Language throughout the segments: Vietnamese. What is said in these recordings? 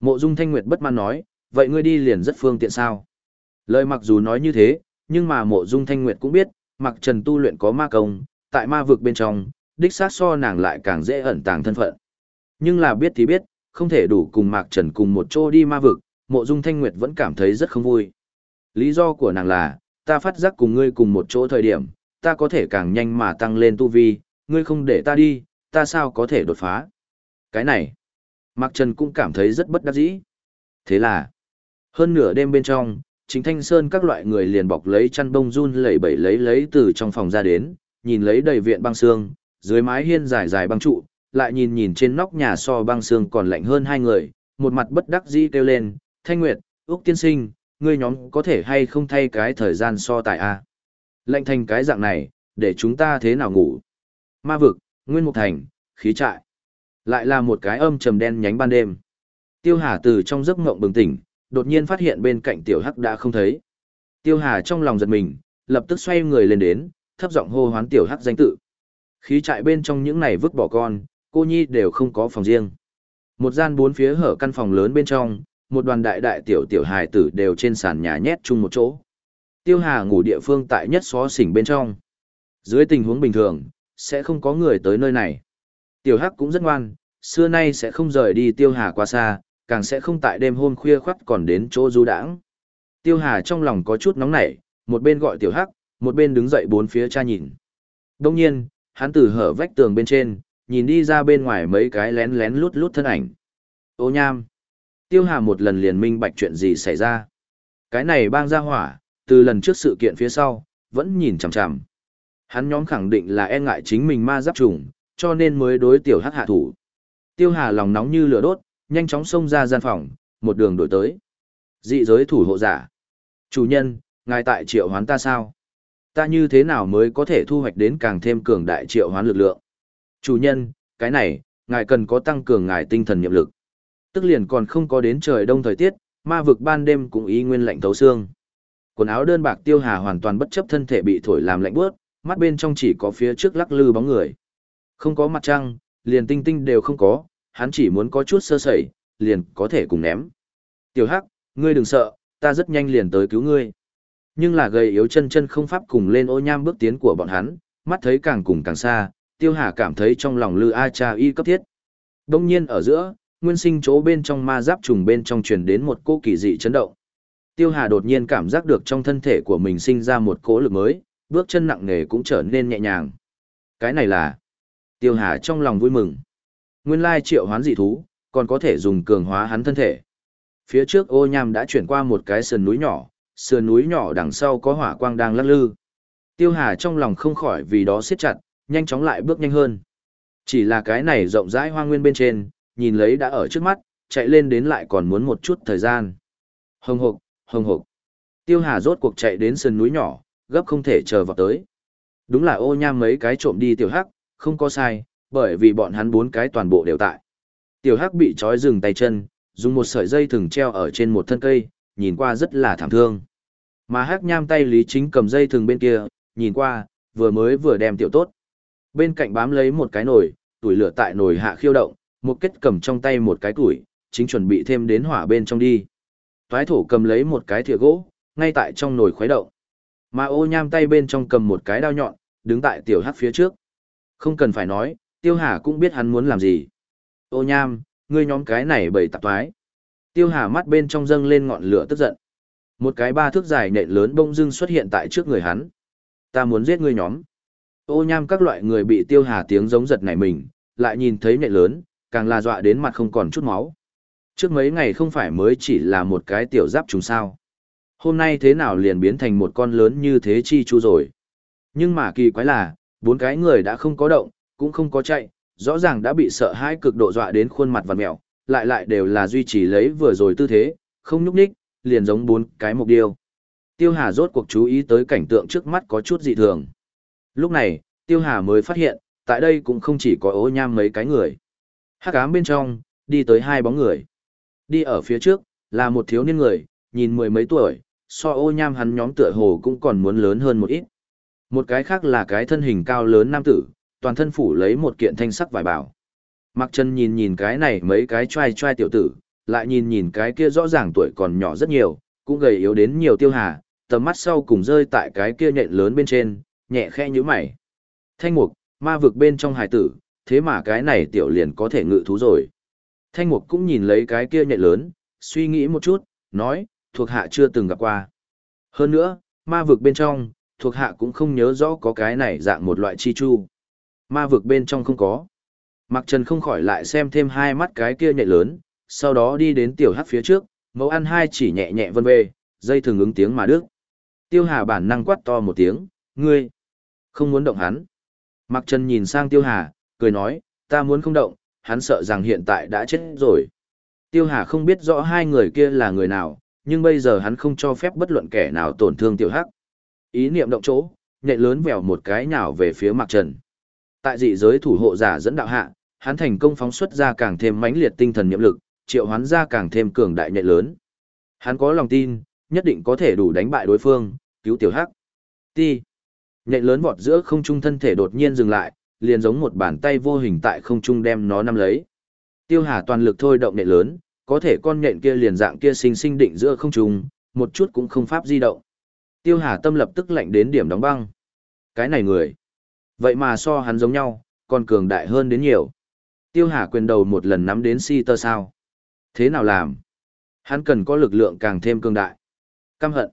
Mộ Dung Thanh Nguyệt bất mãn nói, vậy ngươi đi liền rất phương tiện sao? Lời mặc dù nói như thế, nhưng mà Mộ Dung Thanh Nguyệt cũng biết, mặc trần tu luyện có ma công, tại ma vực bên trong, đích xác so nàng lại càng dễ ẩn tàng thân phận. Nhưng là biết thì biết, không thể đủ cùng Mạc Trần cùng một chỗ đi ma vực, Mộ Dung Thanh Nguyệt vẫn cảm thấy rất không vui. Lý do của nàng là, ta phát giác cùng ngươi cùng một chỗ thời điểm, ta có thể càng nhanh mà tăng lên tu vi, ngươi không để ta đi, ta sao có thể đột phá. Cái này, Mạc Trần cũng cảm thấy rất bất đắc dĩ. Thế là, hơn nửa đêm bên trong, chính thanh sơn các loại người liền bọc lấy chăn bông run lẩy bẩy lấy lấy từ trong phòng ra đến, nhìn lấy đầy viện băng xương, dưới mái hiên dài dài băng trụ, lại nhìn nhìn trên nóc nhà so băng xương còn lạnh hơn hai người, một mặt bất đắc dĩ kêu lên, Thanh Nguyệt, Úc Tiên Sinh, ngươi nhóm có thể hay không thay cái thời gian so tại A. Lạnh thành cái dạng này, để chúng ta thế nào ngủ. Ma vực, Nguyên Mục Thành, khí trại. Lại là một cái âm trầm đen nhánh ban đêm. Tiêu Hà từ trong giấc mộng bừng tỉnh, đột nhiên phát hiện bên cạnh Tiểu Hắc đã không thấy. Tiêu Hà trong lòng giật mình, lập tức xoay người lên đến, thấp giọng hô hoán Tiểu Hắc danh tự. Khí trại bên trong những này vứt bỏ con, cô nhi đều không có phòng riêng. Một gian bốn phía hở căn phòng lớn bên trong, một đoàn đại đại tiểu tiểu hài tử đều trên sàn nhà nhét chung một chỗ. Tiêu Hà ngủ địa phương tại nhất xó xỉnh bên trong. Dưới tình huống bình thường, sẽ không có người tới nơi này. Tiểu Hắc cũng rất ngoan, xưa nay sẽ không rời đi Tiêu Hà quá xa, càng sẽ không tại đêm hôm khuya khoắt còn đến chỗ du đãng. Tiêu Hà trong lòng có chút nóng nảy, một bên gọi Tiểu Hắc, một bên đứng dậy bốn phía tra nhìn. Đông nhiên, hắn từ hở vách tường bên trên, nhìn đi ra bên ngoài mấy cái lén lén lút lút thân ảnh. Ô nham! Tiêu Hà một lần liền minh bạch chuyện gì xảy ra. Cái này bang ra hỏa, từ lần trước sự kiện phía sau, vẫn nhìn chằm chằm. Hắn nhóm khẳng định là e ngại chính mình ma giáp trùng, cho nên mới đối tiểu hắc hạ thủ. Tiêu Hà lòng nóng như lửa đốt, nhanh chóng xông ra gian phòng, một đường đổi tới. Dị giới thủ hộ giả. Chủ nhân, ngài tại triệu hoán ta sao? Ta như thế nào mới có thể thu hoạch đến càng thêm cường đại triệu hoán lực lượng? Chủ nhân, cái này, ngài cần có tăng cường ngài tinh thần nhiệm lực. Tức liền còn không có đến trời đông thời tiết, ma vực ban đêm cũng ý nguyên lạnh thấu xương. Quần áo đơn bạc tiêu hà hoàn toàn bất chấp thân thể bị thổi làm lạnh bước, mắt bên trong chỉ có phía trước lắc lư bóng người. Không có mặt trăng, liền tinh tinh đều không có, hắn chỉ muốn có chút sơ sẩy, liền có thể cùng ném. Tiểu Hắc, ngươi đừng sợ, ta rất nhanh liền tới cứu ngươi. Nhưng là gầy yếu chân chân không pháp cùng lên ô nham bước tiến của bọn hắn, mắt thấy càng cùng càng xa, Tiêu Hà cảm thấy trong lòng lư A cha y cấp thiết. Đông nhiên ở giữa, nguyên sinh chỗ bên trong ma giáp trùng bên trong truyền đến một cô kỳ dị chấn động. Tiêu Hà đột nhiên cảm giác được trong thân thể của mình sinh ra một cỗ lực mới, bước chân nặng nề cũng trở nên nhẹ nhàng. Cái này là... Tiêu Hà trong lòng vui mừng. Nguyên lai triệu hoán dị thú, còn có thể dùng cường hóa hắn thân thể. Phía trước ô nham đã chuyển qua một cái sườn núi nhỏ, sườn núi nhỏ đằng sau có hỏa quang đang lắc lư. Tiêu Hà trong lòng không khỏi vì đó siết chặt, nhanh chóng lại bước nhanh hơn. Chỉ là cái này rộng rãi hoang nguyên bên trên, nhìn lấy đã ở trước mắt, chạy lên đến lại còn muốn một chút thời gian. Hồng hộc, hồng hộc. Tiêu Hà rốt cuộc chạy đến sườn núi nhỏ, gấp không thể chờ vào tới. Đúng là ô nham mấy cái trộm đi tiểu hắc, không có sai, bởi vì bọn hắn bốn cái toàn bộ đều tại. Tiểu hắc bị trói dừng tay chân, dùng một sợi dây thừng treo ở trên một thân cây, nhìn qua rất là thảm thương. Mà hắc nham tay lý chính cầm dây thừng bên kia, nhìn qua, vừa mới vừa đem tiểu tốt. Bên cạnh bám lấy một cái nồi, tuổi lửa tại nồi hạ khiêu động, một kết cầm trong tay một cái tuổi, chính chuẩn bị thêm đến hỏa bên trong đi. Toái thổ cầm lấy một cái thìa gỗ, ngay tại trong nồi khuấy động. Mà ô nham tay bên trong cầm một cái đao nhọn, đứng tại tiểu hắc phía trước. Không cần phải nói, tiêu hà cũng biết hắn muốn làm gì. Ô nham, ngươi nhóm cái này bầy tạp toái. Tiêu hà mắt bên trong dâng lên ngọn lửa tức giận. Một cái ba thước dài nện lớn bông dưng xuất hiện tại trước người hắn. Ta muốn giết ngươi nhóm. Ô nham các loại người bị tiêu hà tiếng giống giật nảy mình, lại nhìn thấy nện lớn, càng là dọa đến mặt không còn chút máu. Trước mấy ngày không phải mới chỉ là một cái tiểu giáp trùng sao. Hôm nay thế nào liền biến thành một con lớn như thế chi chu rồi. Nhưng mà kỳ quái là, bốn cái người đã không có động, cũng không có chạy, rõ ràng đã bị sợ hãi cực độ dọa đến khuôn mặt vằn mèo, lại lại đều là duy trì lấy vừa rồi tư thế, không nhúc nhích, liền giống bốn cái mục điêu. Tiêu Hà rốt cuộc chú ý tới cảnh tượng trước mắt có chút dị thường. Lúc này, Tiêu Hà mới phát hiện, tại đây cũng không chỉ có ố nham mấy cái người. Hắc ám bên trong, đi tới hai bóng người. Đi ở phía trước, là một thiếu niên người, nhìn mười mấy tuổi, so ô nham hắn nhóm tựa hồ cũng còn muốn lớn hơn một ít. Một cái khác là cái thân hình cao lớn nam tử, toàn thân phủ lấy một kiện thanh sắc vải bảo. Mặc chân nhìn nhìn cái này mấy cái trai trai tiểu tử, lại nhìn nhìn cái kia rõ ràng tuổi còn nhỏ rất nhiều, cũng gầy yếu đến nhiều tiêu hà, tầm mắt sau cùng rơi tại cái kia nhện lớn bên trên, nhẹ khẽ như mày. Thanh mục, ma vực bên trong hải tử, thế mà cái này tiểu liền có thể ngự thú rồi. Thanh mục cũng nhìn lấy cái kia nhện lớn, suy nghĩ một chút, nói, thuộc hạ chưa từng gặp qua. Hơn nữa, ma vực bên trong, thuộc hạ cũng không nhớ rõ có cái này dạng một loại chi chu. Ma vực bên trong không có. Mặc trần không khỏi lại xem thêm hai mắt cái kia nhạy lớn, sau đó đi đến tiểu hắc phía trước, mẫu ăn hai chỉ nhẹ nhẹ vân về, dây thường ứng tiếng mà đức. Tiêu Hà bản năng quát to một tiếng, ngươi, không muốn động hắn. Mặc Trần nhìn sang Tiêu Hà, cười nói, ta muốn không động, hắn sợ rằng hiện tại đã chết rồi. Tiêu Hà không biết rõ hai người kia là người nào, nhưng bây giờ hắn không cho phép bất luận kẻ nào tổn thương tiểu Hắc. Ý niệm động chỗ, nhện lớn vèo một cái nhào về phía Mạc Trần. Tại dị giới thủ hộ giả dẫn đạo hạ, hắn thành công phóng xuất ra càng thêm mãnh liệt tinh thần niệm lực, triệu hoán ra càng thêm cường đại nhện lớn. Hắn có lòng tin, nhất định có thể đủ đánh bại đối phương, cứu tiểu hắc. Ti. Nhện lớn vọt giữa không trung thân thể đột nhiên dừng lại, liền giống một bàn tay vô hình tại không trung đem nó nắm lấy. Tiêu Hà toàn lực thôi động nhện lớn, có thể con nhện kia liền dạng kia sinh sinh định giữa không trung, một chút cũng không pháp di động. Tiêu Hà tâm lập tức lạnh đến điểm đóng băng. Cái này người, vậy mà so hắn giống nhau, còn cường đại hơn đến nhiều. Tiêu Hà quyền đầu một lần nắm đến si tơ sao. Thế nào làm? Hắn cần có lực lượng càng thêm cường đại. Căm hận.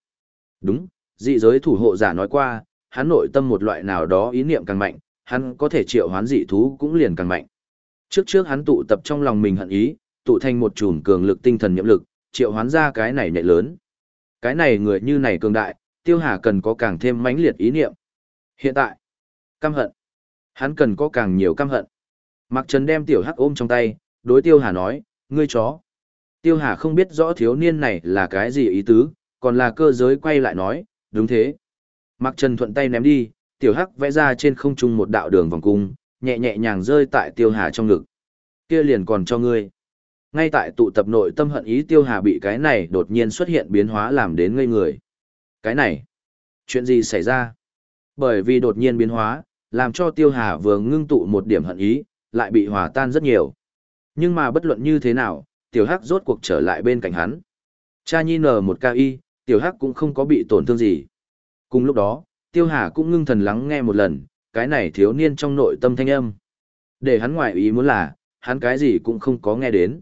Đúng, dị giới thủ hộ giả nói qua, hắn nội tâm một loại nào đó ý niệm càng mạnh, hắn có thể triệu hoán dị thú cũng liền càng mạnh. Trước trước hắn tụ tập trong lòng mình hận ý, tụ thành một chùm cường lực tinh thần nhiệm lực, triệu hoán ra cái này nhạy lớn. Cái này người như này cường đại, tiêu hà cần có càng thêm mãnh liệt ý niệm. Hiện tại, căm hận. Hắn cần có càng nhiều căm hận. Mạc Trần đem tiểu hắc ôm trong tay, đối tiêu hà nói, ngươi chó. Tiêu hà không biết rõ thiếu niên này là cái gì ý tứ, còn là cơ giới quay lại nói, đúng thế. Mạc Trần thuận tay ném đi, tiểu hắc vẽ ra trên không trung một đạo đường vòng cung, nhẹ nhẹ nhàng rơi tại tiêu hà trong ngực. Kia liền còn cho ngươi. Ngay tại tụ tập nội tâm hận ý tiêu hà bị cái này đột nhiên xuất hiện biến hóa làm đến ngây người. Cái này, chuyện gì xảy ra? Bởi vì đột nhiên biến hóa, làm cho tiêu hà vừa ngưng tụ một điểm hận ý, lại bị hòa tan rất nhiều. Nhưng mà bất luận như thế nào, tiểu hắc rốt cuộc trở lại bên cạnh hắn. Cha nhi nở một ca y, tiểu hắc cũng không có bị tổn thương gì. Cùng lúc đó, tiêu hà cũng ngưng thần lắng nghe một lần, cái này thiếu niên trong nội tâm thanh âm. Để hắn ngoại ý muốn là, hắn cái gì cũng không có nghe đến.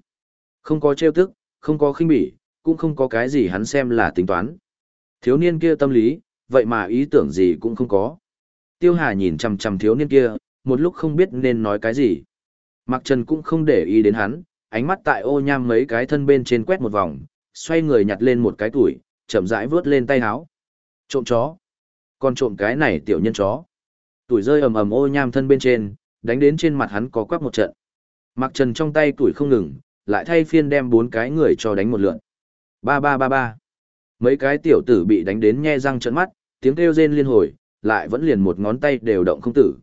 Không có trêu tức, không có khinh bỉ, cũng không có cái gì hắn xem là tính toán. Thiếu niên kia tâm lý, vậy mà ý tưởng gì cũng không có. Tiêu Hà nhìn chằm chằm thiếu niên kia, một lúc không biết nên nói cái gì. Mạc Trần cũng không để ý đến hắn, ánh mắt tại ô nham mấy cái thân bên trên quét một vòng, xoay người nhặt lên một cái tuổi, chậm rãi vớt lên tay háo. Trộm chó. Còn trộm cái này tiểu nhân chó. Tuổi rơi ầm ầm ô nham thân bên trên, đánh đến trên mặt hắn có quắc một trận. Mặc trần trong tay tuổi không ngừng, lại thay phiên đem bốn cái người cho đánh một lượn. Ba ba ba ba. Mấy cái tiểu tử bị đánh đến nhe răng trợn mắt, tiếng kêu rên liên hồi, lại vẫn liền một ngón tay đều động không tử.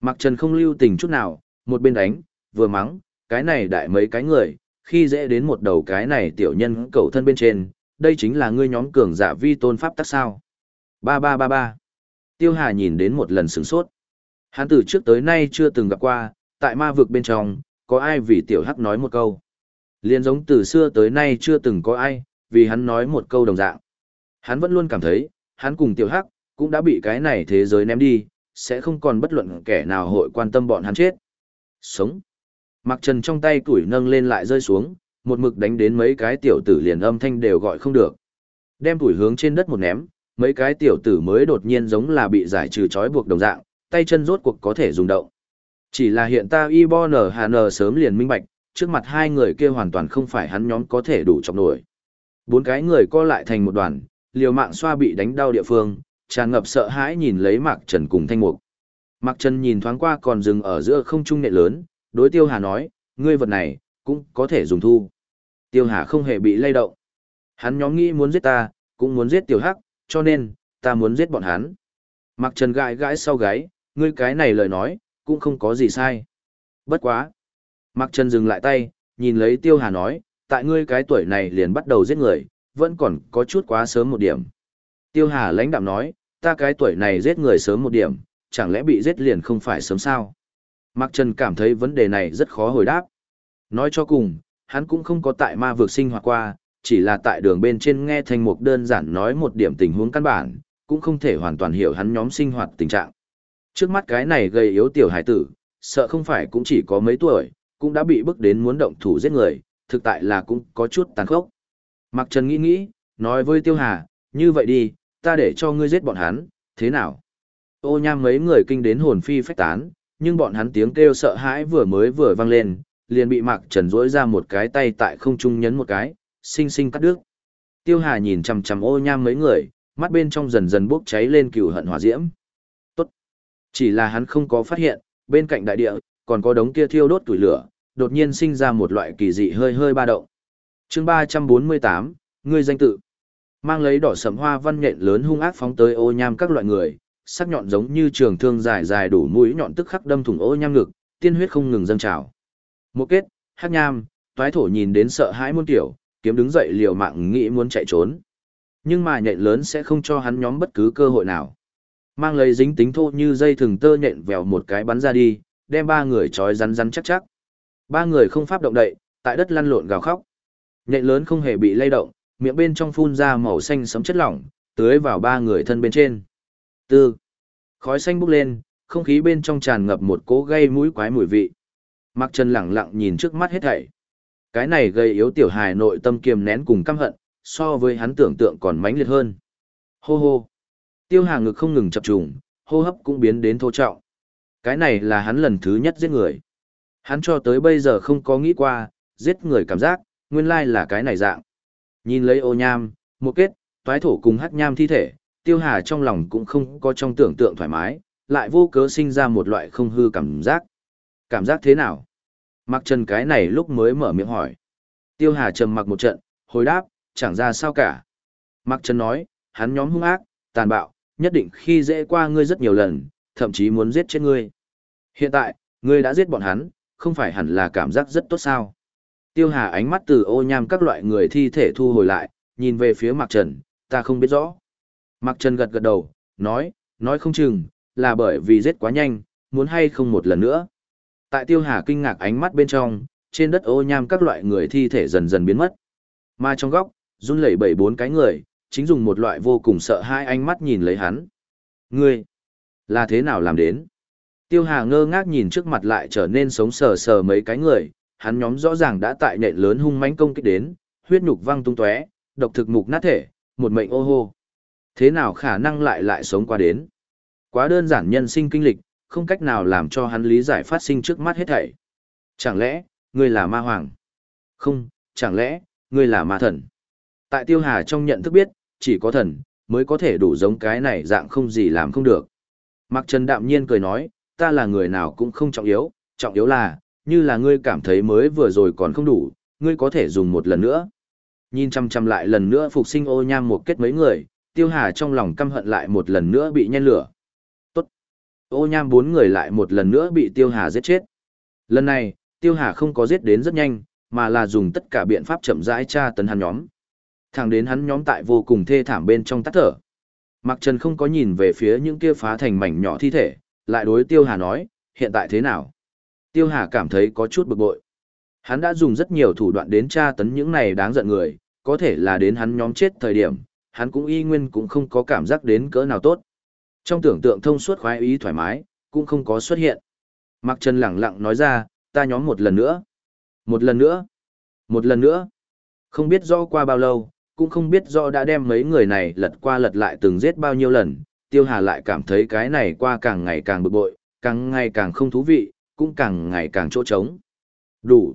Mặc trần không lưu tình chút nào, một bên đánh, vừa mắng, cái này đại mấy cái người, khi dễ đến một đầu cái này tiểu nhân cầu thân bên trên, đây chính là ngươi nhóm cường giả vi tôn pháp tắc sao. Ba ba ba ba. Tiêu Hà nhìn đến một lần sửng sốt. Hắn từ trước tới nay chưa từng gặp qua, tại ma vực bên trong, có ai vì tiểu hắc nói một câu. Liên giống từ xưa tới nay chưa từng có ai, vì hắn nói một câu đồng dạng. Hắn vẫn luôn cảm thấy, hắn cùng tiểu hắc, cũng đã bị cái này thế giới ném đi, sẽ không còn bất luận kẻ nào hội quan tâm bọn hắn chết. Sống. Mặc trần trong tay tuổi nâng lên lại rơi xuống, một mực đánh đến mấy cái tiểu tử liền âm thanh đều gọi không được. Đem tuổi hướng trên đất một ném, mấy cái tiểu tử mới đột nhiên giống là bị giải trừ trói buộc đồng dạng, tay chân rốt cuộc có thể dùng động. Chỉ là hiện ta Ibon Hà N sớm liền minh bạch, trước mặt hai người kia hoàn toàn không phải hắn nhóm có thể đủ chọc nổi. Bốn cái người co lại thành một đoàn, liều mạng xoa bị đánh đau địa phương, tràn ngập sợ hãi nhìn lấy Mạc Trần cùng Thanh Mục. Mạc Trần nhìn thoáng qua còn dừng ở giữa không trung nệ lớn, đối Tiêu Hà nói, ngươi vật này, cũng có thể dùng thu. Tiêu Hà không hề bị lay động. Hắn nhóm nghĩ muốn giết ta, cũng muốn giết Tiểu Hắc, cho nên, ta muốn giết bọn hắn. Mặc Trần gãi gãi sau gáy, ngươi cái này lời nói, cũng không có gì sai. Bất quá. Mặc Trần dừng lại tay, nhìn lấy Tiêu Hà nói, tại ngươi cái tuổi này liền bắt đầu giết người, vẫn còn có chút quá sớm một điểm. Tiêu Hà lãnh đạm nói, ta cái tuổi này giết người sớm một điểm, chẳng lẽ bị giết liền không phải sớm sao? Mặc Trần cảm thấy vấn đề này rất khó hồi đáp. Nói cho cùng, hắn cũng không có tại ma vực sinh hoạt qua, chỉ là tại đường bên trên nghe thanh mục đơn giản nói một điểm tình huống căn bản, cũng không thể hoàn toàn hiểu hắn nhóm sinh hoạt tình trạng. Trước mắt cái này gây yếu tiểu hải tử, sợ không phải cũng chỉ có mấy tuổi, cũng đã bị bức đến muốn động thủ giết người, thực tại là cũng có chút tàn khốc. Mạc Trần nghĩ nghĩ, nói với Tiêu Hà, như vậy đi, ta để cho ngươi giết bọn hắn, thế nào? Ô nham mấy người kinh đến hồn phi phách tán, nhưng bọn hắn tiếng kêu sợ hãi vừa mới vừa vang lên, liền bị Mạc Trần rỗi ra một cái tay tại không trung nhấn một cái, xinh xinh cắt đứt. Tiêu Hà nhìn chằm chằm ô nham mấy người, mắt bên trong dần dần bốc cháy lên cừu hận hỏa diễm. Tốt. Chỉ là hắn không có phát hiện, bên cạnh đại địa, còn có đống kia thiêu đốt tuổi lửa, đột nhiên sinh ra một loại kỳ dị hơi hơi ba động. chương 348, ngươi danh tự. Mang lấy đỏ sẫm hoa văn nhện lớn hung ác phóng tới ô nham các loại người, sắc nhọn giống như trường thương dài dài đủ mũi nhọn tức khắc đâm thủng ô nham ngực, tiên huyết không ngừng dâng trào. Một kết, hắc nham, toái thổ nhìn đến sợ hãi muôn tiểu, kiếm đứng dậy liều mạng nghĩ muốn chạy trốn. Nhưng mà nhện lớn sẽ không cho hắn nhóm bất cứ cơ hội nào. Mang lấy dính tính thô như dây thừng tơ nhện vèo một cái bắn ra đi, đem ba người trói rắn rắn chắc chắc. Ba người không pháp động đậy, tại đất lăn lộn gào khóc. Nhện lớn không hề bị lay động, miệng bên trong phun ra màu xanh sấm chất lỏng, tưới vào ba người thân bên trên. Tư. Khói xanh bốc lên, không khí bên trong tràn ngập một cỗ gây mũi quái mùi vị. Mặc Trần lẳng lặng nhìn trước mắt hết thảy. Cái này gây yếu tiểu hài nội tâm kiềm nén cùng căm hận, so với hắn tưởng tượng còn mãnh liệt hơn. Hô hô. Tiêu Hà ngực không ngừng chập trùng, hô hấp cũng biến đến thô trọng. Cái này là hắn lần thứ nhất giết người. Hắn cho tới bây giờ không có nghĩ qua, giết người cảm giác, nguyên lai là cái này dạng. Nhìn lấy ô nham, một kết, toái thổ cùng hắc nham thi thể, tiêu hà trong lòng cũng không có trong tưởng tượng thoải mái, lại vô cớ sinh ra một loại không hư cảm giác. Cảm giác thế nào? Mặc trần cái này lúc mới mở miệng hỏi. Tiêu hà trầm mặc một trận, hồi đáp, chẳng ra sao cả. Mặc trần nói, hắn nhóm hung ác, tàn bạo, nhất định khi dễ qua ngươi rất nhiều lần, thậm chí muốn giết chết ngươi. Hiện tại, ngươi đã giết bọn hắn, không phải hẳn là cảm giác rất tốt sao? Tiêu Hà ánh mắt từ ô nham các loại người thi thể thu hồi lại, nhìn về phía Mạc Trần, ta không biết rõ. Mạc Trần gật gật đầu, nói, nói không chừng, là bởi vì giết quá nhanh, muốn hay không một lần nữa. Tại Tiêu Hà kinh ngạc ánh mắt bên trong, trên đất ô nham các loại người thi thể dần dần biến mất. Mà trong góc, run lẩy bẩy bốn cái người, chính dùng một loại vô cùng sợ hai ánh mắt nhìn lấy hắn. Ngươi, là thế nào làm đến? Tiêu Hà ngơ ngác nhìn trước mặt lại trở nên sống sờ sờ mấy cái người, hắn nhóm rõ ràng đã tại nện lớn hung mãnh công kích đến, huyết nhục văng tung tóe, độc thực mục nát thể, một mệnh ô hô. Thế nào khả năng lại lại sống qua đến? Quá đơn giản nhân sinh kinh lịch, không cách nào làm cho hắn lý giải phát sinh trước mắt hết thảy. Chẳng lẽ, ngươi là ma hoàng? Không, chẳng lẽ, ngươi là ma thần? Tại Tiêu Hà trong nhận thức biết, chỉ có thần, mới có thể đủ giống cái này dạng không gì làm không được. Mạc Trần đạm nhiên cười nói, ta là người nào cũng không trọng yếu, trọng yếu là, như là ngươi cảm thấy mới vừa rồi còn không đủ, ngươi có thể dùng một lần nữa. Nhìn chăm chăm lại lần nữa phục sinh ô nham một kết mấy người, tiêu hà trong lòng căm hận lại một lần nữa bị nhen lửa. Tốt. Ô nham bốn người lại một lần nữa bị tiêu hà giết chết. Lần này, tiêu hà không có giết đến rất nhanh, mà là dùng tất cả biện pháp chậm rãi tra tấn hắn nhóm. Thẳng đến hắn nhóm tại vô cùng thê thảm bên trong tắt thở. Mặc Trần không có nhìn về phía những kia phá thành mảnh nhỏ thi thể, lại đối Tiêu Hà nói, hiện tại thế nào? Tiêu Hà cảm thấy có chút bực bội. Hắn đã dùng rất nhiều thủ đoạn đến tra tấn những này đáng giận người, có thể là đến hắn nhóm chết thời điểm, hắn cũng y nguyên cũng không có cảm giác đến cỡ nào tốt. Trong tưởng tượng thông suốt khoái ý thoải mái, cũng không có xuất hiện. Mặc Trần lẳng lặng nói ra, ta nhóm một lần nữa. Một lần nữa. Một lần nữa. Không biết do qua bao lâu, cũng không biết do đã đem mấy người này lật qua lật lại từng giết bao nhiêu lần, Tiêu Hà lại cảm thấy cái này qua càng ngày càng bực bội, càng ngày càng không thú vị, cũng càng ngày càng chỗ trống. Đủ.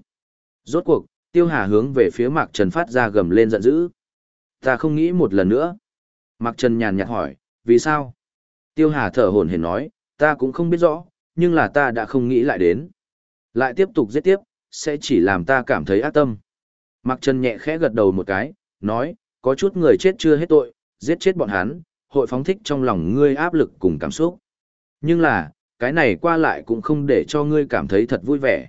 Rốt cuộc, Tiêu Hà hướng về phía Mạc Trần phát ra gầm lên giận dữ. Ta không nghĩ một lần nữa. Mạc Trần nhàn nhạt hỏi, vì sao? Tiêu Hà thở hổn hển nói, ta cũng không biết rõ, nhưng là ta đã không nghĩ lại đến. Lại tiếp tục giết tiếp, sẽ chỉ làm ta cảm thấy ác tâm. Mạc Trần nhẹ khẽ gật đầu một cái, nói, có chút người chết chưa hết tội, giết chết bọn hắn, hội phóng thích trong lòng ngươi áp lực cùng cảm xúc. Nhưng là, cái này qua lại cũng không để cho ngươi cảm thấy thật vui vẻ.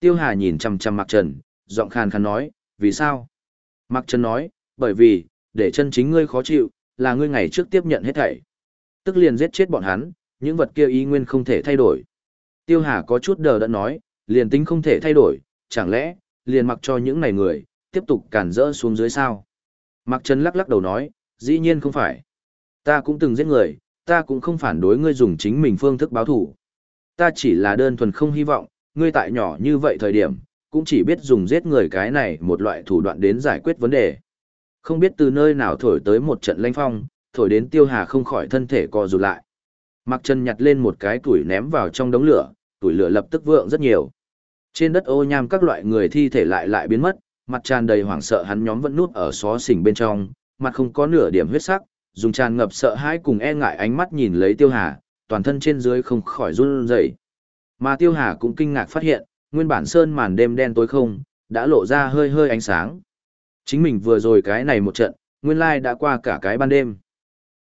Tiêu Hà nhìn chằm chằm Mạc Trần, giọng khàn khàn nói, vì sao? Mạc Trần nói, bởi vì, để chân chính ngươi khó chịu, là ngươi ngày trước tiếp nhận hết thảy. Tức liền giết chết bọn hắn, những vật kia ý nguyên không thể thay đổi. Tiêu Hà có chút đờ đẫn nói, liền tính không thể thay đổi, chẳng lẽ, liền mặc cho những này người, tiếp tục cản rỡ xuống dưới sao. Mạc Trần lắc lắc đầu nói, dĩ nhiên không phải. Ta cũng từng giết người, ta cũng không phản đối ngươi dùng chính mình phương thức báo thủ. Ta chỉ là đơn thuần không hy vọng, ngươi tại nhỏ như vậy thời điểm, cũng chỉ biết dùng giết người cái này một loại thủ đoạn đến giải quyết vấn đề. Không biết từ nơi nào thổi tới một trận lanh phong, thổi đến tiêu hà không khỏi thân thể co rụt lại. Mặc chân nhặt lên một cái tuổi ném vào trong đống lửa, tuổi lửa lập tức vượng rất nhiều. Trên đất ô nham các loại người thi thể lại lại biến mất, mặt tràn đầy hoảng sợ hắn nhóm vẫn núp ở xó xỉnh bên trong, mặt không có nửa điểm huyết sắc, dùng tràn ngập sợ hãi cùng e ngại ánh mắt nhìn lấy tiêu hà, toàn thân trên dưới không khỏi run rẩy. Mà tiêu hà cũng kinh ngạc phát hiện, nguyên bản sơn màn đêm đen tối không, đã lộ ra hơi hơi ánh sáng. Chính mình vừa rồi cái này một trận, nguyên lai đã qua cả cái ban đêm.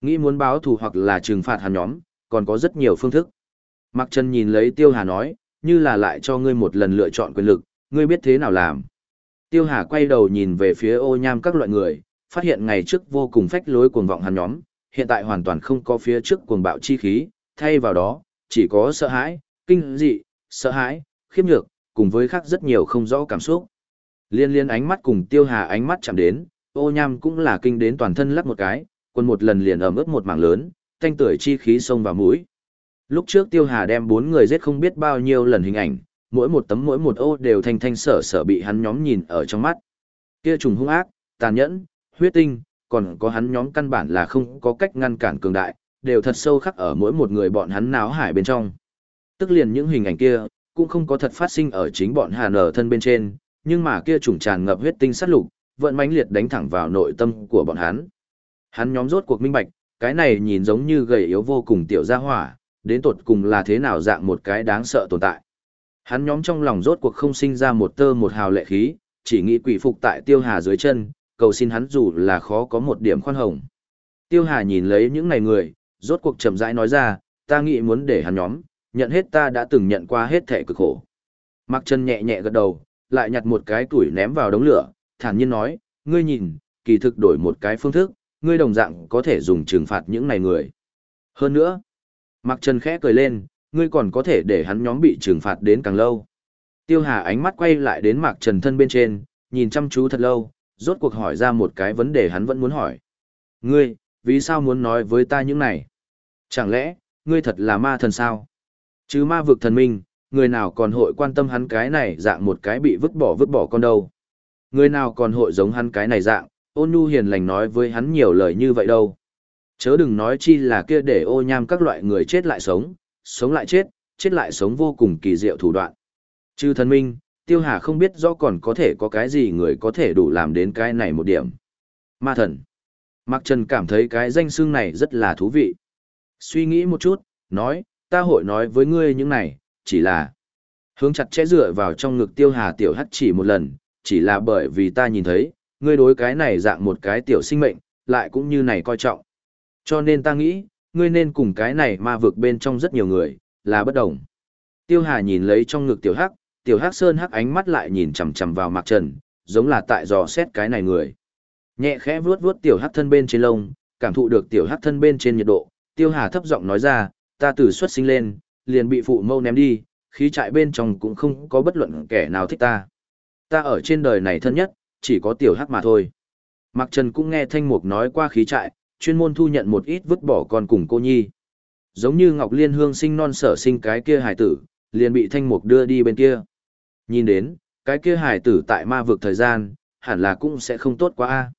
Nghĩ muốn báo thù hoặc là trừng phạt hắn nhóm, còn có rất nhiều phương thức. Mặc Trần nhìn lấy Tiêu Hà nói, như là lại cho ngươi một lần lựa chọn quyền lực, ngươi biết thế nào làm. Tiêu Hà quay đầu nhìn về phía ô nham các loại người, phát hiện ngày trước vô cùng phách lối cuồng vọng hắn nhóm, hiện tại hoàn toàn không có phía trước cuồng bạo chi khí, thay vào đó, chỉ có sợ hãi, kinh dị, sợ hãi, khiếp nhược, cùng với khác rất nhiều không rõ cảm xúc. Liên liên ánh mắt cùng tiêu hà ánh mắt chạm đến, ô nham cũng là kinh đến toàn thân lắc một cái, quân một lần liền ẩm ướt một mảng lớn, thanh tưởi chi khí sông vào mũi. Lúc trước tiêu hà đem bốn người giết không biết bao nhiêu lần hình ảnh, mỗi một tấm mỗi một ô đều thanh thanh sở sở bị hắn nhóm nhìn ở trong mắt. Kia trùng hung ác, tàn nhẫn, huyết tinh, còn có hắn nhóm căn bản là không có cách ngăn cản cường đại, đều thật sâu khắc ở mỗi một người bọn hắn náo hải bên trong. Tức liền những hình ảnh kia, cũng không có thật phát sinh ở chính bọn Hàn ở thân bên trên, nhưng mà kia trùng tràn ngập huyết tinh sát lục, vận mãnh liệt đánh thẳng vào nội tâm của bọn hắn. Hắn nhóm rốt cuộc minh bạch, cái này nhìn giống như gầy yếu vô cùng tiểu gia hỏa, đến tột cùng là thế nào dạng một cái đáng sợ tồn tại. Hắn nhóm trong lòng rốt cuộc không sinh ra một tơ một hào lệ khí, chỉ nghĩ quỷ phục tại tiêu hà dưới chân, cầu xin hắn dù là khó có một điểm khoan hồng. Tiêu hà nhìn lấy những này người, rốt cuộc chậm rãi nói ra, ta nghĩ muốn để hắn nhóm, nhận hết ta đã từng nhận qua hết thẻ cực khổ. Mặc chân nhẹ nhẹ gật đầu, lại nhặt một cái tuổi ném vào đống lửa, thản nhiên nói, ngươi nhìn, kỳ thực đổi một cái phương thức, ngươi đồng dạng có thể dùng trừng phạt những này người. Hơn nữa, Mặc Trần khẽ cười lên, ngươi còn có thể để hắn nhóm bị trừng phạt đến càng lâu. Tiêu Hà ánh mắt quay lại đến Mạc Trần thân bên trên, nhìn chăm chú thật lâu, rốt cuộc hỏi ra một cái vấn đề hắn vẫn muốn hỏi. Ngươi, vì sao muốn nói với ta những này? Chẳng lẽ, ngươi thật là ma thần sao? Chứ ma vực thần minh, người nào còn hội quan tâm hắn cái này dạng một cái bị vứt bỏ vứt bỏ con đâu. Người nào còn hội giống hắn cái này dạng, ôn nhu hiền lành nói với hắn nhiều lời như vậy đâu. Chớ đừng nói chi là kia để ô nham các loại người chết lại sống, sống lại chết, chết lại sống vô cùng kỳ diệu thủ đoạn. Chư thần minh, tiêu hà không biết rõ còn có thể có cái gì người có thể đủ làm đến cái này một điểm. Ma thần. Mạc Trần cảm thấy cái danh xương này rất là thú vị. Suy nghĩ một chút, nói, ta hội nói với ngươi những này, chỉ là hướng chặt chẽ dựa vào trong ngực tiêu hà tiểu hắt chỉ một lần, chỉ là bởi vì ta nhìn thấy, ngươi đối cái này dạng một cái tiểu sinh mệnh, lại cũng như này coi trọng. Cho nên ta nghĩ, ngươi nên cùng cái này ma vực bên trong rất nhiều người, là bất đồng. Tiêu hà nhìn lấy trong ngực tiểu hắc, tiểu hắc sơn hắc ánh mắt lại nhìn chằm chằm vào mạc trần, giống là tại dò xét cái này người. Nhẹ khẽ vuốt vuốt tiểu hắc thân bên trên lông, cảm thụ được tiểu hắc thân bên trên nhiệt độ, tiêu hà thấp giọng nói ra, ta từ xuất sinh lên, liền bị phụ mâu ném đi, khí trại bên trong cũng không có bất luận kẻ nào thích ta. Ta ở trên đời này thân nhất, chỉ có tiểu hắc mà thôi. Mạc Trần cũng nghe Thanh Mục nói qua khí trại, chuyên môn thu nhận một ít vứt bỏ con cùng cô nhi. Giống như Ngọc Liên Hương sinh non sở sinh cái kia hải tử, liền bị Thanh Mục đưa đi bên kia. Nhìn đến, cái kia hải tử tại ma vực thời gian, hẳn là cũng sẽ không tốt quá a.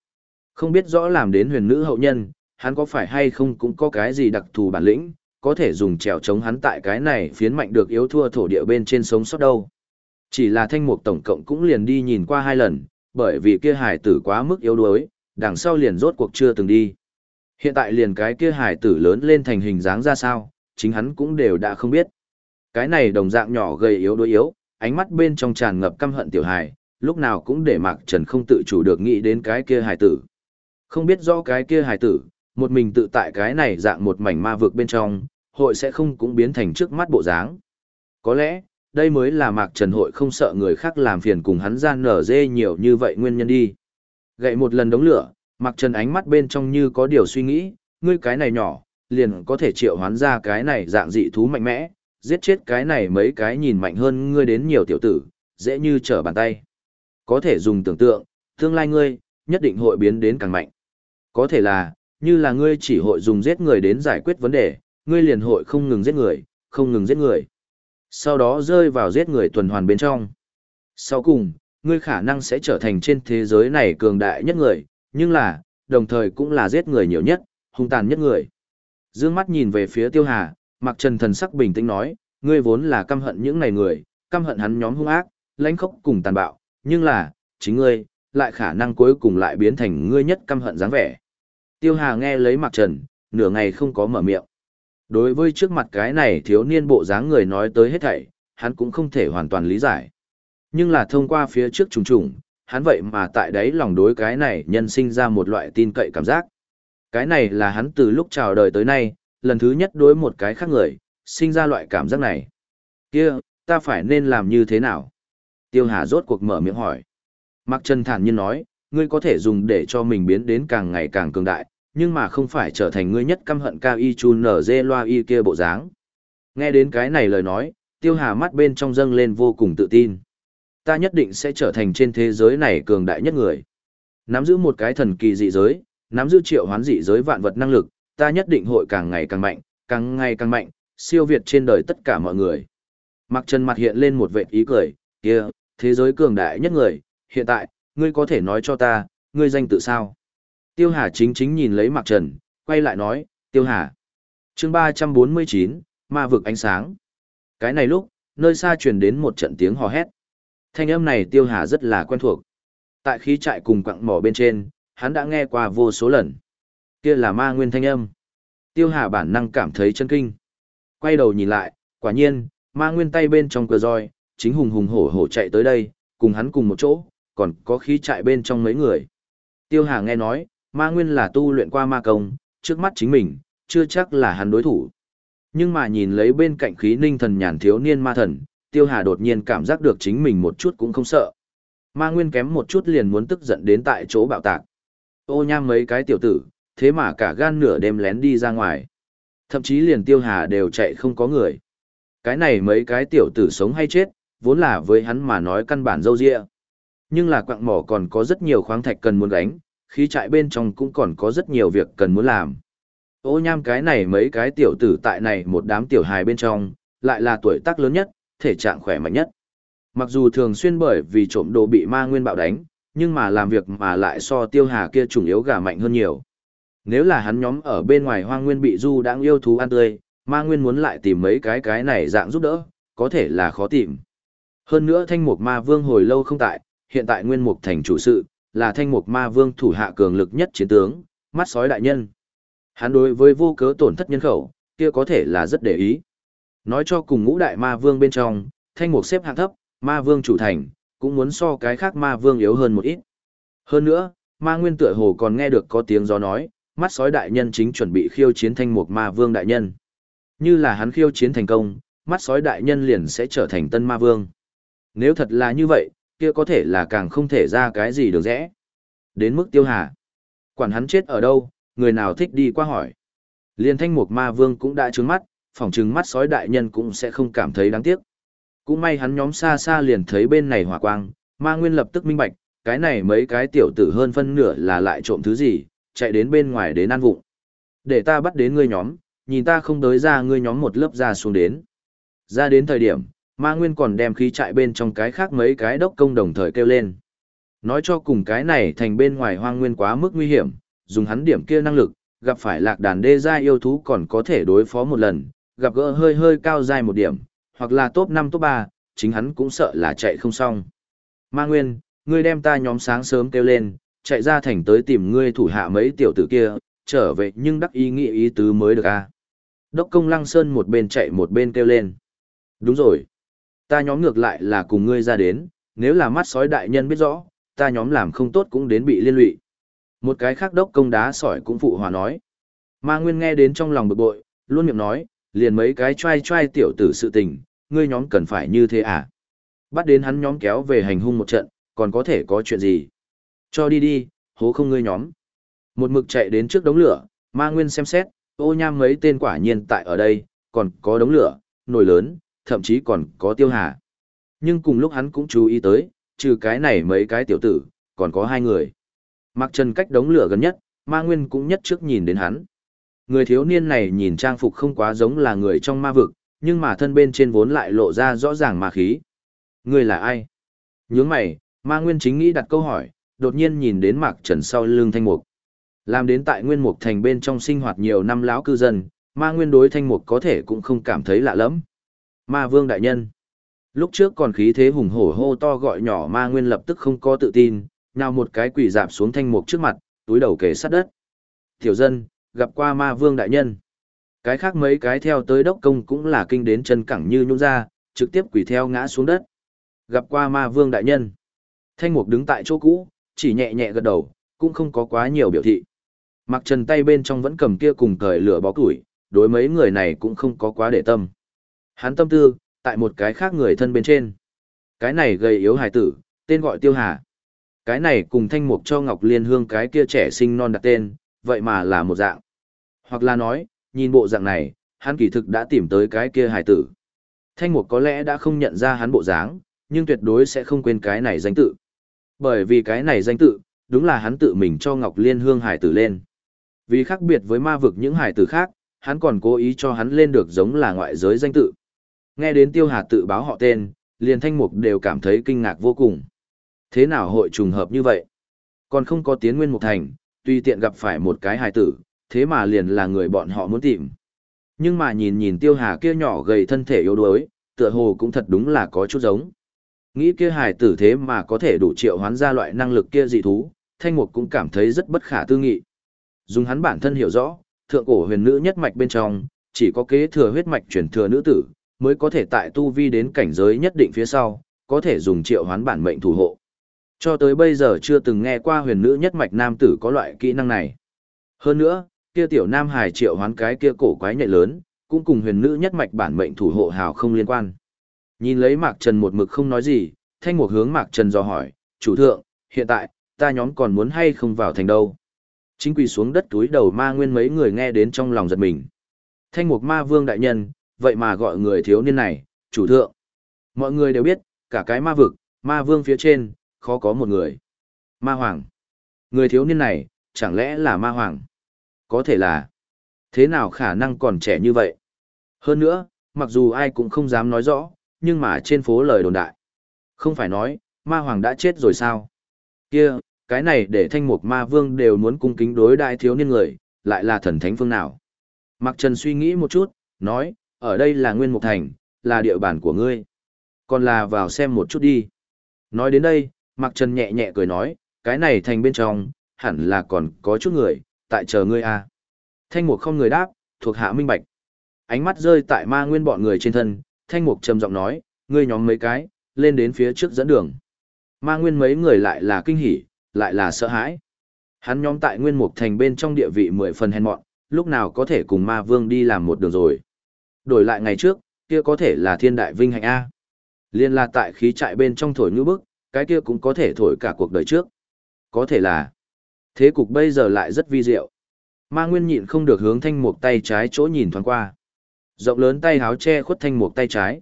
Không biết rõ làm đến huyền nữ hậu nhân, hắn có phải hay không cũng có cái gì đặc thù bản lĩnh, có thể dùng trèo chống hắn tại cái này phiến mạnh được yếu thua thổ địa bên trên sống sót đâu. Chỉ là thanh mục tổng cộng cũng liền đi nhìn qua hai lần, bởi vì kia hải tử quá mức yếu đuối, đằng sau liền rốt cuộc chưa từng đi. Hiện tại liền cái kia hải tử lớn lên thành hình dáng ra sao, chính hắn cũng đều đã không biết. Cái này đồng dạng nhỏ gầy yếu đuối yếu, ánh mắt bên trong tràn ngập căm hận tiểu hài, lúc nào cũng để Mạc Trần không tự chủ được nghĩ đến cái kia hải tử. Không biết do cái kia hải tử, một mình tự tại cái này dạng một mảnh ma vực bên trong, hội sẽ không cũng biến thành trước mắt bộ dáng. Có lẽ, đây mới là Mạc Trần hội không sợ người khác làm phiền cùng hắn gian nở dê nhiều như vậy nguyên nhân đi. Gậy một lần đống lửa, Mạc Trần ánh mắt bên trong như có điều suy nghĩ, ngươi cái này nhỏ, liền có thể triệu hoán ra cái này dạng dị thú mạnh mẽ, giết chết cái này mấy cái nhìn mạnh hơn ngươi đến nhiều tiểu tử, dễ như trở bàn tay. Có thể dùng tưởng tượng, tương lai ngươi, nhất định hội biến đến càng mạnh. Có thể là, như là ngươi chỉ hội dùng giết người đến giải quyết vấn đề, ngươi liền hội không ngừng giết người, không ngừng giết người. Sau đó rơi vào giết người tuần hoàn bên trong. Sau cùng, ngươi khả năng sẽ trở thành trên thế giới này cường đại nhất người, nhưng là, đồng thời cũng là giết người nhiều nhất, hung tàn nhất người. Dương mắt nhìn về phía Tiêu Hà, mạc Trần thần sắc bình tĩnh nói, ngươi vốn là căm hận những này người, căm hận hắn nhóm hung ác, lãnh khốc cùng tàn bạo, nhưng là, chính ngươi, lại khả năng cuối cùng lại biến thành ngươi nhất căm hận dáng vẻ. Tiêu Hà nghe lấy mạc Trần, nửa ngày không có mở miệng. Đối với trước mặt cái này thiếu niên bộ dáng người nói tới hết thảy, hắn cũng không thể hoàn toàn lý giải. Nhưng là thông qua phía trước trùng trùng, hắn vậy mà tại đấy lòng đối cái này nhân sinh ra một loại tin cậy cảm giác. Cái này là hắn từ lúc chào đời tới nay, lần thứ nhất đối một cái khác người, sinh ra loại cảm giác này. Kia, ta phải nên làm như thế nào? Tiêu Hà rốt cuộc mở miệng hỏi. Mạc Trần thản nhiên nói, ngươi có thể dùng để cho mình biến đến càng ngày càng cường đại, nhưng mà không phải trở thành ngươi nhất căm hận cao y chun nở dê loa y kia bộ dáng. Nghe đến cái này lời nói, Tiêu Hà mắt bên trong dâng lên vô cùng tự tin. Ta nhất định sẽ trở thành trên thế giới này cường đại nhất người. Nắm giữ một cái thần kỳ dị giới, nắm giữ triệu hoán dị giới vạn vật năng lực, ta nhất định hội càng ngày càng mạnh, càng ngày càng mạnh, siêu việt trên đời tất cả mọi người. Mặc Trần mặt hiện lên một vệt ý cười, kia, thế giới cường đại nhất người, hiện tại, ngươi có thể nói cho ta, ngươi danh tự sao? Tiêu Hà chính chính nhìn lấy Mặc Trần, quay lại nói, Tiêu Hà. chương 349, ma vực ánh sáng. Cái này lúc, nơi xa truyền đến một trận tiếng hò hét. Thanh âm này Tiêu Hà rất là quen thuộc. Tại khí trại cùng quặng mỏ bên trên, hắn đã nghe qua vô số lần. Kia là ma nguyên thanh âm. Tiêu Hà bản năng cảm thấy chân kinh. Quay đầu nhìn lại, quả nhiên, ma nguyên tay bên trong cửa roi, chính hùng hùng hổ hổ chạy tới đây, cùng hắn cùng một chỗ, còn có khí chạy bên trong mấy người. Tiêu Hà nghe nói, ma nguyên là tu luyện qua ma công, trước mắt chính mình, chưa chắc là hắn đối thủ. Nhưng mà nhìn lấy bên cạnh khí ninh thần nhàn thiếu niên ma thần, Tiêu Hà đột nhiên cảm giác được chính mình một chút cũng không sợ. Ma nguyên kém một chút liền muốn tức giận đến tại chỗ bạo tạc. Ô nham mấy cái tiểu tử, thế mà cả gan nửa đêm lén đi ra ngoài. Thậm chí liền Tiêu Hà đều chạy không có người. Cái này mấy cái tiểu tử sống hay chết, vốn là với hắn mà nói căn bản dâu dịa. Nhưng là quạng mỏ còn có rất nhiều khoáng thạch cần muốn gánh, khí trại bên trong cũng còn có rất nhiều việc cần muốn làm. Ô nham cái này mấy cái tiểu tử tại này một đám tiểu hài bên trong, lại là tuổi tác lớn nhất, thể trạng khỏe mạnh nhất. Mặc dù thường xuyên bởi vì trộm đồ bị ma nguyên bạo đánh, nhưng mà làm việc mà lại so tiêu hà kia trùng yếu gà mạnh hơn nhiều. Nếu là hắn nhóm ở bên ngoài hoang nguyên bị du đang yêu thú ăn tươi, ma nguyên muốn lại tìm mấy cái cái này dạng giúp đỡ, có thể là khó tìm. Hơn nữa thanh mục ma vương hồi lâu không tại, hiện tại nguyên mục thành chủ sự, là thanh mục ma vương thủ hạ cường lực nhất chiến tướng, mắt sói đại nhân. Hắn đối với vô cớ tổn thất nhân khẩu, kia có thể là rất để ý. Nói cho cùng ngũ đại ma vương bên trong, thanh mục xếp hạng thấp, ma vương chủ thành, cũng muốn so cái khác ma vương yếu hơn một ít. Hơn nữa, ma nguyên tựa hồ còn nghe được có tiếng gió nói, mắt sói đại nhân chính chuẩn bị khiêu chiến thanh mục ma vương đại nhân. Như là hắn khiêu chiến thành công, mắt sói đại nhân liền sẽ trở thành tân ma vương. Nếu thật là như vậy, kia có thể là càng không thể ra cái gì được rẽ. Đến mức tiêu hà. Quản hắn chết ở đâu, người nào thích đi qua hỏi. Liên thanh mục ma vương cũng đã trướng mắt, phỏng chừng mắt sói đại nhân cũng sẽ không cảm thấy đáng tiếc. Cũng may hắn nhóm xa xa liền thấy bên này hỏa quang, ma nguyên lập tức minh bạch, cái này mấy cái tiểu tử hơn phân nửa là lại trộm thứ gì, chạy đến bên ngoài đến ăn vụng. Để ta bắt đến ngươi nhóm, nhìn ta không tới ra ngươi nhóm một lớp ra xuống đến. Ra đến thời điểm, ma nguyên còn đem khí chạy bên trong cái khác mấy cái đốc công đồng thời kêu lên. Nói cho cùng cái này thành bên ngoài hoang nguyên quá mức nguy hiểm, dùng hắn điểm kia năng lực, gặp phải lạc đàn đê gia yêu thú còn có thể đối phó một lần, gặp gỡ hơi hơi cao dài một điểm, hoặc là top 5 top 3, chính hắn cũng sợ là chạy không xong. Ma Nguyên, ngươi đem ta nhóm sáng sớm kêu lên, chạy ra thành tới tìm ngươi thủ hạ mấy tiểu tử kia, trở về nhưng đắc ý nghĩ ý tứ mới được a. À? Đốc công Lăng Sơn một bên chạy một bên kêu lên. Đúng rồi. Ta nhóm ngược lại là cùng ngươi ra đến, nếu là mắt sói đại nhân biết rõ, ta nhóm làm không tốt cũng đến bị liên lụy. Một cái khác đốc công đá sỏi cũng phụ hòa nói. Ma Nguyên nghe đến trong lòng bực bội, luôn miệng nói, liền mấy cái trai trai tiểu tử sự tình, ngươi nhóm cần phải như thế à? Bắt đến hắn nhóm kéo về hành hung một trận, còn có thể có chuyện gì? Cho đi đi, hố không ngươi nhóm. Một mực chạy đến trước đống lửa, ma nguyên xem xét, ô nham mấy tên quả nhiên tại ở đây, còn có đống lửa, nồi lớn, thậm chí còn có tiêu hà. Nhưng cùng lúc hắn cũng chú ý tới, trừ cái này mấy cái tiểu tử, còn có hai người. Mặc trần cách đống lửa gần nhất, ma nguyên cũng nhất trước nhìn đến hắn. Người thiếu niên này nhìn trang phục không quá giống là người trong ma vực, nhưng mà thân bên trên vốn lại lộ ra rõ ràng ma khí. Người là ai? Nhướng mày, ma nguyên chính nghĩ đặt câu hỏi, đột nhiên nhìn đến mạc trần sau lưng thanh mục. Làm đến tại nguyên mục thành bên trong sinh hoạt nhiều năm lão cư dân, ma nguyên đối thanh mục có thể cũng không cảm thấy lạ lắm. Ma vương đại nhân. Lúc trước còn khí thế hùng hổ hô to gọi nhỏ ma nguyên lập tức không có tự tin, nào một cái quỷ dạp xuống thanh mục trước mặt, túi đầu kề sát đất. Tiểu dân, gặp qua ma vương đại nhân. Cái khác mấy cái theo tới đốc công cũng là kinh đến chân cẳng như nhung ra, trực tiếp quỷ theo ngã xuống đất. Gặp qua ma vương đại nhân. Thanh mục đứng tại chỗ cũ, chỉ nhẹ nhẹ gật đầu, cũng không có quá nhiều biểu thị. Mặc trần tay bên trong vẫn cầm kia cùng cởi lửa bó củi, đối mấy người này cũng không có quá để tâm. Hắn tâm tư, tại một cái khác người thân bên trên. Cái này gây yếu hài tử, tên gọi Tiêu Hà. Cái này cùng thanh mục cho Ngọc Liên Hương cái kia trẻ sinh non đặt tên, vậy mà là một dạng. Hoặc là nói, nhìn bộ dạng này, hắn kỳ thực đã tìm tới cái kia hài tử. Thanh mục có lẽ đã không nhận ra hắn bộ dáng, nhưng tuyệt đối sẽ không quên cái này danh tự. Bởi vì cái này danh tự, đúng là hắn tự mình cho Ngọc Liên Hương hải tử lên. Vì khác biệt với ma vực những hải tử khác, hắn còn cố ý cho hắn lên được giống là ngoại giới danh tự. Nghe đến Tiêu Hà tự báo họ tên, liền thanh mục đều cảm thấy kinh ngạc vô cùng. Thế nào hội trùng hợp như vậy? Còn không có tiến nguyên mục thành, tuy tiện gặp phải một cái hài tử, thế mà liền là người bọn họ muốn tìm. Nhưng mà nhìn nhìn Tiêu Hà kia nhỏ gầy thân thể yếu đuối, tựa hồ cũng thật đúng là có chút giống. Nghĩ kia hài tử thế mà có thể đủ triệu hoán ra loại năng lực kia dị thú, thanh mục cũng cảm thấy rất bất khả tư nghị. Dùng hắn bản thân hiểu rõ, thượng cổ huyền nữ nhất mạch bên trong, chỉ có kế thừa huyết mạch truyền thừa nữ tử, mới có thể tại tu vi đến cảnh giới nhất định phía sau, có thể dùng triệu hoán bản mệnh thủ hộ. Cho tới bây giờ chưa từng nghe qua huyền nữ nhất mạch nam tử có loại kỹ năng này. Hơn nữa, kia tiểu nam hài triệu hoán cái kia cổ quái nhạy lớn, cũng cùng huyền nữ nhất mạch bản mệnh thủ hộ hào không liên quan. Nhìn lấy Mạc Trần một mực không nói gì, thanh Mục hướng Mạc Trần dò hỏi, chủ thượng, hiện tại, ta nhóm còn muốn hay không vào thành đâu. Chính quỳ xuống đất túi đầu ma nguyên mấy người nghe đến trong lòng giật mình. Thanh mục ma vương đại nhân, vậy mà gọi người thiếu niên này, chủ thượng. Mọi người đều biết, cả cái ma vực, ma vương phía trên, khó có một người. Ma hoàng. Người thiếu niên này, chẳng lẽ là ma hoàng? Có thể là. Thế nào khả năng còn trẻ như vậy? Hơn nữa, mặc dù ai cũng không dám nói rõ, nhưng mà trên phố lời đồn đại. Không phải nói, ma hoàng đã chết rồi sao? Kia, cái này để thanh mục ma vương đều muốn cung kính đối đại thiếu niên người, lại là thần thánh phương nào? Mặc Trần suy nghĩ một chút, nói, ở đây là nguyên mục thành, là địa bàn của ngươi. Còn là vào xem một chút đi. Nói đến đây, Mặc Trần nhẹ nhẹ cười nói, cái này thành bên trong, hẳn là còn có chút người, tại chờ ngươi à. Thanh mục không người đáp, thuộc hạ minh bạch. Ánh mắt rơi tại ma nguyên bọn người trên thân, thanh mục trầm giọng nói, ngươi nhóm mấy cái, lên đến phía trước dẫn đường. Ma nguyên mấy người lại là kinh hỉ, lại là sợ hãi. Hắn nhóm tại nguyên mục thành bên trong địa vị mười phần hèn mọn, lúc nào có thể cùng ma vương đi làm một đường rồi. Đổi lại ngày trước, kia có thể là thiên đại vinh hạnh A. Liên là tại khí trại bên trong thổi như bức, cái kia cũng có thể thổi cả cuộc đời trước. Có thể là, thế cục bây giờ lại rất vi diệu. Ma Nguyên nhịn không được hướng thanh mục tay trái chỗ nhìn thoáng qua. Rộng lớn tay háo che khuất thanh mục tay trái.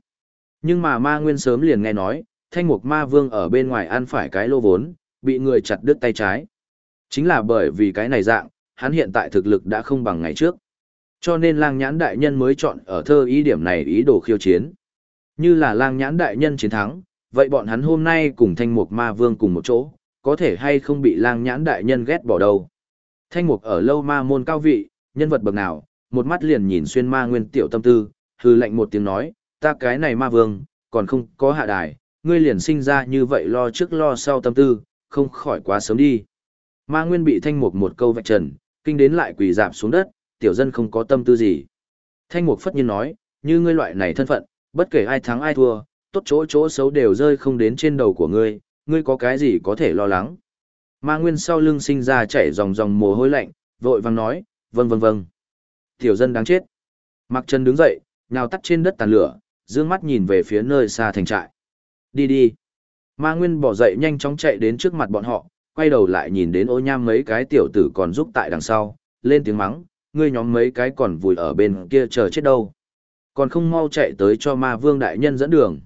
Nhưng mà Ma Nguyên sớm liền nghe nói, thanh mục ma vương ở bên ngoài ăn phải cái lô vốn, bị người chặt đứt tay trái. Chính là bởi vì cái này dạng, hắn hiện tại thực lực đã không bằng ngày trước. Cho nên lang nhãn đại nhân mới chọn ở thơ ý điểm này ý đồ khiêu chiến. Như là lang nhãn đại nhân chiến thắng, vậy bọn hắn hôm nay cùng thanh mục ma vương cùng một chỗ, có thể hay không bị lang nhãn đại nhân ghét bỏ đâu. Thanh mục ở lâu ma môn cao vị, nhân vật bậc nào, một mắt liền nhìn xuyên ma nguyên tiểu tâm tư, hư lệnh một tiếng nói, ta cái này ma vương, còn không có hạ đài, ngươi liền sinh ra như vậy lo trước lo sau tâm tư, không khỏi quá sớm đi. Ma nguyên bị thanh mục một câu vạch trần, kinh đến lại quỳ dạp xuống đất, tiểu dân không có tâm tư gì. Thanh mục phất nhiên nói, như ngươi loại này thân phận, bất kể ai thắng ai thua, tốt chỗ chỗ xấu đều rơi không đến trên đầu của ngươi, ngươi có cái gì có thể lo lắng. Ma Nguyên sau lưng sinh ra chảy dòng dòng mồ hôi lạnh, vội vàng nói, vâng vâng vâng. Tiểu dân đáng chết. Mặc chân đứng dậy, nhào tắt trên đất tàn lửa, dương mắt nhìn về phía nơi xa thành trại. Đi đi. Ma Nguyên bỏ dậy nhanh chóng chạy đến trước mặt bọn họ, quay đầu lại nhìn đến ô nham mấy cái tiểu tử còn giúp tại đằng sau, lên tiếng mắng, ngươi nhóm mấy cái còn vùi ở bên kia chờ chết đâu. Còn không mau chạy tới cho ma vương đại nhân dẫn đường.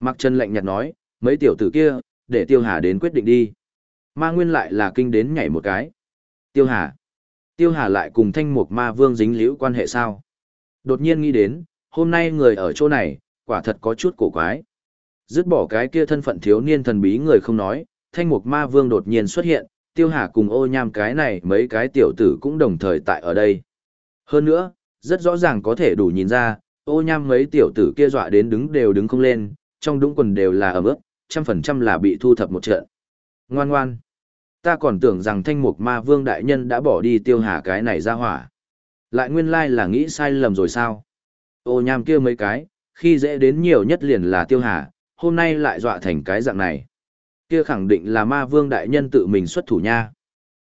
Mặc chân lạnh nhạt nói, mấy tiểu tử kia, để Tiêu Hà đến quyết định đi. Ma Nguyên lại là kinh đến nhảy một cái. Tiêu Hà. Tiêu Hà lại cùng thanh mục ma vương dính liễu quan hệ sao? Đột nhiên nghĩ đến, hôm nay người ở chỗ này, quả thật có chút cổ quái. Dứt bỏ cái kia thân phận thiếu niên thần bí người không nói, thanh mục ma vương đột nhiên xuất hiện, tiêu hà cùng ô nham cái này mấy cái tiểu tử cũng đồng thời tại ở đây. Hơn nữa, rất rõ ràng có thể đủ nhìn ra, ô nham mấy tiểu tử kia dọa đến đứng đều đứng không lên, trong đúng quần đều là ẩm ướt, trăm phần trăm là bị thu thập một trận. Ngoan ngoan. Ta còn tưởng rằng thanh mục ma vương đại nhân đã bỏ đi tiêu hà cái này ra hỏa. Lại nguyên lai là nghĩ sai lầm rồi sao? Ô nham kia mấy cái, khi dễ đến nhiều nhất liền là tiêu hà, hôm nay lại dọa thành cái dạng này. Kia khẳng định là ma vương đại nhân tự mình xuất thủ nha.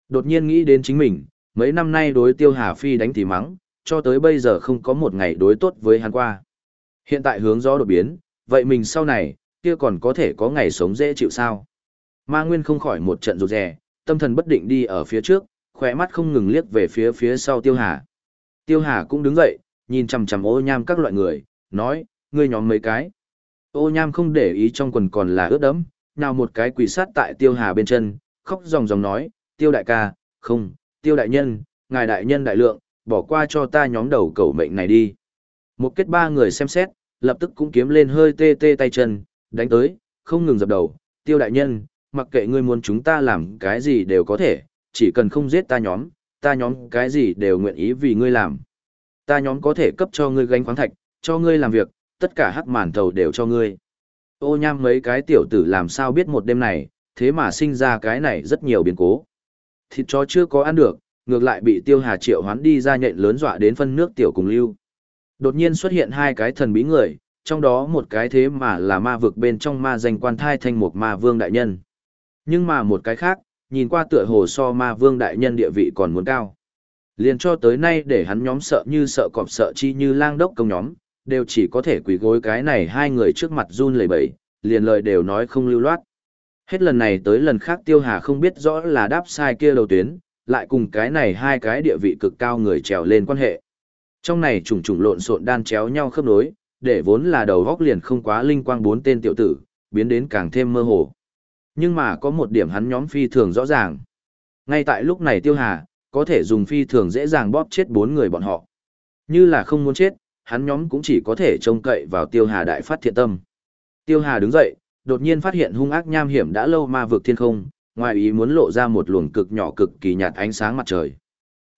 Đột nhiên nghĩ đến chính mình, mấy năm nay đối tiêu hà phi đánh thì mắng, cho tới bây giờ không có một ngày đối tốt với hắn qua. Hiện tại hướng gió đột biến, vậy mình sau này, kia còn có thể có ngày sống dễ chịu sao? Ma Nguyên không khỏi một trận rụt rè, tâm thần bất định đi ở phía trước, khỏe mắt không ngừng liếc về phía phía sau Tiêu Hà. Tiêu Hà cũng đứng dậy, nhìn chằm chằm ô nham các loại người, nói, ngươi nhóm mấy cái. Ô nham không để ý trong quần còn là ướt đẫm, nào một cái quỳ sát tại Tiêu Hà bên chân, khóc ròng ròng nói, Tiêu đại ca, không, Tiêu đại nhân, ngài đại nhân đại lượng, bỏ qua cho ta nhóm đầu cầu mệnh này đi. Một kết ba người xem xét, lập tức cũng kiếm lên hơi tê tê tay chân, đánh tới, không ngừng dập đầu, Tiêu đại nhân, mặc kệ ngươi muốn chúng ta làm cái gì đều có thể, chỉ cần không giết ta nhóm, ta nhóm cái gì đều nguyện ý vì ngươi làm. Ta nhóm có thể cấp cho ngươi gánh khoáng thạch, cho ngươi làm việc, tất cả hắc màn thầu đều cho ngươi. Ô nham mấy cái tiểu tử làm sao biết một đêm này, thế mà sinh ra cái này rất nhiều biến cố. Thịt chó chưa có ăn được, ngược lại bị tiêu hà triệu hoán đi ra nhện lớn dọa đến phân nước tiểu cùng lưu. Đột nhiên xuất hiện hai cái thần bí người, trong đó một cái thế mà là ma vực bên trong ma danh quan thai thanh một ma vương đại nhân. Nhưng mà một cái khác, nhìn qua tựa hồ so ma vương đại nhân địa vị còn muốn cao. Liền cho tới nay để hắn nhóm sợ như sợ cọp sợ chi như lang đốc công nhóm, đều chỉ có thể quỳ gối cái này hai người trước mặt run lẩy bẩy, liền lời đều nói không lưu loát. Hết lần này tới lần khác Tiêu Hà không biết rõ là đáp sai kia đầu tuyến, lại cùng cái này hai cái địa vị cực cao người trèo lên quan hệ. Trong này trùng trùng lộn xộn đan chéo nhau khớp nối, để vốn là đầu góc liền không quá linh quang bốn tên tiểu tử, biến đến càng thêm mơ hồ. Nhưng mà có một điểm hắn nhóm phi thường rõ ràng. Ngay tại lúc này Tiêu Hà, có thể dùng phi thường dễ dàng bóp chết bốn người bọn họ. Như là không muốn chết, hắn nhóm cũng chỉ có thể trông cậy vào Tiêu Hà đại phát thiện tâm. Tiêu Hà đứng dậy, đột nhiên phát hiện hung ác nham hiểm đã lâu ma vực thiên không, ngoài ý muốn lộ ra một luồng cực nhỏ cực kỳ nhạt ánh sáng mặt trời.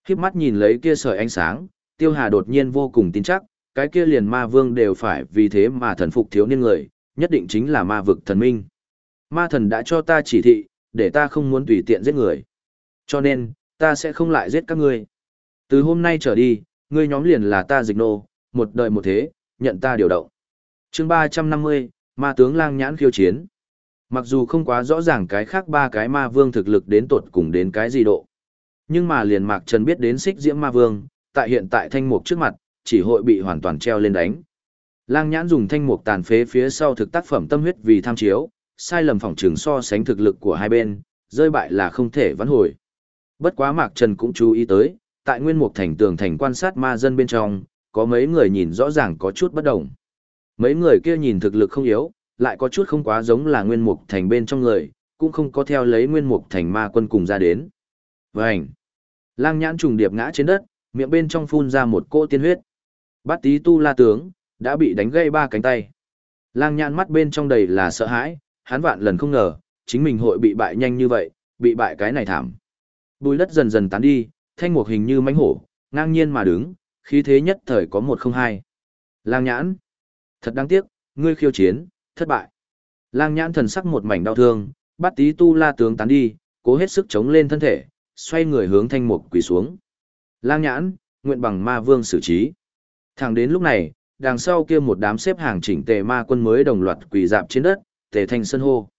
Khiếp mắt nhìn lấy kia sợi ánh sáng, Tiêu Hà đột nhiên vô cùng tin chắc, cái kia liền ma vương đều phải vì thế mà thần phục thiếu niên người, nhất định chính là ma vực thần minh. Ma thần đã cho ta chỉ thị, để ta không muốn tùy tiện giết người. Cho nên, ta sẽ không lại giết các ngươi. Từ hôm nay trở đi, ngươi nhóm liền là ta dịch nô, một đời một thế, nhận ta điều động. chương 350, ma tướng lang nhãn khiêu chiến. Mặc dù không quá rõ ràng cái khác ba cái ma vương thực lực đến tột cùng đến cái gì độ. Nhưng mà liền mạc trần biết đến xích diễm ma vương, tại hiện tại thanh mục trước mặt, chỉ hội bị hoàn toàn treo lên đánh. Lang nhãn dùng thanh mục tàn phế phía sau thực tác phẩm tâm huyết vì tham chiếu, sai lầm phỏng trường so sánh thực lực của hai bên, rơi bại là không thể vãn hồi. Bất quá Mạc Trần cũng chú ý tới, tại Nguyên Mục Thành tường thành quan sát ma dân bên trong, có mấy người nhìn rõ ràng có chút bất đồng. Mấy người kia nhìn thực lực không yếu, lại có chút không quá giống là Nguyên Mục Thành bên trong người, cũng không có theo lấy Nguyên Mục Thành ma quân cùng ra đến. Vành! Lang nhãn trùng điệp ngã trên đất, miệng bên trong phun ra một cỗ tiên huyết. Bát tí tu la tướng, đã bị đánh gây ba cánh tay. Lang nhãn mắt bên trong đầy là sợ hãi, hắn vạn lần không ngờ, chính mình hội bị bại nhanh như vậy, bị bại cái này thảm. Bùi đất dần dần tán đi, thanh mục hình như mánh hổ, ngang nhiên mà đứng, khí thế nhất thời có một không hai. Lang nhãn. Thật đáng tiếc, ngươi khiêu chiến, thất bại. Lang nhãn thần sắc một mảnh đau thương, bắt tí tu la tướng tán đi, cố hết sức chống lên thân thể, xoay người hướng thanh mục quỳ xuống. Lang nhãn, nguyện bằng ma vương xử trí. Thẳng đến lúc này, đằng sau kia một đám xếp hàng chỉnh tề ma quân mới đồng loạt quỳ dạp trên đất, tề thanh sân hô.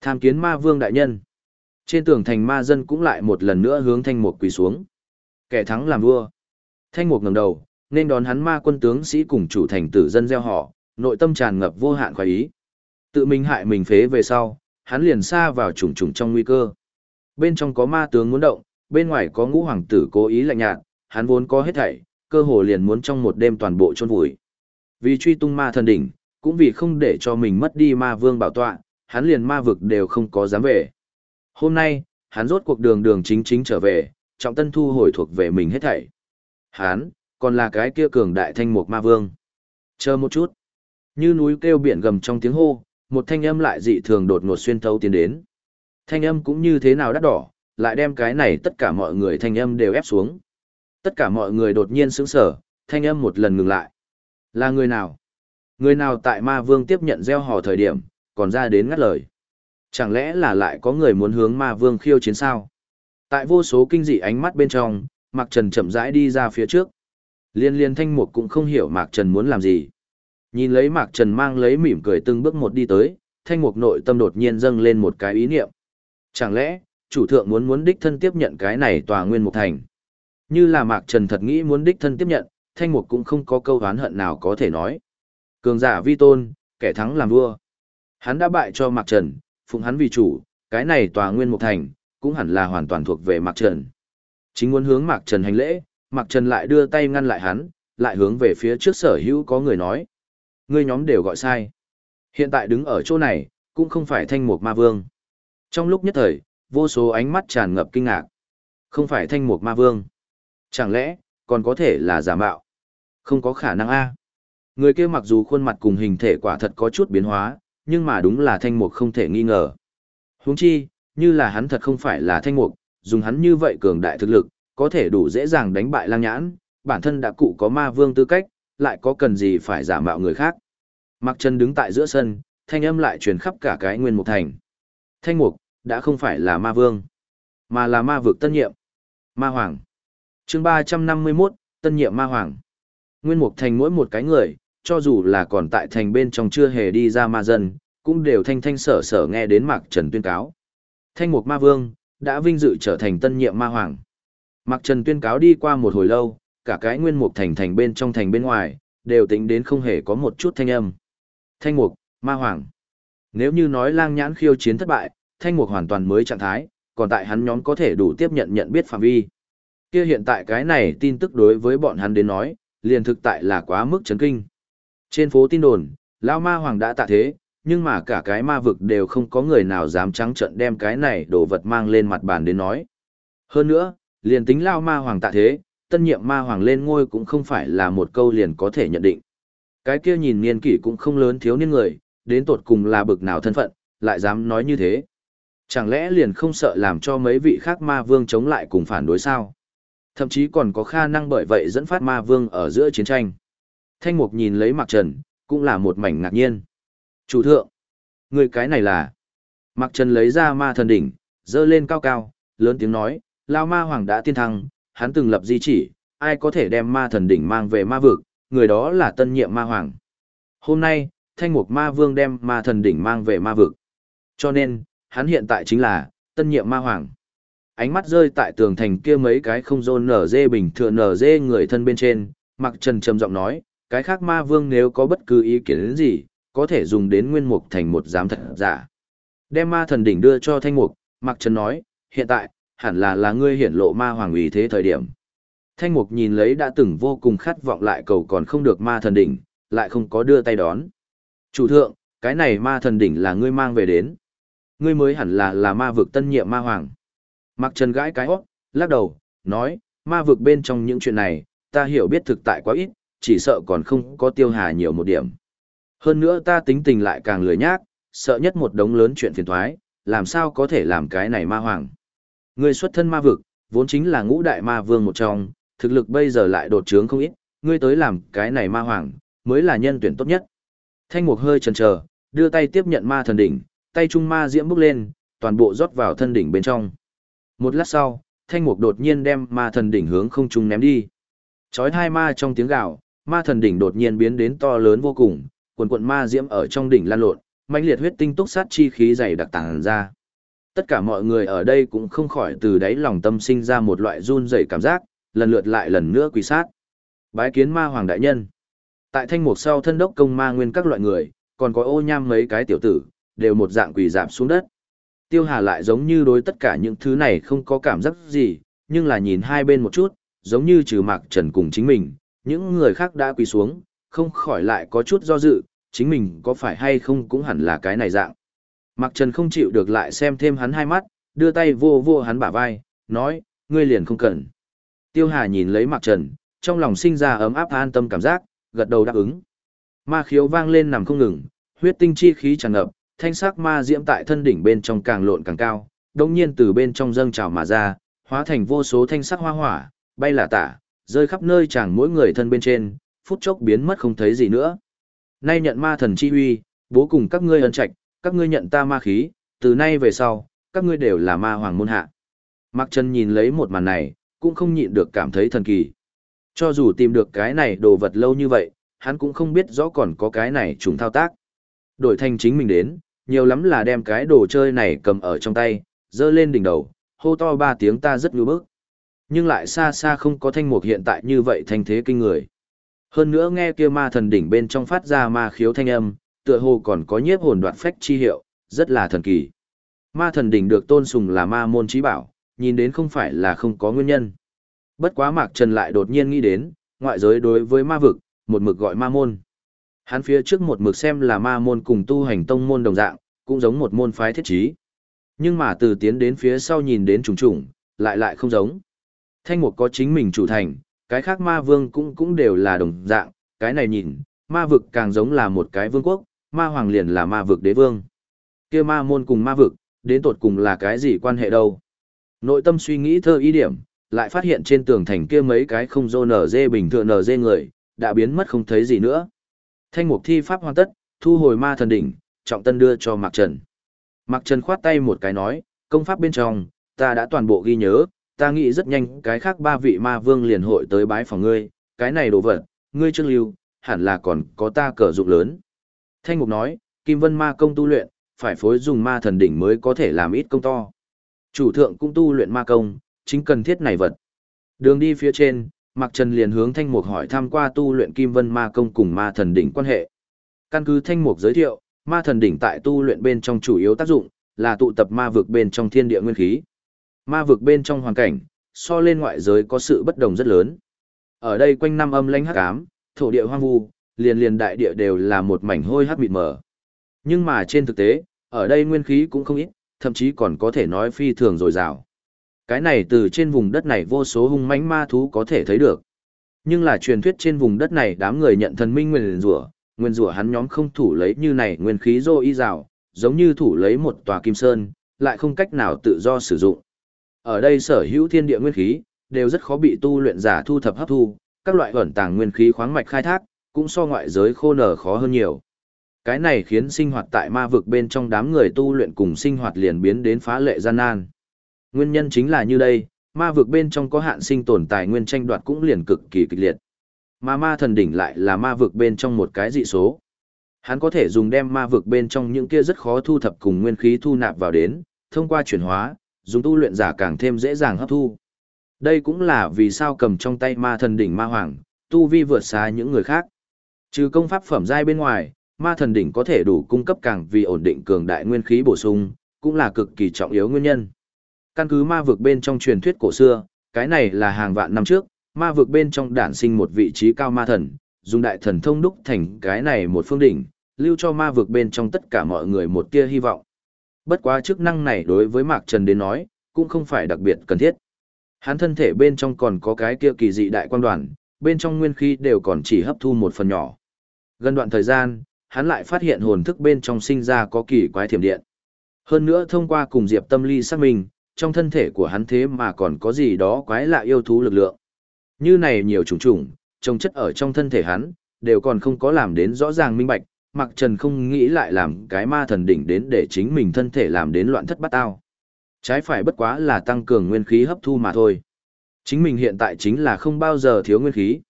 Tham kiến ma vương đại nhân. Trên tường thành ma dân cũng lại một lần nữa hướng thanh mục quỳ xuống. Kẻ thắng làm vua. Thanh mục ngẩng đầu, nên đón hắn ma quân tướng sĩ cùng chủ thành tử dân gieo họ, nội tâm tràn ngập vô hạn khoái ý. Tự mình hại mình phế về sau, hắn liền xa vào trùng trùng trong nguy cơ. Bên trong có ma tướng muốn động, bên ngoài có ngũ hoàng tử cố ý lạnh nhạt, hắn vốn có hết thảy, cơ hồ liền muốn trong một đêm toàn bộ chôn vùi. Vì truy tung ma thần đỉnh, cũng vì không để cho mình mất đi ma vương bảo tọa, hắn liền ma vực đều không có dám về. Hôm nay, hắn rốt cuộc đường đường chính chính trở về, trọng tân thu hồi thuộc về mình hết thảy. Hắn, còn là cái kia cường đại thanh mục ma vương. Chờ một chút. Như núi kêu biển gầm trong tiếng hô, một thanh âm lại dị thường đột ngột xuyên thấu tiến đến. Thanh âm cũng như thế nào đắt đỏ, lại đem cái này tất cả mọi người thanh âm đều ép xuống. Tất cả mọi người đột nhiên sững sở, thanh âm một lần ngừng lại. Là người nào? Người nào tại ma vương tiếp nhận gieo hò thời điểm, còn ra đến ngắt lời. Chẳng lẽ là lại có người muốn hướng ma vương khiêu chiến sao? Tại vô số kinh dị ánh mắt bên trong, Mạc Trần chậm rãi đi ra phía trước. Liên liên thanh mục cũng không hiểu Mạc Trần muốn làm gì. Nhìn lấy Mạc Trần mang lấy mỉm cười từng bước một đi tới, thanh mục nội tâm đột nhiên dâng lên một cái ý niệm. Chẳng lẽ, chủ thượng muốn muốn đích thân tiếp nhận cái này tòa nguyên mục thành? Như là Mạc Trần thật nghĩ muốn đích thân tiếp nhận, thanh mục cũng không có câu hán hận nào có thể nói. Cường giả vi tôn, kẻ thắng làm vua. Hắn đã bại cho Mạc Trần, phụng hắn vì chủ, cái này tòa nguyên mục thành, cũng hẳn là hoàn toàn thuộc về Mạc Trần. Chính muốn hướng Mạc Trần hành lễ, Mạc Trần lại đưa tay ngăn lại hắn, lại hướng về phía trước sở hữu có người nói. Ngươi nhóm đều gọi sai. Hiện tại đứng ở chỗ này, cũng không phải thanh mục ma vương. Trong lúc nhất thời, vô số ánh mắt tràn ngập kinh ngạc. Không phải thanh mục ma vương. Chẳng lẽ, còn có thể là giả mạo? Không có khả năng a. Người kia mặc dù khuôn mặt cùng hình thể quả thật có chút biến hóa, nhưng mà đúng là thanh mục không thể nghi ngờ. Huống chi, như là hắn thật không phải là thanh mục, dùng hắn như vậy cường đại thực lực, có thể đủ dễ dàng đánh bại lang nhãn, bản thân đã cụ có ma vương tư cách, lại có cần gì phải giả mạo người khác. Mặc chân đứng tại giữa sân, thanh âm lại truyền khắp cả cái nguyên mục thành. Thanh mục, đã không phải là ma vương, mà là ma vực tân nhiệm. Ma hoàng. chương 351, tân nhiệm ma hoàng. Nguyên mục thành mỗi một cái người, cho dù là còn tại thành bên trong chưa hề đi ra ma dân, cũng đều thanh thanh sở sở nghe đến Mạc Trần tuyên cáo. Thanh mục ma vương, đã vinh dự trở thành tân nhiệm ma hoàng. Mạc Trần tuyên cáo đi qua một hồi lâu, cả cái nguyên mục thành thành bên trong thành bên ngoài, đều tính đến không hề có một chút thanh âm. Thanh mục, ma hoàng. Nếu như nói lang nhãn khiêu chiến thất bại, thanh mục hoàn toàn mới trạng thái, còn tại hắn nhóm có thể đủ tiếp nhận nhận biết phạm vi. Kia hiện tại cái này tin tức đối với bọn hắn đến nói, liền thực tại là quá mức chấn kinh. Trên phố tin đồn, Lao Ma Hoàng đã tạ thế, nhưng mà cả cái ma vực đều không có người nào dám trắng trợn đem cái này đồ vật mang lên mặt bàn đến nói. Hơn nữa, liền tính Lao Ma Hoàng tạ thế, tân nhiệm Ma Hoàng lên ngôi cũng không phải là một câu liền có thể nhận định. Cái kia nhìn niên kỷ cũng không lớn thiếu niên người, đến tột cùng là bực nào thân phận, lại dám nói như thế. Chẳng lẽ liền không sợ làm cho mấy vị khác ma vương chống lại cùng phản đối sao? Thậm chí còn có khả năng bởi vậy dẫn phát ma vương ở giữa chiến tranh. Thanh mục nhìn lấy Mạc Trần, cũng là một mảnh ngạc nhiên. Chủ thượng, người cái này là... Mạc Trần lấy ra ma thần đỉnh, dơ lên cao cao, lớn tiếng nói, Lao ma hoàng đã tiên thăng, hắn từng lập di chỉ, ai có thể đem ma thần đỉnh mang về ma vực, người đó là tân nhiệm ma hoàng. Hôm nay, thanh mục ma vương đem ma thần đỉnh mang về ma vực. Cho nên, hắn hiện tại chính là tân nhiệm ma hoàng. Ánh mắt rơi tại tường thành kia mấy cái không rôn nở dê bình thường nở dê người thân bên trên, Mặc Trần trầm giọng nói, cái khác ma vương nếu có bất cứ ý kiến gì, có thể dùng đến nguyên mục thành một giám thật giả. Đem ma thần đỉnh đưa cho thanh mục, Mặc Trần nói, hiện tại, hẳn là là ngươi hiển lộ ma hoàng ủy thế thời điểm. Thanh mục nhìn lấy đã từng vô cùng khát vọng lại cầu còn không được ma thần đỉnh, lại không có đưa tay đón. Chủ thượng, cái này ma thần đỉnh là ngươi mang về đến. Ngươi mới hẳn là là ma vực tân nhiệm ma hoàng. Mặc Trần gãi cái óc lắc đầu, nói, ma vực bên trong những chuyện này, ta hiểu biết thực tại quá ít, chỉ sợ còn không có tiêu hà nhiều một điểm. Hơn nữa ta tính tình lại càng lười nhác, sợ nhất một đống lớn chuyện phiền thoái, làm sao có thể làm cái này ma hoàng. Ngươi xuất thân ma vực, vốn chính là ngũ đại ma vương một trong, thực lực bây giờ lại đột trướng không ít, ngươi tới làm cái này ma hoàng, mới là nhân tuyển tốt nhất. Thanh mục hơi chần chờ, đưa tay tiếp nhận ma thần đỉnh, tay trung ma diễm bước lên, toàn bộ rót vào thân đỉnh bên trong. Một lát sau, thanh mục đột nhiên đem ma thần đỉnh hướng không trung ném đi. Chói hai ma trong tiếng gào, ma thần đỉnh đột nhiên biến đến to lớn vô cùng, quần quận ma diễm ở trong đỉnh lan lộn, mãnh liệt huyết tinh túc sát chi khí dày đặc tàng ra. Tất cả mọi người ở đây cũng không khỏi từ đáy lòng tâm sinh ra một loại run rẩy cảm giác, lần lượt lại lần nữa quỳ sát. Bái kiến ma hoàng đại nhân. Tại thanh mục sau thân đốc công ma nguyên các loại người, còn có ô nham mấy cái tiểu tử, đều một dạng quỳ dạp xuống đất. Tiêu Hà lại giống như đối tất cả những thứ này không có cảm giác gì, nhưng là nhìn hai bên một chút, giống như trừ Mạc Trần cùng chính mình, những người khác đã quỳ xuống, không khỏi lại có chút do dự, chính mình có phải hay không cũng hẳn là cái này dạng. Mạc Trần không chịu được lại xem thêm hắn hai mắt, đưa tay vô vô hắn bả vai, nói, ngươi liền không cần. Tiêu Hà nhìn lấy Mạc Trần, trong lòng sinh ra ấm áp an tâm cảm giác, gật đầu đáp ứng. Ma khiếu vang lên nằm không ngừng, huyết tinh chi khí tràn ngập, thanh sắc ma diễm tại thân đỉnh bên trong càng lộn càng cao, đồng nhiên từ bên trong dâng trào mà ra, hóa thành vô số thanh sắc hoa hỏa, bay là tả, rơi khắp nơi chẳng mỗi người thân bên trên, phút chốc biến mất không thấy gì nữa. Nay nhận ma thần chi huy, bố cùng các ngươi ân trạch, các ngươi nhận ta ma khí, từ nay về sau, các ngươi đều là ma hoàng môn hạ. Mạc Trần nhìn lấy một màn này, cũng không nhịn được cảm thấy thần kỳ. Cho dù tìm được cái này đồ vật lâu như vậy, hắn cũng không biết rõ còn có cái này trùng thao tác. Đổi thành chính mình đến, nhiều lắm là đem cái đồ chơi này cầm ở trong tay, dơ lên đỉnh đầu, hô to ba tiếng ta rất ngư bức. Nhưng lại xa xa không có thanh mục hiện tại như vậy thanh thế kinh người. Hơn nữa nghe kia ma thần đỉnh bên trong phát ra ma khiếu thanh âm, tựa hồ còn có nhiếp hồn đoạt phách chi hiệu, rất là thần kỳ. Ma thần đỉnh được tôn sùng là ma môn trí bảo, nhìn đến không phải là không có nguyên nhân. Bất quá Mạc Trần lại đột nhiên nghĩ đến, ngoại giới đối với ma vực, một mực gọi ma môn. Hắn phía trước một mực xem là ma môn cùng tu hành tông môn đồng dạng, cũng giống một môn phái thiết trí. Nhưng mà từ tiến đến phía sau nhìn đến trùng trùng, lại lại không giống. Thanh mục có chính mình chủ thành, cái khác ma vương cũng cũng đều là đồng dạng, cái này nhìn, ma vực càng giống là một cái vương quốc, ma hoàng liền là ma vực đế vương. kia ma môn cùng ma vực, đến tột cùng là cái gì quan hệ đâu. Nội tâm suy nghĩ thơ ý điểm, lại phát hiện trên tường thành kia mấy cái không dô nở dê bình thường nở dê người, đã biến mất không thấy gì nữa. Thanh mục thi pháp hoàn tất, thu hồi ma thần đỉnh, trọng tân đưa cho Mạc Trần. Mạc Trần khoát tay một cái nói, công pháp bên trong, ta đã toàn bộ ghi nhớ, ta nghĩ rất nhanh cái khác ba vị ma vương liền hội tới bái phòng ngươi, cái này đồ vật, ngươi trương lưu, hẳn là còn có ta cờ dụng lớn. Thanh mục nói, Kim Vân ma công tu luyện, phải phối dùng ma thần đỉnh mới có thể làm ít công to. Chủ thượng cũng tu luyện ma công, chính cần thiết này vật. Đường đi phía trên, Mạc Trần liền hướng Thanh Mục hỏi thăm qua tu luyện Kim Vân Ma công cùng Ma Thần đỉnh quan hệ. Căn cứ Thanh Mục giới thiệu, Ma Thần đỉnh tại tu luyện bên trong chủ yếu tác dụng là tụ tập ma vực bên trong thiên địa nguyên khí. Ma vực bên trong hoàn cảnh, so lên ngoại giới có sự bất đồng rất lớn. Ở đây quanh năm âm lãnh hắc ám, thổ địa hoang vu, liền liền đại địa đều là một mảnh hôi hắc mịt mờ. Nhưng mà trên thực tế, ở đây nguyên khí cũng không ít, thậm chí còn có thể nói phi thường dồi dào. Cái này từ trên vùng đất này vô số hung mãnh ma thú có thể thấy được. Nhưng là truyền thuyết trên vùng đất này đám người nhận thần minh nguyên rủa, nguyên rủa hắn nhóm không thủ lấy như này nguyên khí dô y rào, giống như thủ lấy một tòa kim sơn, lại không cách nào tự do sử dụng. Ở đây sở hữu thiên địa nguyên khí, đều rất khó bị tu luyện giả thu thập hấp thu, các loại ẩn tàng nguyên khí khoáng mạch khai thác, cũng so ngoại giới khô nở khó hơn nhiều. Cái này khiến sinh hoạt tại ma vực bên trong đám người tu luyện cùng sinh hoạt liền biến đến phá lệ gian nan. Nguyên nhân chính là như đây, ma vực bên trong có hạn sinh tồn tài nguyên tranh đoạt cũng liền cực kỳ kịch liệt. Mà ma thần đỉnh lại là ma vực bên trong một cái dị số. Hắn có thể dùng đem ma vực bên trong những kia rất khó thu thập cùng nguyên khí thu nạp vào đến, thông qua chuyển hóa, dùng tu luyện giả càng thêm dễ dàng hấp thu. Đây cũng là vì sao cầm trong tay ma thần đỉnh ma hoàng, tu vi vượt xa những người khác. Trừ công pháp phẩm giai bên ngoài, ma thần đỉnh có thể đủ cung cấp càng vì ổn định cường đại nguyên khí bổ sung, cũng là cực kỳ trọng yếu nguyên nhân. Căn cứ ma vực bên trong truyền thuyết cổ xưa, cái này là hàng vạn năm trước, ma vực bên trong đản sinh một vị trí cao ma thần, dùng đại thần thông đúc thành cái này một phương đỉnh, lưu cho ma vực bên trong tất cả mọi người một tia hy vọng. Bất quá chức năng này đối với Mạc Trần đến nói, cũng không phải đặc biệt cần thiết. Hắn thân thể bên trong còn có cái kia kỳ dị đại quan đoàn, bên trong nguyên khí đều còn chỉ hấp thu một phần nhỏ. Gần đoạn thời gian, hắn lại phát hiện hồn thức bên trong sinh ra có kỳ quái thiểm điện. Hơn nữa thông qua cùng Diệp Tâm Ly xác minh, trong thân thể của hắn thế mà còn có gì đó quái lạ yêu thú lực lượng. Như này nhiều trùng trùng, trồng chất ở trong thân thể hắn, đều còn không có làm đến rõ ràng minh bạch, Mặc Trần không nghĩ lại làm cái ma thần đỉnh đến để chính mình thân thể làm đến loạn thất bát tao. Trái phải bất quá là tăng cường nguyên khí hấp thu mà thôi. Chính mình hiện tại chính là không bao giờ thiếu nguyên khí.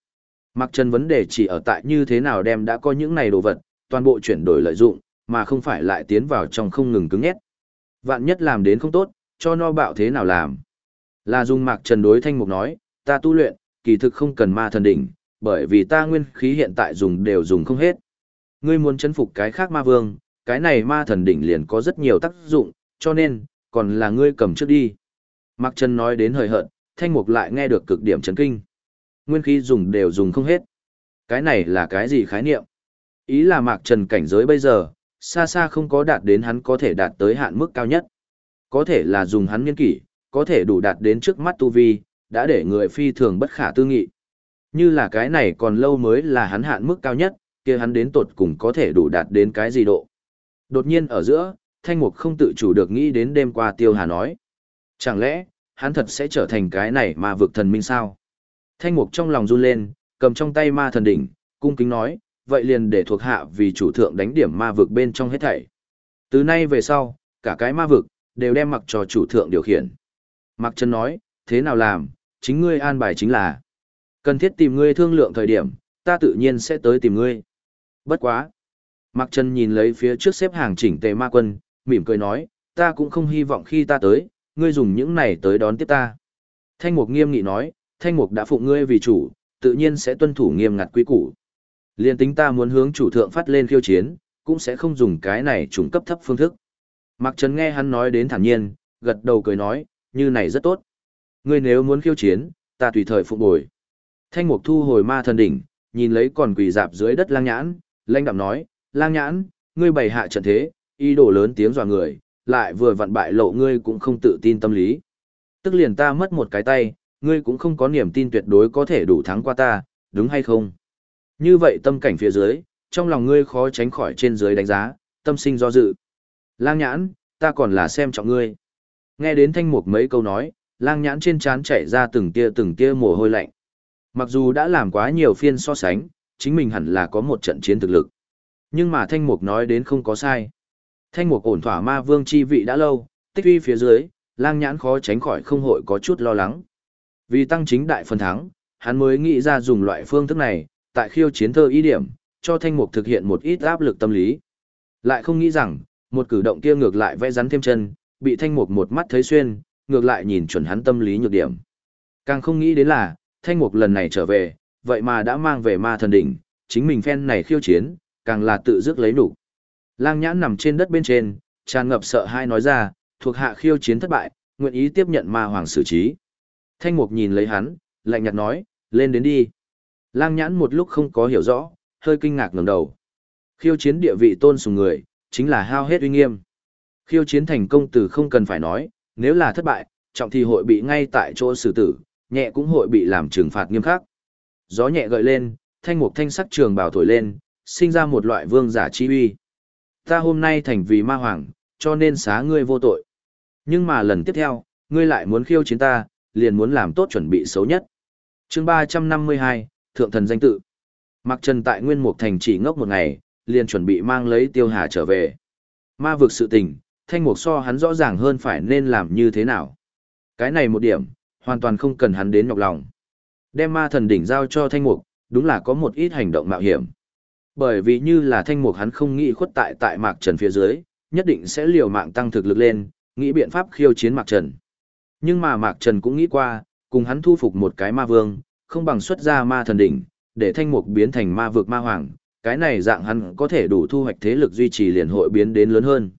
Mặc Trần vấn đề chỉ ở tại như thế nào đem đã có những này đồ vật, toàn bộ chuyển đổi lợi dụng, mà không phải lại tiến vào trong không ngừng cứng nhét. Vạn nhất làm đến không tốt, cho no bạo thế nào làm. Là dùng Mạc Trần đối thanh mục nói, ta tu luyện, kỳ thực không cần ma thần đỉnh, bởi vì ta nguyên khí hiện tại dùng đều dùng không hết. Ngươi muốn chấn phục cái khác ma vương, cái này ma thần đỉnh liền có rất nhiều tác dụng, cho nên, còn là ngươi cầm trước đi. Mạc Trần nói đến hời hợt, thanh mục lại nghe được cực điểm chấn kinh. Nguyên khí dùng đều dùng không hết. Cái này là cái gì khái niệm? Ý là Mạc Trần cảnh giới bây giờ, xa xa không có đạt đến hắn có thể đạt tới hạn mức cao nhất. Có thể là dùng hắn nhân kỷ, có thể đủ đạt đến trước mắt tu vi, đã để người phi thường bất khả tư nghị. Như là cái này còn lâu mới là hắn hạn mức cao nhất, kia hắn đến tột cùng có thể đủ đạt đến cái gì độ. Đột nhiên ở giữa, Thanh Mục không tự chủ được nghĩ đến đêm qua Tiêu Hà nói. Chẳng lẽ, hắn thật sẽ trở thành cái này mà vực thần minh sao? Thanh Mục trong lòng run lên, cầm trong tay ma thần đỉnh, cung kính nói, vậy liền để thuộc hạ vì chủ thượng đánh điểm ma vực bên trong hết thảy. Từ nay về sau, cả cái ma vực, đều đem mặc cho chủ thượng điều khiển. Mặc chân nói, thế nào làm, chính ngươi an bài chính là. Cần thiết tìm ngươi thương lượng thời điểm, ta tự nhiên sẽ tới tìm ngươi. Bất quá. Mặc Trần nhìn lấy phía trước xếp hàng chỉnh tề ma quân, mỉm cười nói, ta cũng không hy vọng khi ta tới, ngươi dùng những này tới đón tiếp ta. Thanh mục nghiêm nghị nói, thanh mục đã phụng ngươi vì chủ, tự nhiên sẽ tuân thủ nghiêm ngặt quy củ. Liên tính ta muốn hướng chủ thượng phát lên khiêu chiến, cũng sẽ không dùng cái này trùng cấp thấp phương thức. Mặc Trần nghe hắn nói đến thản nhiên, gật đầu cười nói, như này rất tốt. Ngươi nếu muốn khiêu chiến, ta tùy thời phục bồi. Thanh Mục thu hồi ma thần đỉnh, nhìn lấy còn quỳ dạp dưới đất lang nhãn, Lãnh đạm nói, lang nhãn, ngươi bày hạ trận thế, ý đồ lớn tiếng dọa người, lại vừa vặn bại lộ ngươi cũng không tự tin tâm lý. Tức liền ta mất một cái tay, ngươi cũng không có niềm tin tuyệt đối có thể đủ thắng qua ta, đúng hay không? Như vậy tâm cảnh phía dưới, trong lòng ngươi khó tránh khỏi trên dưới đánh giá, tâm sinh do dự. Lang nhãn, ta còn là xem trọng ngươi. Nghe đến thanh mục mấy câu nói, lang nhãn trên trán chảy ra từng tia từng tia mồ hôi lạnh. Mặc dù đã làm quá nhiều phiên so sánh, chính mình hẳn là có một trận chiến thực lực. Nhưng mà thanh mục nói đến không có sai. Thanh mục ổn thỏa ma vương chi vị đã lâu, tích uy phía dưới, lang nhãn khó tránh khỏi không hội có chút lo lắng. Vì tăng chính đại phần thắng, hắn mới nghĩ ra dùng loại phương thức này, tại khiêu chiến thơ ý điểm, cho thanh mục thực hiện một ít áp lực tâm lý. Lại không nghĩ rằng, một cử động kia ngược lại vẽ rắn thêm chân, bị thanh mục một mắt thấy xuyên, ngược lại nhìn chuẩn hắn tâm lý nhược điểm. Càng không nghĩ đến là, thanh mục lần này trở về, vậy mà đã mang về ma thần đỉnh, chính mình phen này khiêu chiến, càng là tự dứt lấy đủ. Lang nhãn nằm trên đất bên trên, tràn ngập sợ hai nói ra, thuộc hạ khiêu chiến thất bại, nguyện ý tiếp nhận ma hoàng xử trí. Thanh mục nhìn lấy hắn, lạnh nhạt nói, lên đến đi. Lang nhãn một lúc không có hiểu rõ, hơi kinh ngạc ngẩng đầu. Khiêu chiến địa vị tôn sùng người, chính là hao hết uy nghiêm. Khiêu chiến thành công từ không cần phải nói, nếu là thất bại, trọng thì hội bị ngay tại chỗ xử tử, nhẹ cũng hội bị làm trừng phạt nghiêm khắc. Gió nhẹ gợi lên, thanh mục thanh sắc trường bào thổi lên, sinh ra một loại vương giả chi uy. Ta hôm nay thành vì ma hoàng, cho nên xá ngươi vô tội. Nhưng mà lần tiếp theo, ngươi lại muốn khiêu chiến ta, liền muốn làm tốt chuẩn bị xấu nhất. chương 352, Thượng thần danh tự. Mặc Trần tại Nguyên Mục Thành chỉ ngốc một ngày, liền chuẩn bị mang lấy Tiêu Hà trở về. Ma vực sự tình, Thanh Mục so hắn rõ ràng hơn phải nên làm như thế nào. Cái này một điểm, hoàn toàn không cần hắn đến nhọc lòng. Đem ma thần đỉnh giao cho Thanh Mục, đúng là có một ít hành động mạo hiểm. Bởi vì như là Thanh Mục hắn không nghĩ khuất tại tại Mạc Trần phía dưới, nhất định sẽ liều mạng tăng thực lực lên, nghĩ biện pháp khiêu chiến Mạc Trần. Nhưng mà Mạc Trần cũng nghĩ qua, cùng hắn thu phục một cái ma vương, không bằng xuất ra ma thần đỉnh, để thanh mục biến thành ma vực ma hoàng, cái này dạng hắn có thể đủ thu hoạch thế lực duy trì liền hội biến đến lớn hơn.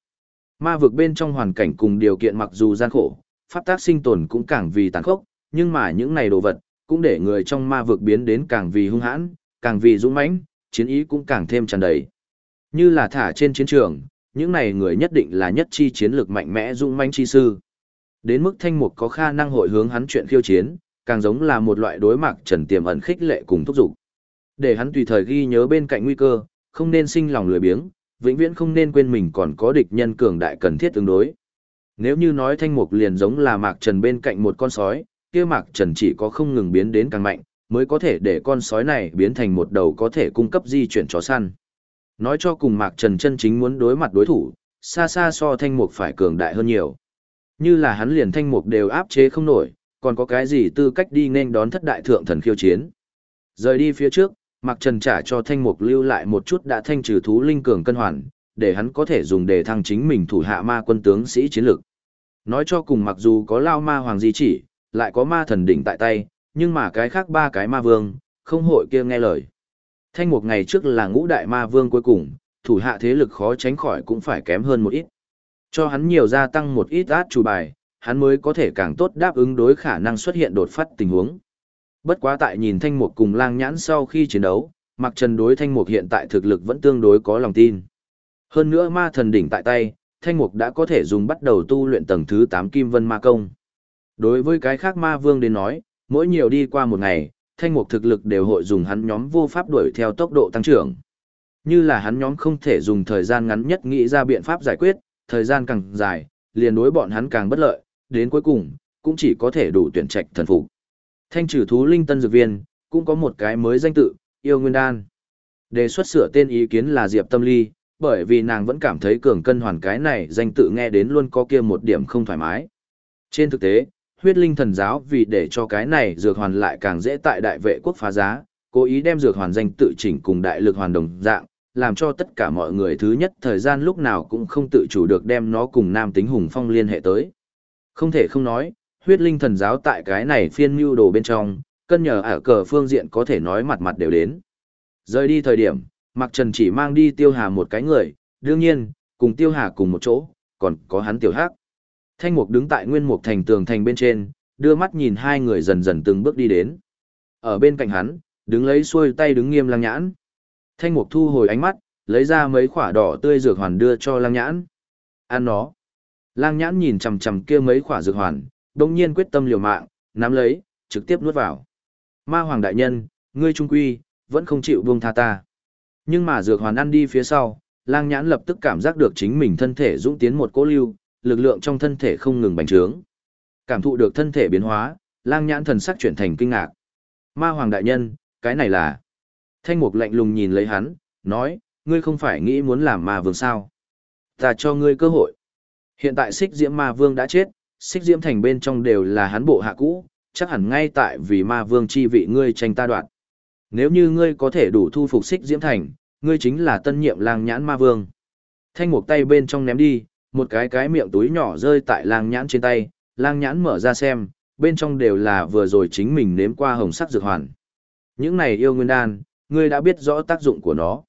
Ma vực bên trong hoàn cảnh cùng điều kiện mặc dù gian khổ, pháp tác sinh tồn cũng càng vì tàn khốc, nhưng mà những này đồ vật, cũng để người trong ma vực biến đến càng vì hung hãn, càng vì dũng mãnh, chiến ý cũng càng thêm tràn đầy. Như là thả trên chiến trường, những này người nhất định là nhất chi chiến lược mạnh mẽ dũng mãnh chi sư. Đến mức thanh mục có khả năng hội hướng hắn chuyện khiêu chiến, càng giống là một loại đối mặt trần tiềm ẩn khích lệ cùng thúc giục. Để hắn tùy thời ghi nhớ bên cạnh nguy cơ, không nên sinh lòng lười biếng, vĩnh viễn không nên quên mình còn có địch nhân cường đại cần thiết tương đối. Nếu như nói thanh mục liền giống là mạc trần bên cạnh một con sói, kia mạc trần chỉ có không ngừng biến đến càng mạnh, mới có thể để con sói này biến thành một đầu có thể cung cấp di chuyển chó săn. Nói cho cùng mạc trần chân chính muốn đối mặt đối thủ, xa xa so thanh mục phải cường đại hơn nhiều. Như là hắn liền thanh mục đều áp chế không nổi, còn có cái gì tư cách đi nên đón thất đại thượng thần khiêu chiến. Rời đi phía trước, Mạc Trần trả cho thanh mục lưu lại một chút đã thanh trừ thú linh cường cân hoàn, để hắn có thể dùng để thăng chính mình thủ hạ ma quân tướng sĩ chiến lực. Nói cho cùng mặc dù có lao ma hoàng di chỉ, lại có ma thần đỉnh tại tay, nhưng mà cái khác ba cái ma vương, không hội kia nghe lời. Thanh một ngày trước là ngũ đại ma vương cuối cùng, thủ hạ thế lực khó tránh khỏi cũng phải kém hơn một ít. Cho hắn nhiều gia tăng một ít át chủ bài, hắn mới có thể càng tốt đáp ứng đối khả năng xuất hiện đột phát tình huống. Bất quá tại nhìn Thanh Mục cùng Lang Nhãn sau khi chiến đấu, mặc Trần đối Thanh Mục hiện tại thực lực vẫn tương đối có lòng tin. Hơn nữa ma thần đỉnh tại tay, thanh mục đã có thể dùng bắt đầu tu luyện tầng thứ 8 kim vân ma công. Đối với cái khác ma vương đến nói, mỗi nhiều đi qua một ngày, thanh mục thực lực đều hội dùng hắn nhóm vô pháp đuổi theo tốc độ tăng trưởng. Như là hắn nhóm không thể dùng thời gian ngắn nhất nghĩ ra biện pháp giải quyết, thời gian càng dài, liền đối bọn hắn càng bất lợi, đến cuối cùng, cũng chỉ có thể đủ tuyển trạch thần phục. Thanh trừ thú linh tân dược viên, cũng có một cái mới danh tự, yêu nguyên đan. Đề xuất sửa tên ý kiến là Diệp Tâm Ly, bởi vì nàng vẫn cảm thấy cường cân hoàn cái này danh tự nghe đến luôn có kia một điểm không thoải mái. Trên thực tế, huyết linh thần giáo vì để cho cái này dược hoàn lại càng dễ tại đại vệ quốc phá giá, cố ý đem dược hoàn danh tự chỉnh cùng đại lực hoàn đồng dạng, làm cho tất cả mọi người thứ nhất thời gian lúc nào cũng không tự chủ được đem nó cùng nam tính hùng phong liên hệ tới. Không thể không nói, huyết linh thần giáo tại cái này phiên mưu đồ bên trong, cân nhờ ở cờ phương diện có thể nói mặt mặt đều đến. Rời đi thời điểm, Mạc Trần chỉ mang đi Tiêu Hà một cái người, đương nhiên, cùng Tiêu Hà cùng một chỗ, còn có hắn Tiểu Hắc. Thanh Mục đứng tại nguyên mục thành tường thành bên trên, đưa mắt nhìn hai người dần dần từng bước đi đến. Ở bên cạnh hắn, đứng lấy xuôi tay đứng nghiêm lang nhãn. Thanh Mục thu hồi ánh mắt, lấy ra mấy quả đỏ tươi dược hoàn đưa cho lang nhãn. Ăn nó. Lang nhãn nhìn chằm chằm kia mấy quả dược hoàn, đồng nhiên quyết tâm liều mạng, nắm lấy, trực tiếp nuốt vào. Ma Hoàng Đại Nhân, ngươi trung quy, vẫn không chịu buông tha ta. Nhưng mà dược hoàn ăn đi phía sau, lang nhãn lập tức cảm giác được chính mình thân thể dũng tiến một cỗ lưu, lực lượng trong thân thể không ngừng bành trướng. Cảm thụ được thân thể biến hóa, lang nhãn thần sắc chuyển thành kinh ngạc. Ma Hoàng Đại Nhân, cái này là... Thanh mục lạnh lùng nhìn lấy hắn, nói, ngươi không phải nghĩ muốn làm ma vương sao. Ta cho ngươi cơ hội. Hiện tại xích diễm ma vương đã chết, xích diễm thành bên trong đều là hắn bộ hạ cũ, chắc hẳn ngay tại vì ma vương chi vị ngươi tranh ta đoạn. Nếu như ngươi có thể đủ thu phục xích diễm thành, ngươi chính là tân nhiệm lang nhãn ma vương. Thanh mục tay bên trong ném đi, một cái cái miệng túi nhỏ rơi tại lang nhãn trên tay, lang nhãn mở ra xem, bên trong đều là vừa rồi chính mình nếm qua hồng sắc dược hoàn. Những này yêu nguyên đan, ngươi đã biết rõ tác dụng của nó.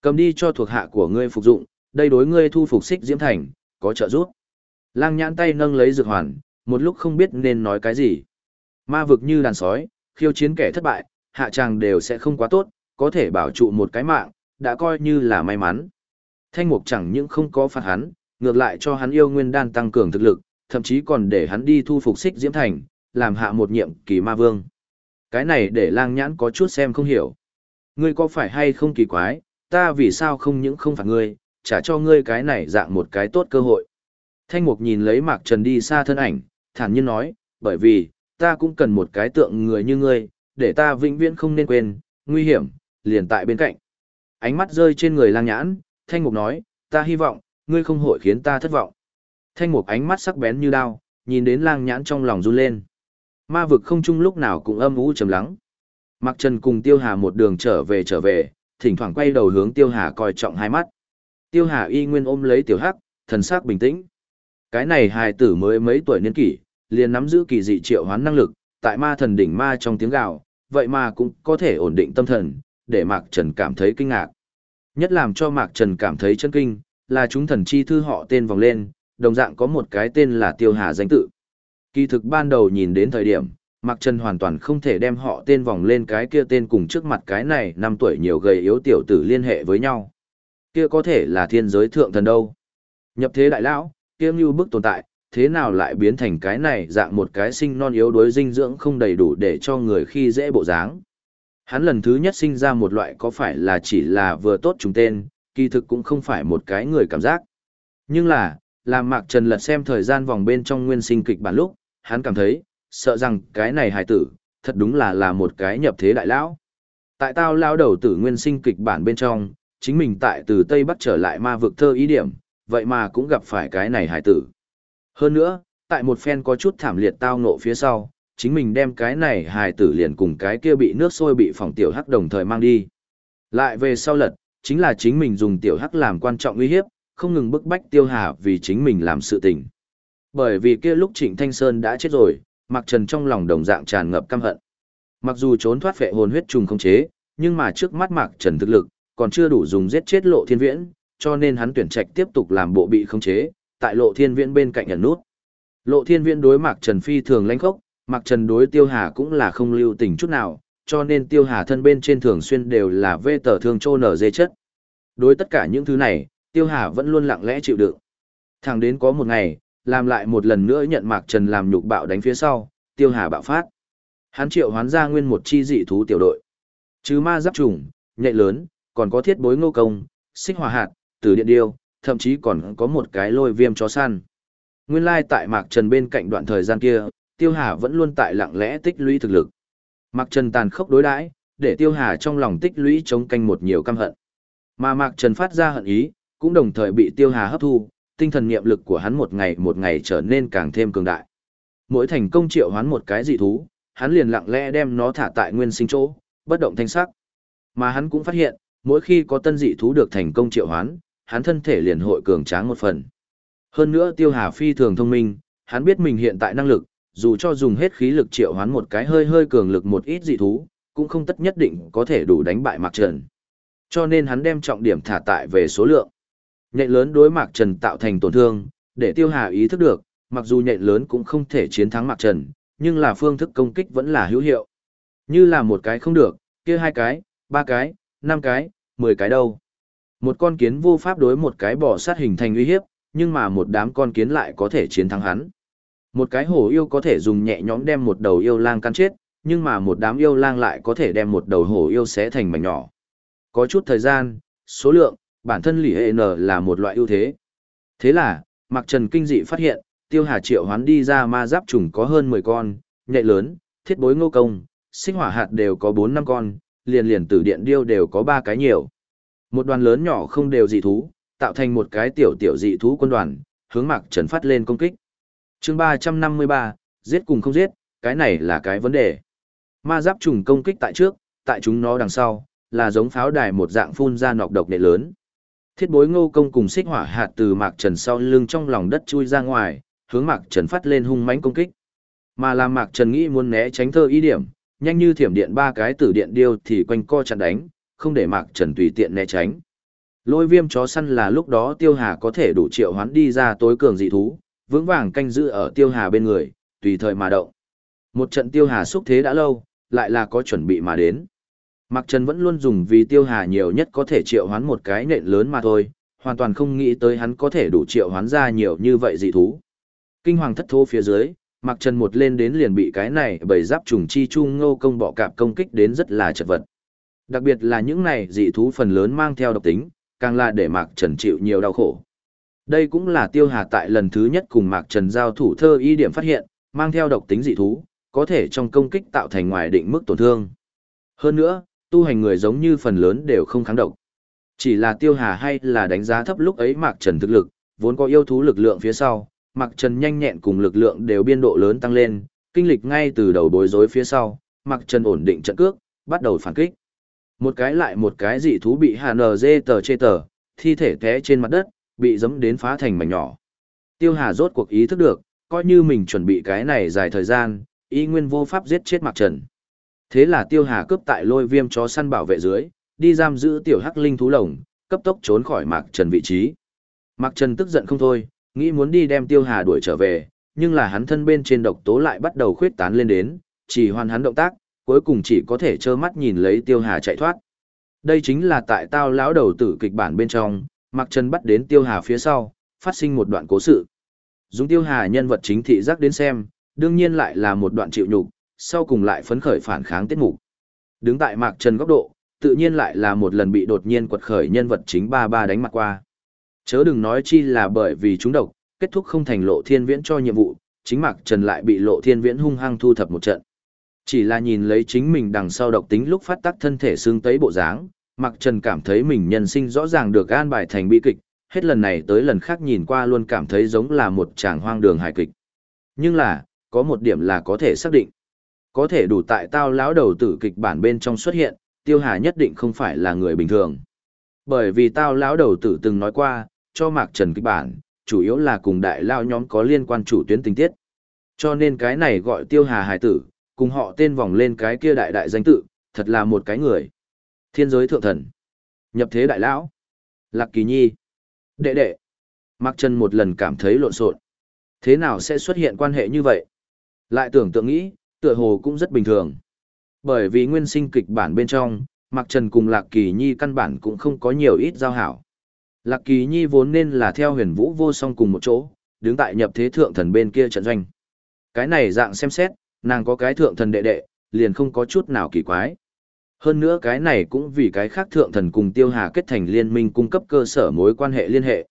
Cầm đi cho thuộc hạ của ngươi phục dụng, đây đối ngươi thu phục xích diễm thành, có trợ giúp. Lang nhãn tay nâng lấy dược hoàn, một lúc không biết nên nói cái gì. Ma vực như đàn sói, khiêu chiến kẻ thất bại, hạ tràng đều sẽ không quá tốt, có thể bảo trụ một cái mạng, đã coi như là may mắn. Thanh mục chẳng những không có phạt hắn, ngược lại cho hắn yêu nguyên đan tăng cường thực lực, thậm chí còn để hắn đi thu phục xích diễm thành, làm hạ một nhiệm kỳ ma vương. Cái này để lang nhãn có chút xem không hiểu. Ngươi có phải hay không kỳ quái, ta vì sao không những không phạt ngươi, trả cho ngươi cái này dạng một cái tốt cơ hội. Thanh mục nhìn lấy mạc trần đi xa thân ảnh, thản nhiên nói, bởi vì, ta cũng cần một cái tượng người như ngươi, để ta vĩnh viễn không nên quên, nguy hiểm, liền tại bên cạnh. Ánh mắt rơi trên người lang nhãn, thanh mục nói, ta hy vọng, ngươi không hội khiến ta thất vọng. Thanh mục ánh mắt sắc bén như đao, nhìn đến lang nhãn trong lòng run lên. Ma vực không chung lúc nào cũng âm u trầm lắng. Mặc Trần cùng Tiêu Hà một đường trở về trở về, thỉnh thoảng quay đầu hướng Tiêu Hà coi trọng hai mắt. Tiêu Hà y nguyên ôm lấy Tiểu Hắc, thần sắc bình tĩnh. Cái này hài tử mới mấy tuổi niên kỷ, liền nắm giữ kỳ dị triệu hoán năng lực, tại ma thần đỉnh ma trong tiếng gào, vậy mà cũng có thể ổn định tâm thần, để Mạc Trần cảm thấy kinh ngạc. Nhất làm cho Mạc Trần cảm thấy chân kinh, là chúng thần chi thư họ tên vòng lên, đồng dạng có một cái tên là Tiêu Hà danh tự. Kỳ thực ban đầu nhìn đến thời điểm, Mạc Trần hoàn toàn không thể đem họ tên vòng lên cái kia tên cùng trước mặt cái này năm tuổi nhiều gầy yếu tiểu tử liên hệ với nhau. Kia có thể là thiên giới thượng thần đâu. Nhập thế đại lão, kia như bức tồn tại, thế nào lại biến thành cái này dạng một cái sinh non yếu đuối dinh dưỡng không đầy đủ để cho người khi dễ bộ dáng. Hắn lần thứ nhất sinh ra một loại có phải là chỉ là vừa tốt chúng tên, kỳ thực cũng không phải một cái người cảm giác. Nhưng là, làm Mạc Trần lật xem thời gian vòng bên trong nguyên sinh kịch bản lúc, hắn cảm thấy, sợ rằng cái này hài tử, thật đúng là là một cái nhập thế đại lão. Tại tao lao đầu tử nguyên sinh kịch bản bên trong, chính mình tại từ Tây Bắc trở lại ma vực thơ ý điểm, vậy mà cũng gặp phải cái này hài tử. Hơn nữa, tại một phen có chút thảm liệt tao ngộ phía sau, chính mình đem cái này hài tử liền cùng cái kia bị nước sôi bị phỏng tiểu hắc đồng thời mang đi. Lại về sau lật, chính là chính mình dùng tiểu hắc làm quan trọng uy hiếp, không ngừng bức bách tiêu hà vì chính mình làm sự tình. Bởi vì kia lúc Trịnh Thanh Sơn đã chết rồi, Mạc Trần trong lòng đồng dạng tràn ngập căm hận. Mặc dù trốn thoát phệ hồn huyết trùng không chế, nhưng mà trước mắt Mạc Trần thực lực, còn chưa đủ dùng giết chết lộ thiên viễn, cho nên hắn tuyển trạch tiếp tục làm bộ bị không chế, tại lộ thiên viễn bên cạnh ẩn nút. Lộ thiên viễn đối Mạc Trần phi thường lãnh khốc, Mạc Trần đối Tiêu Hà cũng là không lưu tình chút nào, cho nên Tiêu Hà thân bên trên thường xuyên đều là vê tờ thương trô nở dê chất. Đối tất cả những thứ này, Tiêu Hà vẫn luôn lặng lẽ chịu đựng. Thẳng đến có một ngày, làm lại một lần nữa nhận Mạc Trần làm nhục bạo đánh phía sau, Tiêu Hà bạo phát. Hắn triệu hoán ra nguyên một chi dị thú tiểu đội. Chứ ma giáp trùng, nhạy lớn, còn có thiết bối ngô công, xích hỏa hạt, từ điện điêu, thậm chí còn có một cái lôi viêm chó săn. Nguyên lai tại Mạc Trần bên cạnh đoạn thời gian kia, Tiêu Hà vẫn luôn tại lặng lẽ tích lũy thực lực. Mạc Trần tàn khốc đối đãi, để Tiêu Hà trong lòng tích lũy chống canh một nhiều căm hận. Mà Mạc Trần phát ra hận ý, cũng đồng thời bị Tiêu Hà hấp thu, tinh thần niệm lực của hắn một ngày một ngày trở nên càng thêm cường đại. Mỗi thành công triệu hoán một cái dị thú, hắn liền lặng lẽ đem nó thả tại nguyên sinh chỗ, bất động thanh sắc. Mà hắn cũng phát hiện, mỗi khi có tân dị thú được thành công triệu hoán, hắn thân thể liền hội cường tráng một phần. Hơn nữa Tiêu Hà phi thường thông minh, hắn biết mình hiện tại năng lực, dù cho dùng hết khí lực triệu hoán một cái hơi hơi cường lực một ít dị thú, cũng không tất nhất định có thể đủ đánh bại Mạc Trần. Cho nên hắn đem trọng điểm thả tại về số lượng. Nhện lớn đối Mạc Trần tạo thành tổn thương, để Tiêu Hà ý thức được, mặc dù nhện lớn cũng không thể chiến thắng Mạc Trần, nhưng là phương thức công kích vẫn là hữu hiệu. Như là một cái không được, kia hai cái, ba cái, năm cái, mười cái đâu. Một con kiến vô pháp đối một cái bò sát hình thành uy hiếp, nhưng mà một đám con kiến lại có thể chiến thắng hắn. Một cái hổ yêu có thể dùng nhẹ nhõm đem một đầu yêu lang cắn chết, nhưng mà một đám yêu lang lại có thể đem một đầu hổ yêu xé thành mảnh nhỏ. Có chút thời gian, số lượng, bản thân lì hệ n là một loại ưu thế. Thế là, Mạc Trần kinh dị phát hiện, tiêu hà triệu hoán đi ra ma giáp trùng có hơn 10 con, nhạy lớn, thiết bối ngô công, sinh hỏa hạt đều có 4 năm con, liền liền tử điện điêu đều có 3 cái nhiều. Một đoàn lớn nhỏ không đều dị thú, tạo thành một cái tiểu tiểu dị thú quân đoàn, hướng Mạc Trần phát lên công kích chương 353, giết cùng không giết, cái này là cái vấn đề. Ma giáp trùng công kích tại trước, tại chúng nó đằng sau, là giống pháo đài một dạng phun ra nọc độc nệ lớn. Thiết bối ngô công cùng xích hỏa hạt từ Mạc Trần sau lưng trong lòng đất chui ra ngoài, hướng Mạc Trần phát lên hung mãnh công kích. Mà làm Mạc Trần nghĩ muốn né tránh thơ ý điểm, nhanh như thiểm điện ba cái tử điện điêu thì quanh co chặn đánh, không để Mạc Trần tùy tiện né tránh. Lôi viêm chó săn là lúc đó Tiêu Hà có thể đủ triệu hoán đi ra tối cường dị thú, vững vàng canh giữ ở Tiêu Hà bên người, tùy thời mà động. Một trận Tiêu Hà xúc thế đã lâu, lại là có chuẩn bị mà đến. Mạc Trần vẫn luôn dùng vì Tiêu Hà nhiều nhất có thể triệu hoán một cái nện lớn mà thôi, hoàn toàn không nghĩ tới hắn có thể đủ triệu hoán ra nhiều như vậy dị thú. Kinh hoàng thất thố phía dưới, Mạc Trần một lên đến liền bị cái này bởi giáp trùng chi chung ngô công bọ cạp công kích đến rất là chật vật. Đặc biệt là những này dị thú phần lớn mang theo độc tính, càng là để Mạc Trần chịu nhiều đau khổ. Đây cũng là Tiêu Hà tại lần thứ nhất cùng Mạc Trần giao thủ thơ y điểm phát hiện, mang theo độc tính dị thú, có thể trong công kích tạo thành ngoài định mức tổn thương. Hơn nữa, tu hành người giống như phần lớn đều không kháng độc. Chỉ là Tiêu Hà hay là đánh giá thấp lúc ấy Mạc Trần thực lực, vốn có yêu thú lực lượng phía sau, Mạc Trần nhanh nhẹn cùng lực lượng đều biên độ lớn tăng lên, kinh lịch ngay từ đầu bối rối phía sau, Mạc Trần ổn định trận cước, bắt đầu phản kích. Một cái lại một cái dị thú bị HNZ tờ chê tờ, thi thể té trên mặt đất, bị dấm đến phá thành mảnh nhỏ. Tiêu Hà rốt cuộc ý thức được, coi như mình chuẩn bị cái này dài thời gian, y nguyên vô pháp giết chết Mạc Trần. Thế là Tiêu Hà cướp tại lôi viêm chó săn bảo vệ dưới, đi giam giữ tiểu hắc linh thú lồng, cấp tốc trốn khỏi Mạc Trần vị trí. Mạc Trần tức giận không thôi, nghĩ muốn đi đem Tiêu Hà đuổi trở về, nhưng là hắn thân bên trên độc tố lại bắt đầu khuyết tán lên đến, chỉ hoàn hắn động tác, cuối cùng chỉ có thể trơ mắt nhìn lấy Tiêu Hà chạy thoát. Đây chính là tại tao lão đầu tử kịch bản bên trong, Mạc Trần bắt đến Tiêu Hà phía sau, phát sinh một đoạn cố sự. Dùng Tiêu Hà nhân vật chính thị giác đến xem, đương nhiên lại là một đoạn chịu nhục, sau cùng lại phấn khởi phản kháng tiết mục. Đứng tại Mạc Trần góc độ, tự nhiên lại là một lần bị đột nhiên quật khởi nhân vật chính ba ba đánh mặt qua. Chớ đừng nói chi là bởi vì chúng độc, kết thúc không thành lộ thiên viễn cho nhiệm vụ, chính Mạc Trần lại bị lộ thiên viễn hung hăng thu thập một trận. Chỉ là nhìn lấy chính mình đằng sau độc tính lúc phát tác thân thể xương tấy bộ dáng, Mạc Trần cảm thấy mình nhân sinh rõ ràng được an bài thành bi kịch, hết lần này tới lần khác nhìn qua luôn cảm thấy giống là một tràng hoang đường hài kịch. Nhưng là, có một điểm là có thể xác định có thể đủ tại tao lão đầu tử kịch bản bên trong xuất hiện, Tiêu Hà nhất định không phải là người bình thường. Bởi vì tao lão đầu tử từng nói qua, cho Mạc Trần kịch bản, chủ yếu là cùng đại lao nhóm có liên quan chủ tuyến tình tiết. Cho nên cái này gọi Tiêu Hà hài tử, cùng họ tên vòng lên cái kia đại đại danh tự, thật là một cái người. Thiên giới thượng thần, nhập thế đại lão, Lạc Kỳ Nhi, đệ đệ. Mặc Trần một lần cảm thấy lộn xộn. Thế nào sẽ xuất hiện quan hệ như vậy? Lại tưởng tượng nghĩ, tựa hồ cũng rất bình thường. Bởi vì nguyên sinh kịch bản bên trong, Mặc Trần cùng Lạc Kỳ Nhi căn bản cũng không có nhiều ít giao hảo. Lạc Kỳ Nhi vốn nên là theo huyền vũ vô song cùng một chỗ, đứng tại nhập thế thượng thần bên kia trận doanh. Cái này dạng xem xét, nàng có cái thượng thần đệ đệ, liền không có chút nào kỳ quái. Hơn nữa cái này cũng vì cái khác thượng thần cùng tiêu hà kết thành liên minh cung cấp cơ sở mối quan hệ liên hệ.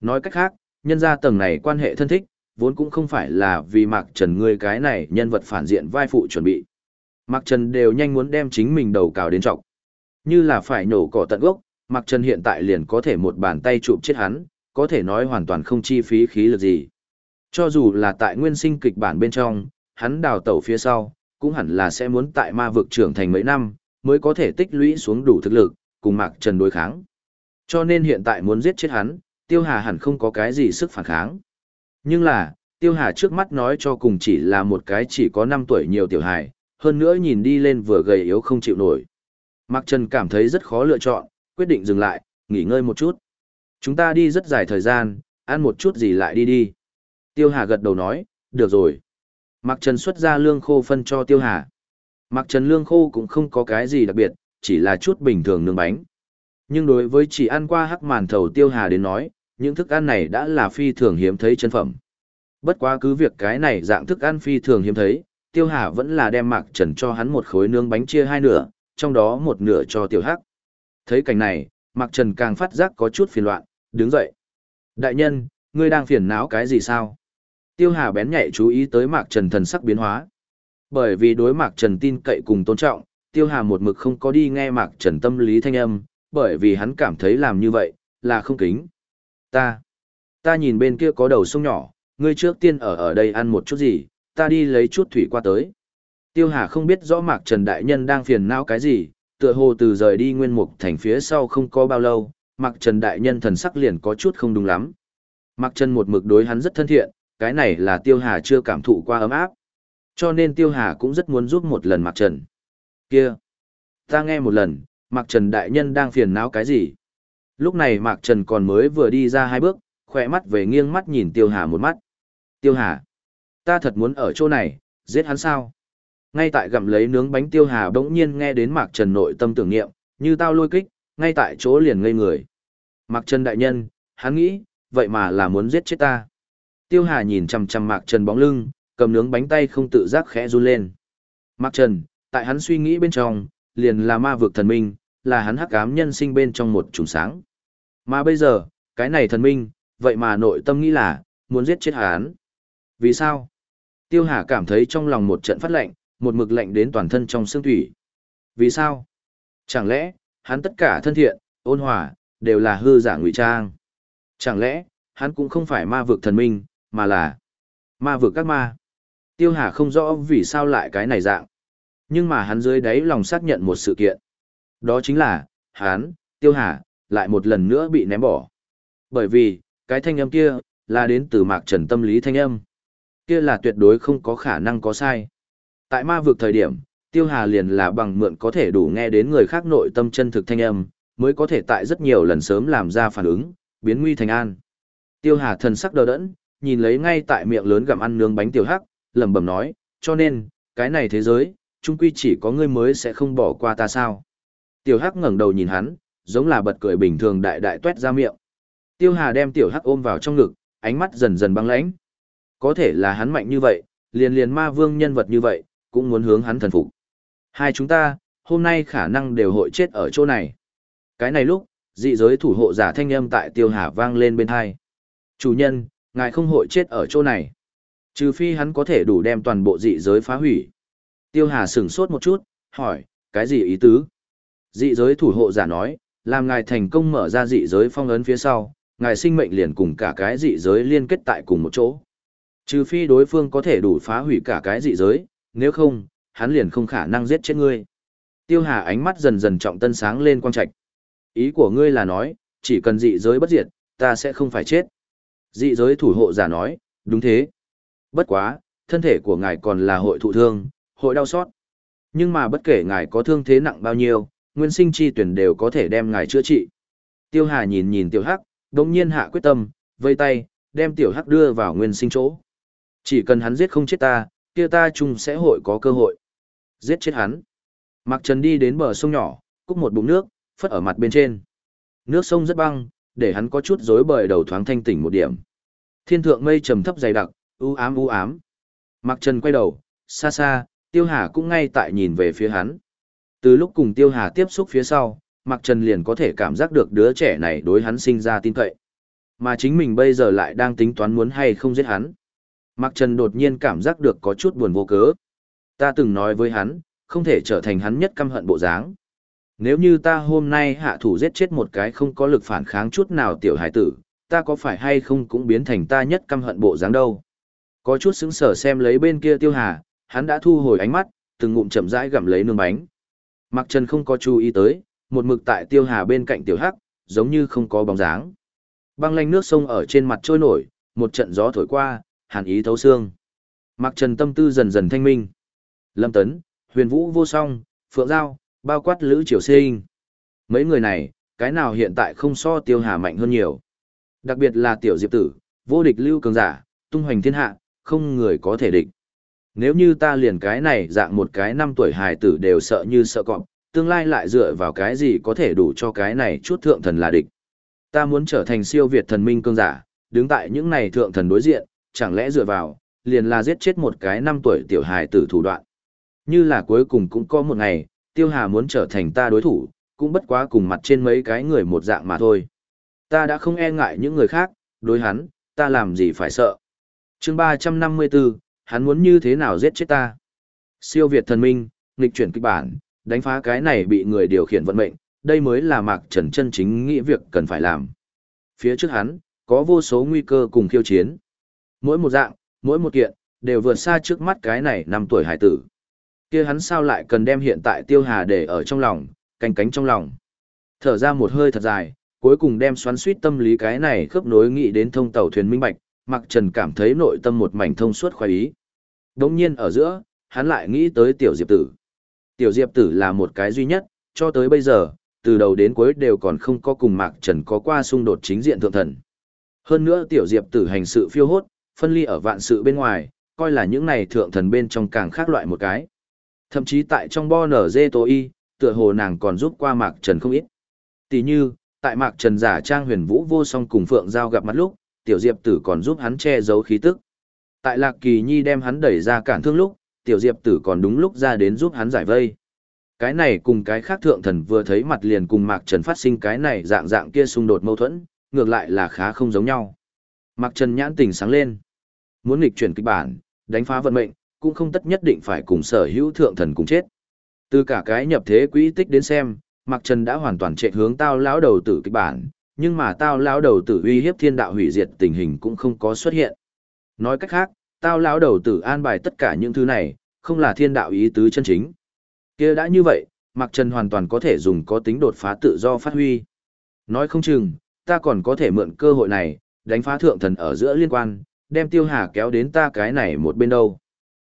Nói cách khác, nhân gia tầng này quan hệ thân thích, vốn cũng không phải là vì Mạc Trần ngươi cái này nhân vật phản diện vai phụ chuẩn bị. Mạc Trần đều nhanh muốn đem chính mình đầu cào đến trọng. Như là phải nổ cỏ tận gốc, Mạc Trần hiện tại liền có thể một bàn tay chụp chết hắn, có thể nói hoàn toàn không chi phí khí lực gì. Cho dù là tại nguyên sinh kịch bản bên trong, hắn đào tẩu phía sau, cũng hẳn là sẽ muốn tại ma vực trưởng thành mấy năm, mới có thể tích lũy xuống đủ thực lực, cùng Mạc Trần đối kháng. Cho nên hiện tại muốn giết chết hắn, Tiêu Hà hẳn không có cái gì sức phản kháng. Nhưng là, Tiêu Hà trước mắt nói cho cùng chỉ là một cái chỉ có 5 tuổi nhiều tiểu hài, hơn nữa nhìn đi lên vừa gầy yếu không chịu nổi. Mạc Trần cảm thấy rất khó lựa chọn, quyết định dừng lại, nghỉ ngơi một chút. Chúng ta đi rất dài thời gian, ăn một chút gì lại đi đi. Tiêu Hà gật đầu nói, được rồi. Mạc Trần xuất ra lương khô phân cho Tiêu Hà. Mạc Trần lương khô cũng không có cái gì đặc biệt, chỉ là chút bình thường nướng bánh. Nhưng đối với chỉ ăn qua hắc màn thầu Tiêu Hà đến nói, những thức ăn này đã là phi thường hiếm thấy chân phẩm. Bất quá cứ việc cái này dạng thức ăn phi thường hiếm thấy, Tiêu Hà vẫn là đem Mạc Trần cho hắn một khối nướng bánh chia hai nửa, trong đó một nửa cho Tiểu Hắc. Thấy cảnh này, Mạc Trần càng phát giác có chút phiền loạn, đứng dậy. Đại nhân, ngươi đang phiền não cái gì sao? Tiêu Hà bén nhạy chú ý tới Mạc Trần thần sắc biến hóa. Bởi vì đối Mạc Trần tin cậy cùng tôn trọng, Tiêu Hà một mực không có đi nghe Mạc Trần tâm lý thanh âm, bởi vì hắn cảm thấy làm như vậy, là không kính. Ta, ta nhìn bên kia có đầu sông nhỏ, ngươi trước tiên ở ở đây ăn một chút gì, ta đi lấy chút thủy qua tới. Tiêu Hà không biết rõ Mạc Trần Đại Nhân đang phiền não cái gì, tựa hồ từ rời đi nguyên mục thành phía sau không có bao lâu, Mạc Trần Đại Nhân thần sắc liền có chút không đúng lắm. Mạc Trần một mực đối hắn rất thân thiện, cái này là Tiêu Hà chưa cảm thụ qua ấm áp. Cho nên Tiêu Hà cũng rất muốn giúp một lần Mạc Trần. Kia! Ta nghe một lần, Mạc Trần Đại Nhân đang phiền não cái gì? Lúc này Mạc Trần còn mới vừa đi ra hai bước, khỏe mắt về nghiêng mắt nhìn Tiêu Hà một mắt. Tiêu Hà! Ta thật muốn ở chỗ này, giết hắn sao? Ngay tại gặm lấy nướng bánh Tiêu Hà bỗng nhiên nghe đến Mạc Trần nội tâm tưởng niệm, như tao lôi kích, ngay tại chỗ liền ngây người. Mạc Trần Đại Nhân, hắn nghĩ, vậy mà là muốn giết chết ta. Tiêu Hà nhìn chằm chằm Mạc Trần bóng lưng, cầm nướng bánh tay không tự giác khẽ run lên. Mạc Trần, tại hắn suy nghĩ bên trong, liền là ma vực thần minh, là hắn hắc ám nhân sinh bên trong một trùng sáng. Mà bây giờ, cái này thần minh, vậy mà nội tâm nghĩ là, muốn giết chết hắn. Vì sao? Tiêu Hà cảm thấy trong lòng một trận phát lạnh, một mực lạnh đến toàn thân trong xương thủy. Vì sao? Chẳng lẽ, hắn tất cả thân thiện, ôn hòa, đều là hư giả ngụy trang? Chẳng lẽ, hắn cũng không phải ma vực thần minh, mà là ma vực các ma? Tiêu Hà không rõ vì sao lại cái này dạng. Nhưng mà hắn dưới đáy lòng xác nhận một sự kiện. Đó chính là, hắn, Tiêu Hà, lại một lần nữa bị ném bỏ. Bởi vì, cái thanh âm kia, là đến từ mạc trần tâm lý thanh âm. Kia là tuyệt đối không có khả năng có sai. Tại ma vực thời điểm, Tiêu Hà liền là bằng mượn có thể đủ nghe đến người khác nội tâm chân thực thanh âm, mới có thể tại rất nhiều lần sớm làm ra phản ứng, biến nguy thành an. Tiêu Hà thần sắc đờ đẫn, nhìn lấy ngay tại miệng lớn gặm ăn nướng bánh tiểu hắc, lẩm bẩm nói, cho nên, cái này thế giới, chung quy chỉ có ngươi mới sẽ không bỏ qua ta sao. Tiểu hắc ngẩng đầu nhìn hắn, giống là bật cười bình thường đại đại tuét ra miệng. Tiêu Hà đem tiểu hắc ôm vào trong ngực, ánh mắt dần dần băng lãnh. Có thể là hắn mạnh như vậy, liền liền ma vương nhân vật như vậy, cũng muốn hướng hắn thần phục. Hai chúng ta, hôm nay khả năng đều hội chết ở chỗ này. Cái này lúc, dị giới thủ hộ giả thanh âm tại Tiêu Hà vang lên bên hai. Chủ nhân, ngài không hội chết ở chỗ này. Trừ phi hắn có thể đủ đem toàn bộ dị giới phá hủy. Tiêu Hà sửng sốt một chút, hỏi, cái gì ý tứ? Dị giới thủ hộ giả nói, làm ngài thành công mở ra dị giới phong ấn phía sau, ngài sinh mệnh liền cùng cả cái dị giới liên kết tại cùng một chỗ. Trừ phi đối phương có thể đủ phá hủy cả cái dị giới, nếu không, hắn liền không khả năng giết chết ngươi. Tiêu Hà ánh mắt dần dần trọng tân sáng lên quang trạch. Ý của ngươi là nói, chỉ cần dị giới bất diệt, ta sẽ không phải chết. Dị giới thủ hộ giả nói, đúng thế. Bất quá, thân thể của ngài còn là hội thụ thương, hội đau xót. Nhưng mà bất kể ngài có thương thế nặng bao nhiêu, nguyên sinh chi tuyển đều có thể đem ngài chữa trị. Tiêu Hà nhìn nhìn Tiểu Hắc, đồng nhiên hạ quyết tâm, vây tay, đem Tiểu Hắc đưa vào nguyên sinh chỗ. Chỉ cần hắn giết không chết ta, kia ta chung sẽ hội có cơ hội. Giết chết hắn. Mặc Trần đi đến bờ sông nhỏ, cúc một bụng nước, phất ở mặt bên trên. Nước sông rất băng, để hắn có chút rối bời đầu thoáng thanh tỉnh một điểm. Thiên thượng mây trầm thấp dày đặc, u ám u ám. Mặc Trần quay đầu, xa xa, Tiêu Hà cũng ngay tại nhìn về phía hắn. Từ lúc cùng Tiêu Hà tiếp xúc phía sau, Mặc Trần liền có thể cảm giác được đứa trẻ này đối hắn sinh ra tin cậy. Mà chính mình bây giờ lại đang tính toán muốn hay không giết hắn. Mặc Trần đột nhiên cảm giác được có chút buồn vô cớ. Ta từng nói với hắn, không thể trở thành hắn nhất căm hận bộ dáng. Nếu như ta hôm nay hạ thủ giết chết một cái không có lực phản kháng chút nào tiểu hải tử, ta có phải hay không cũng biến thành ta nhất căm hận bộ dáng đâu. Có chút sững sờ xem lấy bên kia tiêu hà, hắn đã thu hồi ánh mắt, từng ngụm chậm rãi gặm lấy nướng bánh. Mặc Trần không có chú ý tới, một mực tại tiêu hà bên cạnh tiểu hắc, giống như không có bóng dáng. Băng lanh nước sông ở trên mặt trôi nổi, một trận gió thổi qua, hàn ý thấu xương. Mặc Trần tâm tư dần dần thanh minh. Lâm Tấn, Huyền Vũ vô song, Phượng Giao, bao quát Lữ Triều Sinh. Mấy người này, cái nào hiện tại không so tiêu hà mạnh hơn nhiều. Đặc biệt là tiểu diệp tử, vô địch lưu cường giả, tung hoành thiên hạ, không người có thể địch. Nếu như ta liền cái này dạng một cái năm tuổi hài tử đều sợ như sợ cọp, tương lai lại dựa vào cái gì có thể đủ cho cái này chút thượng thần là địch. Ta muốn trở thành siêu việt thần minh cương giả, đứng tại những này thượng thần đối diện, chẳng lẽ dựa vào, liền là giết chết một cái năm tuổi tiểu hài tử thủ đoạn. Như là cuối cùng cũng có một ngày, Tiêu Hà muốn trở thành ta đối thủ, cũng bất quá cùng mặt trên mấy cái người một dạng mà thôi. Ta đã không e ngại những người khác, đối hắn, ta làm gì phải sợ chương 354, hắn muốn như thế nào giết chết ta. Siêu Việt thần minh, nghịch chuyển kịch bản, đánh phá cái này bị người điều khiển vận mệnh, đây mới là Mạc Trần chân chính nghĩ việc cần phải làm. Phía trước hắn, có vô số nguy cơ cùng khiêu chiến. Mỗi một dạng, mỗi một kiện, đều vượt xa trước mắt cái này năm tuổi hải tử kia hắn sao lại cần đem hiện tại tiêu hà để ở trong lòng, canh cánh trong lòng. Thở ra một hơi thật dài, cuối cùng đem xoắn suýt tâm lý cái này khớp nối nghĩ đến thông tàu thuyền minh bạch, mặc trần cảm thấy nội tâm một mảnh thông suốt khoái ý. Đống nhiên ở giữa, hắn lại nghĩ tới tiểu diệp tử. Tiểu diệp tử là một cái duy nhất, cho tới bây giờ, từ đầu đến cuối đều còn không có cùng mạc trần có qua xung đột chính diện thượng thần. Hơn nữa tiểu diệp tử hành sự phiêu hốt, phân ly ở vạn sự bên ngoài, coi là những này thượng thần bên trong càng khác loại một cái. Thậm chí tại trong bo nở dê tố y, tựa hồ nàng còn giúp qua Mạc Trần không ít. Tỷ như, tại Mạc Trần giả trang huyền vũ vô song cùng Phượng Giao gặp mặt lúc, Tiểu Diệp Tử còn giúp hắn che giấu khí tức. Tại Lạc Kỳ Nhi đem hắn đẩy ra cản thương lúc, Tiểu Diệp Tử còn đúng lúc ra đến giúp hắn giải vây. Cái này cùng cái khác thượng thần vừa thấy mặt liền cùng Mạc Trần phát sinh cái này dạng dạng kia xung đột mâu thuẫn, ngược lại là khá không giống nhau. Mạc Trần nhãn tình sáng lên. Muốn nghịch chuyển kịch bản, đánh phá vận mệnh, cũng không tất nhất định phải cùng sở hữu thượng thần cùng chết. Từ cả cái nhập thế quỹ tích đến xem, Mạc Trần đã hoàn toàn trệ hướng tao lão đầu tử kịch bản, nhưng mà tao lão đầu tử uy hiếp thiên đạo hủy diệt tình hình cũng không có xuất hiện. Nói cách khác, tao lão đầu tử an bài tất cả những thứ này, không là thiên đạo ý tứ chân chính. kia đã như vậy, Mạc Trần hoàn toàn có thể dùng có tính đột phá tự do phát huy. Nói không chừng, ta còn có thể mượn cơ hội này, đánh phá thượng thần ở giữa liên quan, đem tiêu hà kéo đến ta cái này một bên đâu.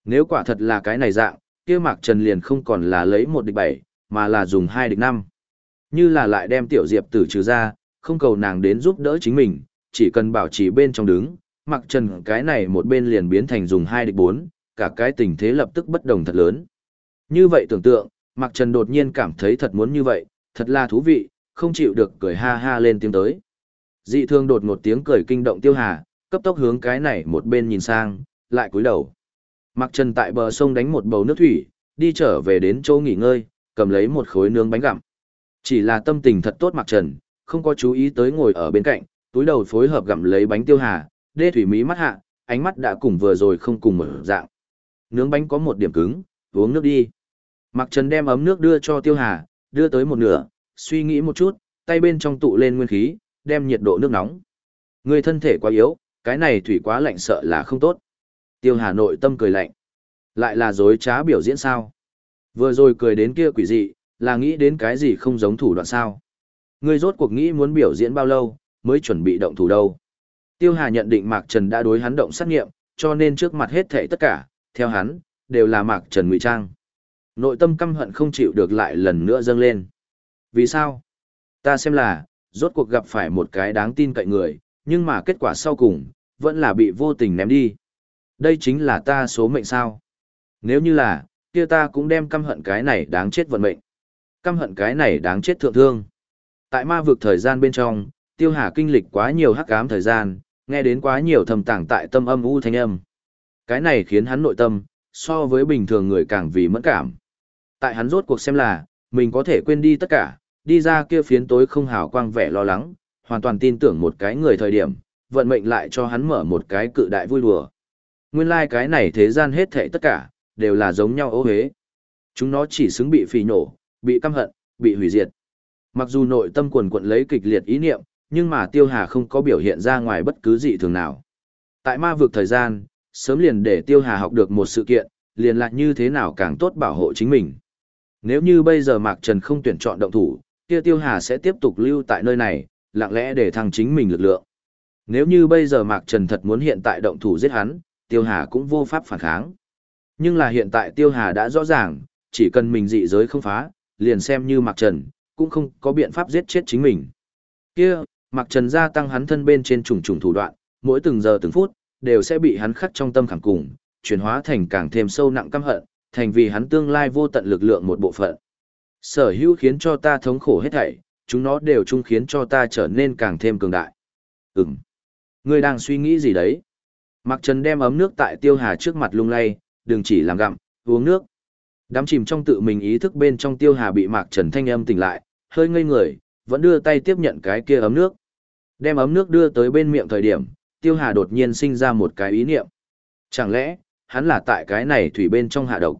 Nếu quả thật là cái này dạng, kia Mạc Trần liền không còn là lấy một địch bảy, mà là dùng hai địch năm. Như là lại đem tiểu diệp tử trừ ra, không cầu nàng đến giúp đỡ chính mình, chỉ cần bảo trì bên trong đứng, Mặc Trần cái này một bên liền biến thành dùng hai địch bốn, cả cái tình thế lập tức bất đồng thật lớn. Như vậy tưởng tượng, Mặc Trần đột nhiên cảm thấy thật muốn như vậy, thật là thú vị, không chịu được cười ha ha lên tiếng tới. Dị thương đột một tiếng cười kinh động tiêu hà, cấp tốc hướng cái này một bên nhìn sang, lại cúi đầu. Mặc Trần tại bờ sông đánh một bầu nước thủy, đi trở về đến chỗ nghỉ ngơi, cầm lấy một khối nướng bánh gặm. Chỉ là tâm tình thật tốt Mặc Trần, không có chú ý tới ngồi ở bên cạnh, túi đầu phối hợp gặm lấy bánh tiêu hà, đê thủy mí mắt hạ, ánh mắt đã cùng vừa rồi không cùng mở dạng. Nướng bánh có một điểm cứng, uống nước đi. Mặc Trần đem ấm nước đưa cho tiêu hà, đưa tới một nửa, suy nghĩ một chút, tay bên trong tụ lên nguyên khí, đem nhiệt độ nước nóng. Người thân thể quá yếu, cái này thủy quá lạnh sợ là không tốt. Tiêu Hà nội tâm cười lạnh. Lại là dối trá biểu diễn sao? Vừa rồi cười đến kia quỷ dị, là nghĩ đến cái gì không giống thủ đoạn sao? Ngươi rốt cuộc nghĩ muốn biểu diễn bao lâu, mới chuẩn bị động thủ đâu? Tiêu Hà nhận định Mạc Trần đã đối hắn động sát nghiệm, cho nên trước mặt hết thảy tất cả, theo hắn, đều là Mạc Trần ngụy trang. Nội tâm căm hận không chịu được lại lần nữa dâng lên. Vì sao? Ta xem là, rốt cuộc gặp phải một cái đáng tin cậy người, nhưng mà kết quả sau cùng, vẫn là bị vô tình ném đi. Đây chính là ta số mệnh sao? Nếu như là, kia ta cũng đem căm hận cái này đáng chết vận mệnh. Căm hận cái này đáng chết thượng thương. Tại ma vực thời gian bên trong, Tiêu Hà kinh lịch quá nhiều hắc ám thời gian, nghe đến quá nhiều thầm tàng tại tâm âm u thanh âm. Cái này khiến hắn nội tâm, so với bình thường người càng vì mẫn cảm. Tại hắn rốt cuộc xem là, mình có thể quên đi tất cả, đi ra kia phiến tối không hào quang vẻ lo lắng, hoàn toàn tin tưởng một cái người thời điểm, vận mệnh lại cho hắn mở một cái cự đại vui đùa. Nguyên lai like cái này thế gian hết thảy tất cả, đều là giống nhau ô hế. Chúng nó chỉ xứng bị phì nổ, bị căm hận, bị hủy diệt. Mặc dù nội tâm quần quận lấy kịch liệt ý niệm, nhưng mà Tiêu Hà không có biểu hiện ra ngoài bất cứ gì thường nào. Tại ma vực thời gian, sớm liền để Tiêu Hà học được một sự kiện, liền lại như thế nào càng tốt bảo hộ chính mình. Nếu như bây giờ Mạc Trần không tuyển chọn động thủ, kia Tiêu Hà sẽ tiếp tục lưu tại nơi này, lặng lẽ để thăng chính mình lực lượng. Nếu như bây giờ Mạc Trần thật muốn hiện tại động thủ giết hắn, Tiêu Hà cũng vô pháp phản kháng. Nhưng là hiện tại Tiêu Hà đã rõ ràng, chỉ cần mình dị giới không phá, liền xem như Mạc Trần, cũng không có biện pháp giết chết chính mình. Kia, Mạc Trần gia tăng hắn thân bên trên trùng trùng thủ đoạn, mỗi từng giờ từng phút, đều sẽ bị hắn khắc trong tâm khảm cùng, chuyển hóa thành càng thêm sâu nặng căm hận, thành vì hắn tương lai vô tận lực lượng một bộ phận. Sở hữu khiến cho ta thống khổ hết thảy, chúng nó đều chung khiến cho ta trở nên càng thêm cường đại. Ừm. Ngươi đang suy nghĩ gì đấy? Mạc Trần đem ấm nước tại Tiêu Hà trước mặt lung lay, đừng chỉ làm gặm, uống nước. Đám chìm trong tự mình ý thức bên trong Tiêu Hà bị Mạc Trần thanh âm tỉnh lại, hơi ngây người, vẫn đưa tay tiếp nhận cái kia ấm nước. Đem ấm nước đưa tới bên miệng thời điểm, Tiêu Hà đột nhiên sinh ra một cái ý niệm. Chẳng lẽ, hắn là tại cái này thủy bên trong hạ độc.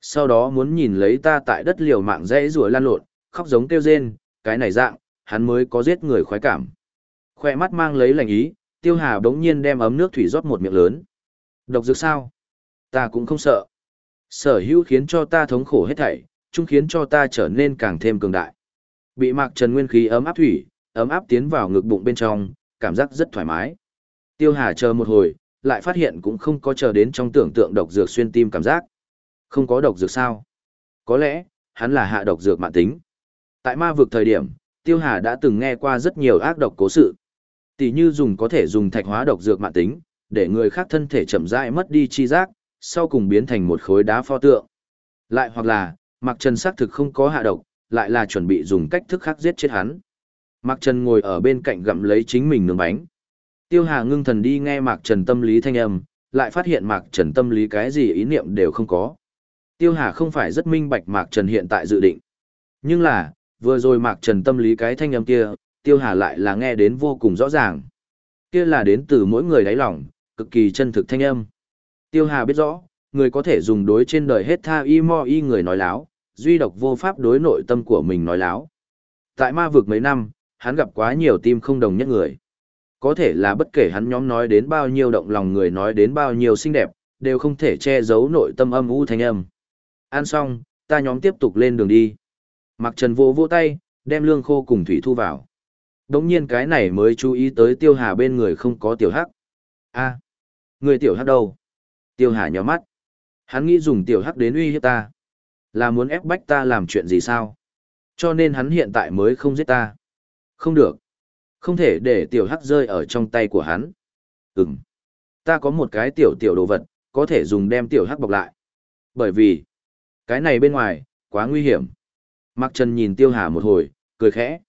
Sau đó muốn nhìn lấy ta tại đất liều mạng dễ rùa lan lộn, khóc giống kêu rên, cái này dạng, hắn mới có giết người khoái cảm. Khoe mắt mang lấy lành ý, Tiêu Hà bỗng nhiên đem ấm nước thủy rót một miệng lớn. Độc dược sao? Ta cũng không sợ. Sở hữu khiến cho ta thống khổ hết thảy, chung khiến cho ta trở nên càng thêm cường đại. Bị mạc trần nguyên khí ấm áp thủy, ấm áp tiến vào ngực bụng bên trong, cảm giác rất thoải mái. Tiêu Hà chờ một hồi, lại phát hiện cũng không có chờ đến trong tưởng tượng độc dược xuyên tim cảm giác. Không có độc dược sao? Có lẽ, hắn là hạ độc dược mạng tính. Tại ma vực thời điểm, Tiêu Hà đã từng nghe qua rất nhiều ác độc cố sự. Tỷ như dùng có thể dùng thạch hóa độc dược mạng tính, để người khác thân thể chậm rãi mất đi chi giác, sau cùng biến thành một khối đá pho tượng. Lại hoặc là, Mạc Trần xác thực không có hạ độc, lại là chuẩn bị dùng cách thức khác giết chết hắn. Mạc Trần ngồi ở bên cạnh gặm lấy chính mình nướng bánh. Tiêu Hà ngưng thần đi nghe Mạc Trần tâm lý thanh âm, lại phát hiện Mạc Trần tâm lý cái gì ý niệm đều không có. Tiêu Hà không phải rất minh bạch Mạc Trần hiện tại dự định. Nhưng là, vừa rồi Mạc Trần tâm lý cái thanh âm kia, Tiêu Hà lại là nghe đến vô cùng rõ ràng. Kia là đến từ mỗi người đáy lòng, cực kỳ chân thực thanh âm. Tiêu Hà biết rõ, người có thể dùng đối trên đời hết tha y mo y người nói láo, duy độc vô pháp đối nội tâm của mình nói láo. Tại ma vực mấy năm, hắn gặp quá nhiều tim không đồng nhất người. Có thể là bất kể hắn nhóm nói đến bao nhiêu động lòng người nói đến bao nhiêu xinh đẹp, đều không thể che giấu nội tâm âm u thanh âm. Ăn xong, ta nhóm tiếp tục lên đường đi. Mặc trần vô vô tay, đem lương khô cùng thủy thu vào. Đống nhiên cái này mới chú ý tới tiêu hà bên người không có tiểu hắc. a người tiểu hắc đâu? Tiêu hà nhỏ mắt. Hắn nghĩ dùng tiểu hắc đến uy hiếp ta. Là muốn ép bách ta làm chuyện gì sao? Cho nên hắn hiện tại mới không giết ta. Không được. Không thể để tiểu hắc rơi ở trong tay của hắn. Ừm. Ta có một cái tiểu tiểu đồ vật, có thể dùng đem tiểu hắc bọc lại. Bởi vì, cái này bên ngoài, quá nguy hiểm. Mặc Trần nhìn tiêu hà một hồi, cười khẽ.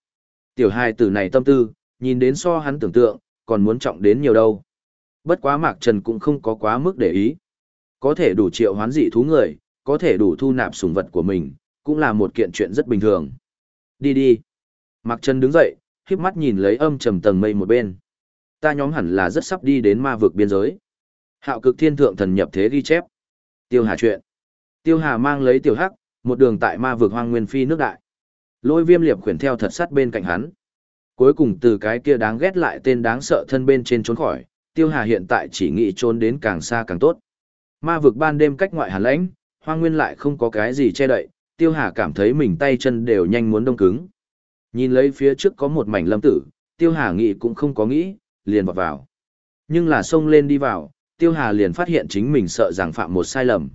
Tiểu hài tử này tâm tư, nhìn đến so hắn tưởng tượng, còn muốn trọng đến nhiều đâu. Bất quá Mạc Trần cũng không có quá mức để ý. Có thể đủ triệu hoán dị thú người, có thể đủ thu nạp sủng vật của mình, cũng là một kiện chuyện rất bình thường. Đi đi. Mạc Trần đứng dậy, khiếp mắt nhìn lấy âm trầm tầng mây một bên. Ta nhóm hẳn là rất sắp đi đến ma vực biên giới. Hạo cực thiên thượng thần nhập thế ghi chép. Tiêu Hà chuyện. Tiêu Hà mang lấy tiểu hắc, một đường tại ma vực hoang nguyên phi nước đại. Lôi viêm liệp khuyển theo thật sát bên cạnh hắn. Cuối cùng từ cái kia đáng ghét lại tên đáng sợ thân bên trên trốn khỏi, Tiêu Hà hiện tại chỉ nghĩ trốn đến càng xa càng tốt. Ma vực ban đêm cách ngoại hàn lãnh, hoang nguyên lại không có cái gì che đậy, Tiêu Hà cảm thấy mình tay chân đều nhanh muốn đông cứng. Nhìn lấy phía trước có một mảnh lâm tử, Tiêu Hà nghĩ cũng không có nghĩ, liền vọt vào. Nhưng là xông lên đi vào, Tiêu Hà liền phát hiện chính mình sợ rằng phạm một sai lầm.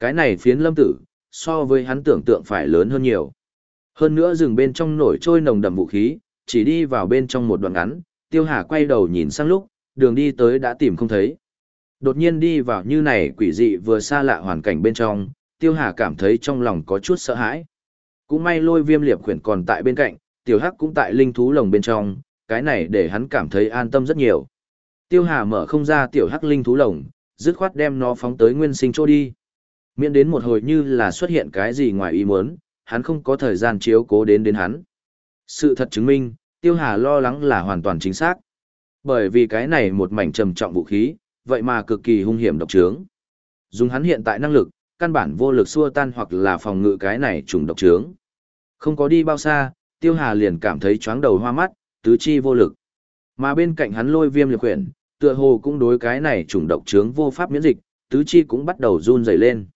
Cái này phiến lâm tử, so với hắn tưởng tượng phải lớn hơn nhiều. Hơn nữa rừng bên trong nổi trôi nồng đậm vũ khí, chỉ đi vào bên trong một đoạn ngắn, Tiêu Hà quay đầu nhìn sang lúc, đường đi tới đã tìm không thấy. Đột nhiên đi vào như này quỷ dị vừa xa lạ hoàn cảnh bên trong, Tiêu Hà cảm thấy trong lòng có chút sợ hãi. Cũng may lôi viêm liệp khuyển còn tại bên cạnh, tiểu hắc cũng tại linh thú lồng bên trong, cái này để hắn cảm thấy an tâm rất nhiều. Tiêu Hà mở không ra tiểu hắc linh thú lồng, dứt khoát đem nó phóng tới nguyên sinh chỗ đi. Miễn đến một hồi như là xuất hiện cái gì ngoài ý muốn, hắn không có thời gian chiếu cố đến đến hắn. Sự thật chứng minh, Tiêu Hà lo lắng là hoàn toàn chính xác. Bởi vì cái này một mảnh trầm trọng vũ khí, vậy mà cực kỳ hung hiểm độc trướng. Dùng hắn hiện tại năng lực, căn bản vô lực xua tan hoặc là phòng ngự cái này trùng độc trướng. Không có đi bao xa, Tiêu Hà liền cảm thấy chóng đầu hoa mắt, tứ chi vô lực. Mà bên cạnh hắn lôi viêm liệt quyển, tựa hồ cũng đối cái này trùng độc trướng vô pháp miễn dịch, tứ chi cũng bắt đầu run rẩy lên.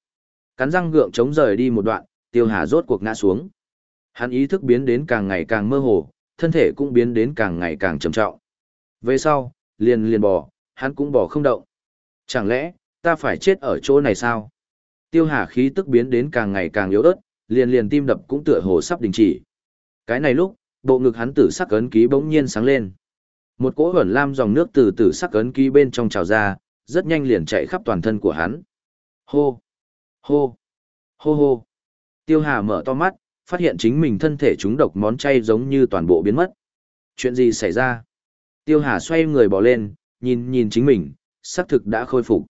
Cắn răng gượng chống rời đi một đoạn, Tiêu Hà rốt cuộc ngã xuống. Hắn ý thức biến đến càng ngày càng mơ hồ, thân thể cũng biến đến càng ngày càng trầm trọng. Về sau, liền liền bò, hắn cũng bỏ không động. Chẳng lẽ, ta phải chết ở chỗ này sao? Tiêu Hà khí tức biến đến càng ngày càng yếu ớt, liền liền tim đập cũng tựa hồ sắp đình chỉ. Cái này lúc, bộ ngực hắn tử sắc ấn ký bỗng nhiên sáng lên. Một cỗ hẩn lam dòng nước từ tử sắc ấn ký bên trong trào ra, rất nhanh liền chạy khắp toàn thân của hắn. Hô! Hô! Hô hô! Tiêu Hà mở to mắt, phát hiện chính mình thân thể trúng độc món chay giống như toàn bộ biến mất. Chuyện gì xảy ra? Tiêu Hà xoay người bỏ lên, nhìn nhìn chính mình, xác thực đã khôi phục.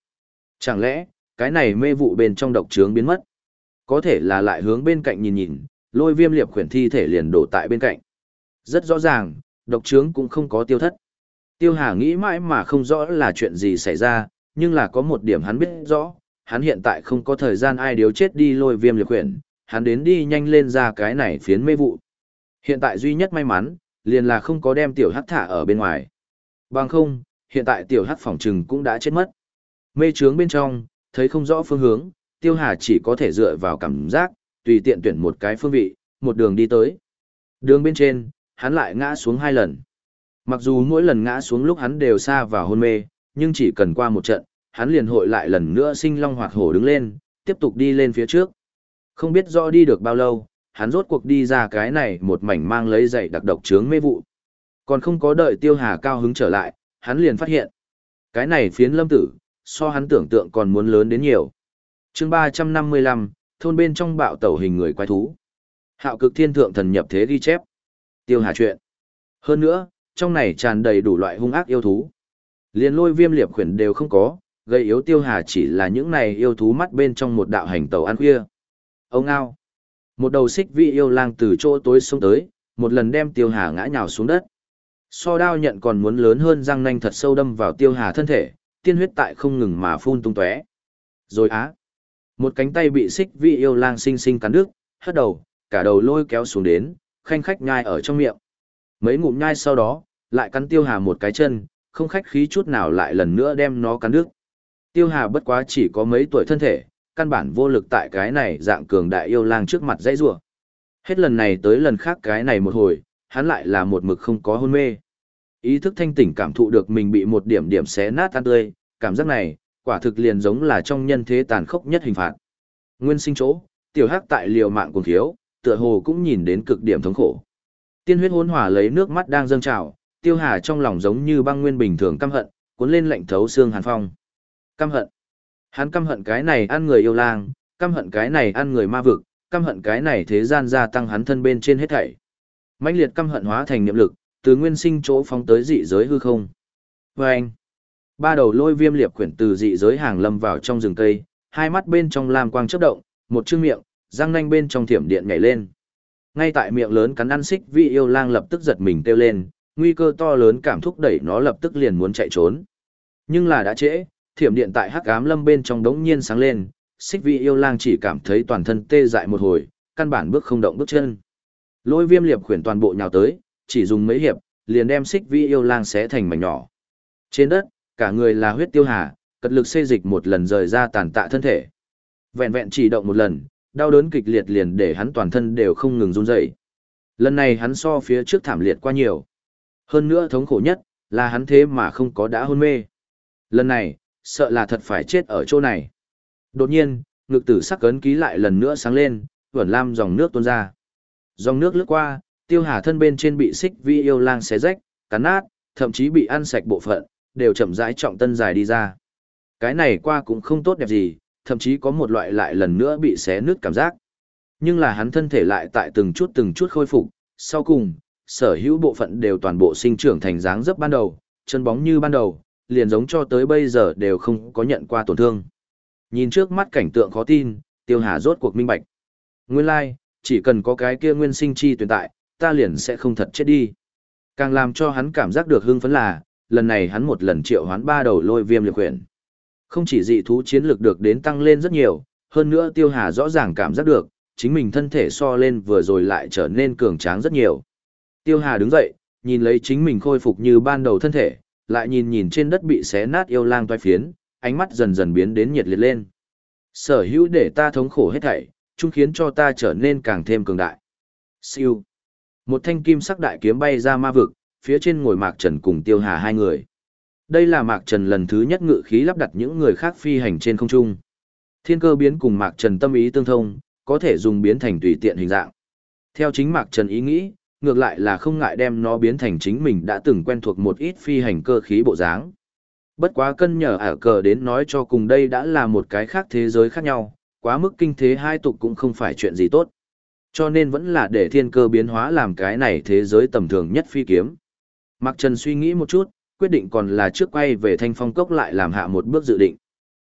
Chẳng lẽ, cái này mê vụ bên trong độc trướng biến mất? Có thể là lại hướng bên cạnh nhìn nhìn, lôi viêm liệp khuyển thi thể liền đổ tại bên cạnh. Rất rõ ràng, độc trướng cũng không có tiêu thất. Tiêu Hà nghĩ mãi mà không rõ là chuyện gì xảy ra, nhưng là có một điểm hắn biết rõ, hắn hiện tại không có thời gian ai điếu chết đi lôi viêm liệp khuyển, hắn đến đi nhanh lên ra cái này phiến mê vụ. Hiện tại duy nhất may mắn, liền là không có đem tiểu hắc thả ở bên ngoài. Bằng không, hiện tại tiểu hắc phòng trừng cũng đã chết mất. Mê trướng bên trong, thấy không rõ phương hướng, tiêu hà chỉ có thể dựa vào cảm giác, tùy tiện tuyển một cái phương vị, một đường đi tới. Đường bên trên, hắn lại ngã xuống hai lần. Mặc dù mỗi lần ngã xuống lúc hắn đều xa vào hôn mê, nhưng chỉ cần qua một trận, hắn liền hội lại lần nữa sinh long hoạt hổ đứng lên, tiếp tục đi lên phía trước. Không biết rõ đi được bao lâu, hắn rốt cuộc đi ra cái này một mảnh mang lấy dậy đặc độc trướng mê vụ. Còn không có đợi tiêu hà cao hứng trở lại, hắn liền phát hiện. Cái này phiến lâm tử, so hắn tưởng tượng còn muốn lớn đến nhiều. chương ba trăm năm mươi lăm thôn bên trong bạo tẩu hình người quái thú. Hạo cực thiên thượng thần nhập thế ghi chép. Tiêu hà chuyện. Hơn nữa, trong này tràn đầy đủ loại hung ác yêu thú. Liền lôi viêm liệp khuyển đều không có, gây yếu tiêu hà chỉ là những này yêu thú mắt bên trong một đạo hành tàu ăn khuya. Ông ao. Một đầu xích vị yêu lang từ chỗ tối xuống tới, một lần đem tiêu hà ngã nhào xuống đất. So đao nhận còn muốn lớn hơn răng nanh thật sâu đâm vào tiêu hà thân thể, tiên huyết tại không ngừng mà phun tung tóe. Rồi á. Một cánh tay bị xích vị yêu lang xinh xinh cắn đứt, hất đầu, cả đầu lôi kéo xuống đến, khanh khách nhai ở trong miệng. Mấy ngụm nhai sau đó, lại cắn tiêu hà một cái chân, không khách khí chút nào lại lần nữa đem nó cắn đứt. Tiêu hà bất quá chỉ có mấy tuổi thân thể, căn bản vô lực tại cái này dạng cường đại yêu lang trước mặt dãy rủa. Hết lần này tới lần khác cái này một hồi, hắn lại là một mực không có hôn mê. Ý thức thanh tỉnh cảm thụ được mình bị một điểm điểm xé nát tan tươi, cảm giác này, quả thực liền giống là trong nhân thế tàn khốc nhất hình phạt. Nguyên sinh chỗ, tiểu hắc tại liều mạng cùng thiếu, tựa hồ cũng nhìn đến cực điểm thống khổ. Tiên huyết hỗn hòa lấy nước mắt đang dâng trào, tiêu hà trong lòng giống như băng nguyên bình thường căm hận, cuốn lên lạnh thấu xương hàn phong. Căm hận. Hắn căm hận cái này ăn người yêu lang, căm hận cái này ăn người ma vực, căm hận cái này thế gian gia tăng hắn thân bên trên hết thảy mãnh liệt căm hận hóa thành niệm lực, từ nguyên sinh chỗ phóng tới dị giới hư không. Và anh, ba đầu lôi viêm liệp quyển từ dị giới hàng lâm vào trong rừng cây, hai mắt bên trong lam quang chớp động, một chữ miệng, răng nanh bên trong thiểm điện nhảy lên. Ngay tại miệng lớn cắn ăn xích vị yêu lang lập tức giật mình kêu lên, nguy cơ to lớn cảm thúc đẩy nó lập tức liền muốn chạy trốn. Nhưng là đã trễ, thiểm điện tại hắc ám lâm bên trong đống nhiên sáng lên, xích vị yêu lang chỉ cảm thấy toàn thân tê dại một hồi, căn bản bước không động bước chân. Lôi viêm liệp khuyển toàn bộ nhào tới, chỉ dùng mấy hiệp, liền đem xích vi yêu lang xé thành mảnh nhỏ. Trên đất, cả người là huyết tiêu hà, cật lực xê dịch một lần rời ra tàn tạ thân thể. Vẹn vẹn chỉ động một lần, đau đớn kịch liệt liền để hắn toàn thân đều không ngừng run rẩy. Lần này hắn so phía trước thảm liệt qua nhiều. Hơn nữa thống khổ nhất, là hắn thế mà không có đã hôn mê. Lần này, sợ là thật phải chết ở chỗ này. Đột nhiên, ngực tử sắc cấn ký lại lần nữa sáng lên, vẩn lam dòng nước tuôn ra. Dòng nước lướt qua, tiêu hà thân bên trên bị xích vi yêu lang xé rách, cắn nát, thậm chí bị ăn sạch bộ phận, đều chậm rãi trọng tân dài đi ra. Cái này qua cũng không tốt đẹp gì, thậm chí có một loại lại lần nữa bị xé nứt cảm giác. Nhưng là hắn thân thể lại tại từng chút từng chút khôi phục, sau cùng, sở hữu bộ phận đều toàn bộ sinh trưởng thành dáng dấp ban đầu, chân bóng như ban đầu, liền giống cho tới bây giờ đều không có nhận qua tổn thương. Nhìn trước mắt cảnh tượng khó tin, Tiêu Hà rốt cuộc minh bạch. Nguyên lai, like, chỉ cần có cái kia nguyên sinh chi tồn tại, ta liền sẽ không thật chết đi. Càng làm cho hắn cảm giác được hưng phấn là, lần này hắn một lần triệu hoán ba đầu lôi viêm liệt quyển. Không chỉ dị thú chiến lược được đến tăng lên rất nhiều, hơn nữa Tiêu Hà rõ ràng cảm giác được, chính mình thân thể so lên vừa rồi lại trở nên cường tráng rất nhiều. Tiêu Hà đứng dậy, nhìn lấy chính mình khôi phục như ban đầu thân thể, lại nhìn nhìn trên đất bị xé nát yêu lang toai phiến, ánh mắt dần dần biến đến nhiệt liệt lên. Sở hữu để ta thống khổ hết thảy, chung khiến cho ta trở nên càng thêm cường đại. Siêu. Một thanh kim sắc đại kiếm bay ra ma vực, phía trên ngồi Mạc Trần cùng Tiêu Hà hai người. Đây là Mạc Trần lần thứ nhất ngự khí lắp đặt những người khác phi hành trên không trung. Thiên cơ biến cùng Mạc Trần tâm ý tương thông, có thể dùng biến thành tùy tiện hình dạng. Theo chính Mạc Trần ý nghĩ, ngược lại là không ngại đem nó biến thành chính mình đã từng quen thuộc một ít phi hành cơ khí bộ dáng. Bất quá cân nhờ ả cờ đến nói cho cùng đây đã là một cái khác thế giới khác nhau, quá mức kinh thế hai tục cũng không phải chuyện gì tốt. Cho nên vẫn là để thiên cơ biến hóa làm cái này thế giới tầm thường nhất phi kiếm. Mạc Trần suy nghĩ một chút, quyết định còn là trước quay về thanh phong cốc lại làm hạ một bước dự định.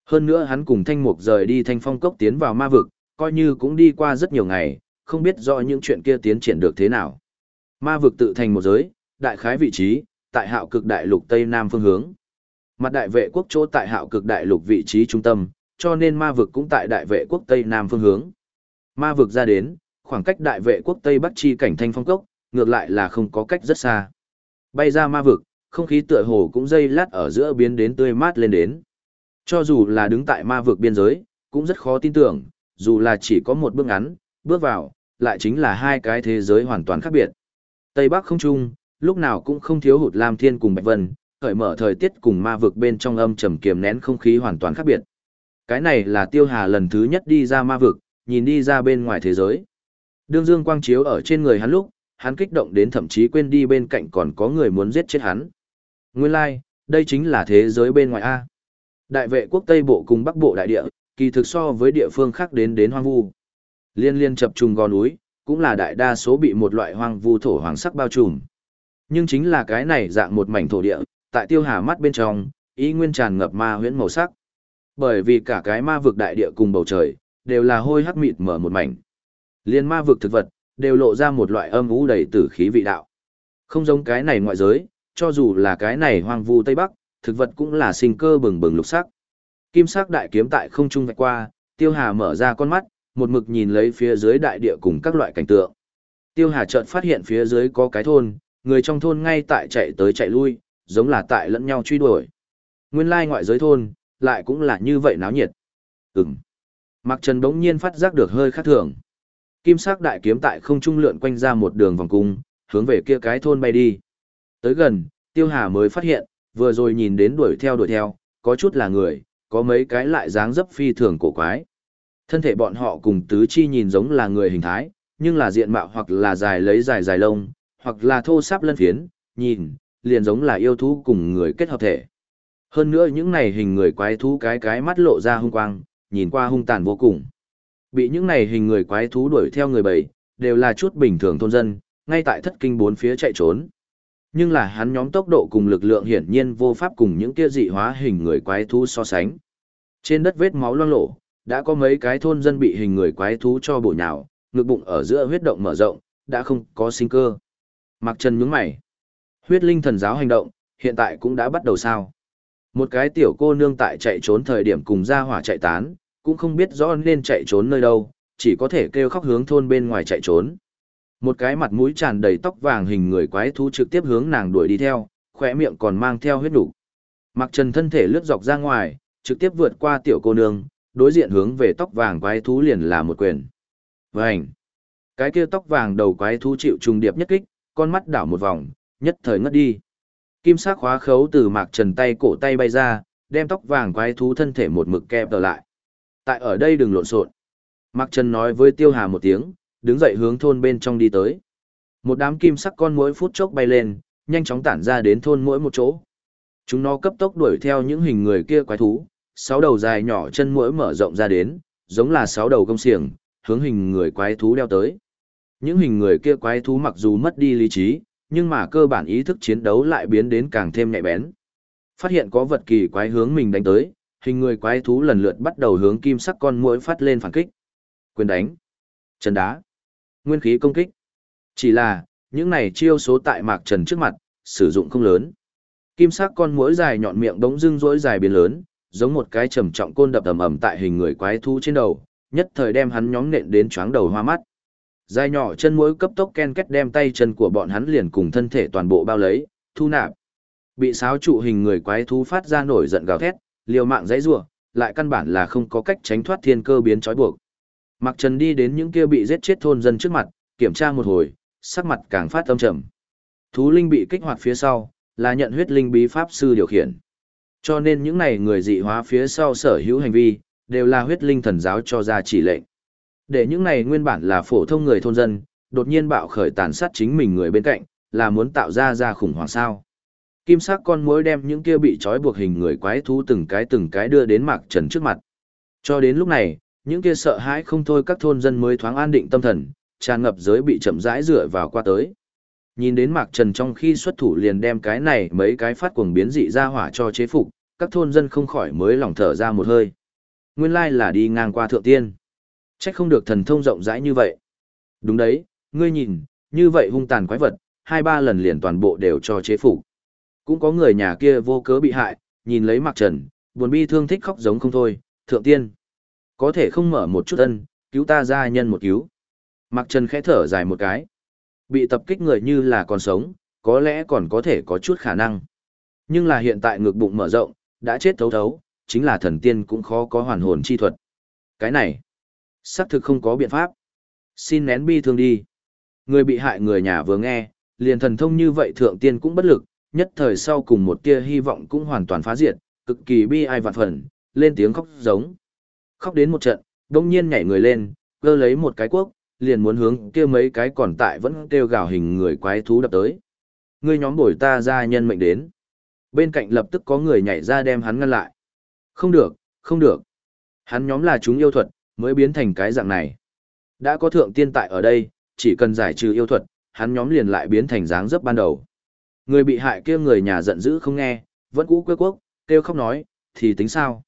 Hơn nữa hắn cùng thanh mục rời đi thanh phong cốc tiến vào ma vực, coi như cũng đi qua rất nhiều ngày, không biết rõ những chuyện kia tiến triển được thế nào. Ma vực tự thành một giới, đại khái vị trí, tại hạo cực đại lục Tây Nam phương hướng. Mặt đại vệ quốc chỗ tại hạo cực đại lục vị trí trung tâm, cho nên ma vực cũng tại đại vệ quốc Tây Nam phương hướng. Ma vực ra đến, khoảng cách đại vệ quốc Tây Bắc chi cảnh thanh phong cốc, ngược lại là không có cách rất xa. Bay ra ma vực, không khí tựa hồ cũng dây lát ở giữa biến đến tươi mát lên đến. Cho dù là đứng tại ma vực biên giới, cũng rất khó tin tưởng, dù là chỉ có một bước ngắn, bước vào, lại chính là hai cái thế giới hoàn toàn khác biệt. Tây Bắc không trung, lúc nào cũng không thiếu hụt Lam Thiên cùng Bạch Vân, khởi mở thời tiết cùng ma vực bên trong âm trầm kiềm nén không khí hoàn toàn khác biệt. Cái này là Tiêu Hà lần thứ nhất đi ra ma vực, nhìn đi ra bên ngoài thế giới. Đương dương quang chiếu ở trên người hắn lúc, hắn kích động đến thậm chí quên đi bên cạnh còn có người muốn giết chết hắn. Nguyên lai, like, đây chính là thế giới bên ngoài A. Đại vệ quốc Tây Bộ cùng Bắc Bộ đại địa, kỳ thực so với địa phương khác đến đến hoang vu. Liên liên chập trùng gò núi, cũng là đại đa số bị một loại hoang vu thổ hoàng sắc bao trùm. Nhưng chính là cái này dạng một mảnh thổ địa, tại tiêu hà mắt bên trong, ý nguyên tràn ngập ma huyễn màu sắc. Bởi vì cả cái ma vực đại địa cùng bầu trời, đều là hôi hắc mịt mở một mảnh. Liên ma vực thực vật, đều lộ ra một loại âm u đầy tử khí vị đạo. Không giống cái này ngoại giới, cho dù là cái này hoang vu Tây Bắc, thực vật cũng là sinh cơ bừng bừng lục sắc. Kim sắc đại kiếm tại không trung vạch qua, Tiêu Hà mở ra con mắt, một mực nhìn lấy phía dưới đại địa cùng các loại cảnh tượng. Tiêu Hà chợt phát hiện phía dưới có cái thôn, người trong thôn ngay tại chạy tới chạy lui, giống là tại lẫn nhau truy đuổi. Nguyên lai ngoại giới thôn, lại cũng là như vậy náo nhiệt. Ừm. Mạc Trần đống nhiên phát giác được hơi khác thường. Kim sắc đại kiếm tại không trung lượn quanh ra một đường vòng cung, hướng về kia cái thôn bay đi. Tới gần, Tiêu Hà mới phát hiện, vừa rồi nhìn đến đuổi theo đuổi theo, có chút là người, có mấy cái lại dáng dấp phi thường cổ quái. Thân thể bọn họ cùng tứ chi nhìn giống là người hình thái, nhưng là diện mạo hoặc là dài lấy dài dài lông, hoặc là thô sáp lân phiến, nhìn, liền giống là yêu thú cùng người kết hợp thể. Hơn nữa những này hình người quái thú cái cái mắt lộ ra hung quang, nhìn qua hung tàn vô cùng. Bị những này hình người quái thú đuổi theo người bầy, đều là chút bình thường thôn dân, ngay tại thất kinh bốn phía chạy trốn. Nhưng là hắn nhóm tốc độ cùng lực lượng hiển nhiên vô pháp cùng những kia dị hóa hình người quái thú so sánh. Trên đất vết máu loang lổ, đã có mấy cái thôn dân bị hình người quái thú cho bổ nhào, ngực bụng ở giữa huyết động mở rộng, đã không có sinh cơ. Mặc Trần nhướng mày. Huyết linh thần giáo hành động, hiện tại cũng đã bắt đầu sao. Một cái tiểu cô nương tại chạy trốn thời điểm cùng ra hỏa chạy tán, cũng không biết rõ nên chạy trốn nơi đâu, chỉ có thể kêu khóc hướng thôn bên ngoài chạy trốn. Một cái mặt mũi tràn đầy tóc vàng hình người quái thú trực tiếp hướng nàng đuổi đi theo, khỏe miệng còn mang theo huyết đủ. Mặc trần thân thể lướt dọc ra ngoài, trực tiếp vượt qua tiểu cô nương, đối diện hướng về tóc vàng quái thú liền là một quyền. Vành! Cái kia tóc vàng đầu quái thú chịu trùng điệp nhất kích, con mắt đảo một vòng, nhất thời ngất đi. Kim sắc khóa khấu từ mạc trần tay cổ tay bay ra, đem tóc vàng quái thú thân thể một mực kẹp trở lại. Tại ở đây đừng lộn xộn. Mạc Trần nói với Tiêu Hà một tiếng, đứng dậy hướng thôn bên trong đi tới. Một đám kim sắc con muỗi phút chốc bay lên, nhanh chóng tản ra đến thôn mỗi một chỗ. Chúng nó cấp tốc đuổi theo những hình người kia quái thú, sáu đầu dài nhỏ chân muỗi mở rộng ra đến, giống là sáu đầu công xiềng, hướng hình người quái thú đeo tới. Những hình người kia quái thú mặc dù mất đi lý trí, nhưng mà cơ bản ý thức chiến đấu lại biến đến càng thêm nhạy bén. Phát hiện có vật kỳ quái hướng mình đánh tới, hình người quái thú lần lượt bắt đầu hướng kim sắc con muỗi phát lên phản kích. Quyền đánh, chân đá, nguyên khí công kích. Chỉ là, những này chiêu số tại Mạc Trần trước mặt, sử dụng không lớn. Kim sắc con muỗi dài nhọn miệng đống dưng rỗi dài biến lớn, giống một cái trầm trọng côn đập ầm ầm tại hình người quái thú trên đầu, nhất thời đem hắn nhóm nện đến choáng đầu hoa mắt. Dài nhỏ chân mũi cấp tốc ken kết đem tay chân của bọn hắn liền cùng thân thể toàn bộ bao lấy, thu nạp. Bị sáo trụ hình người quái thú phát ra nổi giận gào thét, liều mạng dãy rủa, lại căn bản là không có cách tránh thoát thiên cơ biến trói buộc. Mặc Trần đi đến những kia bị giết chết thôn dân trước mặt, kiểm tra một hồi, sắc mặt càng phát âm trầm. Thú linh bị kích hoạt phía sau, là nhận huyết linh bí pháp sư điều khiển. Cho nên những này người dị hóa phía sau sở hữu hành vi, đều là huyết linh thần giáo cho ra chỉ lệnh. Để những này nguyên bản là phổ thông người thôn dân, đột nhiên bạo khởi tàn sát chính mình người bên cạnh, là muốn tạo ra ra khủng hoảng sao. Kim sắc con mối đem những kia bị trói buộc hình người quái thú từng cái từng cái đưa đến Mạc Trần trước mặt. Cho đến lúc này, những kia sợ hãi không thôi các thôn dân mới thoáng an định tâm thần, tràn ngập giới bị chậm rãi rửa vào qua tới. Nhìn đến Mạc Trần trong khi xuất thủ liền đem cái này mấy cái phát cuồng biến dị ra hỏa cho chế phục, các thôn dân không khỏi mới lòng thở ra một hơi. Nguyên lai là đi ngang qua thượng tiên. Trách không được thần thông rộng rãi như vậy. Đúng đấy, ngươi nhìn, như vậy hung tàn quái vật, hai ba lần liền toàn bộ đều cho chế phục. Cũng có người nhà kia vô cớ bị hại, nhìn lấy Mạc Trần, buồn bi thương thích khóc giống không thôi, thượng tiên. Có thể không mở một chút ân, cứu ta ra nhân một cứu. Mạc Trần khẽ thở dài một cái. Bị tập kích người như là còn sống, có lẽ còn có thể có chút khả năng. Nhưng là hiện tại ngực bụng mở rộng, đã chết thấu thấu, chính là thần tiên cũng khó có hoàn hồn chi thuật. Cái này, xác thực không có biện pháp. Xin nén bi thương đi. Người bị hại người nhà vừa nghe, liền thần thông như vậy thượng tiên cũng bất lực, nhất thời sau cùng một tia hy vọng cũng hoàn toàn phá diệt, cực kỳ bi ai vạn phần, lên tiếng khóc giống. Khóc đến một trận, đông nhiên nhảy người lên, cơ lấy một cái quốc, liền muốn hướng kia mấy cái còn tại vẫn kêu gào hình người quái thú đập tới. Ngươi nhóm bồi ta ra nhân mệnh đến. Bên cạnh lập tức có người nhảy ra đem hắn ngăn lại. Không được, không được. Hắn nhóm là chúng yêu thuật, mới biến thành cái dạng này. Đã có thượng tiên tại ở đây, chỉ cần giải trừ yêu thuật, hắn nhóm liền lại biến thành dáng dấp ban đầu. Người bị hại kia người nhà giận dữ không nghe, vẫn cũ quê quốc, kêu khóc nói, thì tính sao?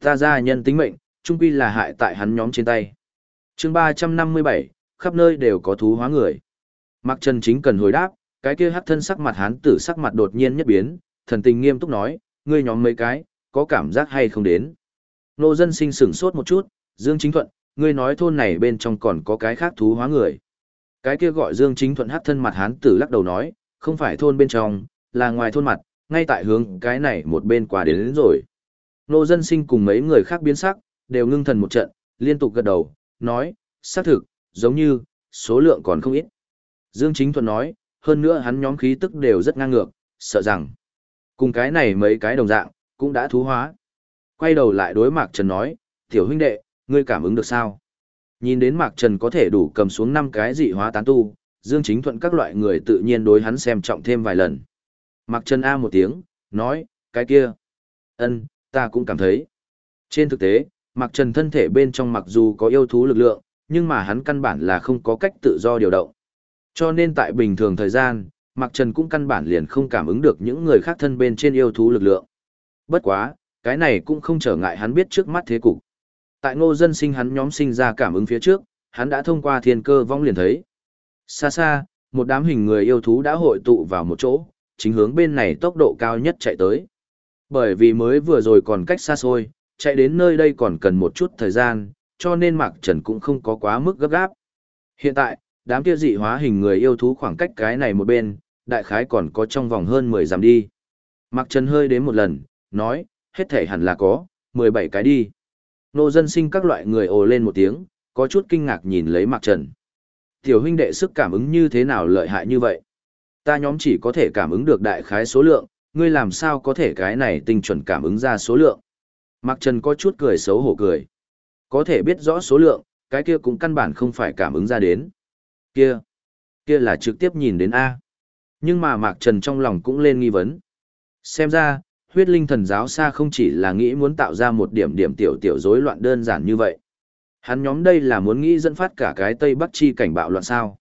Ta ra nhân tính mệnh, chung quy là hại tại hắn nhóm trên tay. chương 357, khắp nơi đều có thú hóa người. Mặc Trần chính cần hồi đáp, cái kia hắc thân sắc mặt hắn tử sắc mặt đột nhiên nhất biến, thần tình nghiêm túc nói, ngươi nhóm mấy cái, có cảm giác hay không đến. Nô dân sinh sửng sốt một chút, Dương Chính Thuận, ngươi nói thôn này bên trong còn có cái khác thú hóa người. Cái kia gọi Dương Chính Thuận hát thân mặt hắn tử lắc đầu nói, không phải thôn bên trong, là ngoài thôn mặt, ngay tại hướng cái này một bên qua đến, đến rồi. Nô dân sinh cùng mấy người khác biến sắc, đều ngưng thần một trận, liên tục gật đầu, nói, xác thực, giống như, số lượng còn không ít. Dương Chính Thuận nói, hơn nữa hắn nhóm khí tức đều rất ngang ngược, sợ rằng, cùng cái này mấy cái đồng dạng, cũng đã thú hóa. Quay đầu lại đối Mạc Trần nói, tiểu huynh đệ, ngươi cảm ứng được sao? Nhìn đến Mạc Trần có thể đủ cầm xuống năm cái dị hóa tán tu, Dương Chính Thuận các loại người tự nhiên đối hắn xem trọng thêm vài lần. Mạc Trần A một tiếng, nói, cái kia. ân ta cũng cảm thấy. Trên thực tế, Mạc Trần thân thể bên trong mặc dù có yêu thú lực lượng, nhưng mà hắn căn bản là không có cách tự do điều động. Cho nên tại bình thường thời gian, Mạc Trần cũng căn bản liền không cảm ứng được những người khác thân bên trên yêu thú lực lượng. Bất quá, cái này cũng không trở ngại hắn biết trước mắt thế cục. Tại ngô dân sinh hắn nhóm sinh ra cảm ứng phía trước, hắn đã thông qua thiên cơ vong liền thấy. Xa xa, một đám hình người yêu thú đã hội tụ vào một chỗ, chính hướng bên này tốc độ cao nhất chạy tới. Bởi vì mới vừa rồi còn cách xa xôi, chạy đến nơi đây còn cần một chút thời gian, cho nên Mạc Trần cũng không có quá mức gấp gáp. Hiện tại, đám kia dị hóa hình người yêu thú khoảng cách cái này một bên, đại khái còn có trong vòng hơn 10 dặm đi. Mạc Trần hơi đến một lần, nói, hết thể hẳn là có, 17 cái đi. Nô dân sinh các loại người ồ lên một tiếng, có chút kinh ngạc nhìn lấy Mạc Trần. Tiểu huynh đệ sức cảm ứng như thế nào lợi hại như vậy? Ta nhóm chỉ có thể cảm ứng được đại khái số lượng, ngươi làm sao có thể cái này tinh chuẩn cảm ứng ra số lượng? Mạc Trần có chút cười xấu hổ cười. Có thể biết rõ số lượng, cái kia cũng căn bản không phải cảm ứng ra đến. Kia, kia là trực tiếp nhìn đến A. Nhưng mà Mạc Trần trong lòng cũng lên nghi vấn. Xem ra, huyết linh thần giáo xa không chỉ là nghĩ muốn tạo ra một điểm điểm tiểu tiểu rối loạn đơn giản như vậy. Hắn nhóm đây là muốn nghĩ dẫn phát cả cái Tây Bắc chi cảnh bạo loạn sao.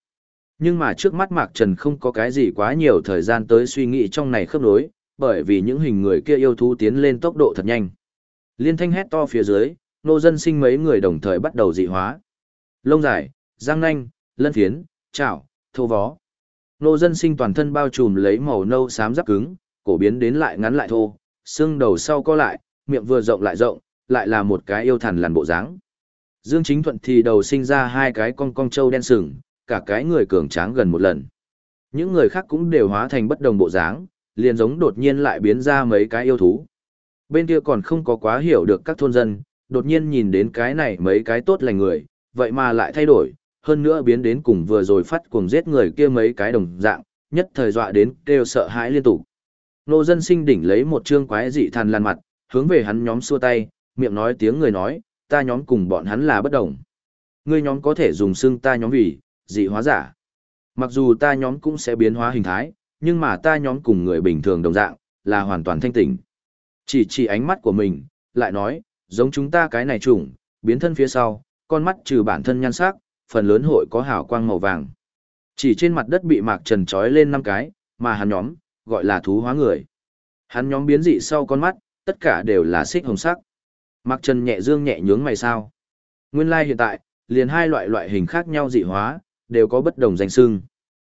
Nhưng mà trước mắt Mạc Trần không có cái gì quá nhiều thời gian tới suy nghĩ trong này khớp nối, bởi vì những hình người kia yêu thú tiến lên tốc độ thật nhanh. Liên thanh hét to phía dưới, nô dân sinh mấy người đồng thời bắt đầu dị hóa. Lông dài, răng nanh, lân phiến, chảo, thô vó. Nô dân sinh toàn thân bao trùm lấy màu nâu xám giáp cứng, cổ biến đến lại ngắn lại thô, xương đầu sau co lại, miệng vừa rộng lại rộng, lại là một cái yêu thần làn bộ dáng. Dương Chính Thuận thì đầu sinh ra hai cái con con trâu đen sừng, cả cái người cường tráng gần một lần. Những người khác cũng đều hóa thành bất đồng bộ dáng, liền giống đột nhiên lại biến ra mấy cái yêu thú. Bên kia còn không có quá hiểu được các thôn dân, đột nhiên nhìn đến cái này mấy cái tốt lành người, vậy mà lại thay đổi, hơn nữa biến đến cùng vừa rồi phát cuồng giết người kia mấy cái đồng dạng, nhất thời dọa đến kêu sợ hãi liên tục. Nô dân sinh đỉnh lấy một trương quái dị than lan mặt, hướng về hắn nhóm xua tay, miệng nói tiếng người nói, ta nhóm cùng bọn hắn là bất đồng. Ngươi nhóm có thể dùng xương ta nhóm vì, dị hóa giả. Mặc dù ta nhóm cũng sẽ biến hóa hình thái, nhưng mà ta nhóm cùng người bình thường đồng dạng, là hoàn toàn thanh tỉnh. Chỉ chỉ ánh mắt của mình, lại nói, giống chúng ta cái này trùng, biến thân phía sau, con mắt trừ bản thân nhan sắc, phần lớn hội có hào quang màu vàng. Chỉ trên mặt đất bị mạc trần trói lên năm cái, mà hắn nhóm, gọi là thú hóa người. Hắn nhóm biến dị sau con mắt, tất cả đều là xích hồng sắc. Mạc trần nhẹ dương nhẹ nhướng mày sao. Nguyên lai hiện tại, liền hai loại loại hình khác nhau dị hóa, đều có bất đồng danh sưng.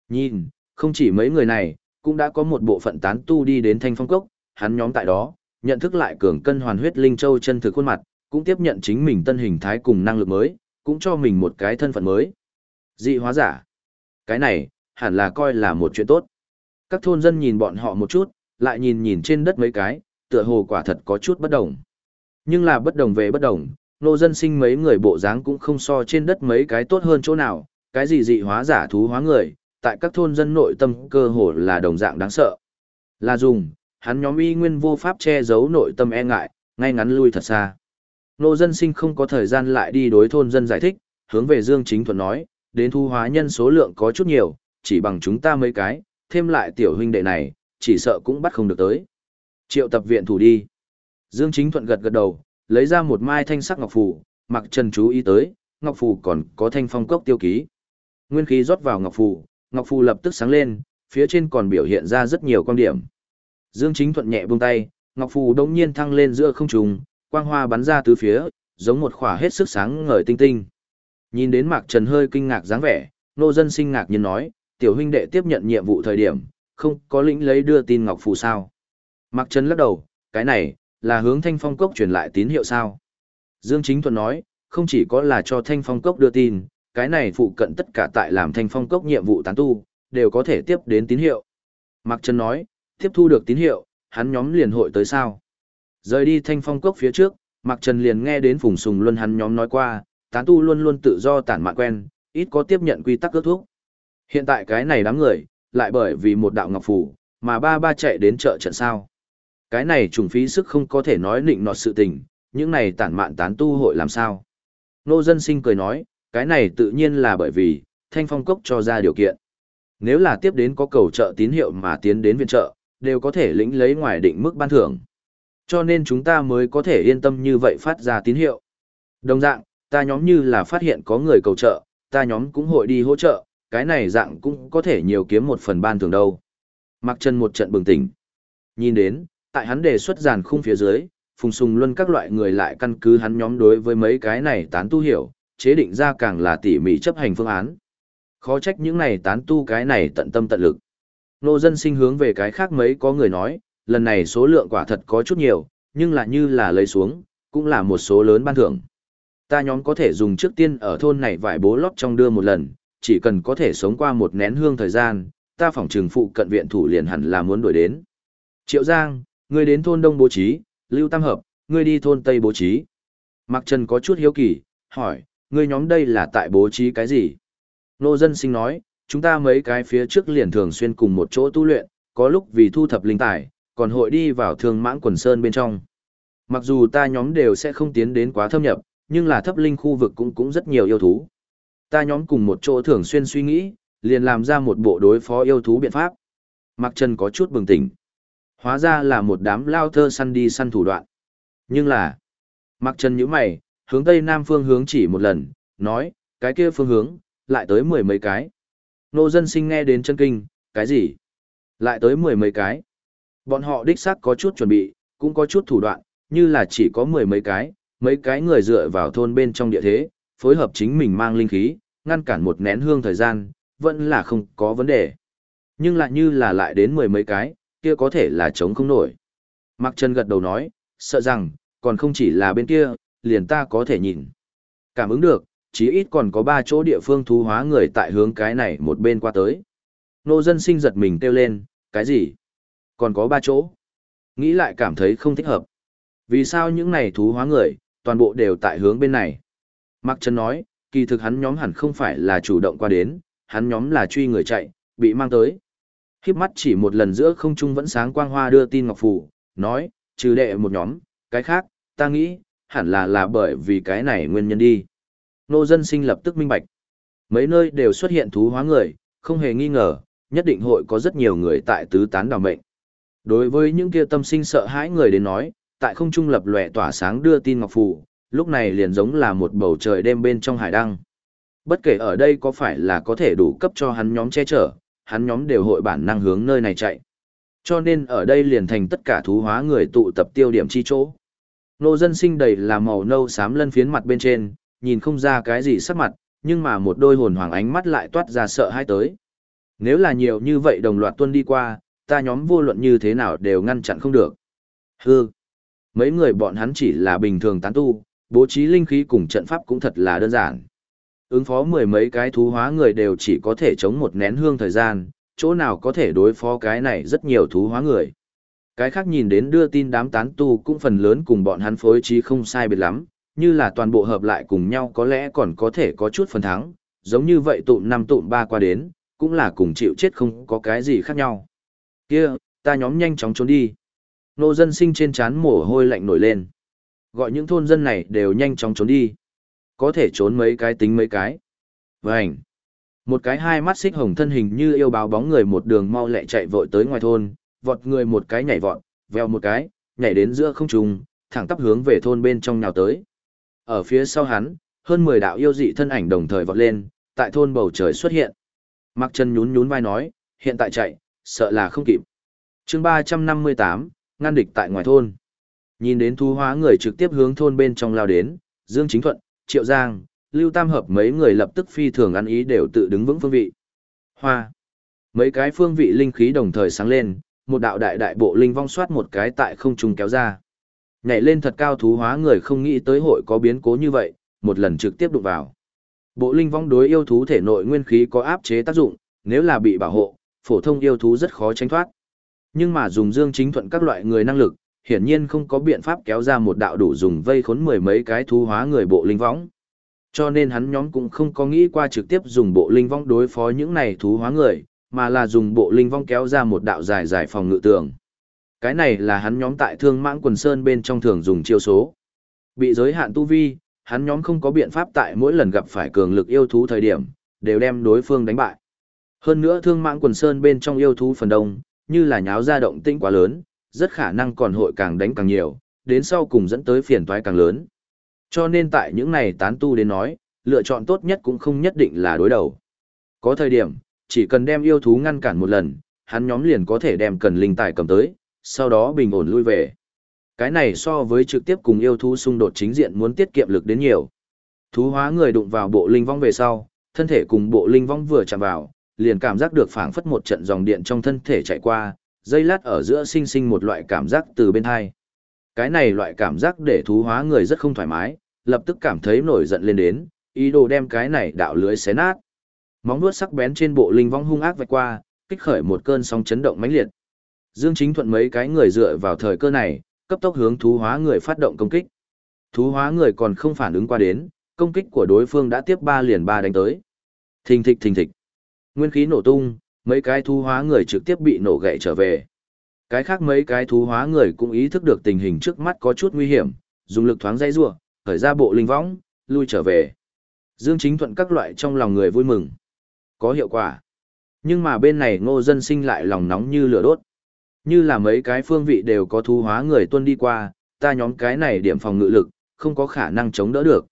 Nhìn, không chỉ mấy người này, cũng đã có một bộ phận tán tu đi đến thanh phong cốc, hắn nhóm tại đó, nhận thức lại cường cân hoàn huyết linh châu chân thực khuôn mặt, cũng tiếp nhận chính mình tân hình thái cùng năng lực mới, cũng cho mình một cái thân phận mới. Dị hóa giả. Cái này, hẳn là coi là một chuyện tốt. Các thôn dân nhìn bọn họ một chút, lại nhìn nhìn trên đất mấy cái, tựa hồ quả thật có chút bất đồng. Nhưng là bất đồng về bất đồng, nô dân sinh mấy người bộ dáng cũng không so trên đất mấy cái tốt hơn chỗ nào, cái gì dị hóa giả thú hóa người, tại các thôn dân nội tâm cơ hồ là đồng dạng đáng sợ. Là dùng, hắn nhóm y nguyên vô pháp che giấu nội tâm e ngại, ngay ngắn lui thật xa. Nô dân sinh không có thời gian lại đi đối thôn dân giải thích, hướng về Dương Chính Thuận nói, đến thu hóa nhân số lượng có chút nhiều, chỉ bằng chúng ta mấy cái, thêm lại tiểu huynh đệ này, chỉ sợ cũng bắt không được tới. Triệu tập viện thủ đi. Dương Chính Thuận gật gật đầu, lấy ra một mai thanh sắc ngọc phù, mặc trần chú ý tới, ngọc phù còn có thanh phong cốc tiêu ký. Nguyên khí rót vào ngọc phù, ngọc phù lập tức sáng lên, phía trên còn biểu hiện ra rất nhiều quan điểm. Dương Chính Thuận nhẹ buông tay, ngọc phù đống nhiên thăng lên giữa không trung, quang hoa bắn ra tứ phía, giống một khỏa hết sức sáng ngời tinh tinh. Nhìn đến Mạc Trần hơi kinh ngạc dáng vẻ, nô dân sinh ngạc nhiên nói, tiểu huynh đệ tiếp nhận nhiệm vụ thời điểm, không có lĩnh lấy đưa tin ngọc phù sao. Mạc Trần lắc đầu, cái này, là hướng thanh phong cốc truyền lại tín hiệu sao. Dương Chính Thuận nói, không chỉ có là cho thanh phong cốc đưa tin, cái này phụ cận tất cả tại làm thanh phong cốc nhiệm vụ tán tu, đều có thể tiếp đến tín hiệu. Mạc Trần nói, tiếp thu được tín hiệu, hắn nhóm liền hội tới sao. Rời đi thanh phong cốc phía trước, Mạc Trần liền nghe đến Phùng Sùng Luân hắn nhóm nói qua, tán tu luôn luôn tự do tản mạn quen, ít có tiếp nhận quy tắc ước thuốc. Hiện tại cái này đám người, lại bởi vì một đạo ngọc phủ, mà ba ba chạy đến chợ trận sao. Cái này trùng phí sức không có thể nói nịnh nọt sự tình, những này tản mạn tán tu hội làm sao. Nô dân sinh cười nói, cái này tự nhiên là bởi vì, thanh phong cốc cho ra điều kiện. Nếu là tiếp đến có cầu trợ tín hiệu mà tiến đến viện trợ, đều có thể lĩnh lấy ngoài định mức ban thưởng. Cho nên chúng ta mới có thể yên tâm như vậy phát ra tín hiệu. Đồng dạng, ta nhóm như là phát hiện có người cầu trợ, ta nhóm cũng hội đi hỗ trợ, cái này dạng cũng có thể nhiều kiếm một phần ban thưởng đâu. Mặc chân một trận bừng tỉnh. Nhìn đến, tại hắn đề xuất giàn khung phía dưới, phùng sùng luân các loại người lại căn cứ hắn nhóm đối với mấy cái này tán tu hiểu, chế định ra càng là tỉ mỉ chấp hành phương án. Khó trách những này tán tu cái này tận tâm tận lực. Nô dân sinh hướng về cái khác mấy có người nói, lần này số lượng quả thật có chút nhiều, nhưng là như là lấy xuống, cũng là một số lớn ban thưởng. Ta nhóm có thể dùng trước tiên ở thôn này vải bố lót trong đưa một lần, chỉ cần có thể sống qua một nén hương thời gian, ta phỏng trừng phụ cận viện thủ liền hẳn là muốn đuổi đến. Triệu Giang, ngươi đến thôn Đông bố trí, Lưu Tam Hợp, ngươi đi thôn Tây bố trí. Mạc Trần có chút hiếu kỳ, hỏi, ngươi nhóm đây là tại bố trí cái gì? Nô dân sinh nói, chúng ta mấy cái phía trước liền thường xuyên cùng một chỗ tu luyện, có lúc vì thu thập linh tài, còn hội đi vào thương mãng quần sơn bên trong. Mặc dù ta nhóm đều sẽ không tiến đến quá thâm nhập, nhưng là thấp linh khu vực cũng cũng rất nhiều yêu thú. Ta nhóm cùng một chỗ thường xuyên suy nghĩ, liền làm ra một bộ đối phó yêu thú biện pháp. Mặc Trần có chút bừng tỉnh. Hóa ra là một đám lao thơ săn đi săn thủ đoạn. Nhưng là, Mặc Trần nhíu mày, hướng tây nam phương hướng chỉ một lần, nói, cái kia phương hướng, lại tới mười mấy cái. Nô dân sinh nghe đến chân kinh, cái gì? Lại tới mười mấy cái. Bọn họ đích xác có chút chuẩn bị, cũng có chút thủ đoạn, như là chỉ có mười mấy cái, mấy cái người dựa vào thôn bên trong địa thế, phối hợp chính mình mang linh khí, ngăn cản một nén hương thời gian, vẫn là không có vấn đề. Nhưng lại như là lại đến mười mấy cái, kia có thể là chống không nổi. Mạc Trần gật đầu nói, sợ rằng, còn không chỉ là bên kia, liền ta có thể nhìn. Cảm ứng được, chí ít còn có ba chỗ địa phương thú hóa người tại hướng cái này một bên qua tới. Nô dân sinh giật mình kêu lên, cái gì? Còn có ba chỗ. Nghĩ lại cảm thấy không thích hợp. Vì sao những này thú hóa người, toàn bộ đều tại hướng bên này? Mạc Trần nói, kỳ thực hắn nhóm hẳn không phải là chủ động qua đến, hắn nhóm là truy người chạy, bị mang tới. Khiếp mắt chỉ một lần giữa không trung vẫn sáng quang hoa đưa tin ngọc phủ, nói, trừ đệ một nhóm, cái khác, ta nghĩ, hẳn là là bởi vì cái này nguyên nhân đi. Nô dân sinh lập tức minh bạch. Mấy nơi đều xuất hiện thú hóa người, không hề nghi ngờ, nhất định hội có rất nhiều người tại tứ tán đào mệnh. Đối với những kia tâm sinh sợ hãi người đến nói, tại không trung lập lòe tỏa sáng đưa tin ngọc phủ lúc này liền giống là một bầu trời đêm bên trong hải đăng. Bất kể ở đây có phải là có thể đủ cấp cho hắn nhóm che chở, hắn nhóm đều hội bản năng hướng nơi này chạy. Cho nên ở đây liền thành tất cả thú hóa người tụ tập tiêu điểm chi chỗ. Nô dân sinh đầy là màu nâu xám lân phiến mặt bên trên, nhìn không ra cái gì sắc mặt, nhưng mà một đôi hồn hoàng ánh mắt lại toát ra sợ hãi tới. Nếu là nhiều như vậy đồng loạt tuân đi qua, ta nhóm vô luận như thế nào đều ngăn chặn không được. hừ, Mấy người bọn hắn chỉ là bình thường tán tu, bố trí linh khí cùng trận pháp cũng thật là đơn giản. Ứng phó mười mấy cái thú hóa người đều chỉ có thể chống một nén hương thời gian, chỗ nào có thể đối phó cái này rất nhiều thú hóa người. Cái khác nhìn đến đưa tin đám tán tu cũng phần lớn cùng bọn hắn phối trí không sai biệt lắm, như là toàn bộ hợp lại cùng nhau có lẽ còn có thể có chút phần thắng, giống như vậy tụm năm tụm ba qua đến, cũng là cùng chịu chết không có cái gì khác nhau. Kia, ta nhóm nhanh chóng trốn đi. Nô dân sinh trên chán mồ hôi lạnh nổi lên. Gọi những thôn dân này đều nhanh chóng trốn đi. Có thể trốn mấy cái tính mấy cái. Vành. Một cái hai mắt xích hồng thân hình như yêu báo bóng người một đường mau lẹ chạy vội tới ngoài thôn, vọt người một cái nhảy vọt, veo một cái, nhảy đến giữa không trung, thẳng tắp hướng về thôn bên trong nhào tới. Ở phía sau hắn, hơn 10 đạo yêu dị thân ảnh đồng thời vọt lên, tại thôn bầu trời xuất hiện. Mặc chân nhún nhún vai nói, hiện tại chạy, sợ là không kịp. chương 358, ngăn địch tại ngoài thôn. Nhìn đến thu hóa người trực tiếp hướng thôn bên trong lao đến, Dương Chính Thuận, Triệu Giang, Lưu Tam Hợp mấy người lập tức phi thường ăn ý đều tự đứng vững phương vị. Hoa. Mấy cái phương vị linh khí đồng thời sáng lên, một đạo đại đại bộ linh vong soát một cái tại không trung kéo ra. Nhảy lên thật cao thú hóa người không nghĩ tới hội có biến cố như vậy, một lần trực tiếp đụng vào. Bộ linh vong đối yêu thú thể nội nguyên khí có áp chế tác dụng, nếu là bị bảo hộ, phổ thông yêu thú rất khó tránh thoát. Nhưng mà dùng dương chính thuận các loại người năng lực, hiển nhiên không có biện pháp kéo ra một đạo đủ dùng vây khốn mười mấy cái thú hóa người bộ linh võng. Cho nên hắn nhóm cũng không có nghĩ qua trực tiếp dùng bộ linh vong đối phó những này thú hóa người, mà là dùng bộ linh vong kéo ra một đạo dài dài phòng ngự tường. Cái này là hắn nhóm tại thương mãng quần sơn bên trong thường dùng chiêu số. Bị giới hạn tu vi, hắn nhóm không có biện pháp tại mỗi lần gặp phải cường lực yêu thú thời điểm, đều đem đối phương đánh bại. Hơn nữa thương mãng quần sơn bên trong yêu thú phần đông, như là nháo ra động tĩnh quá lớn, rất khả năng còn hội càng đánh càng nhiều, đến sau cùng dẫn tới phiền toái càng lớn. Cho nên tại những này tán tu đến nói, lựa chọn tốt nhất cũng không nhất định là đối đầu. Có thời điểm, chỉ cần đem yêu thú ngăn cản một lần, hắn nhóm liền có thể đem cần linh tài cầm tới, sau đó bình ổn lui về. Cái này so với trực tiếp cùng yêu thú xung đột chính diện muốn tiết kiệm lực đến nhiều. Thú hóa người đụng vào bộ linh vong về sau, thân thể cùng bộ linh vong vừa chạm vào, liền cảm giác được phảng phất một trận dòng điện trong thân thể chạy qua, dây lát ở giữa sinh sinh một loại cảm giác từ bên hai. Cái này loại cảm giác để thú hóa người rất không thoải mái, lập tức cảm thấy nổi giận lên đến, ý đồ đem cái này đạo lưới xé nát. Móng vuốt sắc bén trên bộ linh vong hung ác vạch qua, kích khởi một cơn sóng chấn động mãnh liệt. Dương Chính Thuận mấy cái người dựa vào thời cơ này, cấp tốc hướng thú hóa người phát động công kích. Thú hóa người còn không phản ứng qua đến, công kích của đối phương đã tiếp ba liền ba đánh tới. Thình thịch thình thịch. Nguyên khí nổ tung, mấy cái thú hóa người trực tiếp bị nổ gậy trở về. Cái khác mấy cái thú hóa người cũng ý thức được tình hình trước mắt có chút nguy hiểm, dùng lực thoáng dây rua, khởi ra bộ linh võng, lui trở về. Dương Chính Thuận các loại trong lòng người vui mừng. Có hiệu quả. Nhưng mà bên này ngô dân sinh lại lòng nóng như lửa đốt. Như là mấy cái phương vị đều có thú hóa người tuân đi qua, ta nhóm cái này điểm phòng ngự lực, không có khả năng chống đỡ được.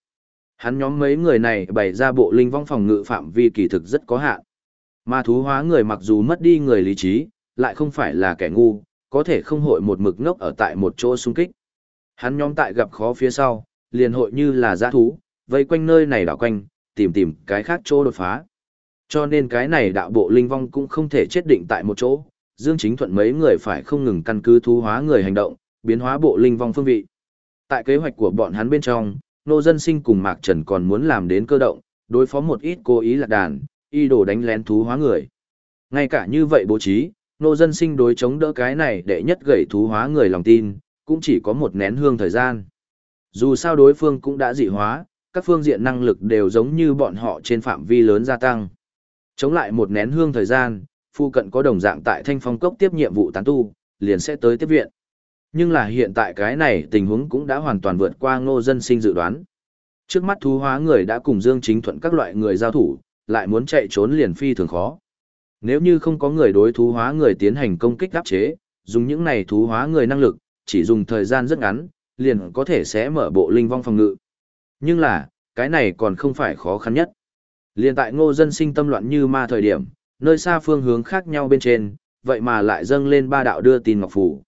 Hắn nhóm mấy người này bày ra bộ linh vong phòng ngự phạm vi kỳ thực rất có hạn. Mà thú hóa người mặc dù mất đi người lý trí, lại không phải là kẻ ngu, có thể không hội một mực ngốc ở tại một chỗ xung kích. Hắn nhóm tại gặp khó phía sau, liền hội như là giã thú, vây quanh nơi này đảo quanh, tìm tìm cái khác chỗ đột phá. Cho nên cái này đạo bộ linh vong cũng không thể chết định tại một chỗ, Dương Chính Thuận mấy người phải không ngừng căn cứ thú hóa người hành động, biến hóa bộ linh vong phương vị. Tại kế hoạch của bọn hắn bên trong, nô dân sinh cùng Mạc Trần còn muốn làm đến cơ động, đối phó một ít cố ý lạc đàn, y đồ đánh lén thú hóa người. Ngay cả như vậy bố trí, nô dân sinh đối chống đỡ cái này để nhất gậy thú hóa người lòng tin, cũng chỉ có một nén hương thời gian. Dù sao đối phương cũng đã dị hóa, các phương diện năng lực đều giống như bọn họ trên phạm vi lớn gia tăng. Chống lại một nén hương thời gian, phu cận có đồng dạng tại thanh phong cốc tiếp nhiệm vụ tán tu, liền sẽ tới tiếp viện. Nhưng là hiện tại cái này tình huống cũng đã hoàn toàn vượt qua ngô dân sinh dự đoán. Trước mắt thú hóa người đã cùng Dương Chính Thuận các loại người giao thủ, lại muốn chạy trốn liền phi thường khó. Nếu như không có người đối thú hóa người tiến hành công kích áp chế, dùng những này thú hóa người năng lực, chỉ dùng thời gian rất ngắn, liền có thể sẽ mở bộ linh vong phòng ngự. Nhưng là, cái này còn không phải khó khăn nhất. Liên tại ngô dân sinh tâm loạn như ma thời điểm, nơi xa phương hướng khác nhau bên trên, vậy mà lại dâng lên ba đạo đưa tin ngọc phủ.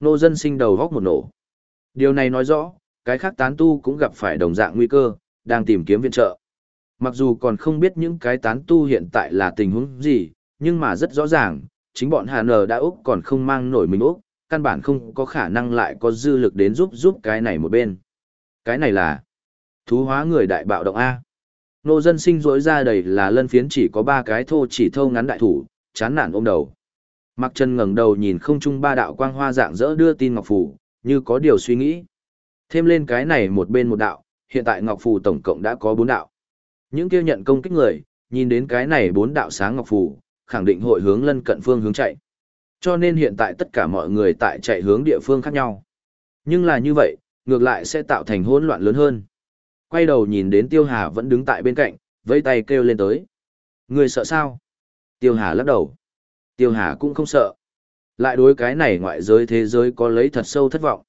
Ngô dân sinh đầu góc một nổ. Điều này nói rõ, cái khác tán tu cũng gặp phải đồng dạng nguy cơ, đang tìm kiếm viện trợ. Mặc dù còn không biết những cái tán tu hiện tại là tình huống gì, nhưng mà rất rõ ràng, chính bọn Hà Nờ đã Úc còn không mang nổi mình Úc, căn bản không có khả năng lại có dư lực đến giúp giúp cái này một bên. Cái này là thú hóa người đại bạo động A. Nô dân sinh rỗi ra đầy là lân phiến chỉ có ba cái thô chỉ thâu ngắn đại thủ, chán nản ôm đầu. Mặc chân ngẩng đầu nhìn không trung ba đạo quang hoa dạng dỡ đưa tin ngọc phủ, như có điều suy nghĩ. Thêm lên cái này một bên một đạo, hiện tại ngọc phủ tổng cộng đã có bốn đạo. Những kia nhận công kích người, nhìn đến cái này bốn đạo sáng ngọc phù, khẳng định hội hướng lân cận phương hướng chạy. Cho nên hiện tại tất cả mọi người tại chạy hướng địa phương khác nhau. Nhưng là như vậy, ngược lại sẽ tạo thành hỗn loạn lớn hơn. Quay đầu nhìn đến Tiêu Hà vẫn đứng tại bên cạnh, vẫy tay kêu lên tới. Người sợ sao? Tiêu Hà lắc đầu. Tiêu Hà cũng không sợ. Lại đối cái này ngoại giới thế giới có lấy thật sâu thất vọng.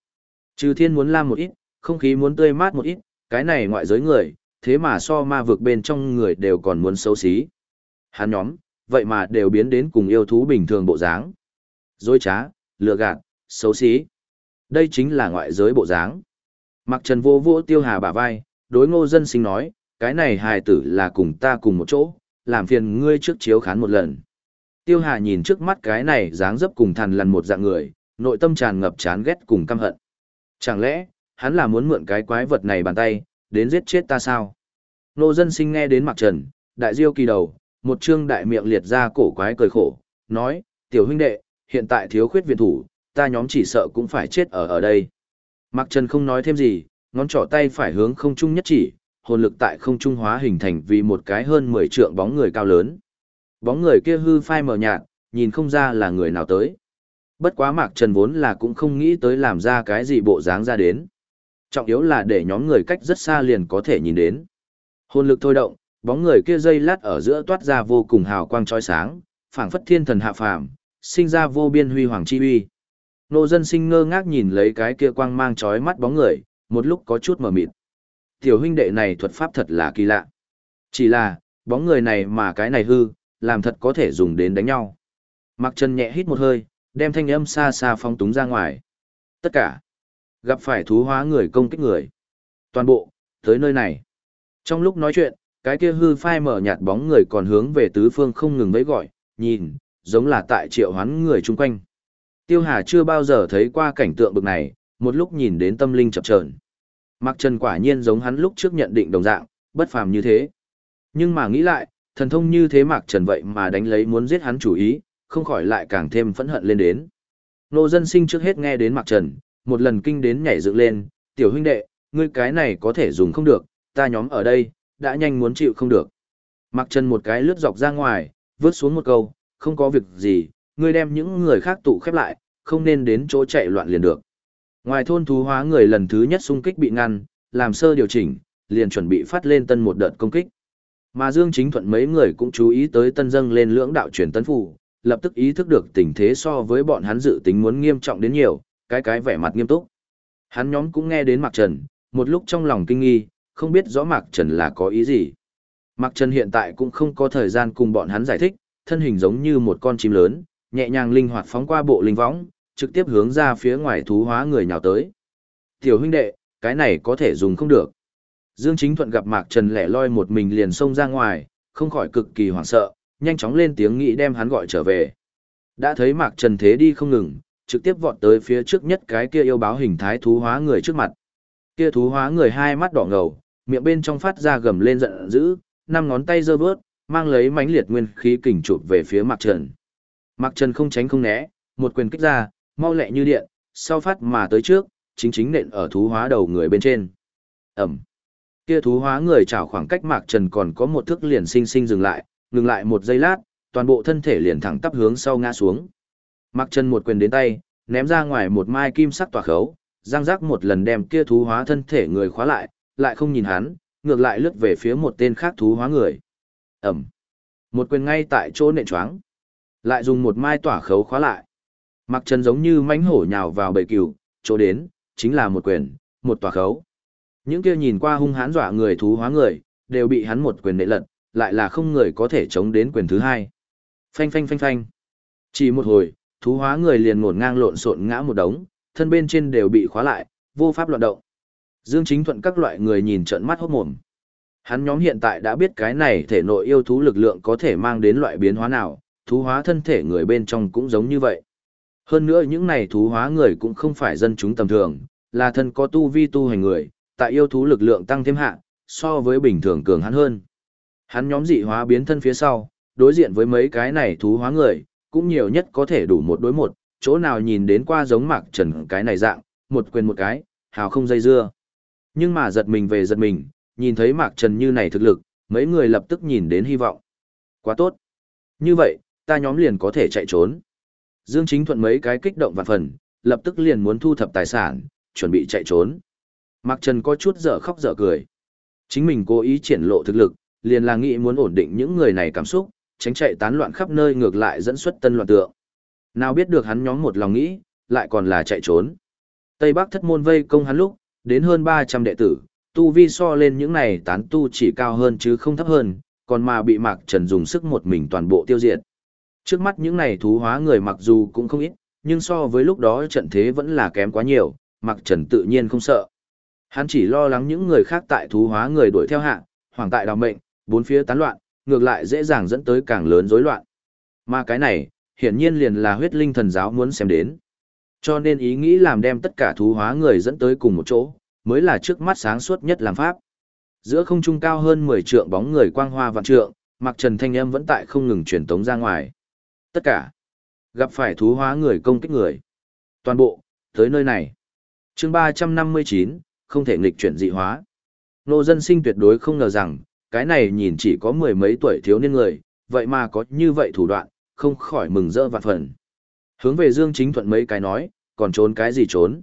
Trừ thiên muốn lam một ít, không khí muốn tươi mát một ít, cái này ngoại giới người, thế mà so ma vực bên trong người đều còn muốn xấu xí. Hắn nhóm, vậy mà đều biến đến cùng yêu thú bình thường bộ dáng. Dối trá, lừa gạt, xấu xí. Đây chính là ngoại giới bộ dáng. Mặc trần vô vô tiêu hà bả vai, đối ngô dân sinh nói, cái này hài tử là cùng ta cùng một chỗ, làm phiền ngươi trước chiếu khán một lần. Tiêu hà nhìn trước mắt cái này dáng dấp cùng thằn lằn một dạng người, nội tâm tràn ngập chán ghét cùng căm hận. Chẳng lẽ, hắn là muốn mượn cái quái vật này bàn tay, đến giết chết ta sao? Nô dân sinh nghe đến mặt trần, đại diêu kỳ đầu, một trương đại miệng liệt ra cổ quái cười khổ, nói, tiểu huynh đệ, hiện tại thiếu khuyết viện thủ, ta nhóm chỉ sợ cũng phải chết ở ở đây. Mặc trần không nói thêm gì, ngón trỏ tay phải hướng không trung nhất chỉ, hồn lực tại không trung hóa hình thành vì một cái hơn 10 trượng bóng người cao lớn. Bóng người kia hư phai mờ nhạt, nhìn không ra là người nào tới. Bất quá Mạc Trần vốn là cũng không nghĩ tới làm ra cái gì bộ dáng ra đến. Trọng yếu là để nhóm người cách rất xa liền có thể nhìn đến. Hồn lực thôi động, bóng người kia dây lát ở giữa toát ra vô cùng hào quang chói sáng, phảng phất thiên thần hạ phàm, sinh ra vô biên huy hoàng chi uy. Nô dân sinh ngơ ngác nhìn lấy cái kia quang mang chói mắt bóng người, một lúc có chút mờ mịt. Tiểu huynh đệ này thuật pháp thật là kỳ lạ. Chỉ là, bóng người này mà cái này hư, làm thật có thể dùng đến đánh nhau. Mặc chân nhẹ hít một hơi, đem thanh âm xa xa phong túng ra ngoài. Tất cả, gặp phải thú hóa người công kích người. Toàn bộ, tới nơi này. Trong lúc nói chuyện, cái kia hư phai mở nhạt bóng người còn hướng về tứ phương không ngừng vẫy gọi, nhìn, giống là tại triệu hoán người chung quanh. Tiêu Hà chưa bao giờ thấy qua cảnh tượng bực này, một lúc nhìn đến tâm linh chập chờn. Mặc Trần quả nhiên giống hắn lúc trước nhận định đồng dạng, bất phàm như thế. Nhưng mà nghĩ lại, thần thông như thế Mạc Trần vậy mà đánh lấy muốn giết hắn chủ ý, không khỏi lại càng thêm phẫn hận lên đến. Nô dân sinh trước hết nghe đến Mạc Trần, một lần kinh đến nhảy dựng lên, tiểu huynh đệ, ngươi cái này có thể dùng không được, ta nhóm ở đây, đã nhanh muốn chịu không được. mặc chân một cái lướt dọc ra ngoài, vớt xuống một câu, không có việc gì, ngươi đem những người khác tụ khép lại, không nên đến chỗ chạy loạn liền được. Ngoài thôn thú hóa người lần thứ nhất xung kích bị ngăn, làm sơ điều chỉnh, liền chuẩn bị phát lên tân một đợt công kích. Mà Dương Chính Thuận mấy người cũng chú ý tới tân dâng lên lưỡng đạo truyền tấn phủ, lập tức ý thức được tình thế so với bọn hắn dự tính muốn nghiêm trọng đến nhiều, cái cái vẻ mặt nghiêm túc. Hắn nhóm cũng nghe đến Mạc Trần, một lúc trong lòng kinh nghi, không biết rõ Mạc Trần là có ý gì. Mạc Trần hiện tại cũng không có thời gian cùng bọn hắn giải thích, thân hình giống như một con chim lớn, nhẹ nhàng linh hoạt phóng qua bộ linh võng, trực tiếp hướng ra phía ngoài thú hóa người nhào tới. Tiểu huynh đệ, cái này có thể dùng không được. Dương Chính Thuận gặp Mạc Trần lẻ loi một mình liền xông ra ngoài, không khỏi cực kỳ hoảng sợ, nhanh chóng lên tiếng nghĩ đem hắn gọi trở về. Đã thấy Mạc Trần thế đi không ngừng, trực tiếp vọt tới phía trước nhất cái kia yêu báo hình thái thú hóa người trước mặt. Kia thú hóa người hai mắt đỏ ngầu, miệng bên trong phát ra gầm lên giận dữ, năm ngón tay giơ vớt, mang lấy mãnh liệt nguyên khí kình chụp về phía Mạc Trần. Mạc Trần không tránh không né, một quyền kích ra, mau lẹ như điện, sau phát mà tới trước, chính chính nện ở thú hóa đầu người bên trên. Ẩm. Kia thú hóa người chảo khoảng cách Mạc Trần còn có một thước liền sinh sinh dừng lại, ngừng lại một giây lát, toàn bộ thân thể liền thẳng tắp hướng sau ngã xuống mặc chân một quyền đến tay, ném ra ngoài một mai kim sắc tỏa khấu, giang giác một lần đem kia thú hóa thân thể người khóa lại, lại không nhìn hắn, ngược lại lướt về phía một tên khác thú hóa người. Ẩm. Một quyền ngay tại chỗ nện choáng. Lại dùng một mai tỏa khấu khóa lại. mặc chân giống như mánh hổ nhào vào bầy cừu, chỗ đến, chính là một quyền, một tỏa khấu. Những kia nhìn qua hung hãn dọa người thú hóa người, đều bị hắn một quyền nệ lật, lại là không người có thể chống đến quyền thứ hai. Phanh phanh phanh phanh. Chỉ một hồi, thú hóa người liền ngổn ngang lộn xộn ngã một đống, thân bên trên đều bị khóa lại, vô pháp loạn động. Dương Chính Thuận các loại người nhìn trợn mắt hốt mồm. Hắn nhóm hiện tại đã biết cái này thể nội yêu thú lực lượng có thể mang đến loại biến hóa nào, thú hóa thân thể người bên trong cũng giống như vậy. Hơn nữa những này thú hóa người cũng không phải dân chúng tầm thường, là thân có tu vi tu hành người, tại yêu thú lực lượng tăng thêm hạ, so với bình thường cường hắn hơn. Hắn nhóm dị hóa biến thân phía sau, đối diện với mấy cái này thú hóa người, cũng nhiều nhất có thể đủ một đối một, chỗ nào nhìn đến qua giống mạc trần cái này dạng, một quyền một cái, hào không dây dưa. Nhưng mà giật mình về giật mình, nhìn thấy mạc trần như này thực lực, mấy người lập tức nhìn đến hy vọng. Quá tốt. Như vậy, ta nhóm liền có thể chạy trốn. Dương Chính Thuận mấy cái kích động và phần, lập tức liền muốn thu thập tài sản, chuẩn bị chạy trốn. Mạc Trần có chút dở khóc dở cười. Chính mình cố ý triển lộ thực lực, liền là nghĩ muốn ổn định những người này cảm xúc, tránh chạy tán loạn khắp nơi ngược lại dẫn xuất tân loạn tượng. Nào biết được hắn nhóm một lòng nghĩ, lại còn là chạy trốn. Tây Bắc thất môn vây công hắn lúc, đến hơn 300 đệ tử, tu vi so lên những này tán tu chỉ cao hơn chứ không thấp hơn, còn mà bị Mạc Trần dùng sức một mình toàn bộ tiêu diệt. Trước mắt những này thú hóa người mặc dù cũng không ít, nhưng so với lúc đó trận thế vẫn là kém quá nhiều, Mạc Trần tự nhiên không sợ. Hắn chỉ lo lắng những người khác tại thú hóa người đuổi theo hạ, hoàng tại đào mệnh, bốn phía tán loạn, ngược lại dễ dàng dẫn tới càng lớn rối loạn. Mà cái này, hiển nhiên liền là huyết linh thần giáo muốn xem đến. Cho nên ý nghĩ làm đem tất cả thú hóa người dẫn tới cùng một chỗ, mới là trước mắt sáng suốt nhất làm pháp. Giữa không trung cao hơn 10 trượng bóng người quang hoa vạn trượng, mặc Trần thanh âm vẫn tại không ngừng truyền tống ra ngoài. Tất cả gặp phải thú hóa người công kích người. Toàn bộ tới nơi này. Chương 359, không thể nghịch chuyển dị hóa. Nô dân sinh tuyệt đối không ngờ rằng, cái này nhìn chỉ có mười mấy tuổi thiếu niên người, vậy mà có như vậy thủ đoạn, không khỏi mừng rỡ vạn phần. Hướng về Dương Chính Thuận mấy cái nói, còn trốn cái gì trốn.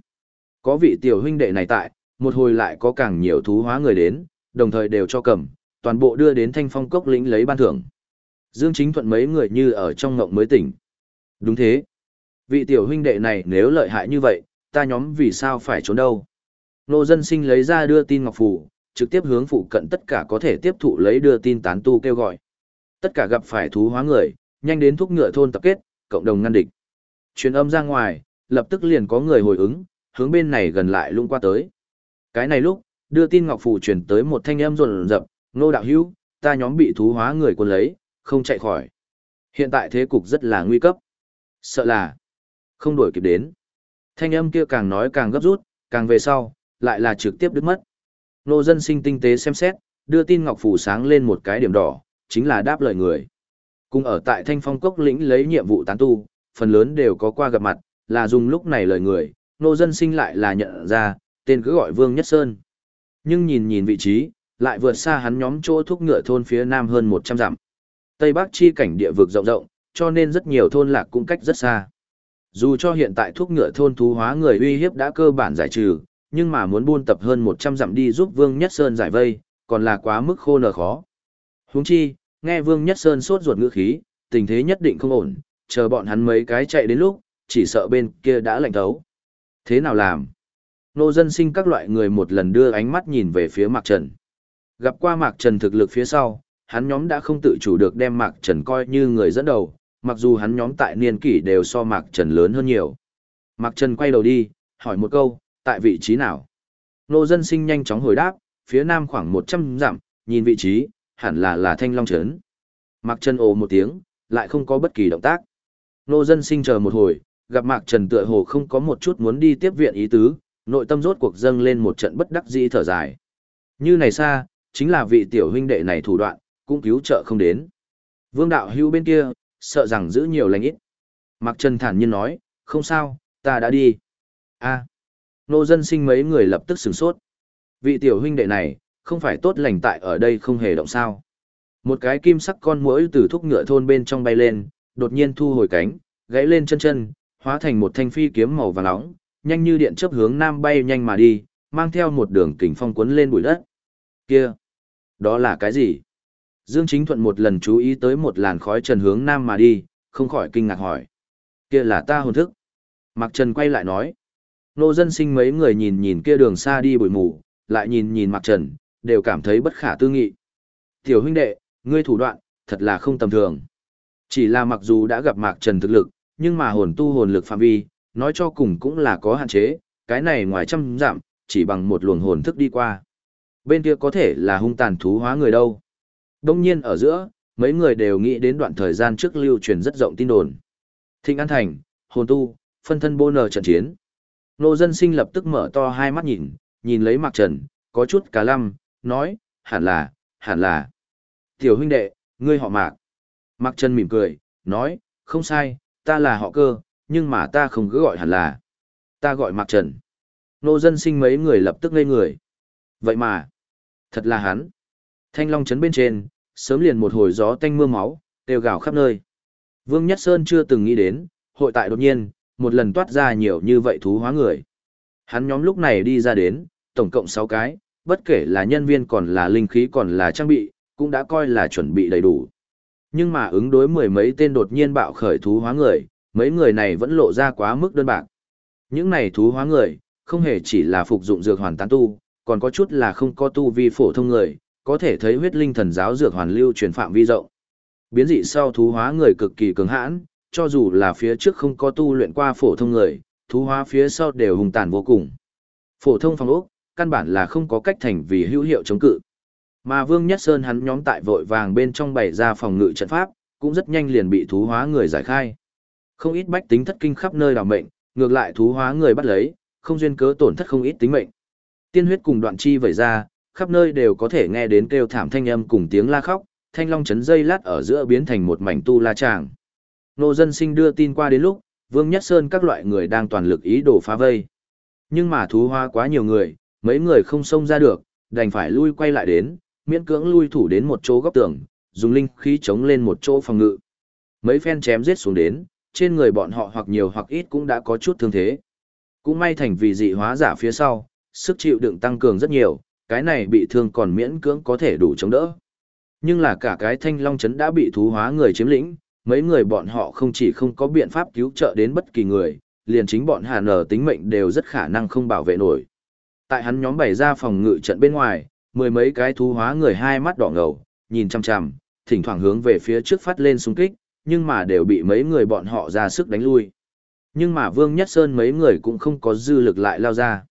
Có vị tiểu huynh đệ này tại, một hồi lại có càng nhiều thú hóa người đến, đồng thời đều cho cầm, toàn bộ đưa đến thanh phong cốc lĩnh lấy ban thưởng. Dương Chính Thuận mấy người như ở trong ngộng mới tỉnh. Đúng thế. Vị tiểu huynh đệ này nếu lợi hại như vậy, ta nhóm vì sao phải trốn đâu? Nô dân sinh lấy ra đưa tin ngọc phủ trực tiếp hướng phụ cận tất cả có thể tiếp thụ lấy đưa tin tán tu kêu gọi. Tất cả gặp phải thú hóa người, nhanh đến thúc ngựa thôn tập kết, cộng đồng ngăn địch. Truyền âm ra ngoài, lập tức liền có người hồi ứng, hướng bên này gần lại lung qua tới. Cái này lúc, đưa tin ngọc phù truyền tới một thanh âm rồn rập, nô đạo hữu, ta nhóm bị thú hóa người quân lấy, không chạy khỏi. Hiện tại thế cục rất là nguy cấp. Sợ là không đổi kịp đến. Thanh âm kia càng nói càng gấp rút, càng về sau, lại là trực tiếp đứt mất. Nô dân sinh tinh tế xem xét, đưa tin ngọc phủ sáng lên một cái điểm đỏ, chính là đáp lời người. Cùng ở tại thanh phong cốc lĩnh lấy nhiệm vụ tán tu, phần lớn đều có qua gặp mặt, là dùng lúc này lời người, nô dân sinh lại là nhận ra, tên cứ gọi Vương Nhất Sơn. Nhưng nhìn nhìn vị trí, lại vượt xa hắn nhóm chỗ thúc ngựa thôn phía nam hơn 100 dặm. Tây Bắc chi cảnh địa vực rộng rộng, cho nên rất nhiều thôn lạc cũng cách rất xa. Dù cho hiện tại thuốc ngựa thôn thú hóa người uy hiếp đã cơ bản giải trừ, nhưng mà muốn buôn tập hơn 100 dặm đi giúp Vương Nhất Sơn giải vây, còn là quá mức khô nở khó. Huống chi, nghe Vương Nhất Sơn sốt ruột ngữ khí, tình thế nhất định không ổn, chờ bọn hắn mấy cái chạy đến lúc, chỉ sợ bên kia đã lạnh thấu. Thế nào làm? Nô dân sinh các loại người một lần đưa ánh mắt nhìn về phía Mạc Trần. Gặp qua Mạc Trần thực lực phía sau, hắn nhóm đã không tự chủ được đem Mạc Trần coi như người dẫn đầu, mặc dù hắn nhóm tại niên kỷ đều so Mạc Trần lớn hơn nhiều. Mạc Trần quay đầu đi, hỏi một câu, tại vị trí nào? Nô dân sinh nhanh chóng hồi đáp, phía nam khoảng 100 dặm, nhìn vị trí, hẳn là là Thanh Long Trấn. Mạc Trần ồ một tiếng, lại không có bất kỳ động tác. Nô dân sinh chờ một hồi, gặp Mạc Trần tựa hồ không có một chút muốn đi tiếp viện ý tứ, nội tâm rốt cuộc dâng lên một trận bất đắc dĩ thở dài. Như này xa, chính là vị tiểu huynh đệ này thủ đoạn, cũng cứu trợ không đến. Vương đạo hưu bên kia, sợ rằng giữ nhiều lành ít. Mạc Trần thản nhiên nói, không sao, ta đã đi. a nô dân sinh mấy người lập tức sửng sốt. Vị tiểu huynh đệ này, không phải tốt lành tại ở đây không hề động sao. Một cái kim sắc con muỗi từ thúc ngựa thôn bên trong bay lên, đột nhiên thu hồi cánh, gãy lên chân chân, hóa thành một thanh phi kiếm màu vàng nóng, nhanh như điện chớp hướng nam bay nhanh mà đi, mang theo một đường kình phong cuốn lên bụi đất. Kia, đó là cái gì? Dương Chính Thuận một lần chú ý tới một làn khói trần hướng nam mà đi, không khỏi kinh ngạc hỏi. Kia là ta hồn thức. Mạc Trần quay lại nói. Nô dân sinh mấy người nhìn nhìn kia đường xa đi bụi mù, lại nhìn nhìn mặt Trần, đều cảm thấy bất khả tư nghị. Tiểu huynh đệ, ngươi thủ đoạn, thật là không tầm thường. Chỉ là mặc dù đã gặp Mạc Trần thực lực, nhưng mà hồn tu hồn lực phạm vi, nói cho cùng cũng là có hạn chế, cái này ngoài trăm giảm, chỉ bằng một luồng hồn thức đi qua. Bên kia có thể là hung tàn thú hóa người đâu. Đông nhiên ở giữa, mấy người đều nghĩ đến đoạn thời gian trước lưu truyền rất rộng tin đồn. Thịnh An Thành, hồn tu, phân thân bô nờ trận chiến. Nô dân sinh lập tức mở to hai mắt nhìn, nhìn lấy Mạc Trần, có chút cả lăm, nói, hẳn là, hẳn là. Tiểu huynh đệ, ngươi họ Mạc. Mạc Trần mỉm cười, nói, không sai, ta là họ cơ, nhưng mà ta không cứ gọi hẳn là. Ta gọi Mạc Trần. Nô dân sinh mấy người lập tức ngây người. Vậy mà, thật là hắn. Thanh Long Trấn bên trên, sớm liền một hồi gió tanh mưa máu, đều gào khắp nơi. Vương Nhất Sơn chưa từng nghĩ đến, hội tại đột nhiên, một lần toát ra nhiều như vậy thú hóa người. Hắn nhóm lúc này đi ra đến, tổng cộng 6 cái, bất kể là nhân viên còn là linh khí còn là trang bị, cũng đã coi là chuẩn bị đầy đủ. Nhưng mà ứng đối mười mấy tên đột nhiên bạo khởi thú hóa người, mấy người này vẫn lộ ra quá mức đơn bạc. Những này thú hóa người, không hề chỉ là phục dụng dược hoàn tán tu, còn có chút là không có tu vi phổ thông người, có thể thấy huyết linh thần giáo dược hoàn lưu truyền phạm vi rộng. Biến dị sau thú hóa người cực kỳ cứng hãn, cho dù là phía trước không có tu luyện qua phổ thông người, thú hóa phía sau đều hùng tàn vô cùng. Phổ thông phòng ốc, căn bản là không có cách thành vì hữu hiệu chống cự. Mà Vương Nhất Sơn hắn nhóm tại vội vàng bên trong bày ra phòng ngự trận pháp, cũng rất nhanh liền bị thú hóa người giải khai. Không ít bách tính thất kinh khắp nơi đào mệnh, ngược lại thú hóa người bắt lấy, không duyên cớ tổn thất không ít tính mệnh. Tiên huyết cùng đoạn chi vẩy ra, khắp nơi đều có thể nghe đến kêu thảm thanh âm cùng tiếng la khóc, thanh long chấn dây lát ở giữa biến thành một mảnh tu la tràng. Nô dân sinh đưa tin qua đến lúc, Vương Nhất Sơn các loại người đang toàn lực ý đồ phá vây. Nhưng mà thú hoa quá nhiều người, mấy người không xông ra được, đành phải lui quay lại đến, miễn cưỡng lui thủ đến một chỗ góc tường, dùng linh khí chống lên một chỗ phòng ngự. Mấy phen chém giết xuống đến, trên người bọn họ hoặc nhiều hoặc ít cũng đã có chút thương thế. Cũng may thành vì dị hóa giả phía sau, sức chịu đựng tăng cường rất nhiều, cái này bị thương còn miễn cưỡng có thể đủ chống đỡ. Nhưng là cả cái thanh long chấn đã bị thú hóa người chiếm lĩnh, mấy người bọn họ không chỉ không có biện pháp cứu trợ đến bất kỳ người, liền chính bọn Hà Nở tính mệnh đều rất khả năng không bảo vệ nổi. Tại hắn nhóm bày ra phòng ngự trận bên ngoài, mười mấy cái thú hóa người hai mắt đỏ ngầu, nhìn chăm chăm, thỉnh thoảng hướng về phía trước phát lên xung kích, nhưng mà đều bị mấy người bọn họ ra sức đánh lui. Nhưng mà Vương Nhất Sơn mấy người cũng không có dư lực lại lao ra.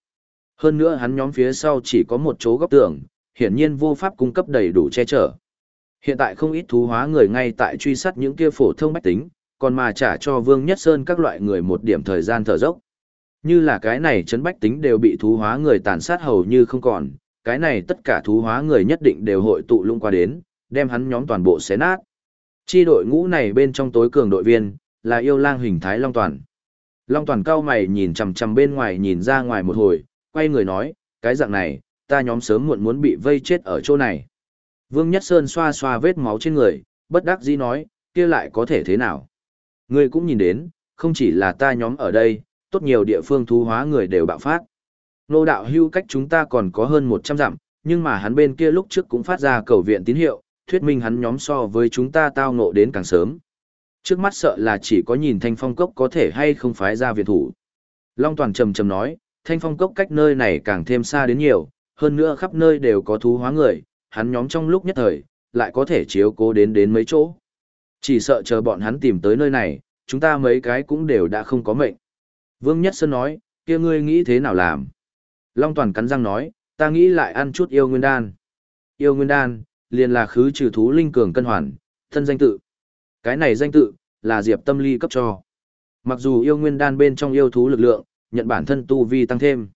Hơn nữa hắn nhóm phía sau chỉ có một chỗ góc tường, hiển nhiên vô pháp cung cấp đầy đủ che chở. Hiện tại không ít thú hóa người ngay tại truy sát những kia phổ thông bách tính, còn mà trả cho Vương Nhất Sơn các loại người một điểm thời gian thở dốc. Như là cái này chấn bách tính đều bị thú hóa người tàn sát hầu như không còn, cái này tất cả thú hóa người nhất định đều hội tụ lung qua đến, đem hắn nhóm toàn bộ xé nát. Chi đội ngũ này bên trong tối cường đội viên, là yêu lang hình thái Long Toàn. Long Toàn cao mày nhìn chằm chằm bên ngoài nhìn ra ngoài một hồi, quay người nói, cái dạng này, ta nhóm sớm muộn muốn bị vây chết ở chỗ này. Vương Nhất Sơn xoa xoa vết máu trên người, bất đắc dĩ nói, kia lại có thể thế nào? Ngươi cũng nhìn đến, không chỉ là ta nhóm ở đây, tốt nhiều địa phương thú hóa người đều bạo phát. Nô đạo hưu cách chúng ta còn có hơn 100 dặm, nhưng mà hắn bên kia lúc trước cũng phát ra cầu viện tín hiệu, thuyết minh hắn nhóm so với chúng ta tao ngộ đến càng sớm. Trước mắt sợ là chỉ có nhìn thanh phong cốc có thể hay không phái ra viện thủ. Long Toàn trầm trầm nói, thanh phong cốc cách nơi này càng thêm xa đến nhiều, hơn nữa khắp nơi đều có thú hóa người, hắn nhóm trong lúc nhất thời, lại có thể chiếu cố đến đến mấy chỗ. Chỉ sợ chờ bọn hắn tìm tới nơi này, chúng ta mấy cái cũng đều đã không có mệnh. Vương Nhất Sơn nói, kia ngươi nghĩ thế nào làm? Long Toàn cắn răng nói, ta nghĩ lại ăn chút yêu nguyên đan. Yêu nguyên đan, liền là khứ trừ thú linh cường cân hoàn, thân danh tự. Cái này danh tự, là Diệp Tâm Ly cấp cho. Mặc dù yêu nguyên đan bên trong yêu thú lực lượng, nhận bản thân tu vi tăng thêm.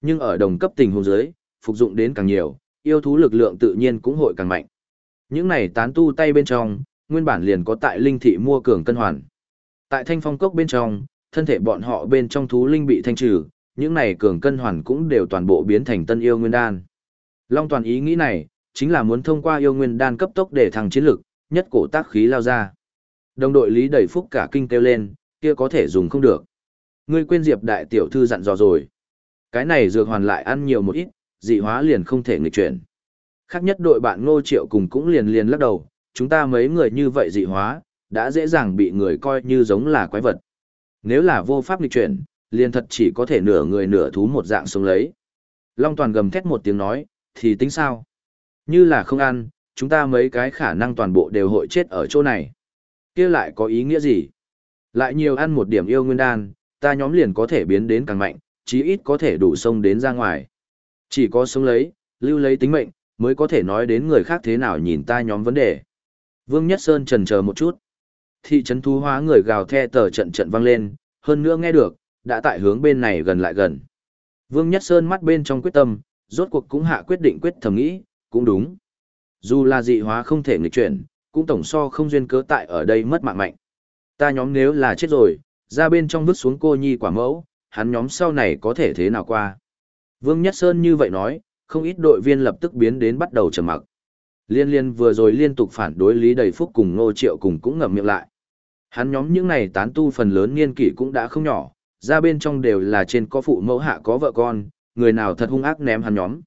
Nhưng ở đồng cấp tình huống dưới, phục dụng đến càng nhiều, yêu thú lực lượng tự nhiên cũng hội càng mạnh. Những này tán tu tay bên trong, nguyên bản liền có tại linh thị mua cường cân hoàn. Tại thanh phong cốc bên trong, thân thể bọn họ bên trong thú linh bị thanh trừ, những này cường cân hoàn cũng đều toàn bộ biến thành tân yêu nguyên đan. Long toàn ý nghĩ này, chính là muốn thông qua yêu nguyên đan cấp tốc để thằng chiến lực, nhất cổ tác khí lao ra. Đồng đội Lý đẩy phúc cả kinh kêu lên, kia có thể dùng không được. Ngươi quên Diệp đại tiểu thư dặn dò rồi. Cái này dược hoàn lại ăn nhiều một ít, dị hóa liền không thể nghịch chuyển. Khác nhất đội bạn Ngô Triệu cùng cũng liền liền lắc đầu, chúng ta mấy người như vậy dị hóa, đã dễ dàng bị người coi như giống là quái vật. Nếu là vô pháp nghịch chuyển, liền thật chỉ có thể nửa người nửa thú một dạng sống lấy. Long Toàn gầm thét một tiếng nói, thì tính sao? Như là không ăn, chúng ta mấy cái khả năng toàn bộ đều hội chết ở chỗ này. kia lại có ý nghĩa gì? Lại nhiều ăn một điểm yêu nguyên đan, ta nhóm liền có thể biến đến càng mạnh, chí ít có thể đủ sông đến ra ngoài. Chỉ có sống lấy, lưu lấy tính mệnh, mới có thể nói đến người khác thế nào nhìn ta nhóm vấn đề. Vương Nhất Sơn trần chờ một chút. Thị trấn thú hóa người gào the tờ trận trận vang lên, hơn nữa nghe được, đã tại hướng bên này gần lại gần. Vương Nhất Sơn mắt bên trong quyết tâm, rốt cuộc cũng hạ quyết định quyết thầm nghĩ, cũng đúng. Dù là dị hóa không thể nghịch chuyển, cũng tổng so không duyên cớ tại ở đây mất mạng mạnh. Ta nhóm nếu là chết rồi, ra bên trong vứt xuống cô nhi quả mẫu, hắn nhóm sau này có thể thế nào qua. Vương Nhất Sơn như vậy nói, không ít đội viên lập tức biến đến bắt đầu trầm mặc. Liên liên vừa rồi liên tục phản đối Lý Đầy Phúc cùng Ngô Triệu cùng cũng ngậm miệng lại. Hắn nhóm những này tán tu phần lớn niên kỷ cũng đã không nhỏ, ra bên trong đều là trên có phụ mẫu hạ có vợ con, người nào thật hung ác ném hắn nhóm.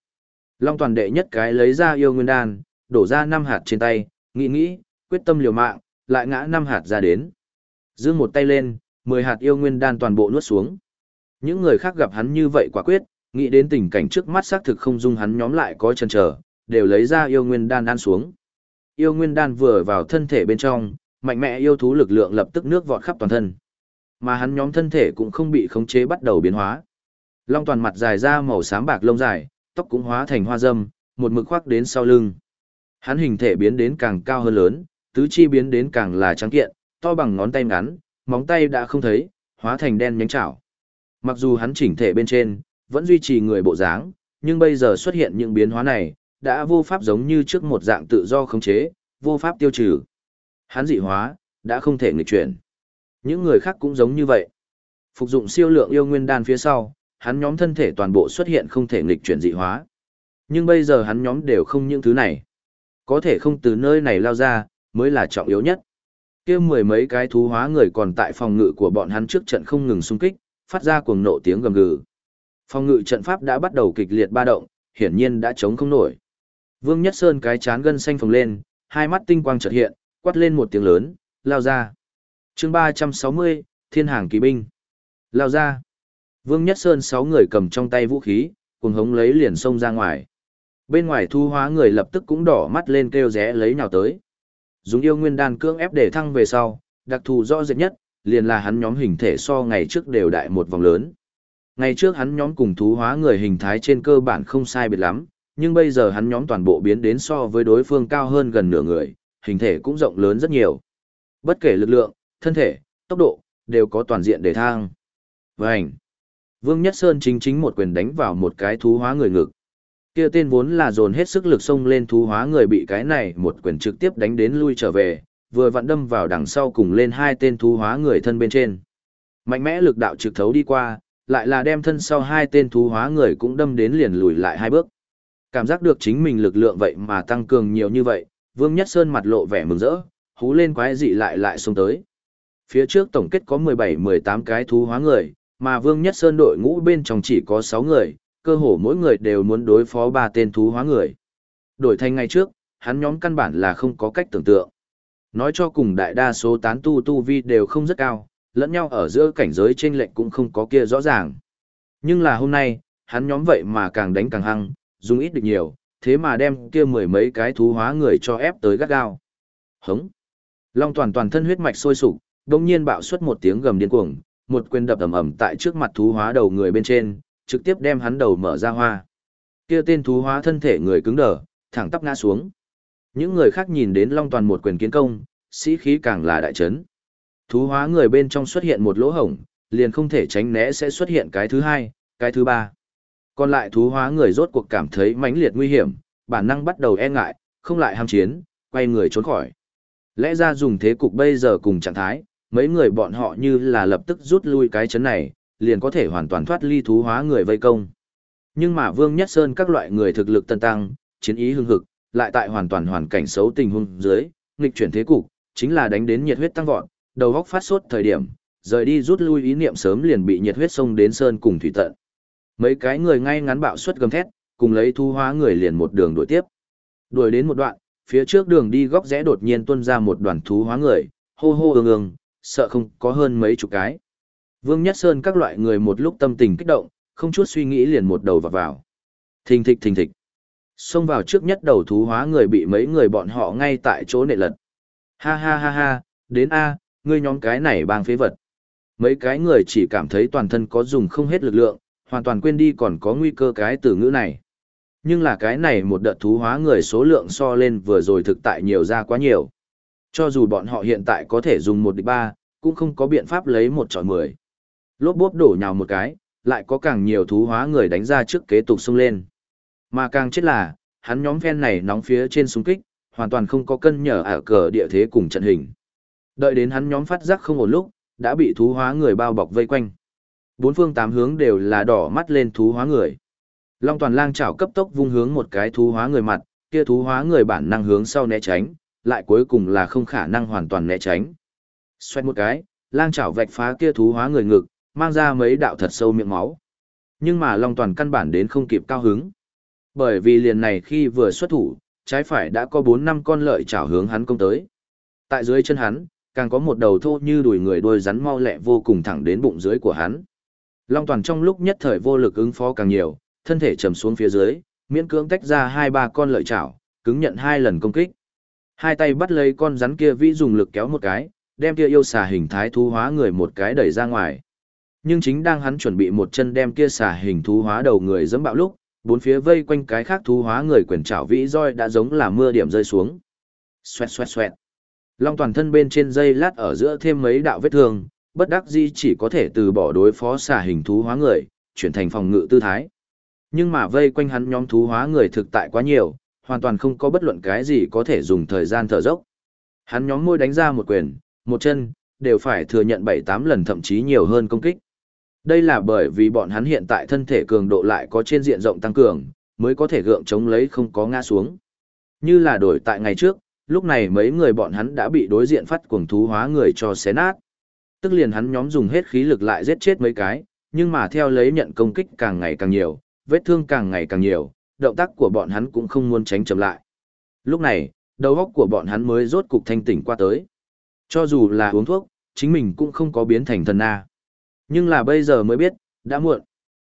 Long toàn đệ nhất cái lấy ra yêu nguyên đan, đổ ra năm hạt trên tay, nghĩ nghĩ, quyết tâm liều mạng, lại ngã năm hạt ra đến. Dương một tay lên, mười hạt yêu nguyên đan toàn bộ nuốt xuống. Những người khác gặp hắn như vậy quả quyết, nghĩ đến tình cảnh trước mắt xác thực không dung hắn nhóm lại có chần chờ, đều lấy ra yêu nguyên đan ăn xuống. Yêu nguyên đan vừa vào thân thể bên trong, mạnh mẽ yêu thú lực lượng lập tức nước vọt khắp toàn thân. Mà hắn nhóm thân thể cũng không bị khống chế bắt đầu biến hóa. Long toàn mặt dài ra màu xám bạc lông dài, tóc cũng hóa thành hoa dâm, một mực khoác đến sau lưng. Hắn hình thể biến đến càng cao hơn lớn, tứ chi biến đến càng là trắng kiện, to bằng ngón tay ngắn, móng tay đã không thấy, hóa thành đen nhánh chảo. Mặc dù hắn chỉnh thể bên trên, vẫn duy trì người bộ dáng, nhưng bây giờ xuất hiện những biến hóa này, đã vô pháp giống như trước một dạng tự do khống chế, vô pháp tiêu trừ. Hắn dị hóa, đã không thể nghịch chuyển. Những người khác cũng giống như vậy. Phục dụng siêu lượng yêu nguyên đan phía sau, hắn nhóm thân thể toàn bộ xuất hiện không thể nghịch chuyển dị hóa. Nhưng bây giờ hắn nhóm đều không những thứ này. Có thể không từ nơi này lao ra, mới là trọng yếu nhất. kia mười mấy cái thú hóa người còn tại phòng ngự của bọn hắn trước trận không ngừng xung kích, phát ra cuồng nộ tiếng gầm gừ. Phòng ngự trận pháp đã bắt đầu kịch liệt ba động, hiển nhiên đã chống không nổi. Vương Nhất Sơn cái chán gân xanh phồng lên, hai mắt tinh quang chợt hiện, quát lên một tiếng lớn, lao ra. chương 360, Thiên hàng kỳ binh. Lao ra. Vương Nhất Sơn sáu người cầm trong tay vũ khí, cùng hống lấy liền xông ra ngoài. Bên ngoài thu hóa người lập tức cũng đỏ mắt lên kêu rẽ lấy nhào tới. Dùng yêu nguyên đan cưỡng ép để thăng về sau, đặc thù rõ rệt nhất, liền là hắn nhóm hình thể so ngày trước đều đại một vòng lớn. Ngày trước hắn nhóm cùng thú hóa người hình thái trên cơ bản không sai biệt lắm, nhưng bây giờ hắn nhóm toàn bộ biến đến so với đối phương cao hơn gần nửa người, hình thể cũng rộng lớn rất nhiều. Bất kể lực lượng, thân thể, tốc độ, đều có toàn diện để thang. Vânh! Vương Nhất Sơn chính chính một quyền đánh vào một cái thú hóa người ngực. Kia tên vốn là dồn hết sức lực xông lên thú hóa người bị cái này một quyền trực tiếp đánh đến lui trở về, vừa vặn đâm vào đằng sau cùng lên hai tên thú hóa người thân bên trên. Mạnh mẽ lực đạo trực thấu đi qua, lại là đem thân sau hai tên thú hóa người cũng đâm đến liền lùi lại hai bước. Cảm giác được chính mình lực lượng vậy mà tăng cường nhiều như vậy, Vương Nhất Sơn mặt lộ vẻ mừng rỡ, hú lên quái dị lại lại xuống tới. Phía trước tổng kết có 17-18 cái thú hóa người, mà Vương Nhất Sơn đội ngũ bên trong chỉ có 6 người, cơ hồ mỗi người đều muốn đối phó ba tên thú hóa người. Đổi thành ngày trước, hắn nhóm căn bản là không có cách tưởng tượng. Nói cho cùng đại đa số tán tu tu vi đều không rất cao, lẫn nhau ở giữa cảnh giới trên lệnh cũng không có kia rõ ràng. Nhưng là hôm nay, hắn nhóm vậy mà càng đánh càng hăng, dùng ít được nhiều, thế mà đem kia mười mấy cái thú hóa người cho ép tới gắt gao. Hống. Long toàn toàn thân huyết mạch sôi sục, đồng nhiên bạo xuất một tiếng gầm điên cuồng, một quyền đập ầm ầm tại trước mặt thú hóa đầu người bên trên, trực tiếp đem hắn đầu mở ra hoa. Kia tên thú hóa thân thể người cứng đờ, thẳng tắp ngã xuống. Những người khác nhìn đến Long toàn một quyền kiến công, sĩ khí càng là đại chấn. Thú hóa người bên trong xuất hiện một lỗ hổng, liền không thể tránh né sẽ xuất hiện cái thứ hai, cái thứ ba. Còn lại thú hóa người rốt cuộc cảm thấy mãnh liệt nguy hiểm, bản năng bắt đầu e ngại, không lại ham chiến, quay người trốn khỏi. Lẽ ra dùng thế cục bây giờ cùng trạng thái, mấy người bọn họ như là lập tức rút lui cái chấn này, liền có thể hoàn toàn thoát ly thú hóa người vây công. Nhưng mà Vương Nhất Sơn các loại người thực lực tân tăng, chiến ý hưng hực, lại tại hoàn toàn hoàn cảnh xấu tình huống dưới, nghịch chuyển thế cục, chính là đánh đến nhiệt huyết tăng vọt, đầu góc phát sốt thời điểm, rời đi rút lui ý niệm sớm liền bị nhiệt huyết sông đến sơn cùng thủy tận. Mấy cái người ngay ngắn bạo suất gầm thét, cùng lấy thu hóa người liền một đường đuổi tiếp. Đuổi đến một đoạn, phía trước đường đi góc rẽ đột nhiên tuôn ra một đoàn thú hóa người, hô hô ương ương, sợ không có hơn mấy chục cái. Vương Nhất Sơn các loại người một lúc tâm tình kích động, không chút suy nghĩ liền một đầu vào vào. Thình thịch thình thịch. Xông vào trước nhất đầu thú hóa người bị mấy người bọn họ ngay tại chỗ nệ lật. Ha ha ha ha, đến A, ngươi nhóm cái này bang phế vật. Mấy cái người chỉ cảm thấy toàn thân có dùng không hết lực lượng, hoàn toàn quên đi còn có nguy cơ cái từ ngữ này. Nhưng là cái này một đợt thú hóa người số lượng so lên vừa rồi thực tại nhiều ra quá nhiều. Cho dù bọn họ hiện tại có thể dùng một địch ba, cũng không có biện pháp lấy một trọi mười. Lốp bốp đổ nhào một cái, lại có càng nhiều thú hóa người đánh ra trước kế tục xông lên. Mà càng chết là, hắn nhóm phen này nóng phía trên súng kích, hoàn toàn không có cân nhở ở cờ địa thế cùng trận hình. Đợi đến hắn nhóm phát giác không ổn lúc, đã bị thú hóa người bao bọc vây quanh. Bốn phương tám hướng đều là đỏ mắt lên thú hóa người. Long toàn lang chảo cấp tốc vung hướng một cái thú hóa người mặt, kia thú hóa người bản năng hướng sau né tránh, lại cuối cùng là không khả năng hoàn toàn né tránh. Xoay một cái, lang chảo vạch phá kia thú hóa người ngực, mang ra mấy đạo thật sâu miệng máu. Nhưng mà Long toàn căn bản đến không kịp cao hứng. Bởi vì liền này khi vừa xuất thủ, trái phải đã có 4 năm con lợi chảo hướng hắn công tới. Tại dưới chân hắn, càng có một đầu thô như đùi người đuôi rắn mau lẹ vô cùng thẳng đến bụng dưới của hắn. Long toàn trong lúc nhất thời vô lực ứng phó càng nhiều, thân thể trầm xuống phía dưới, miễn cưỡng tách ra hai ba con lợi chảo, cứng nhận hai lần công kích. Hai tay bắt lấy con rắn kia vĩ dùng lực kéo một cái, đem kia yêu xà hình thái thú hóa người một cái đẩy ra ngoài. Nhưng chính đang hắn chuẩn bị một chân đem kia xà hình thú hóa đầu người dẫm bạo lúc, bốn phía vây quanh cái khác thú hóa người quyền trảo vĩ roi đã giống là mưa điểm rơi xuống. Xoẹt xoẹt xoẹt. Long toàn thân bên trên dây lát ở giữa thêm mấy đạo vết thương, bất đắc dĩ chỉ có thể từ bỏ đối phó xà hình thú hóa người, chuyển thành phòng ngự tư thái. Nhưng mà vây quanh hắn nhóm thú hóa người thực tại quá nhiều, hoàn toàn không có bất luận cái gì có thể dùng thời gian thở dốc. Hắn nhóm môi đánh ra một quyền, một chân, đều phải thừa nhận 7-8 lần thậm chí nhiều hơn công kích. Đây là bởi vì bọn hắn hiện tại thân thể cường độ lại có trên diện rộng tăng cường, mới có thể gượng chống lấy không có ngã xuống. Như là đổi tại ngày trước, lúc này mấy người bọn hắn đã bị đối diện phát cuồng thú hóa người cho xé nát. Tức liền hắn nhóm dùng hết khí lực lại giết chết mấy cái, nhưng mà theo lấy nhận công kích càng ngày càng nhiều, vết thương càng ngày càng nhiều, động tác của bọn hắn cũng không muốn tránh chậm lại. Lúc này, đầu óc của bọn hắn mới rốt cục thanh tỉnh qua tới. Cho dù là uống thuốc, chính mình cũng không có biến thành thần na. Nhưng là bây giờ mới biết, đã muộn.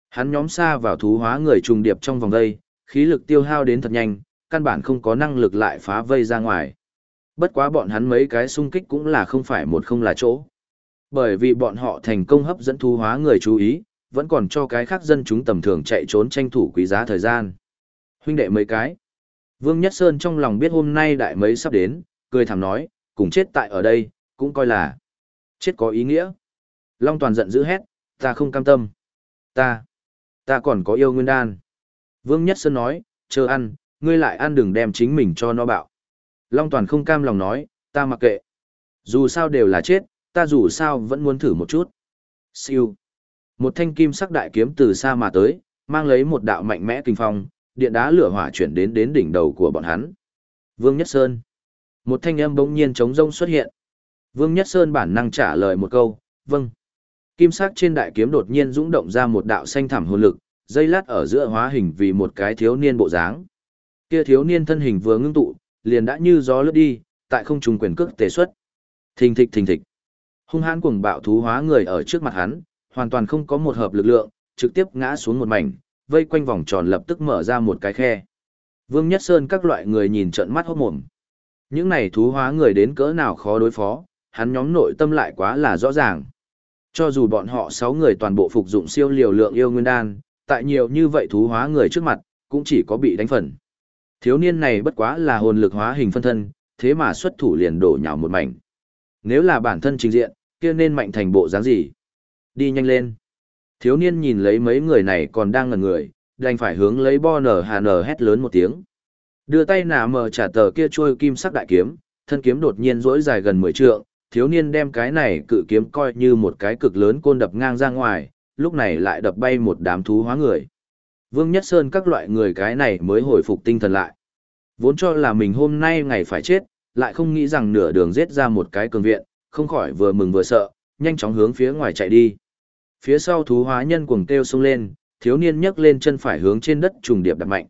Hắn nhóm xa vào thú hóa người trùng điệp trong vòng đây, khí lực tiêu hao đến thật nhanh, căn bản không có năng lực lại phá vây ra ngoài. Bất quá bọn hắn mấy cái xung kích cũng là không phải một không là chỗ. Bởi vì bọn họ thành công hấp dẫn thú hóa người chú ý, vẫn còn cho cái khác dân chúng tầm thường chạy trốn tranh thủ quý giá thời gian. Huynh đệ mấy cái. Vương Nhất Sơn trong lòng biết hôm nay đại mấy sắp đến, cười thầm nói, cùng chết tại ở đây, cũng coi là chết có ý nghĩa. Long Toàn giận dữ hét, ta không cam tâm. Ta, ta còn có yêu nguyên đan. Vương Nhất Sơn nói, chờ ăn, ngươi lại ăn đừng đem chính mình cho nó bạo. Long Toàn không cam lòng nói, ta mặc kệ. Dù sao đều là chết, ta dù sao vẫn muốn thử một chút. Siêu. Một thanh kim sắc đại kiếm từ xa mà tới, mang lấy một đạo mạnh mẽ kinh phong, điện đá lửa hỏa chuyển đến đến đỉnh đầu của bọn hắn. Vương Nhất Sơn. Một thanh âm bỗng nhiên trống rông xuất hiện. Vương Nhất Sơn bản năng trả lời một câu, vâng. Kim sắc trên đại kiếm đột nhiên dũng động ra một đạo xanh thẳm hồn lực, dây lát ở giữa hóa hình vì một cái thiếu niên bộ dáng. Kia thiếu niên thân hình vừa ngưng tụ, liền đã như gió lướt đi, tại không trùng quyền cước tề xuất. Thình thịch thình thịch. Hung hãn cuồng bạo thú hóa người ở trước mặt hắn, hoàn toàn không có một hợp lực lượng, trực tiếp ngã xuống một mảnh, vây quanh vòng tròn lập tức mở ra một cái khe. Vương Nhất Sơn các loại người nhìn trợn mắt hốt mồm. Những này thú hóa người đến cỡ nào khó đối phó, hắn nhóm nội tâm lại quá là rõ ràng. Cho dù bọn họ 6 người toàn bộ phục dụng siêu liều lượng yêu nguyên đan, tại nhiều như vậy thú hóa người trước mặt, cũng chỉ có bị đánh phần. Thiếu niên này bất quá là hồn lực hóa hình phân thân, thế mà xuất thủ liền đổ nhào một mảnh. Nếu là bản thân trình diện, kia nên mạnh thành bộ dáng gì? Đi nhanh lên. Thiếu niên nhìn lấy mấy người này còn đang ngẩn người, đành phải hướng lấy bo nở hà nở hét lớn một tiếng. Đưa tay nà mờ trả tờ kia trôi kim sắc đại kiếm, thân kiếm đột nhiên rỗi dài gần 10 trượng, thiếu niên đem cái này cự kiếm coi như một cái cực lớn côn đập ngang ra ngoài, lúc này lại đập bay một đám thú hóa người. Vương Nhất Sơn các loại người cái này mới hồi phục tinh thần lại. Vốn cho là mình hôm nay ngày phải chết, lại không nghĩ rằng nửa đường giết ra một cái cường viện, không khỏi vừa mừng vừa sợ, nhanh chóng hướng phía ngoài chạy đi. Phía sau thú hóa nhân cuồng kêu xông lên, thiếu niên nhấc lên chân phải hướng trên đất trùng điệp đặt mạnh.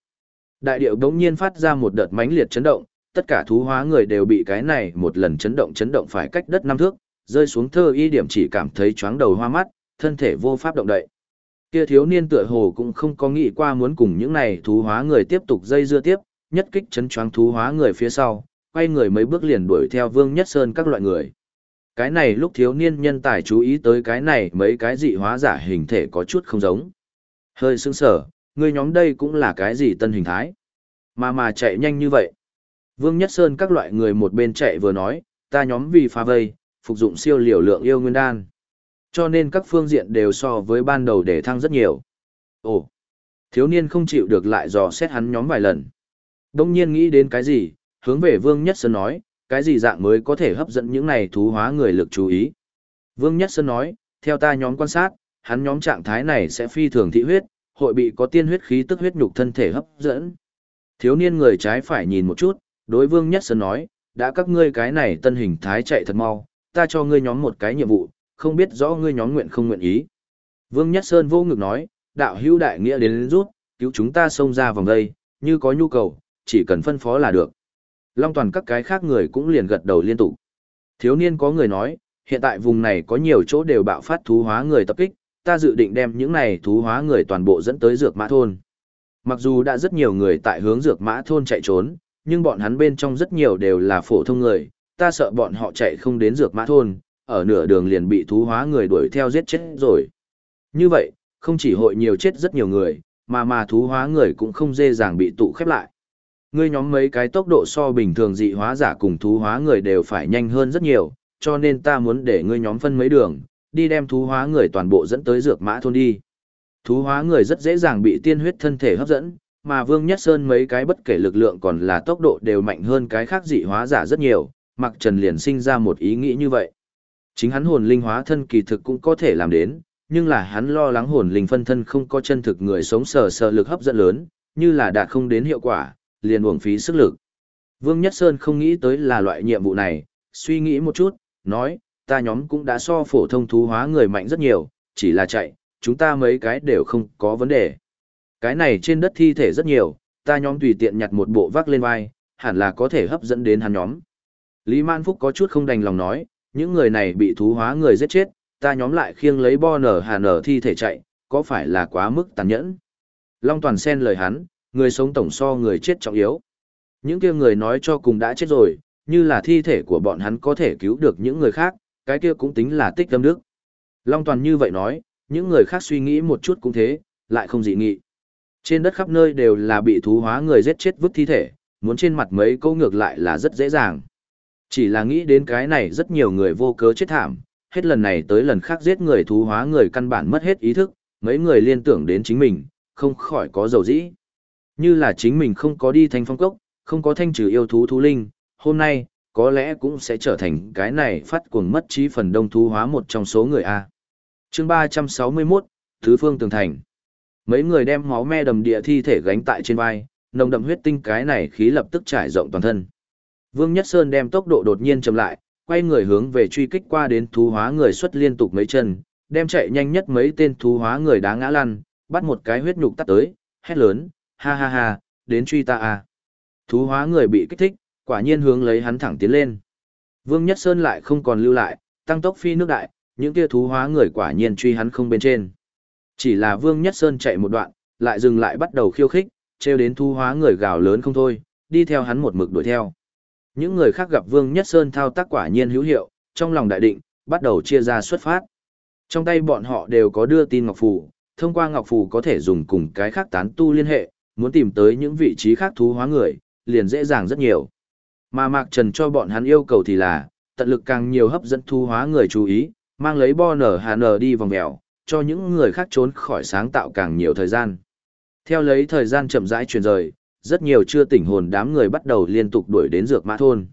Đại điệu đống nhiên phát ra một đợt mãnh liệt chấn động, tất cả thú hóa người đều bị cái này một lần chấn động chấn động phải cách đất năm thước, rơi xuống thơ y điểm chỉ cảm thấy chóng đầu hoa mắt, thân thể vô pháp động đậy. Kia thiếu niên tựa hồ cũng không có nghĩ qua muốn cùng những này thú hóa người tiếp tục dây dưa tiếp, nhất kích chấn choáng thú hóa người phía sau, quay người mấy bước liền đuổi theo Vương Nhất Sơn các loại người. Cái này lúc thiếu niên nhân tài chú ý tới cái này mấy cái dị hóa giả hình thể có chút không giống. Hơi sững sở, người nhóm đây cũng là cái gì tân hình thái. Mà mà chạy nhanh như vậy. Vương Nhất Sơn các loại người một bên chạy vừa nói, ta nhóm vì phá vây, phục dụng siêu liều lượng yêu nguyên đan. Cho nên các phương diện đều so với ban đầu để thăng rất nhiều. Ồ, thiếu niên không chịu được lại dò xét hắn nhóm vài lần. Đông nhiên nghĩ đến cái gì, hướng về Vương Nhất Sơn nói, cái gì dạng mới có thể hấp dẫn những này thú hóa người lực chú ý. Vương Nhất Sơn nói, theo ta nhóm quan sát, hắn nhóm trạng thái này sẽ phi thường thị huyết, hội bị có tiên huyết khí tức huyết nhục thân thể hấp dẫn. Thiếu niên người trái phải nhìn một chút, đối Vương Nhất Sơn nói, đã các ngươi cái này tân hình thái chạy thật mau, ta cho ngươi nhóm một cái nhiệm vụ, không biết rõ ngươi nhóm nguyện không nguyện ý. Vương Nhất Sơn vô ngực nói, đạo hữu đại nghĩa đến, đến rút, cứu chúng ta xông ra vòng đây, như có nhu cầu, chỉ cần phân phó là được. Long toàn các cái khác người cũng liền gật đầu liên tục. Thiếu niên có người nói, hiện tại vùng này có nhiều chỗ đều bạo phát thú hóa người tập kích, ta dự định đem những này thú hóa người toàn bộ dẫn tới dược mã thôn. Mặc dù đã rất nhiều người tại hướng dược mã thôn chạy trốn, nhưng bọn hắn bên trong rất nhiều đều là phổ thông người, ta sợ bọn họ chạy không đến dược mã thôn, ở nửa đường liền bị thú hóa người đuổi theo giết chết rồi. Như vậy, không chỉ hội nhiều chết rất nhiều người, mà mà thú hóa người cũng không dễ dàng bị tụ khép lại. Ngươi nhóm mấy cái tốc độ so bình thường dị hóa giả cùng thú hóa người đều phải nhanh hơn rất nhiều, cho nên ta muốn để ngươi nhóm phân mấy đường, đi đem thú hóa người toàn bộ dẫn tới dược mã thôn đi. Thú hóa người rất dễ dàng bị tiên huyết thân thể hấp dẫn, mà Vương Nhất Sơn mấy cái bất kể lực lượng còn là tốc độ đều mạnh hơn cái khác dị hóa giả rất nhiều, Mặc Trần liền sinh ra một ý nghĩ như vậy. Chính hắn hồn linh hóa thân kỳ thực cũng có thể làm đến, nhưng là hắn lo lắng hồn linh phân thân không có chân thực người sống sờ sờ lực hấp dẫn lớn, như là đạt không đến hiệu quả, liền uổng phí sức lực. Vương Nhất Sơn không nghĩ tới là loại nhiệm vụ này, suy nghĩ một chút, nói, ta nhóm cũng đã so phổ thông thú hóa người mạnh rất nhiều, chỉ là chạy, chúng ta mấy cái đều không có vấn đề. Cái này trên đất thi thể rất nhiều, ta nhóm tùy tiện nhặt một bộ vác lên vai, hẳn là có thể hấp dẫn đến hắn nhóm. Lý Man Phúc có chút không đành lòng nói, những người này bị thú hóa người giết chết, ta nhóm lại khiêng lấy bo nở hà nở thi thể chạy, có phải là quá mức tàn nhẫn? Long Toàn xen lời hắn, người sống tổng so người chết trọng yếu. Những kia người nói cho cùng đã chết rồi, như là thi thể của bọn hắn có thể cứu được những người khác, cái kia cũng tính là tích tâm đức. Long Toàn như vậy nói, những người khác suy nghĩ một chút cũng thế, lại không dị nghị. Trên đất khắp nơi đều là bị thú hóa người giết chết vứt thi thể, muốn trên mặt mấy câu ngược lại là rất dễ dàng. Chỉ là nghĩ đến cái này rất nhiều người vô cớ chết thảm, hết lần này tới lần khác giết người thú hóa người căn bản mất hết ý thức, mấy người liên tưởng đến chính mình, không khỏi có dầu dĩ. Như là chính mình không có đi thanh phong cốc, không có thanh trừ yêu thú thú linh, hôm nay, có lẽ cũng sẽ trở thành cái này phát cuồng mất trí phần đông thú hóa một trong số người A. chương 361, Thứ Phương Tường Thành. Mấy người đem máu me đầm địa thi thể gánh tại trên vai, nồng đậm huyết tinh cái này khí lập tức trải rộng toàn thân. Vương Nhất Sơn đem tốc độ đột nhiên chậm lại, quay người hướng về truy kích qua đến thú hóa người xuất liên tục mấy chân, đem chạy nhanh nhất mấy tên thú hóa người đá ngã lăn, bắt một cái huyết nhục tắt tới, hét lớn, ha ha ha, đến truy ta à. Thú hóa người bị kích thích, quả nhiên hướng lấy hắn thẳng tiến lên. Vương Nhất Sơn lại không còn lưu lại, tăng tốc phi nước đại, những kia thú hóa người quả nhiên truy hắn không bên trên. Chỉ là Vương Nhất Sơn chạy một đoạn, lại dừng lại bắt đầu khiêu khích, treo đến thu hóa người gào lớn không thôi, đi theo hắn một mực đuổi theo. Những người khác gặp Vương Nhất Sơn thao tác quả nhiên hữu hiệu, trong lòng đại định, bắt đầu chia ra xuất phát. Trong tay bọn họ đều có đưa tin Ngọc Phù, thông qua Ngọc Phù có thể dùng cùng cái khác tán tu liên hệ, muốn tìm tới những vị trí khác thú hóa người, liền dễ dàng rất nhiều. Mà Mạc Trần cho bọn hắn yêu cầu thì là, tận lực càng nhiều hấp dẫn thú hóa người chú ý, mang lấy bo nở hà nở đi vòng mèo, cho những người khác trốn khỏi sáng tạo càng nhiều thời gian. Theo lấy thời gian chậm rãi chuyển rời, rất nhiều chưa tỉnh hồn đám người bắt đầu liên tục đuổi đến dược mã thôn.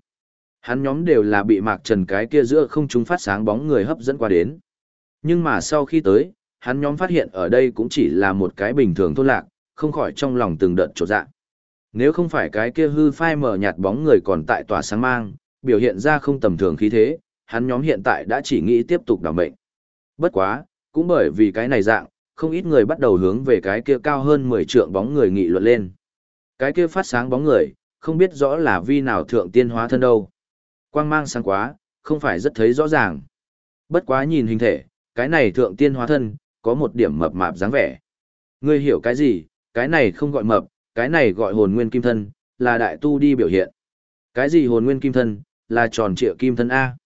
Hắn nhóm đều là bị Mạc Trần cái kia giữa không trung phát sáng bóng người hấp dẫn qua đến. Nhưng mà sau khi tới, hắn nhóm phát hiện ở đây cũng chỉ là một cái bình thường thôn lạc, không khỏi trong lòng từng đợt trột dạ. Nếu không phải cái kia hư phai mở nhạt bóng người còn tại tòa sáng mang, biểu hiện ra không tầm thường khí thế, hắn nhóm hiện tại đã chỉ nghĩ tiếp tục đảm mệnh. Bất quá, cũng bởi vì cái này dạng, không ít người bắt đầu hướng về cái kia cao hơn 10 trượng bóng người nghị luận lên. Cái kia phát sáng bóng người, không biết rõ là vi nào thượng tiên hóa thân đâu. Quang mang sáng quá, không phải rất thấy rõ ràng. Bất quá nhìn hình thể, cái này thượng tiên hóa thân, có một điểm mập mạp dáng vẻ. Ngươi hiểu cái gì, cái này không gọi mập, cái này gọi hồn nguyên kim thân, là đại tu đi biểu hiện. Cái gì hồn nguyên kim thân, là tròn trịa kim thân A.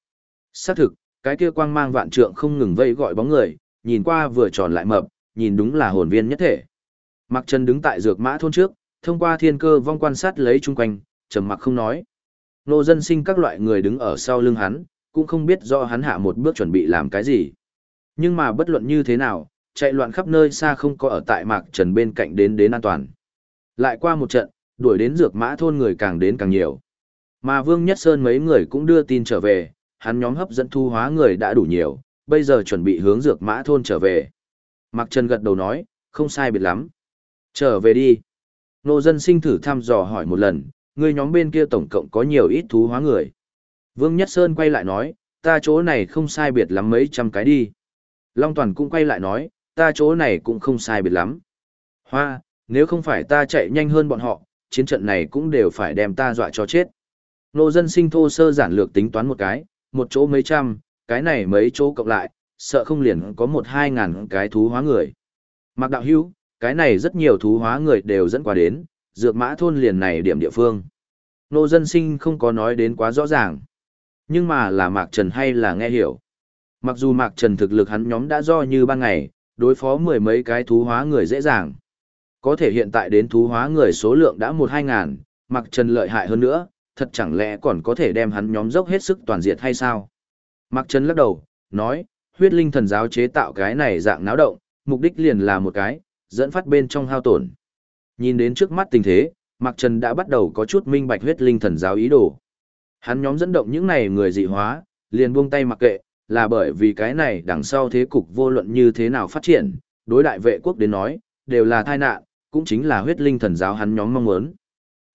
Xác thực, cái kia quang mang vạn trượng không ngừng vây gọi bóng người, nhìn qua vừa tròn lại mập, nhìn đúng là hồn viên nhất thể. Mặc chân đứng tại dược mã thôn trước, thông qua thiên cơ vong quan sát lấy chung quanh, trầm mặc không nói. Nô dân sinh các loại người đứng ở sau lưng hắn, cũng không biết do hắn hạ một bước chuẩn bị làm cái gì. Nhưng mà bất luận như thế nào, chạy loạn khắp nơi xa không có ở tại Mạc Trần bên cạnh đến đến an toàn. Lại qua một trận, đuổi đến dược mã thôn người càng đến càng nhiều. Mà Vương Nhất Sơn mấy người cũng đưa tin trở về, hắn nhóm hấp dẫn thu hóa người đã đủ nhiều, bây giờ chuẩn bị hướng dược mã thôn trở về. Mạc Trần gật đầu nói, không sai biệt lắm. Trở về đi. Nô dân sinh thử thăm dò hỏi một lần, người nhóm bên kia tổng cộng có nhiều ít thú hóa người. Vương Nhất Sơn quay lại nói, ta chỗ này không sai biệt lắm mấy trăm cái đi. Long Toàn cũng quay lại nói, ta chỗ này cũng không sai biệt lắm. Hoa, nếu không phải ta chạy nhanh hơn bọn họ, chiến trận này cũng đều phải đem ta dọa cho chết. Nô dân sinh thô sơ giản lược tính toán một cái, một chỗ mấy trăm, cái này mấy chỗ cộng lại, sợ không liền có một hai ngàn cái thú hóa người. Mạc đạo hữu, cái này rất nhiều thú hóa người đều dẫn qua đến, dược mã thôn liền này điểm địa phương. Nô dân sinh không có nói đến quá rõ ràng. Nhưng mà là Mạc Trần hay là nghe hiểu. Mặc dù Mạc Trần thực lực hắn nhóm đã do như ban ngày, đối phó mười mấy cái thú hóa người dễ dàng. Có thể hiện tại đến thú hóa người số lượng đã một hai ngàn, Mạc Trần lợi hại hơn nữa, thật chẳng lẽ còn có thể đem hắn nhóm dốc hết sức toàn diệt hay sao? Mạc Trần lắc đầu, nói, huyết linh thần giáo chế tạo cái này dạng náo động, mục đích liền là một cái, dẫn phát bên trong hao tổn. Nhìn đến trước mắt tình thế, Mạc Trần đã bắt đầu có chút minh bạch huyết linh thần giáo ý đồ. Hắn nhóm dẫn động những này người dị hóa, liền buông tay mặc kệ, là bởi vì cái này đằng sau thế cục vô luận như thế nào phát triển, đối đại vệ quốc đến nói, đều là tai nạn, cũng chính là huyết linh thần giáo hắn nhóm mong muốn.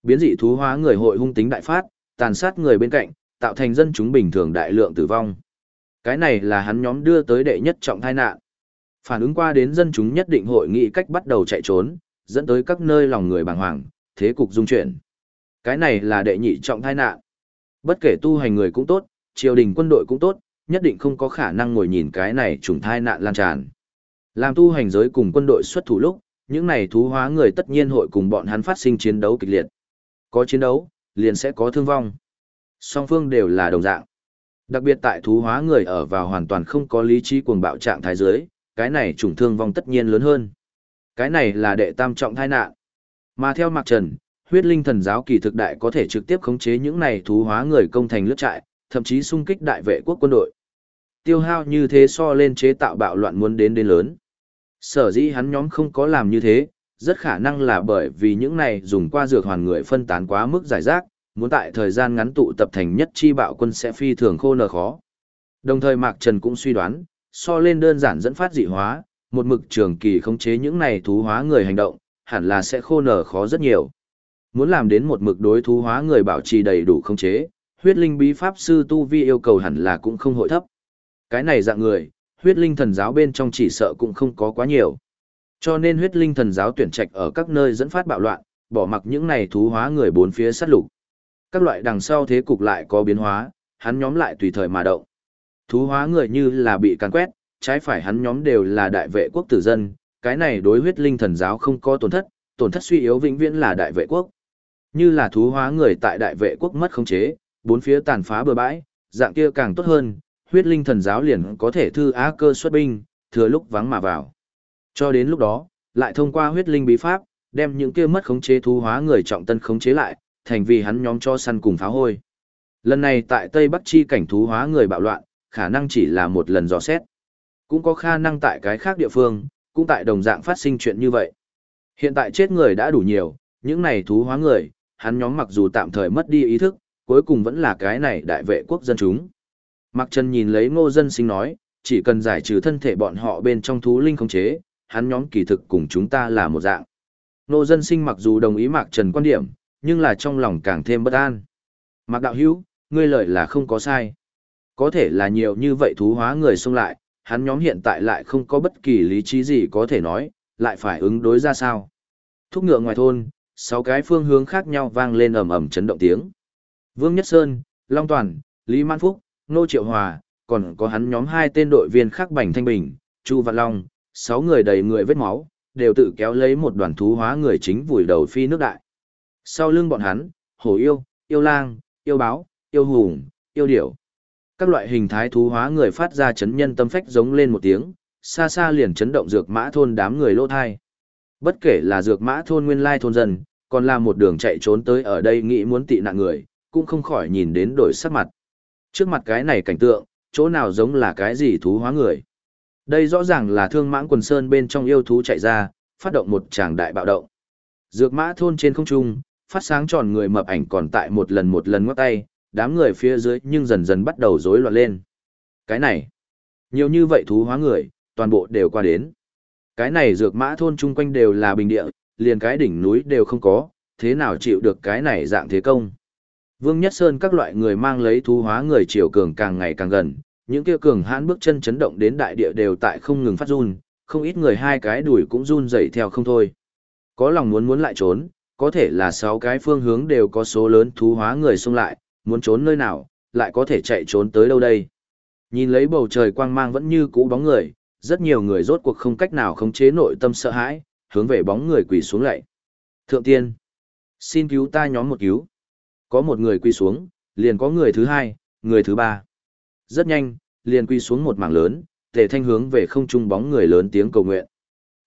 Biến dị thú hóa người hội hung tính đại phát, tàn sát người bên cạnh, tạo thành dân chúng bình thường đại lượng tử vong. Cái này là hắn nhóm đưa tới đệ nhất trọng tai nạn. Phản ứng qua đến dân chúng nhất định hội nghị cách bắt đầu chạy trốn, dẫn tới các nơi lòng người bàng hoàng, thế cục dung chuyển. Cái này là đệ nhị trọng tai nạn. Bất kể tu hành người cũng tốt, triều đình quân đội cũng tốt, nhất định không có khả năng ngồi nhìn cái này trùng tai nạn lan tràn. Làm tu hành giới cùng quân đội xuất thủ lúc, những này thú hóa người tất nhiên hội cùng bọn hắn phát sinh chiến đấu kịch liệt. Có chiến đấu, liền sẽ có thương vong. Song phương đều là đồng dạng. Đặc biệt tại thú hóa người ở vào hoàn toàn không có lý trí cuồng bạo trạng thái giới, cái này trùng thương vong tất nhiên lớn hơn. Cái này là đệ tam trọng thai nạn. Mà theo Mạc Trần, huyết linh thần giáo kỳ thực đại có thể trực tiếp khống chế những này thú hóa người công thành lướt trại, thậm chí xung kích đại vệ quốc quân đội. Tiêu hao như thế so lên chế tạo bạo loạn muốn đến đến lớn. Sở dĩ hắn nhóm không có làm như thế, rất khả năng là bởi vì những này dùng qua dược hoàn người phân tán quá mức giải rác, muốn tại thời gian ngắn tụ tập thành nhất chi bạo quân sẽ phi thường khô nở khó. Đồng thời Mạc Trần cũng suy đoán, so lên đơn giản dẫn phát dị hóa, một mực trường kỳ khống chế những này thú hóa người hành động, hẳn là sẽ khô nở khó rất nhiều. Muốn làm đến một mực đối thú hóa người bảo trì đầy đủ khống chế, huyết linh bí pháp sư tu vi yêu cầu hẳn là cũng không hội thấp. Cái này dạng người, huyết linh thần giáo bên trong chỉ sợ cũng không có quá nhiều. Cho nên huyết linh thần giáo tuyển trạch ở các nơi dẫn phát bạo loạn, bỏ mặc những này thú hóa người bốn phía sát lục. Các loại đằng sau thế cục lại có biến hóa, hắn nhóm lại tùy thời mà động. Thú hóa người như là bị càn quét, trái phải hắn nhóm đều là đại vệ quốc tử dân, cái này đối huyết linh thần giáo không có tổn thất, tổn thất suy yếu vĩnh viễn là đại vệ quốc. Như là thú hóa người tại đại vệ quốc mất khống chế, bốn phía tàn phá bừa bãi, dạng kia càng tốt hơn, huyết linh thần giáo liền có thể thư á cơ xuất binh, thừa lúc vắng mà vào. Cho đến lúc đó, lại thông qua huyết linh bí pháp, đem những kia mất khống chế thú hóa người trọng tân khống chế lại, thành vì hắn nhóm cho săn cùng phá hôi. Lần này tại Tây Bắc chi cảnh thú hóa người bạo loạn, khả năng chỉ là một lần dò xét. Cũng có khả năng tại cái khác địa phương, cũng tại đồng dạng phát sinh chuyện như vậy. Hiện tại chết người đã đủ nhiều, những này thú hóa người, hắn nhóm mặc dù tạm thời mất đi ý thức, cuối cùng vẫn là cái này đại vệ quốc dân chúng. Mặc Trần nhìn lấy ngô dân sinh nói, chỉ cần giải trừ thân thể bọn họ bên trong thú linh khống chế, hắn nhóm kỳ thực cùng chúng ta là một dạng. Ngô dân sinh mặc dù đồng ý Mạc Trần quan điểm, nhưng là trong lòng càng thêm bất an. Mạc Đạo Hữu ngươi lợi là không có sai. Có thể là nhiều như vậy thú hóa người xông lại, hắn nhóm hiện tại lại không có bất kỳ lý trí gì có thể nói, lại phải ứng đối ra sao. Thúc ngựa ngoài thôn, sáu cái phương hướng khác nhau vang lên ầm ầm chấn động tiếng. Vương Nhất Sơn, Long Toàn, Lý Mãn Phúc, Nô Triệu Hòa, còn có hắn nhóm hai tên đội viên khác Bành Thanh Bình, Chu Văn Long, sáu người đầy người vết máu, đều tự kéo lấy một đoàn thú hóa người chính vùi đầu phi nước đại. Sau lưng bọn hắn, hổ yêu, yêu lang, yêu báo, yêu hùng, yêu điểu. Các loại hình thái thú hóa người phát ra chấn nhân tâm phách giống lên một tiếng, xa xa liền chấn động dược mã thôn đám người lỗ thai. Bất kể là dược mã thôn nguyên lai thôn dân, còn là một đường chạy trốn tới ở đây nghĩ muốn tị nạn người, cũng không khỏi nhìn đến đổi sắc mặt. Trước mặt cái này cảnh tượng, chỗ nào giống là cái gì thú hóa người. Đây rõ ràng là thương mãng quần sơn bên trong yêu thú chạy ra, phát động một tràng đại bạo động. Dược mã thôn trên không trung, phát sáng tròn người mập ảnh còn tại một lần một lần ngoắc tay, đám người phía dưới nhưng dần dần bắt đầu rối loạn lên. Cái này, nhiều như vậy thú hóa người, toàn bộ đều qua đến. Cái này dược mã thôn chung quanh đều là bình địa, liền cái đỉnh núi đều không có, thế nào chịu được cái này dạng thế công. Vương Nhất Sơn các loại người mang lấy thú hóa người chiều cường càng ngày càng gần, những kia cường hãn bước chân chấn động đến đại địa đều tại không ngừng phát run, không ít người hai cái đuổi cũng run dậy theo không thôi. Có lòng muốn muốn lại trốn, có thể là sáu cái phương hướng đều có số lớn thú hóa người xông lại, muốn trốn nơi nào, lại có thể chạy trốn tới đâu đây. Nhìn lấy bầu trời quang mang vẫn như cũ bóng người, rất nhiều người rốt cuộc không cách nào khống chế nội tâm sợ hãi, hướng về bóng người quỳ xuống lại. Thượng tiên, xin cứu ta nhóm một cứu. Có một người quỳ xuống, liền có người thứ hai, người thứ ba. Rất nhanh, liền quỳ xuống một mảng lớn, tề thanh hướng về không trung bóng người lớn tiếng cầu nguyện.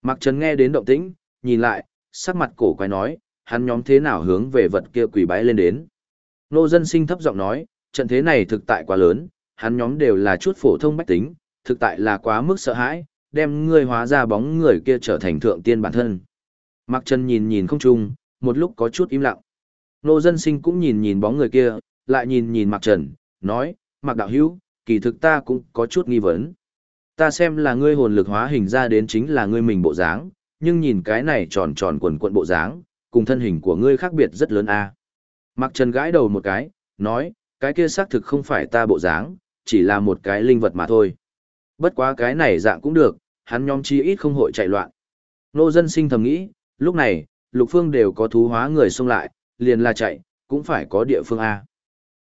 Mặc Trần nghe đến động tĩnh, nhìn lại, sắc mặt cổ quái nói, hắn nhóm thế nào hướng về vật kia quỳ bái lên đến. Nô dân sinh thấp giọng nói, trận thế này thực tại quá lớn, hắn nhóm đều là chút phổ thông bách tính, thực tại là quá mức sợ hãi, đem ngươi hóa ra bóng người kia trở thành thượng tiên bản thân. Mạc Trần nhìn nhìn không trung, một lúc có chút im lặng. Nô dân sinh cũng nhìn nhìn bóng người kia, lại nhìn nhìn Mạc Trần, nói, Mạc Đạo Hữu kỳ thực ta cũng có chút nghi vấn. Ta xem là ngươi hồn lực hóa hình ra đến chính là ngươi mình bộ dáng, nhưng nhìn cái này tròn tròn quần quận bộ dáng, cùng thân hình của ngươi khác biệt rất lớn a. Mạc Trần gãi đầu một cái, nói, cái kia xác thực không phải ta bộ dáng, chỉ là một cái linh vật mà thôi. Bất quá cái này dạng cũng được, hắn nhóm chi ít không hội chạy loạn. Nô dân sinh thầm nghĩ, lúc này, lục phương đều có thú hóa người xông lại, liền là chạy, cũng phải có địa phương A.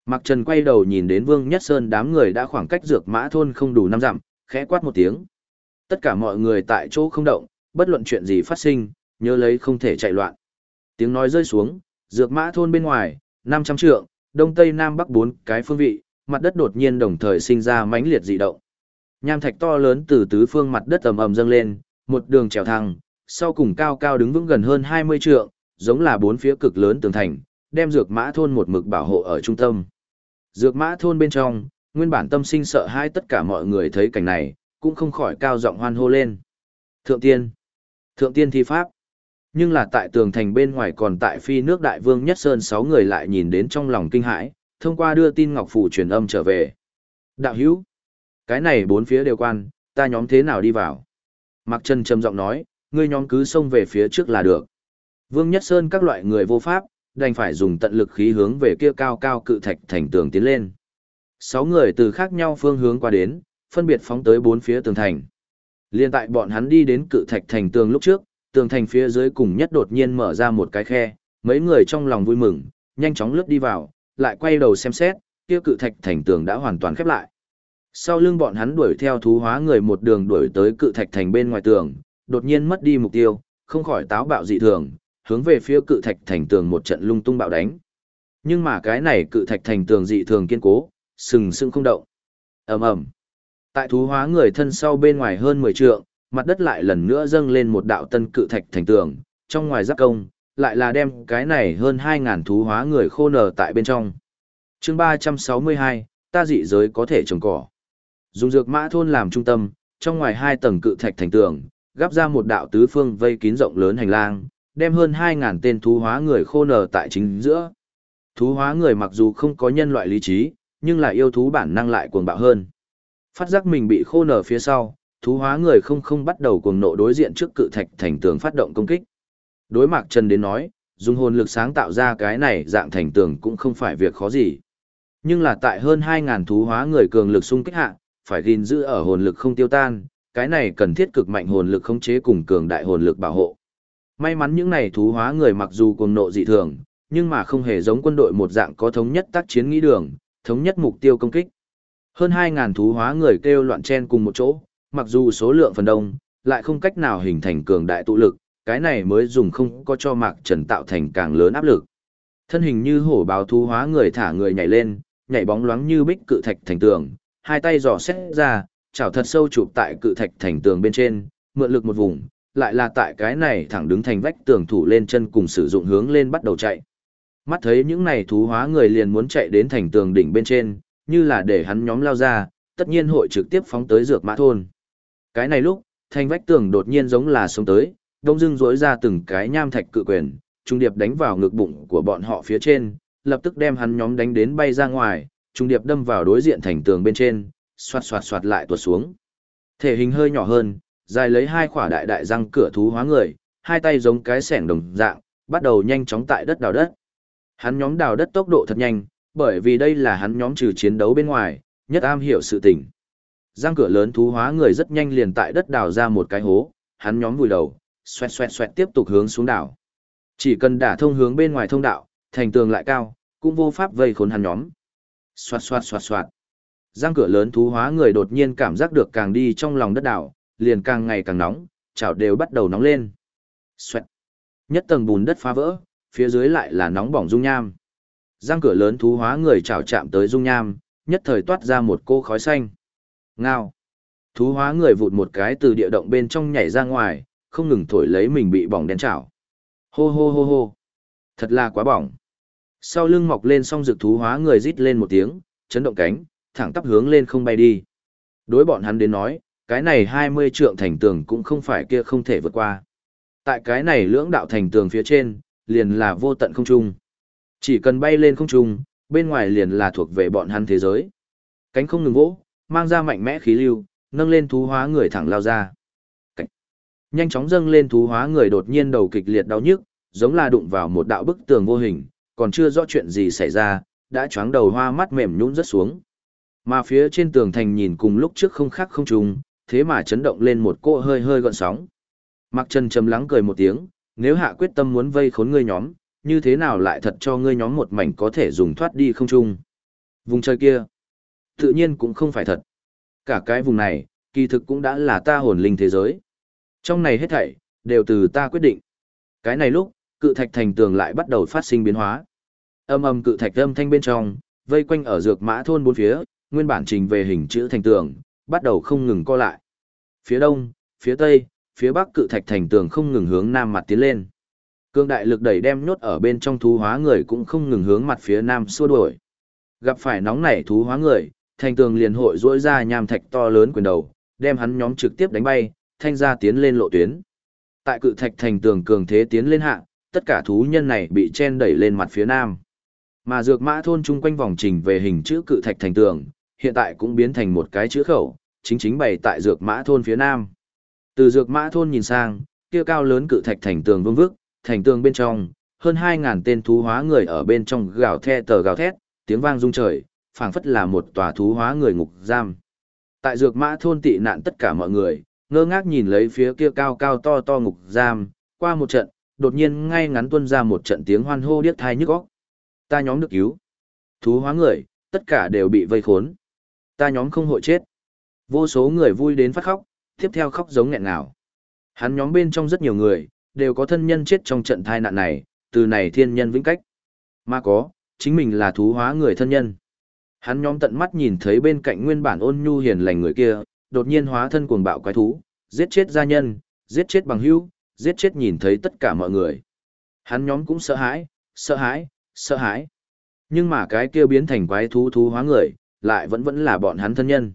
Mạc Trần quay đầu nhìn đến Vương Nhất Sơn đám người đã khoảng cách dược mã thôn không đủ năm dặm, khẽ quát một tiếng. Tất cả mọi người tại chỗ không động, bất luận chuyện gì phát sinh, nhớ lấy không thể chạy loạn. Tiếng nói rơi xuống, dược mã thôn bên ngoài, 500 trượng, đông tây nam bắc bốn cái phương vị, mặt đất đột nhiên đồng thời sinh ra mãnh liệt dị động. Nham thạch to lớn từ tứ phương mặt đất ầm ầm dâng lên, một đường trèo thẳng, sau cùng cao cao đứng vững gần hơn 20 trượng, giống là bốn phía cực lớn tường thành, đem dược mã thôn một mực bảo hộ ở trung tâm. Dược mã thôn bên trong, nguyên bản tâm sinh sợ hãi tất cả mọi người thấy cảnh này, cũng không khỏi cao giọng hoan hô lên. Thượng tiên! Thượng tiên thi pháp! Nhưng là tại tường thành bên ngoài còn tại phi nước đại vương nhất sơn sáu người lại nhìn đến trong lòng kinh hãi, thông qua đưa tin ngọc phủ truyền âm trở về. Đạo hữu! Cái này bốn phía đều quan, ta nhóm thế nào đi vào? Mạc Trần trầm giọng nói, ngươi nhóm cứ xông về phía trước là được. Vương Nhất Sơn các loại người vô pháp, đành phải dùng tận lực khí hướng về kia cao cao cự thạch thành tường tiến lên. Sáu người từ khác nhau phương hướng qua đến, phân biệt phóng tới bốn phía tường thành. Liên tại bọn hắn đi đến cự thạch thành tường lúc trước, tường thành phía dưới cùng nhất đột nhiên mở ra một cái khe, mấy người trong lòng vui mừng, nhanh chóng lướt đi vào, lại quay đầu xem xét, kia cự thạch thành tường đã hoàn toàn khép lại. Sau lưng bọn hắn đuổi theo thú hóa người một đường đuổi tới cự thạch thành bên ngoài tường, đột nhiên mất đi mục tiêu, không khỏi táo bạo dị thường, hướng về phía cự thạch thành tường một trận lung tung bạo đánh. Nhưng mà cái này cự thạch thành tường dị thường kiên cố, sừng sững không động. Ầm ầm. Tại thú hóa người thân sau bên ngoài hơn 10 trượng, mặt đất lại lần nữa dâng lên một đạo tân cự thạch thành tường, trong ngoài giáp công, lại là đem cái này hơn 2000 thú hóa người khô nở tại bên trong. Chương 362, ta dị giới có thể trồng cỏ. Dùng dược mã thôn làm trung tâm, trong ngoài hai tầng cự thạch thành tường, gắp ra một đạo tứ phương vây kín rộng lớn hành lang, đem hơn 2000 tên thú hóa người khô nở tại chính giữa. Thú hóa người mặc dù không có nhân loại lý trí, nhưng lại yêu thú bản năng lại cuồng bạo hơn. Phát giác mình bị khô nở phía sau, thú hóa người không không bắt đầu cuồng nộ đối diện trước cự thạch thành tường phát động công kích. Đối Mạc Trần đến nói, dùng hồn lực sáng tạo ra cái này dạng thành tường cũng không phải việc khó gì. Nhưng là tại hơn 2.000 thú hóa người cường lực xung kích hạ, phải gìn giữ ở hồn lực không tiêu tan, cái này cần thiết cực mạnh hồn lực khống chế cùng cường đại hồn lực bảo hộ. May mắn những này thú hóa người mặc dù cuồng nộ dị thường, nhưng mà không hề giống quân đội một dạng có thống nhất tác chiến nghĩ đường, thống nhất mục tiêu công kích. Hơn 2.000 thú hóa người kêu loạn chen cùng một chỗ, mặc dù số lượng phần đông, lại không cách nào hình thành cường đại tụ lực, cái này mới dùng không có cho Mạc Trần tạo thành càng lớn áp lực. Thân hình như hổ báo thú hóa người thả người nhảy lên, nhảy bóng loáng như bích cự thạch thành tường, hai tay giò xét ra, chảo thật sâu chụp tại cự thạch thành tường bên trên, mượn lực một vùng, lại là tại cái này thẳng đứng thành vách tường thủ lên chân cùng sử dụng hướng lên bắt đầu chạy. Mắt thấy những này thú hóa người liền muốn chạy đến thành tường đỉnh bên trên, như là để hắn nhóm lao ra, tất nhiên hội trực tiếp phóng tới dược mã thôn. Cái này lúc, thành vách tường đột nhiên giống là sống tới, đông dưng rỗi ra từng cái nham thạch cự quyền, trung điệp đánh vào ngực bụng của bọn họ phía trên, lập tức đem hắn nhóm đánh đến bay ra ngoài, trung điệp đâm vào đối diện thành tường bên trên, xoạt xoạt xoạt lại tuột xuống. Thể hình hơi nhỏ hơn, dài lấy hai khỏa đại đại răng cửa thú hóa người, hai tay giống cái sẻng đồng dạng, bắt đầu nhanh chóng tại đất đào đất. Hắn nhóm đào đất tốc độ thật nhanh, bởi vì đây là hắn nhóm trừ chiến đấu bên ngoài, nhất am hiểu sự tình. Giang cửa lớn thú hóa người rất nhanh liền tại đất đào ra một cái hố, hắn nhóm vùi đầu, xoẹt xoẹt xoẹt tiếp tục hướng xuống đảo. Chỉ cần đả thông hướng bên ngoài thông đạo, thành tường lại cao, cũng vô pháp vây khốn hắn nhóm. Xoạt xoạt xoạt xoạt. Giang cửa lớn thú hóa người đột nhiên cảm giác được càng đi trong lòng đất đảo, liền càng ngày càng nóng, chảo đều bắt đầu nóng lên. Xoẹt. Nhất tầng bùn đất phá vỡ, phía dưới lại là nóng bỏng dung nham. Giang cửa lớn thú hóa người chảo chạm tới dung nham, nhất thời toát ra một cô khói xanh. Ngao. Thú hóa người vụt một cái từ địa động bên trong nhảy ra ngoài, không ngừng thổi lấy mình bị bỏng đen chảo. Hô hô hô hô. Thật là quá bỏng. Sau lưng mọc lên xong rực thú hóa người rít lên một tiếng, chấn động cánh, thẳng tắp hướng lên không bay đi. Đối bọn hắn đến nói, cái này 20 trượng thành tường cũng không phải kia không thể vượt qua. Tại cái này lưỡng đạo thành tường phía trên, liền là vô tận không trung. Chỉ cần bay lên không trung, bên ngoài liền là thuộc về bọn hắn thế giới. Cánh không ngừng vỗ, mang ra mạnh mẽ khí lưu, nâng lên thú hóa người thẳng lao ra. Cảnh. Nhanh chóng dâng lên thú hóa người đột nhiên đầu kịch liệt đau nhức, giống là đụng vào một đạo bức tường vô hình, còn chưa rõ chuyện gì xảy ra, đã choáng đầu hoa mắt mềm nhũn rất xuống. Mà phía trên tường thành nhìn cùng lúc trước không khác không trùng, thế mà chấn động lên một cỗ hơi hơi gọn sóng. Mặc Trần trầm lắng cười một tiếng, nếu hạ quyết tâm muốn vây khốn ngươi nhóm, như thế nào lại thật cho ngươi nhóm một mảnh có thể dùng thoát đi không trung. Vùng trời kia, tự nhiên cũng không phải thật. Cả cái vùng này, kỳ thực cũng đã là ta hồn linh thế giới. Trong này hết thảy, đều từ ta quyết định. Cái này lúc, cự thạch thành tường lại bắt đầu phát sinh biến hóa. Âm âm cự thạch âm thanh bên trong, vây quanh ở dược mã thôn bốn phía, nguyên bản trình về hình chữ thành tường, bắt đầu không ngừng co lại. Phía đông, phía tây, phía bắc cự thạch thành tường không ngừng hướng nam mặt tiến lên. Cương đại lực đẩy đem nhốt ở bên trong thú hóa người cũng không ngừng hướng mặt phía nam xua đuổi. Gặp phải nóng nảy thú hóa người, thành tường liền hội rỗi ra nham thạch to lớn quyền đầu, đem hắn nhóm trực tiếp đánh bay, thanh ra tiến lên lộ tuyến. Tại cự thạch thành tường cường thế tiến lên hạ, tất cả thú nhân này bị chen đẩy lên mặt phía nam. Mà dược mã thôn chung quanh vòng trình về hình chữ cự thạch thành tường, hiện tại cũng biến thành một cái chữ khẩu, chính chính bày tại dược mã thôn phía nam. Từ dược mã thôn nhìn sang, kia cao lớn cự thạch thành tường vương vức, thành tường bên trong, hơn 2.000 tên thú hóa người ở bên trong gào thét tờ gào thét, tiếng vang rung trời, phảng phất là một tòa thú hóa người ngục giam. Tại dược mã thôn tị nạn tất cả mọi người, ngơ ngác nhìn lấy phía kia cao cao to to ngục giam, qua một trận, đột nhiên ngay ngắn tuôn ra một trận tiếng hoan hô điếc thai nhức óc. Ta nhóm được cứu. Thú hóa người, tất cả đều bị vây khốn. Ta nhóm không hội chết. Vô số người vui đến phát khóc, tiếp theo khóc giống nghẹn ngào. Hắn nhóm bên trong rất nhiều người, đều có thân nhân chết trong trận thai nạn này, từ này thiên nhân vĩnh cách. Mà có, chính mình là thú hóa người thân nhân. Hắn nhóm tận mắt nhìn thấy bên cạnh nguyên bản ôn nhu hiền lành người kia, đột nhiên hóa thân cuồng bạo quái thú, giết chết gia nhân, giết chết bằng hữu, giết chết nhìn thấy tất cả mọi người. Hắn nhóm cũng sợ hãi, sợ hãi, sợ hãi. Nhưng mà cái kia biến thành quái thú thú hóa người, lại vẫn vẫn là bọn hắn thân nhân.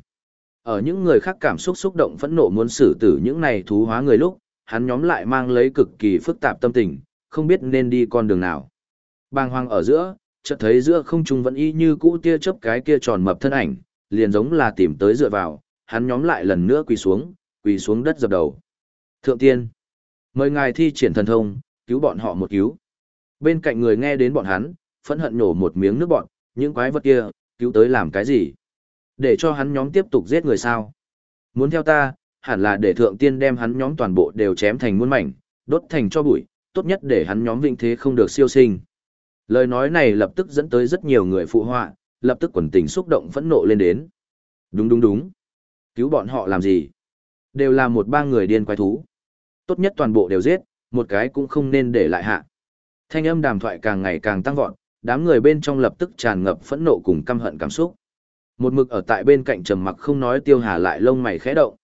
Ở những người khác cảm xúc xúc động phẫn nộ muốn xử tử những này thú hóa người lúc, hắn nhóm lại mang lấy cực kỳ phức tạp tâm tình, không biết nên đi con đường nào. Bàng hoàng ở giữa, chợt thấy giữa không trung vẫn y như cũ tia chớp cái kia tròn mập thân ảnh, liền giống là tìm tới dựa vào, hắn nhóm lại lần nữa quỳ xuống, quỳ xuống đất dập đầu. Thượng tiên, mời ngài thi triển thần thông, cứu bọn họ một cứu. Bên cạnh người nghe đến bọn hắn, phẫn hận nổ một miếng nước bọn, những quái vật kia, cứu tới làm cái gì? Để cho hắn nhóm tiếp tục giết người sao? Muốn theo ta, hẳn là để thượng tiên đem hắn nhóm toàn bộ đều chém thành muôn mảnh, đốt thành cho bụi, tốt nhất để hắn nhóm vinh thế không được siêu sinh. Lời nói này lập tức dẫn tới rất nhiều người phụ họa, lập tức quần tình xúc động phẫn nộ lên đến. Đúng đúng đúng. Cứu bọn họ làm gì? Đều là một ba người điên quái thú. Tốt nhất toàn bộ đều giết, một cái cũng không nên để lại hạ. Thanh âm đàm thoại càng ngày càng tăng vọt, đám người bên trong lập tức tràn ngập phẫn nộ cùng căm hận cảm xúc. Một mực ở tại bên cạnh trầm mặc không nói tiêu hà lại lông mày khẽ động.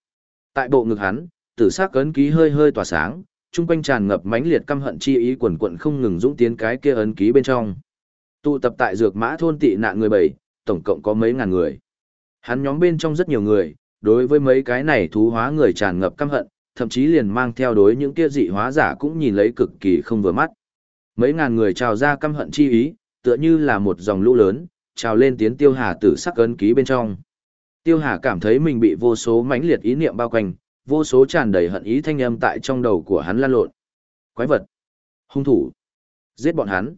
Tại bộ ngực hắn, tử sắc cấn ký hơi hơi tỏa sáng, trung quanh tràn ngập mãnh liệt căm hận chi ý quần quận không ngừng dũng tiến cái kia ấn ký bên trong. Tụ tập tại dược mã thôn tị nạn người bảy, tổng cộng có mấy ngàn người. Hắn nhóm bên trong rất nhiều người, đối với mấy cái này thú hóa người tràn ngập căm hận, thậm chí liền mang theo đối những kia dị hóa giả cũng nhìn lấy cực kỳ không vừa mắt. Mấy ngàn người trào ra căm hận chi ý, tựa như là một dòng lũ lớn, trào lên tiến tiêu hà tử sắc ấn ký bên trong. Tiêu hà cảm thấy mình bị vô số mãnh liệt ý niệm bao quanh, vô số tràn đầy hận ý thanh âm tại trong đầu của hắn lan lộn. Quái vật, hung thủ, giết bọn hắn.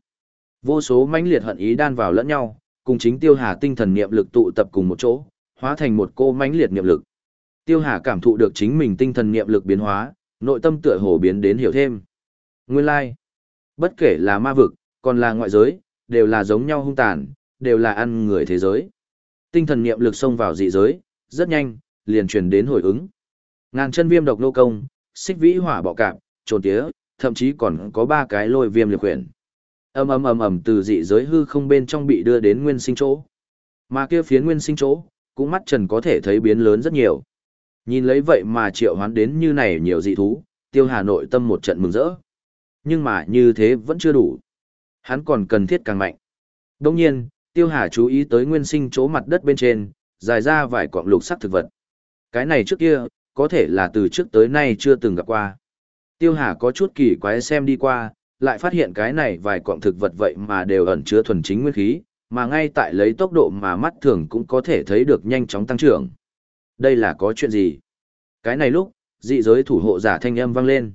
Vô số mãnh liệt hận ý đan vào lẫn nhau, cùng chính Tiêu Hà tinh thần niệm lực tụ tập cùng một chỗ, hóa thành một cô mãnh liệt niệm lực. Tiêu Hà cảm thụ được chính mình tinh thần niệm lực biến hóa, nội tâm tựa hồ biến đến hiểu thêm. Nguyên lai, like. bất kể là ma vực, còn là ngoại giới, đều là giống nhau hung tàn, đều là ăn người thế giới. Tinh thần niệm lực xông vào dị giới, rất nhanh, liền truyền đến hồi ứng. Ngàn chân viêm độc lô công, xích vĩ hỏa bọ cạp, trồn tía, thậm chí còn có ba cái lôi viêm liệt quyển. Ầm ầm ầm ầm từ dị giới hư không bên trong bị đưa đến nguyên sinh chỗ. Mà kia phiến nguyên sinh chỗ, cũng mắt trần có thể thấy biến lớn rất nhiều. Nhìn lấy vậy mà triệu hoán đến như này nhiều dị thú, tiêu hà nội tâm một trận mừng rỡ. Nhưng mà như thế vẫn chưa đủ. Hắn còn cần thiết càng mạnh. Đông nhiên, tiêu hà chú ý tới nguyên sinh chỗ mặt đất bên trên, dài ra vài quạng lục sắc thực vật. Cái này trước kia, có thể là từ trước tới nay chưa từng gặp qua. Tiêu Hà có chút kỳ quái xem đi qua, lại phát hiện cái này vài quạng thực vật vậy mà đều ẩn chứa thuần chính nguyên khí, mà ngay tại lấy tốc độ mà mắt thường cũng có thể thấy được nhanh chóng tăng trưởng. Đây là có chuyện gì? Cái này lúc, dị giới thủ hộ giả thanh âm vang lên.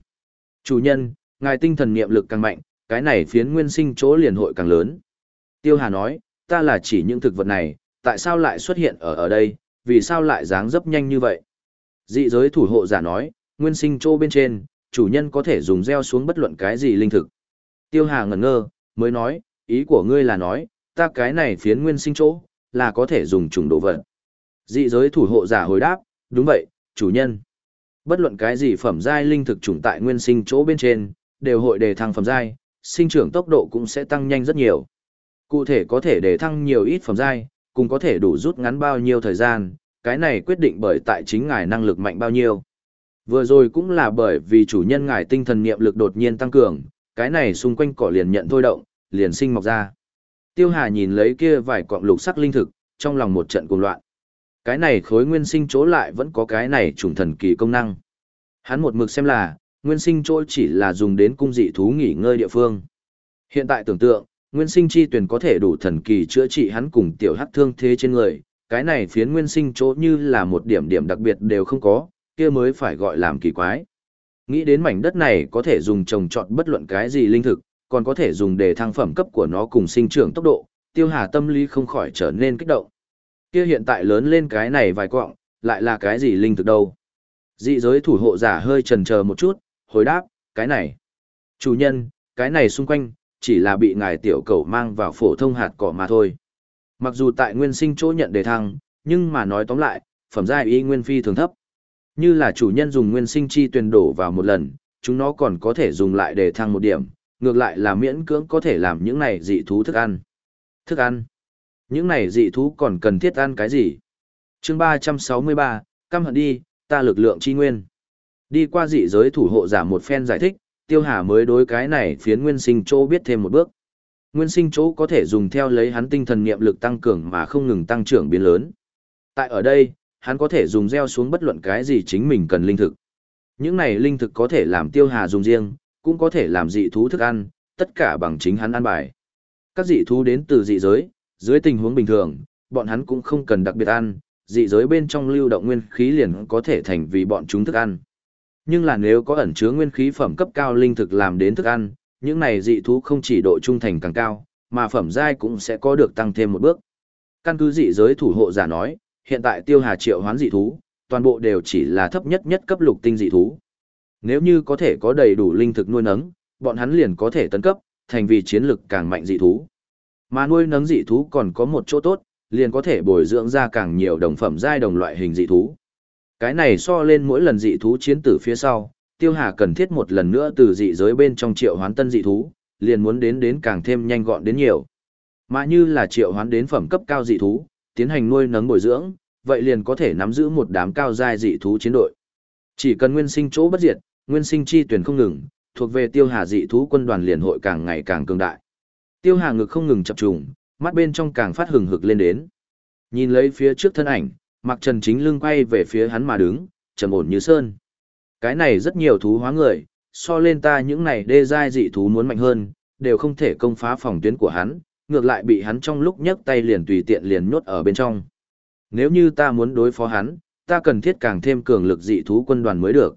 Chủ nhân, ngài tinh thần niệm lực càng mạnh, cái này phiến nguyên sinh chỗ liền hội càng lớn. Tiêu Hà nói, ta là chỉ những thực vật này, tại sao lại xuất hiện ở ở đây, vì sao lại dáng dấp nhanh như vậy? Dị giới thủ hộ giả nói, nguyên sinh chỗ bên trên, chủ nhân có thể dùng gieo xuống bất luận cái gì linh thực. Tiêu Hà ngẩn ngơ, mới nói, ý của ngươi là nói, ta cái này phiến nguyên sinh chỗ, là có thể dùng trùng đồ vật. Dị giới thủ hộ giả hồi đáp, đúng vậy, chủ nhân. Bất luận cái gì phẩm giai linh thực trùng tại nguyên sinh chỗ bên trên, đều hội đề thăng phẩm giai, sinh trưởng tốc độ cũng sẽ tăng nhanh rất nhiều. Cụ thể có thể đề thăng nhiều ít phẩm giai, cũng có thể đủ rút ngắn bao nhiêu thời gian, cái này quyết định bởi tại chính ngài năng lực mạnh bao nhiêu. Vừa rồi cũng là bởi vì chủ nhân ngài tinh thần niệm lực đột nhiên tăng cường, cái này xung quanh cỏ liền nhận thôi động, liền sinh mọc ra. Tiêu Hà nhìn lấy kia vài cọng lục sắc linh thực, trong lòng một trận cuồng loạn. Cái này khối nguyên sinh chỗ lại vẫn có cái này trùng thần kỳ công năng. Hắn một mực xem là, nguyên sinh chỗ chỉ là dùng đến cung dị thú nghỉ ngơi địa phương. Hiện tại tưởng tượng, nguyên sinh chi tuyển có thể đủ thần kỳ chữa trị hắn cùng tiểu hắc thương thế trên người, cái này phiến nguyên sinh chỗ như là một điểm điểm đặc biệt đều không có, kia mới phải gọi làm kỳ quái. Nghĩ đến mảnh đất này có thể dùng trồng trọt bất luận cái gì linh thực, còn có thể dùng để thăng phẩm cấp của nó cùng sinh trưởng tốc độ, tiêu hà tâm lý không khỏi trở nên kích động. Kia hiện tại lớn lên cái này vài quọng, lại là cái gì linh thực đâu. Dị giới thủ hộ giả hơi trần chờ một chút, hồi đáp, cái này. Chủ nhân, cái này xung quanh, chỉ là bị ngài tiểu cầu mang vào phổ thông hạt cỏ mà thôi. Mặc dù tại nguyên sinh chỗ nhận đề thăng, nhưng mà nói tóm lại, phẩm giai y nguyên phi thường thấp. Như là chủ nhân dùng nguyên sinh chi tuyển đổ vào một lần, chúng nó còn có thể dùng lại để thăng một điểm, ngược lại là miễn cưỡng có thể làm những này dị thú thức ăn. Thức ăn? Những này dị thú còn cần thiết ăn cái gì? chương 363, căm hận đi, ta lực lượng chi nguyên. Đi qua dị giới thủ hộ giả một phen giải thích, tiêu hà mới đối cái này phiến nguyên sinh chỗ biết thêm một bước. Nguyên sinh chỗ có thể dùng theo lấy hắn tinh thần niệm lực tăng cường mà không ngừng tăng trưởng biến lớn. Tại ở đây, hắn có thể dùng gieo xuống bất luận cái gì chính mình cần linh thực. Những này linh thực có thể làm tiêu hà dùng riêng, cũng có thể làm dị thú thức ăn, tất cả bằng chính hắn ăn bài. Các dị thú đến từ dị giới, dưới tình huống bình thường, bọn hắn cũng không cần đặc biệt ăn, dị giới bên trong lưu động nguyên khí liền có thể thành vì bọn chúng thức ăn. Nhưng là nếu có ẩn chứa nguyên khí phẩm cấp cao linh thực làm đến thức ăn, những này dị thú không chỉ độ trung thành càng cao, mà phẩm giai cũng sẽ có được tăng thêm một bước. Căn cứ dị giới thủ hộ giả nói, hiện tại tiêu hà triệu hoán dị thú, toàn bộ đều chỉ là thấp nhất nhất cấp lục tinh dị thú. Nếu như có thể có đầy đủ linh thực nuôi nấng, bọn hắn liền có thể tấn cấp, thành vì chiến lực càng mạnh dị thú. Mà nuôi nấng dị thú còn có một chỗ tốt, liền có thể bồi dưỡng ra càng nhiều đồng phẩm giai đồng loại hình dị thú. Cái này so lên mỗi lần dị thú chiến tử phía sau, Tiêu Hà cần thiết một lần nữa từ dị giới bên trong triệu hoán tân dị thú, liền muốn đến đến càng thêm nhanh gọn đến nhiều. Mà như là triệu hoán đến phẩm cấp cao dị thú, tiến hành nuôi nấng bồi dưỡng, vậy liền có thể nắm giữ một đám cao giai dị thú chiến đội. Chỉ cần nguyên sinh chỗ bất diệt, nguyên sinh chi tuyển không ngừng, thuộc về Tiêu Hà dị thú quân đoàn liền hội càng ngày càng cường đại. Tiêu Hà ngực không ngừng chập trùng, mắt bên trong càng phát hừng hực lên đến. Nhìn lấy phía trước thân ảnh, Mặc Trần chính lưng quay về phía hắn mà đứng, trầm ổn như sơn. Cái này rất nhiều thú hóa người, so lên ta những này đê giai dị thú muốn mạnh hơn, đều không thể công phá phòng tuyến của hắn, ngược lại bị hắn trong lúc nhấc tay liền tùy tiện liền nhốt ở bên trong. Nếu như ta muốn đối phó hắn, ta cần thiết càng thêm cường lực dị thú quân đoàn mới được.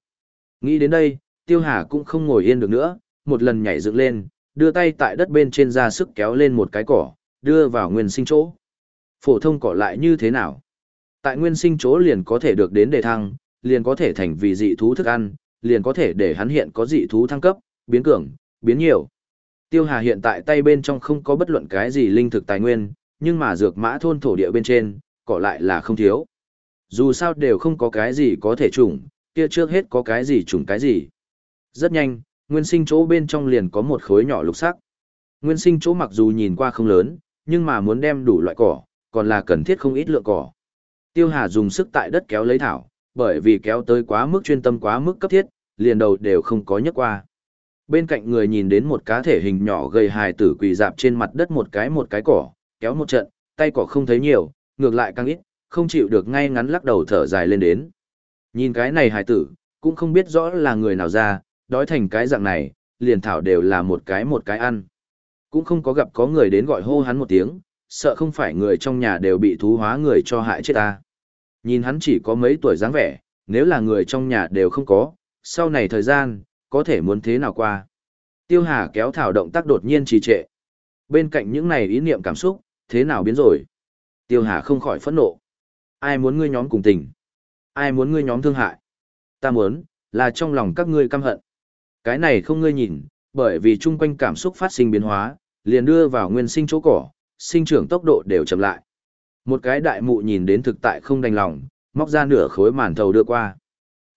Nghĩ đến đây, Tiêu Hà cũng không ngồi yên được nữa, một lần nhảy dựng lên, đưa tay tại đất bên trên ra sức kéo lên một cái cỏ, đưa vào nguyên sinh chỗ. Phổ thông cỏ lại như thế nào? Tại nguyên sinh chỗ liền có thể được đến đề thăng, liền có thể thành vì dị thú thức ăn, liền có thể để hắn hiện có dị thú thăng cấp, biến cường, biến nhiều. Tiêu Hà hiện tại tay bên trong không có bất luận cái gì linh thực tài nguyên, nhưng mà dược mã thôn thổ địa bên trên, cỏ lại là không thiếu. Dù sao đều không có cái gì có thể trùng, kia trước hết có cái gì trùng cái gì. Rất nhanh, nguyên sinh chỗ bên trong liền có một khối nhỏ lục sắc. Nguyên sinh chỗ mặc dù nhìn qua không lớn, nhưng mà muốn đem đủ loại cỏ, còn là cần thiết không ít lượng cỏ. Tiêu Hà dùng sức tại đất kéo lấy thảo, bởi vì kéo tới quá mức chuyên tâm quá mức cấp thiết, liền đầu đều không có nhấc qua. Bên cạnh người nhìn đến một cá thể hình nhỏ gầy hài tử quỳ dạp trên mặt đất một cái một cái cỏ, kéo một trận, tay cỏ không thấy nhiều, ngược lại càng ít, không chịu được ngay ngắn lắc đầu thở dài lên đến. Nhìn cái này hài tử, cũng không biết rõ là người nào ra, đói thành cái dạng này, liền thảo đều là một cái một cái ăn. Cũng không có gặp có người đến gọi hô hắn một tiếng, sợ không phải người trong nhà đều bị thú hóa người cho hại chết ta. Nhìn hắn chỉ có mấy tuổi dáng vẻ, nếu là người trong nhà đều không có, sau này thời gian, có thể muốn thế nào qua. Tiêu Hà kéo thảo động tác đột nhiên trì trệ. Bên cạnh những này ý niệm cảm xúc, thế nào biến rồi? Tiêu Hà không khỏi phẫn nộ. Ai muốn ngươi nhóm cùng tình? Ai muốn ngươi nhóm thương hại? Ta muốn, là trong lòng các ngươi căm hận. Cái này không ngươi nhìn, bởi vì chung quanh cảm xúc phát sinh biến hóa, liền đưa vào nguyên sinh chỗ cỏ, sinh trưởng tốc độ đều chậm lại. Một cái đại mụ nhìn đến thực tại không đành lòng, móc ra nửa khối màn thầu đưa qua.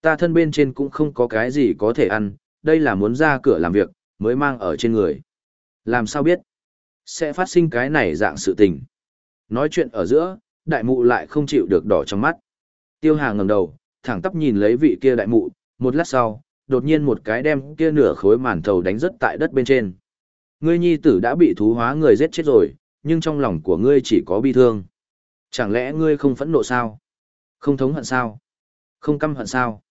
Ta thân bên trên cũng không có cái gì có thể ăn, đây là muốn ra cửa làm việc, mới mang ở trên người. Làm sao biết? Sẽ phát sinh cái này dạng sự tình. Nói chuyện ở giữa, đại mụ lại không chịu được đỏ trong mắt. Tiêu Hà ngẩng đầu, thẳng tắp nhìn lấy vị kia đại mụ, một lát sau, đột nhiên một cái đem kia nửa khối màn thầu đánh rất tại đất bên trên. Ngươi nhi tử đã bị thú hóa người giết chết rồi, nhưng trong lòng của ngươi chỉ có bi thương. Chẳng lẽ ngươi không phẫn nộ sao? Không thống hận sao? Không căm hận sao?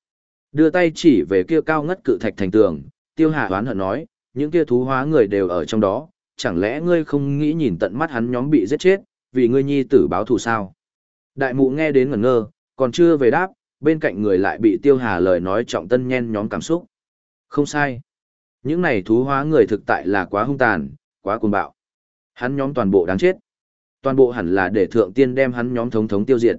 Đưa tay chỉ về kia cao ngất cự thạch thành tường, tiêu hà hoán hận nói, những kia thú hóa người đều ở trong đó, chẳng lẽ ngươi không nghĩ nhìn tận mắt hắn nhóm bị giết chết, vì ngươi nhi tử báo thù sao? Đại mụ nghe đến ngẩn ngơ, còn chưa về đáp, bên cạnh người lại bị tiêu hà lời nói trọng tân nhen nhóm cảm xúc. Không sai. Những này thú hóa người thực tại là quá hung tàn, quá cuồng bạo. Hắn nhóm toàn bộ đáng chết. Toàn bộ hẳn là để thượng tiên đem hắn nhóm thống thống tiêu diệt.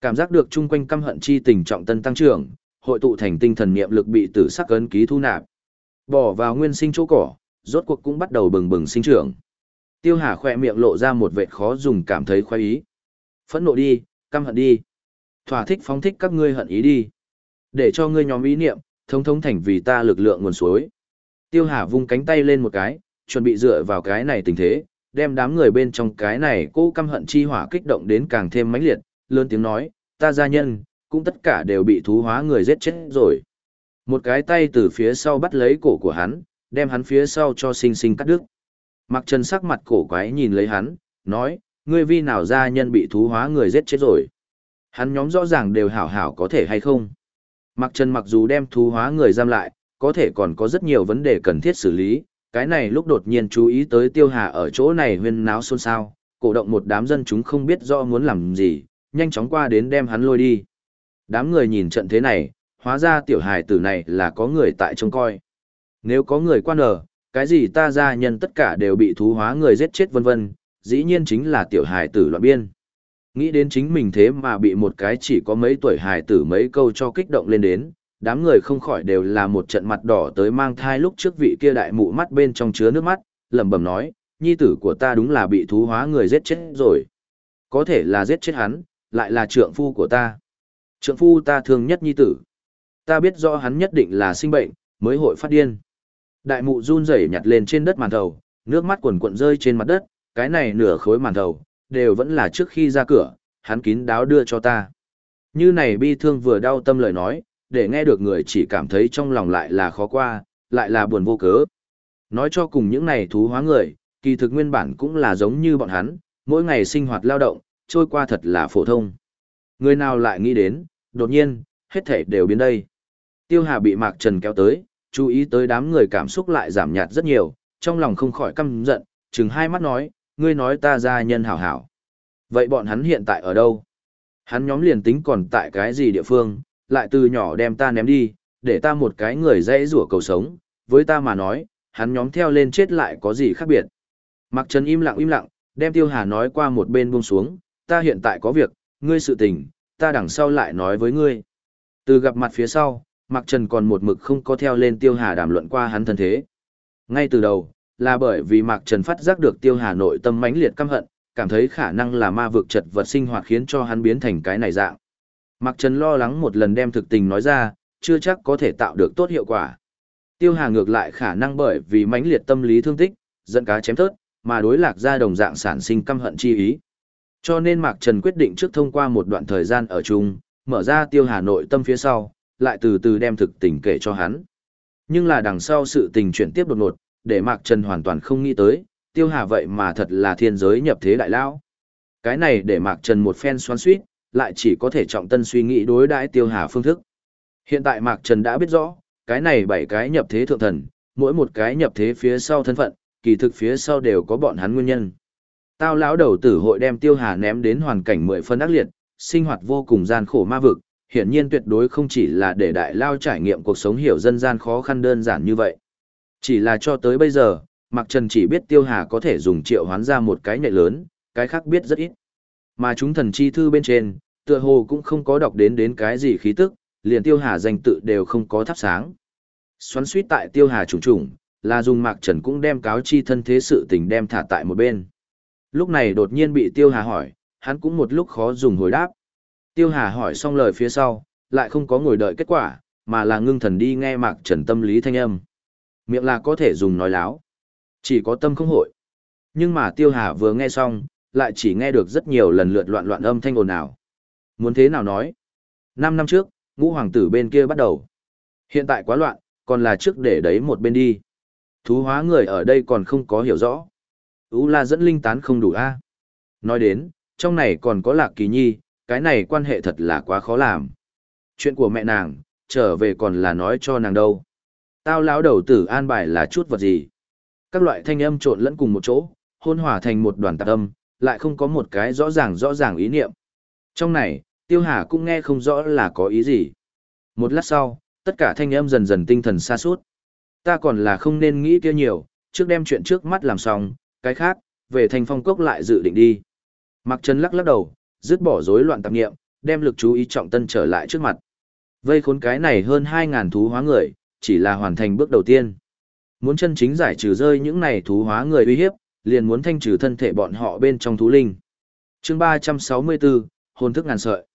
Cảm giác được chung quanh căm hận chi tình trọng tân tăng trưởng, hội tụ thành tinh thần niệm lực bị tử sắc ấn ký thu nạp. Bỏ vào nguyên sinh chỗ cỏ, rốt cuộc cũng bắt đầu bừng bừng sinh trưởng. Tiêu Hà khỏe miệng lộ ra một vệt khó dùng cảm thấy khoái ý. Phẫn nộ đi, căm hận đi. Thỏa thích phóng thích các ngươi hận ý đi. Để cho ngươi nhóm ý niệm, thống thống thành vì ta lực lượng nguồn suối. Tiêu Hà vung cánh tay lên một cái, chuẩn bị dựa vào cái này tình thế, đem đám người bên trong cái này cô căm hận chi hỏa kích động đến càng thêm mãnh liệt, lớn tiếng nói, ta gia nhân, cũng tất cả đều bị thú hóa người giết chết rồi. Một cái tay từ phía sau bắt lấy cổ của hắn, đem hắn phía sau cho sinh sinh cắt đứt. Mặc trần sắc mặt cổ quái nhìn lấy hắn, nói, ngươi vi nào gia nhân bị thú hóa người giết chết rồi. Hắn nhóm rõ ràng đều hảo hảo có thể hay không. Mặc trần mặc dù đem thú hóa người giam lại, có thể còn có rất nhiều vấn đề cần thiết xử lý, cái này lúc đột nhiên chú ý tới tiêu hà ở chỗ này huyên náo xôn xao, cổ động một đám dân chúng không biết rõ muốn làm gì, nhanh chóng qua đến đem hắn lôi đi. Đám người nhìn trận thế này, hóa ra tiểu hài tử này là có người tại trông coi. Nếu có người quan ở, cái gì ta ra nhân tất cả đều bị thú hóa người giết chết vân vân, dĩ nhiên chính là tiểu hài tử loạn biên. Nghĩ đến chính mình thế mà bị một cái chỉ có mấy tuổi hài tử mấy câu cho kích động lên đến, đám người không khỏi đều là một trận mặt đỏ tới mang thai lúc trước vị kia đại mụ mắt bên trong chứa nước mắt, lẩm bẩm nói, nhi tử của ta đúng là bị thú hóa người giết chết rồi. Có thể là giết chết hắn, lại là trượng phu của ta. Trượng phu ta thương nhất nhi tử. Ta biết rõ hắn nhất định là sinh bệnh, mới hội phát điên. Đại mụ run rẩy nhặt lên trên đất màn thầu, nước mắt quần cuộn rơi trên mặt đất, cái này nửa khối màn thầu, đều vẫn là trước khi ra cửa, hắn kín đáo đưa cho ta. Như này bi thương vừa đau tâm lời nói, để nghe được người chỉ cảm thấy trong lòng lại là khó qua, lại là buồn vô cớ. Nói cho cùng những này thú hóa người, kỳ thực nguyên bản cũng là giống như bọn hắn, mỗi ngày sinh hoạt lao động, trôi qua thật là phổ thông. Người nào lại nghĩ đến, đột nhiên, hết thể đều biến đây. Tiêu Hà bị Mạc Trần kéo tới, chú ý tới đám người cảm xúc lại giảm nhạt rất nhiều, trong lòng không khỏi căm giận, chừng hai mắt nói, ngươi nói ta ra nhân hảo hảo. Vậy bọn hắn hiện tại ở đâu? Hắn nhóm liền tính còn tại cái gì địa phương, lại từ nhỏ đem ta ném đi, để ta một cái người dễ rủa cầu sống, với ta mà nói, hắn nhóm theo lên chết lại có gì khác biệt. Mạc Trần im lặng im lặng, đem Tiêu Hà nói qua một bên buông xuống, ta hiện tại có việc, ngươi sự tình, ta đằng sau lại nói với ngươi. Từ gặp mặt phía sau, Mạc Trần còn một mực không có theo lên Tiêu Hà đàm luận qua hắn thân thế. Ngay từ đầu, là bởi vì Mạc Trần phát giác được Tiêu Hà nội tâm mãnh liệt căm hận, cảm thấy khả năng là ma vực trật vật sinh hoạt khiến cho hắn biến thành cái này dạng. Mạc Trần lo lắng một lần đem thực tình nói ra, chưa chắc có thể tạo được tốt hiệu quả. Tiêu Hà ngược lại khả năng bởi vì mãnh liệt tâm lý thương tích, dẫn cá chém thớt, mà đối lạc ra đồng dạng sản sinh căm hận chi ý. Cho nên Mạc Trần quyết định trước thông qua một đoạn thời gian ở chung, mở ra Tiêu Hà nội tâm phía sau, lại từ từ đem thực tình kể cho hắn. Nhưng là đằng sau sự tình chuyển tiếp đột ngột, để Mạc Trần hoàn toàn không nghĩ tới, Tiêu Hà vậy mà thật là thiên giới nhập thế đại lao. Cái này để Mạc Trần một phen xoan xuýt, lại chỉ có thể trọng tân suy nghĩ đối đãi Tiêu Hà phương thức. Hiện tại Mạc Trần đã biết rõ, cái này bảy cái nhập thế thượng thần, mỗi một cái nhập thế phía sau thân phận, kỳ thực phía sau đều có bọn hắn nguyên nhân. Tao lão đầu tử hội đem Tiêu Hà ném đến hoàn cảnh mười phân ác liệt, sinh hoạt vô cùng gian khổ ma vực, hiển nhiên tuyệt đối không chỉ là để đại lao trải nghiệm cuộc sống hiểu dân gian khó khăn đơn giản như vậy. Chỉ là cho tới bây giờ, Mạc Trần chỉ biết Tiêu Hà có thể dùng triệu hoán ra một cái nhạy lớn, cái khác biết rất ít. Mà chúng thần chi thư bên trên, tựa hồ cũng không có đọc đến đến cái gì khí tức, liền Tiêu Hà danh tự đều không có thắp sáng. Xoắn suýt tại Tiêu Hà trùng trùng, là dùng Mạc Trần cũng đem cáo chi thân thế sự tình đem thả tại một bên. Lúc này đột nhiên bị Tiêu Hà hỏi, hắn cũng một lúc khó dùng hồi đáp. Tiêu Hà hỏi xong lời phía sau, lại không có ngồi đợi kết quả, mà là ngưng thần đi nghe Mạc Trần tâm lý thanh âm. Miệng là có thể dùng nói láo. Chỉ có tâm không hội. Nhưng mà Tiêu Hà vừa nghe xong, lại chỉ nghe được rất nhiều lần lượt loạn loạn âm thanh ồn ào. Muốn thế nào nói? Năm năm trước, ngũ hoàng tử bên kia bắt đầu. Hiện tại quá loạn, còn là trước để đấy một bên đi. Thú hóa người ở đây còn không có hiểu rõ. Ú la dẫn linh tán không đủ a à? Nói đến, trong này còn có lạc kỳ nhi, cái này quan hệ thật là quá khó làm. Chuyện của mẹ nàng, trở về còn là nói cho nàng đâu. Tao lão đầu tử an bài là chút vật gì. Các loại thanh âm trộn lẫn cùng một chỗ, hôn hòa thành một đoàn tạc âm, lại không có một cái rõ ràng rõ ràng ý niệm. Trong này, Tiêu Hà cũng nghe không rõ là có ý gì. Một lát sau, tất cả thanh âm dần dần tinh thần xa suốt. Ta còn là không nên nghĩ kia nhiều, trước đem chuyện trước mắt làm xong, cái khác, về thành phong cốc lại dự định đi. Mặc Trần lắc lắc đầu, dứt bỏ rối loạn tạp nghiệm, đem lực chú ý trọng tân trở lại trước mặt. Vây khốn cái này hơn 2.000 thú hóa người, chỉ là hoàn thành bước đầu tiên. Muốn chân chính giải trừ rơi những này thú hóa người uy hiếp, liền muốn thanh trừ thân thể bọn họ bên trong thú linh. chương 364, hồn thức ngàn sợi.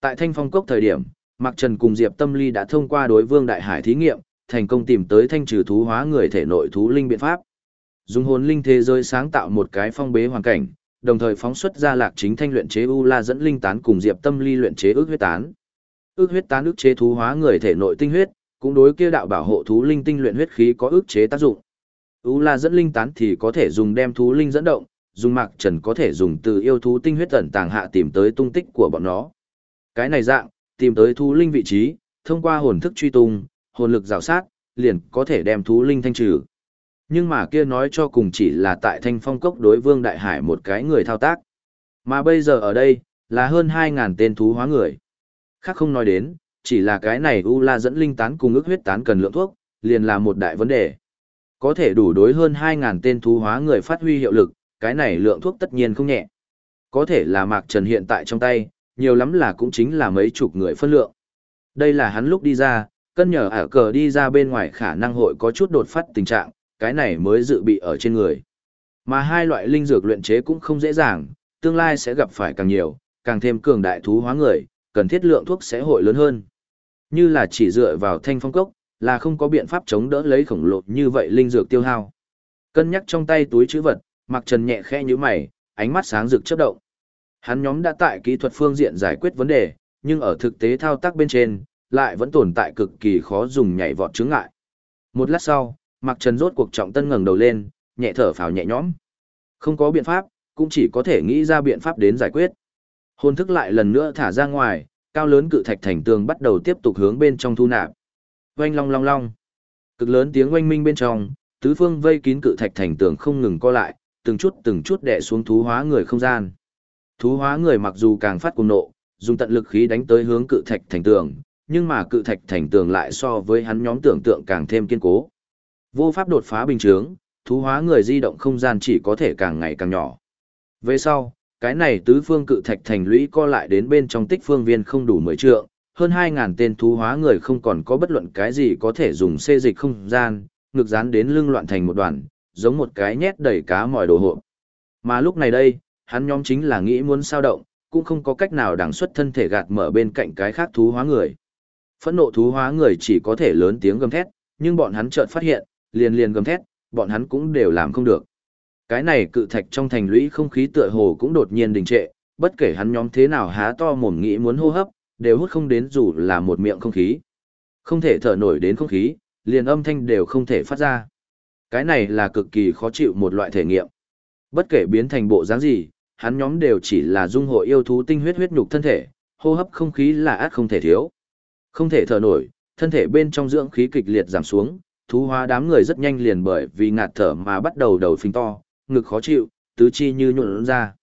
Tại thanh phong cốc thời điểm, Mạc Trần cùng Diệp Tâm Ly đã thông qua đối Vương Đại Hải thí nghiệm, thành công tìm tới thanh trừ thú hóa người thể nội thú linh biện pháp. Dùng hồn linh thế giới sáng tạo một cái phong bế hoàn cảnh, đồng thời phóng xuất ra lạc chính thanh luyện chế u la dẫn linh tán cùng Diệp Tâm Ly luyện chế ước huyết tán. Ước huyết tán ước chế thú hóa người thể nội tinh huyết, cũng đối kia đạo bảo hộ thú linh tinh luyện huyết khí có ước chế tác dụng. U la dẫn linh tán thì có thể dùng đem thú linh dẫn động, dùng mạc trần có thể dùng từ yêu thú tinh huyết tẩn tàng hạ tìm tới tung tích của bọn nó. Cái này dạng, tìm tới thú linh vị trí, thông qua hồn thức truy tung, hồn lực rào sát, liền có thể đem thú linh thanh trừ. Nhưng mà kia nói cho cùng chỉ là tại thanh phong cốc đối vương đại hải một cái người thao tác. Mà bây giờ ở đây, là hơn 2.000 tên thú hóa người. Khác không nói đến, chỉ là cái này U La dẫn linh tán cùng ức huyết tán cần lượng thuốc, liền là một đại vấn đề. Có thể đủ đối hơn 2.000 tên thú hóa người phát huy hiệu lực, cái này lượng thuốc tất nhiên không nhẹ. Có thể là Mạc Trần hiện tại trong tay, nhiều lắm là cũng chính là mấy chục người phân lượng. Đây là hắn lúc đi ra, cân nhờ ả cờ đi ra bên ngoài khả năng hội có chút đột phát tình trạng, cái này mới dự bị ở trên người. Mà hai loại linh dược luyện chế cũng không dễ dàng, tương lai sẽ gặp phải càng nhiều, càng thêm cường đại thú hóa người, cần thiết lượng thuốc sẽ hội lớn hơn. Như là chỉ dựa vào thanh phong cốc, là không có biện pháp chống đỡ lấy khổng lồ như vậy linh dược tiêu hao. Cân nhắc trong tay túi chữ vật, Mạc Trần nhẹ khẽ như mày, ánh mắt sáng rực chớp động. Hắn nhóm đã tại kỹ thuật phương diện giải quyết vấn đề, nhưng ở thực tế thao tác bên trên, lại vẫn tồn tại cực kỳ khó dùng nhảy vọt chướng ngại. Một lát sau, Mạc Trần rốt cuộc trọng tân ngẩng đầu lên, nhẹ thở phào nhẹ nhõm. Không có biện pháp, cũng chỉ có thể nghĩ ra biện pháp đến giải quyết. Hồn thức lại lần nữa thả ra ngoài, cao lớn cự thạch thành tường bắt đầu tiếp tục hướng bên trong thu nạp. Oanh long long long. Cực lớn tiếng oanh minh bên trong, tứ phương vây kín cự thạch thành tường không ngừng co lại, từng chút từng chút đè xuống thú hóa người không gian. Thú hóa người mặc dù càng phát cuồng nộ, dùng tận lực khí đánh tới hướng cự thạch thành tường, nhưng mà cự thạch thành tường lại so với hắn nhóm tưởng tượng càng thêm kiên cố. Vô pháp đột phá bình chướng, thú hóa người di động không gian chỉ có thể càng ngày càng nhỏ. Về sau, cái này tứ phương cự thạch thành lũy co lại đến bên trong tích phương viên không đủ mười trượng, hơn 2000 tên thú hóa người không còn có bất luận cái gì có thể dùng xê dịch không gian, ngược dán đến lưng loạn thành một đoàn, giống một cái nhét đầy cá mỏi đồ hộp. Mà lúc này đây, hắn nhóm chính là nghĩ muốn sao động, cũng không có cách nào đằng xuất thân thể gạt mở bên cạnh cái khác thú hóa người. Phẫn nộ thú hóa người chỉ có thể lớn tiếng gầm thét, nhưng bọn hắn chợt phát hiện, liền liền gầm thét, bọn hắn cũng đều làm không được. Cái này cự thạch trong thành lũy không khí tựa hồ cũng đột nhiên đình trệ, bất kể hắn nhóm thế nào há to mồm nghĩ muốn hô hấp, đều hút không đến dù là một miệng không khí. Không thể thở nổi đến không khí, liền âm thanh đều không thể phát ra. Cái này là cực kỳ khó chịu một loại thể nghiệm. Bất kể biến thành bộ dáng gì, hắn nhóm đều chỉ là dung hội yêu thú tinh huyết huyết nhục thân thể, hô hấp không khí là át không thể thiếu. Không thể thở nổi, thân thể bên trong dưỡng khí kịch liệt giảm xuống, thú hóa đám người rất nhanh liền bởi vì ngạt thở mà bắt đầu đầu phình to, ngực khó chịu, tứ chi như nhuộn ra.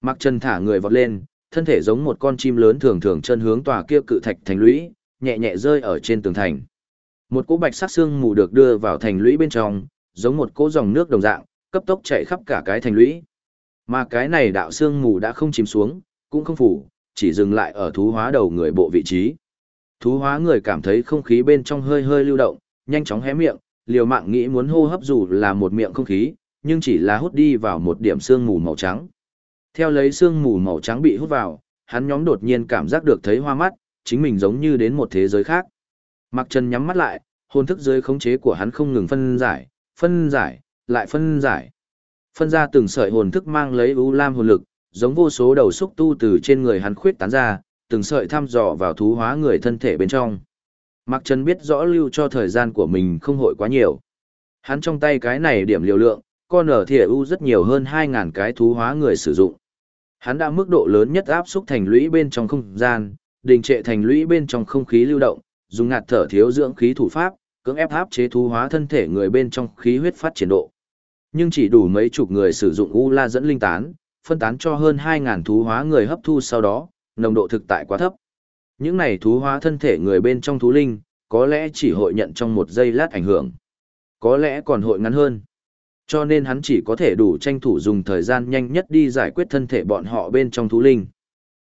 Mặc chân thả người vọt lên, thân thể giống một con chim lớn thường thường chân hướng tòa kia cự thạch thành lũy, nhẹ nhẹ rơi ở trên tường thành. Một cỗ bạch sắc xương mù được đưa vào thành lũy bên trong, giống một cỗ dòng nước đồng dạng, cấp tốc chạy khắp cả cái thành lũy. Mà cái này đạo xương mù đã không chìm xuống, cũng không phủ, chỉ dừng lại ở thú hóa đầu người bộ vị trí. Thú hóa người cảm thấy không khí bên trong hơi hơi lưu động, nhanh chóng hé miệng, liều mạng nghĩ muốn hô hấp dù là một miệng không khí, nhưng chỉ là hút đi vào một điểm xương mù màu trắng. Theo lấy xương mù màu trắng bị hút vào, hắn nhóm đột nhiên cảm giác được thấy hoa mắt, chính mình giống như đến một thế giới khác. Mặc Trần nhắm mắt lại, hồn thức dưới khống chế của hắn không ngừng phân giải, phân giải, lại phân giải. Phân ra từng sợi hồn thức mang lấy u lam hồn lực, giống vô số đầu xúc tu từ trên người hắn khuyết tán ra, từng sợi thăm dò vào thú hóa người thân thể bên trong. Mặc Trần biết rõ lưu cho thời gian của mình không hội quá nhiều. Hắn trong tay cái này điểm liều lượng, con ở thìa u rất nhiều hơn 2.000 cái thú hóa người sử dụng. Hắn đã mức độ lớn nhất áp xúc thành lũy bên trong không gian, đình trệ thành lũy bên trong không khí lưu động, dùng ngạt thở thiếu dưỡng khí thủ pháp, cưỡng ép áp chế thú hóa thân thể người bên trong khí huyết phát triển độ. Nhưng chỉ đủ mấy chục người sử dụng u la dẫn linh tán, phân tán cho hơn 2000 thú hóa người hấp thu sau đó, nồng độ thực tại quá thấp. Những này thú hóa thân thể người bên trong thú linh, có lẽ chỉ hội nhận trong một giây lát ảnh hưởng. Có lẽ còn hội ngắn hơn. Cho nên hắn chỉ có thể đủ tranh thủ dùng thời gian nhanh nhất đi giải quyết thân thể bọn họ bên trong thú linh.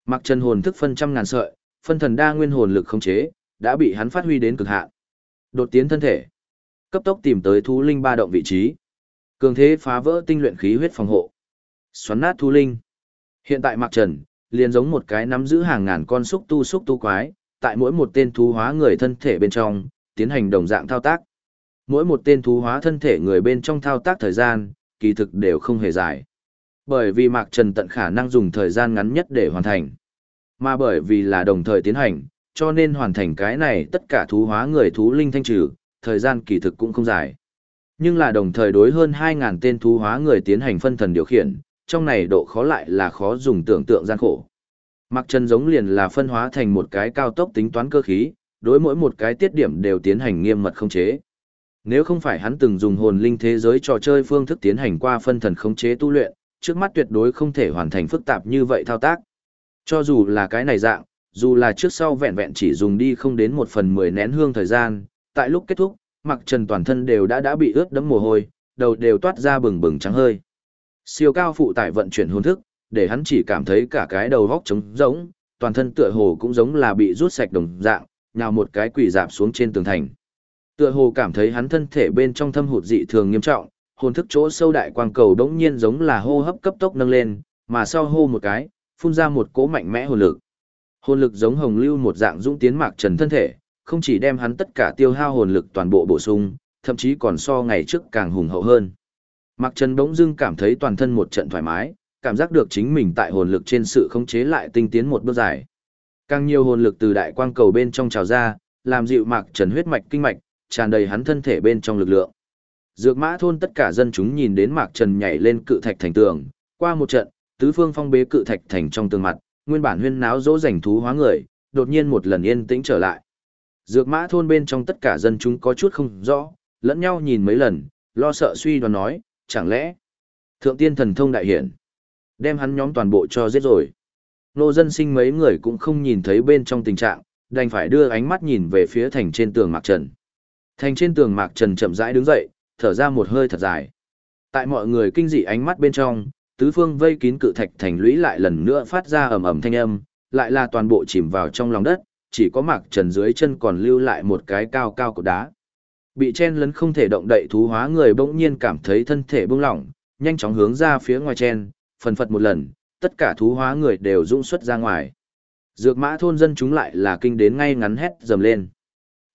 Mặc chân hồn thức phân trăm ngàn sợi, phân thần đa nguyên hồn lực không chế, đã bị hắn phát huy đến cực hạn. Đột tiến thân thể, cấp tốc tìm tới thú linh ba động vị trí. Cường thế phá vỡ tinh luyện khí huyết phòng hộ. Xoắn nát thú linh. Hiện tại Mạc Trần, liền giống một cái nắm giữ hàng ngàn con xúc tu xúc tu quái, tại mỗi một tên thú hóa người thân thể bên trong, tiến hành đồng dạng thao tác. Mỗi một tên thú hóa thân thể người bên trong thao tác thời gian, kỳ thực đều không hề dài. Bởi vì Mạc Trần tận khả năng dùng thời gian ngắn nhất để hoàn thành. Mà bởi vì là đồng thời tiến hành, cho nên hoàn thành cái này tất cả thú hóa người thú linh thanh trừ, thời gian kỳ thực cũng không dài. Nhưng là đồng thời đối hơn 2.000 tên thú hóa người tiến hành phân thần điều khiển, trong này độ khó lại là khó dùng tưởng tượng gian khổ. Mặc chân giống liền là phân hóa thành một cái cao tốc tính toán cơ khí, đối mỗi một cái tiết điểm đều tiến hành nghiêm mật khống chế. Nếu không phải hắn từng dùng hồn linh thế giới trò chơi phương thức tiến hành qua phân thần khống chế tu luyện, trước mắt tuyệt đối không thể hoàn thành phức tạp như vậy thao tác. Cho dù là cái này dạng, dù là trước sau vẹn vẹn chỉ dùng đi không đến một phần mười nén hương thời gian, tại lúc kết thúc, mặc trần toàn thân đều đã đã bị ướt đẫm mồ hôi, đầu đều toát ra bừng bừng trắng hơi. Siêu cao phụ tải vận chuyển hồn thức, để hắn chỉ cảm thấy cả cái đầu vóc trống rỗng, toàn thân tựa hồ cũng giống là bị rút sạch đồng dạng, nhào một cái quỷ dạp xuống trên tường thành. Tựa hồ cảm thấy hắn thân thể bên trong thâm hụt dị thường nghiêm trọng, hồn thức chỗ sâu đại quang cầu đống nhiên giống là hô hấp cấp tốc nâng lên, mà sau hô một cái, phun ra một cỗ mạnh mẽ hồn lực. Hồn lực giống hồng lưu một dạng dũng tiến mạc trần thân thể, không chỉ đem hắn tất cả tiêu hao hồn lực toàn bộ bổ sung, thậm chí còn so ngày trước càng hùng hậu hơn. Mạc Trần bỗng dưng cảm thấy toàn thân một trận thoải mái, cảm giác được chính mình tại hồn lực trên sự khống chế lại tinh tiến một bước dài. Càng nhiều hồn lực từ đại quang cầu bên trong trào ra, làm dịu Mạc Trần huyết mạch kinh mạch, tràn đầy hắn thân thể bên trong lực lượng. Dược mã thôn tất cả dân chúng nhìn đến Mạc Trần nhảy lên cự thạch thành tường, qua một trận, tứ phương phong bế cự thạch thành trong tường mặt, nguyên bản huyên náo dỗ dành thú hóa người, đột nhiên một lần yên tĩnh trở lại. Dược mã thôn bên trong tất cả dân chúng có chút không rõ, lẫn nhau nhìn mấy lần, lo sợ suy đoán nói, chẳng lẽ thượng tiên thần thông đại hiển, đem hắn nhóm toàn bộ cho giết rồi. Nô dân sinh mấy người cũng không nhìn thấy bên trong tình trạng, đành phải đưa ánh mắt nhìn về phía thành trên tường Mạc Trần. Thành trên tường Mạc Trần chậm rãi đứng dậy, thở ra một hơi thật dài. Tại mọi người kinh dị ánh mắt bên trong, tứ phương vây kín cự thạch thành lũy lại lần nữa phát ra ầm ầm thanh âm, lại là toàn bộ chìm vào trong lòng đất, chỉ có Mạc Trần dưới chân còn lưu lại một cái cao cao của đá. Bị chen lấn không thể động đậy thú hóa người bỗng nhiên cảm thấy thân thể bung lỏng, nhanh chóng hướng ra phía ngoài chen, phần phật một lần, tất cả thú hóa người đều dũng xuất ra ngoài. Dược mã thôn dân chúng lại là kinh đến ngay ngắn hét dầm lên.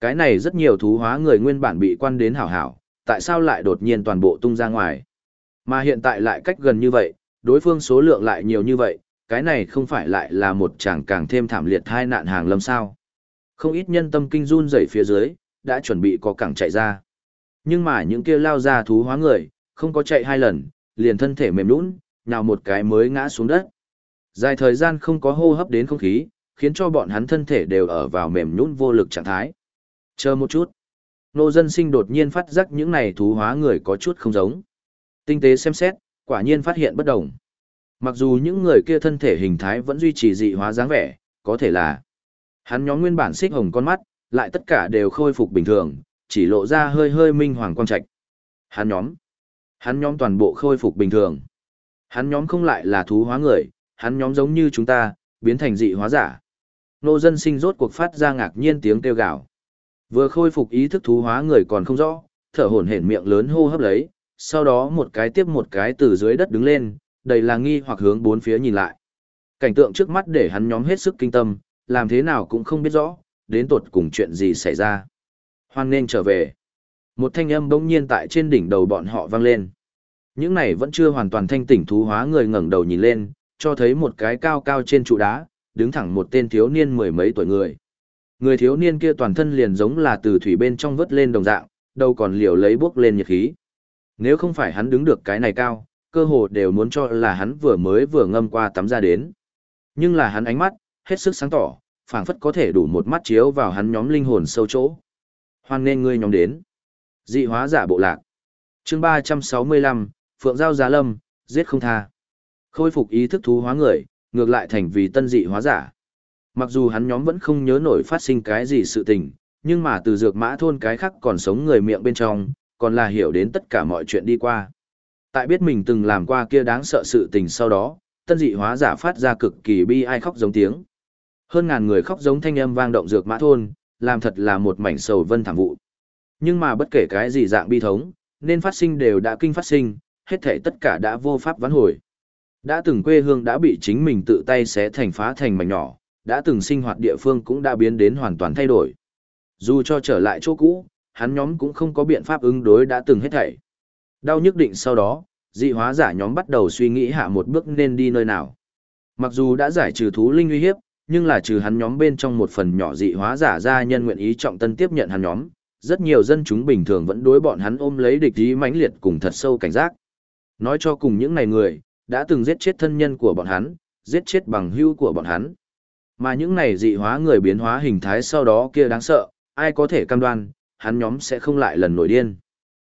Cái này rất nhiều thú hóa người nguyên bản bị quan đến hảo hảo, tại sao lại đột nhiên toàn bộ tung ra ngoài. Mà hiện tại lại cách gần như vậy, đối phương số lượng lại nhiều như vậy, cái này không phải lại là một chàng càng thêm thảm liệt hai nạn hàng lâm sao. Không ít nhân tâm kinh run rẩy phía dưới, đã chuẩn bị có cẳng chạy ra. Nhưng mà những kia lao ra thú hóa người, không có chạy hai lần, liền thân thể mềm nũng, nào một cái mới ngã xuống đất. Dài thời gian không có hô hấp đến không khí, khiến cho bọn hắn thân thể đều ở vào mềm nhũn vô lực trạng thái. Chờ một chút. Nô dân sinh đột nhiên phát giác những này thú hóa người có chút không giống. Tinh tế xem xét, quả nhiên phát hiện bất đồng. Mặc dù những người kia thân thể hình thái vẫn duy trì dị hóa dáng vẻ, có thể là hắn nhóm nguyên bản xích hồng con mắt, lại tất cả đều khôi phục bình thường, chỉ lộ ra hơi hơi minh hoàng quang trạch. Hắn nhóm, hắn nhóm toàn bộ khôi phục bình thường. Hắn nhóm không lại là thú hóa người, hắn nhóm giống như chúng ta, biến thành dị hóa giả. Nô dân sinh rốt cuộc phát ra ngạc nhiên tiếng kêu gào. Vừa khôi phục ý thức thú hóa người còn không rõ, thở hổn hển miệng lớn hô hấp lấy, sau đó một cái tiếp một cái từ dưới đất đứng lên, đầy là nghi hoặc hướng bốn phía nhìn lại. Cảnh tượng trước mắt để hắn nhóm hết sức kinh tâm, làm thế nào cũng không biết rõ, đến tột cùng chuyện gì xảy ra. Hoan nên trở về. Một thanh âm bỗng nhiên tại trên đỉnh đầu bọn họ vang lên. Những này vẫn chưa hoàn toàn thanh tỉnh thú hóa người ngẩng đầu nhìn lên, cho thấy một cái cao cao trên trụ đá, đứng thẳng một tên thiếu niên mười mấy tuổi người. Người thiếu niên kia toàn thân liền giống là từ thủy bên trong vớt lên đồng dạng, đâu còn liều lấy bước lên nhiệt khí. Nếu không phải hắn đứng được cái này cao, cơ hồ đều muốn cho là hắn vừa mới vừa ngâm qua tắm ra đến. Nhưng là hắn ánh mắt, hết sức sáng tỏ, phảng phất có thể đủ một mắt chiếu vào hắn nhóm linh hồn sâu chỗ. Hoan nên ngươi nhóm đến. Dị hóa giả bộ lạc. Chương 365, Phượng Giao Giá Lâm, giết không tha. Khôi phục ý thức thú hóa người, ngược lại thành vì tân dị hóa giả. Mặc dù hắn nhóm vẫn không nhớ nổi phát sinh cái gì sự tình, nhưng mà từ dược mã thôn cái khác còn sống người miệng bên trong, còn là hiểu đến tất cả mọi chuyện đi qua. Tại biết mình từng làm qua kia đáng sợ sự tình sau đó, tân dị hóa giả phát ra cực kỳ bi ai khóc giống tiếng. Hơn ngàn người khóc giống thanh âm vang động dược mã thôn, làm thật là một mảnh sầu vân thảm vụ. Nhưng mà bất kể cái gì dạng bi thống, nên phát sinh đều đã kinh phát sinh, hết thảy tất cả đã vô pháp vãn hồi. Đã từng quê hương đã bị chính mình tự tay xé thành phá thành mảnh nhỏ, đã từng sinh hoạt địa phương cũng đã biến đến hoàn toàn thay đổi. Dù cho trở lại chỗ cũ, hắn nhóm cũng không có biện pháp ứng đối đã từng hết thảy. Đau nhức định sau đó, dị hóa giả nhóm bắt đầu suy nghĩ hạ một bước nên đi nơi nào. Mặc dù đã giải trừ thú linh uy hiếp, nhưng là trừ hắn nhóm bên trong một phần nhỏ dị hóa giả gia nhân nguyện ý trọng tân tiếp nhận hắn nhóm, rất nhiều dân chúng bình thường vẫn đối bọn hắn ôm lấy địch ý mãnh liệt cùng thật sâu cảnh giác. Nói cho cùng những này người, đã từng giết chết thân nhân của bọn hắn, giết chết bằng hữu của bọn hắn. Mà những này dị hóa người biến hóa hình thái sau đó kia đáng sợ, ai có thể cam đoan, hắn nhóm sẽ không lại lần nổi điên.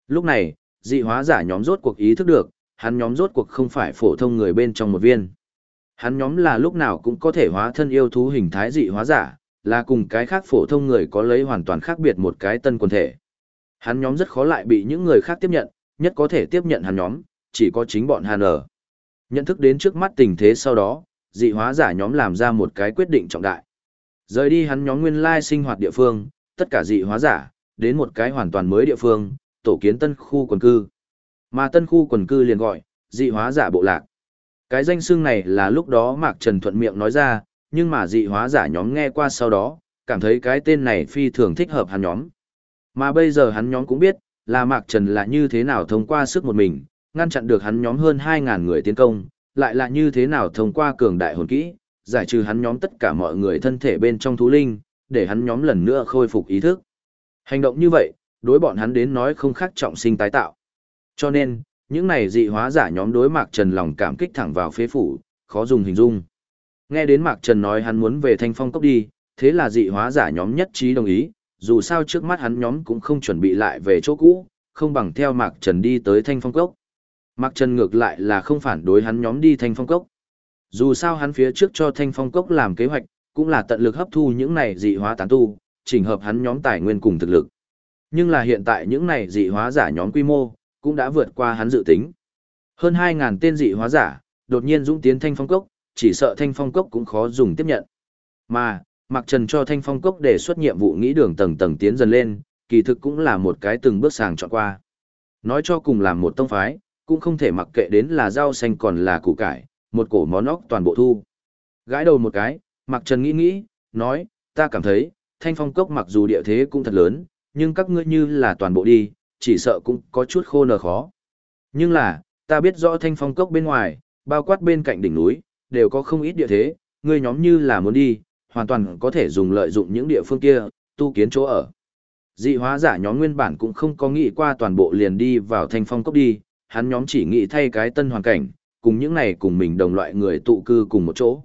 Lúc này, dị hóa giả nhóm rốt cuộc ý thức được, hắn nhóm rốt cuộc không phải phổ thông người bên trong một viên. Hắn nhóm là lúc nào cũng có thể hóa thân yêu thú hình thái dị hóa giả, là cùng cái khác phổ thông người có lấy hoàn toàn khác biệt một cái tân quần thể. Hắn nhóm rất khó lại bị những người khác tiếp nhận, nhất có thể tiếp nhận hắn nhóm, chỉ có chính bọn hắn ở. Nhận thức đến trước mắt tình thế sau đó, dị hóa giả nhóm làm ra một cái quyết định trọng đại. Rời đi hắn nhóm nguyên lai sinh hoạt địa phương, tất cả dị hóa giả, đến một cái hoàn toàn mới địa phương, tổ kiến tân khu quần cư. Mà tân khu quần cư liền gọi, dị hóa giả bộ lạc. Cái danh xưng này là lúc đó Mạc Trần thuận miệng nói ra, nhưng mà dị hóa giả nhóm nghe qua sau đó, cảm thấy cái tên này phi thường thích hợp hắn nhóm. Mà bây giờ hắn nhóm cũng biết, là Mạc Trần là như thế nào thông qua sức một mình, ngăn chặn được hắn nhóm hơn 2.000 người tiến công, lại là như thế nào thông qua cường đại hồn kỹ, giải trừ hắn nhóm tất cả mọi người thân thể bên trong thú linh, để hắn nhóm lần nữa khôi phục ý thức. Hành động như vậy, đối bọn hắn đến nói không khác trọng sinh tái tạo. Cho nên, những này dị hóa giả nhóm đối Mạc Trần lòng cảm kích thẳng vào phế phủ, khó dùng hình dung. Nghe đến Mạc Trần nói hắn muốn về thanh phong cốc đi, thế là dị hóa giả nhóm nhất trí đồng ý, dù sao trước mắt hắn nhóm cũng không chuẩn bị lại về chỗ cũ, không bằng theo Mạc Trần đi tới thanh phong cốc. Mạc Trần ngược lại là không phản đối hắn nhóm đi thanh phong cốc. Dù sao hắn phía trước cho thanh phong cốc làm kế hoạch, cũng là tận lực hấp thu những này dị hóa tán tu, chỉnh hợp hắn nhóm tài nguyên cùng thực lực. Nhưng là hiện tại những này dị hóa giả nhóm quy mô, cũng đã vượt qua hắn dự tính. Hơn 2.000 tên dị hóa giả, đột nhiên dũng tiến thanh phong cốc, chỉ sợ thanh phong cốc cũng khó dùng tiếp nhận. Mà, Mạc Trần cho thanh phong cốc đề xuất nhiệm vụ nghĩ đường tầng tầng tiến dần lên, kỳ thực cũng là một cái từng bước sàng chọn qua. Nói cho cùng làm một tông phái, cũng không thể mặc kệ đến là rau xanh còn là củ cải, một cổ món óc toàn bộ thu. Gãi đầu một cái, Mạc Trần nghĩ nghĩ, nói, ta cảm thấy, thanh phong cốc mặc dù địa thế cũng thật lớn, nhưng các ngươi như là toàn bộ đi, chỉ sợ cũng có chút khô nở khó. Nhưng là, ta biết rõ thanh phong cốc bên ngoài, bao quát bên cạnh đỉnh núi, đều có không ít địa thế, ngươi nhóm như là muốn đi, hoàn toàn có thể dùng lợi dụng những địa phương kia, tu kiến chỗ ở. Dị hóa giả nhóm nguyên bản cũng không có nghĩ qua toàn bộ liền đi vào thanh phong cốc đi, hắn nhóm chỉ nghĩ thay cái tân hoàn cảnh, cùng những này cùng mình đồng loại người tụ cư cùng một chỗ.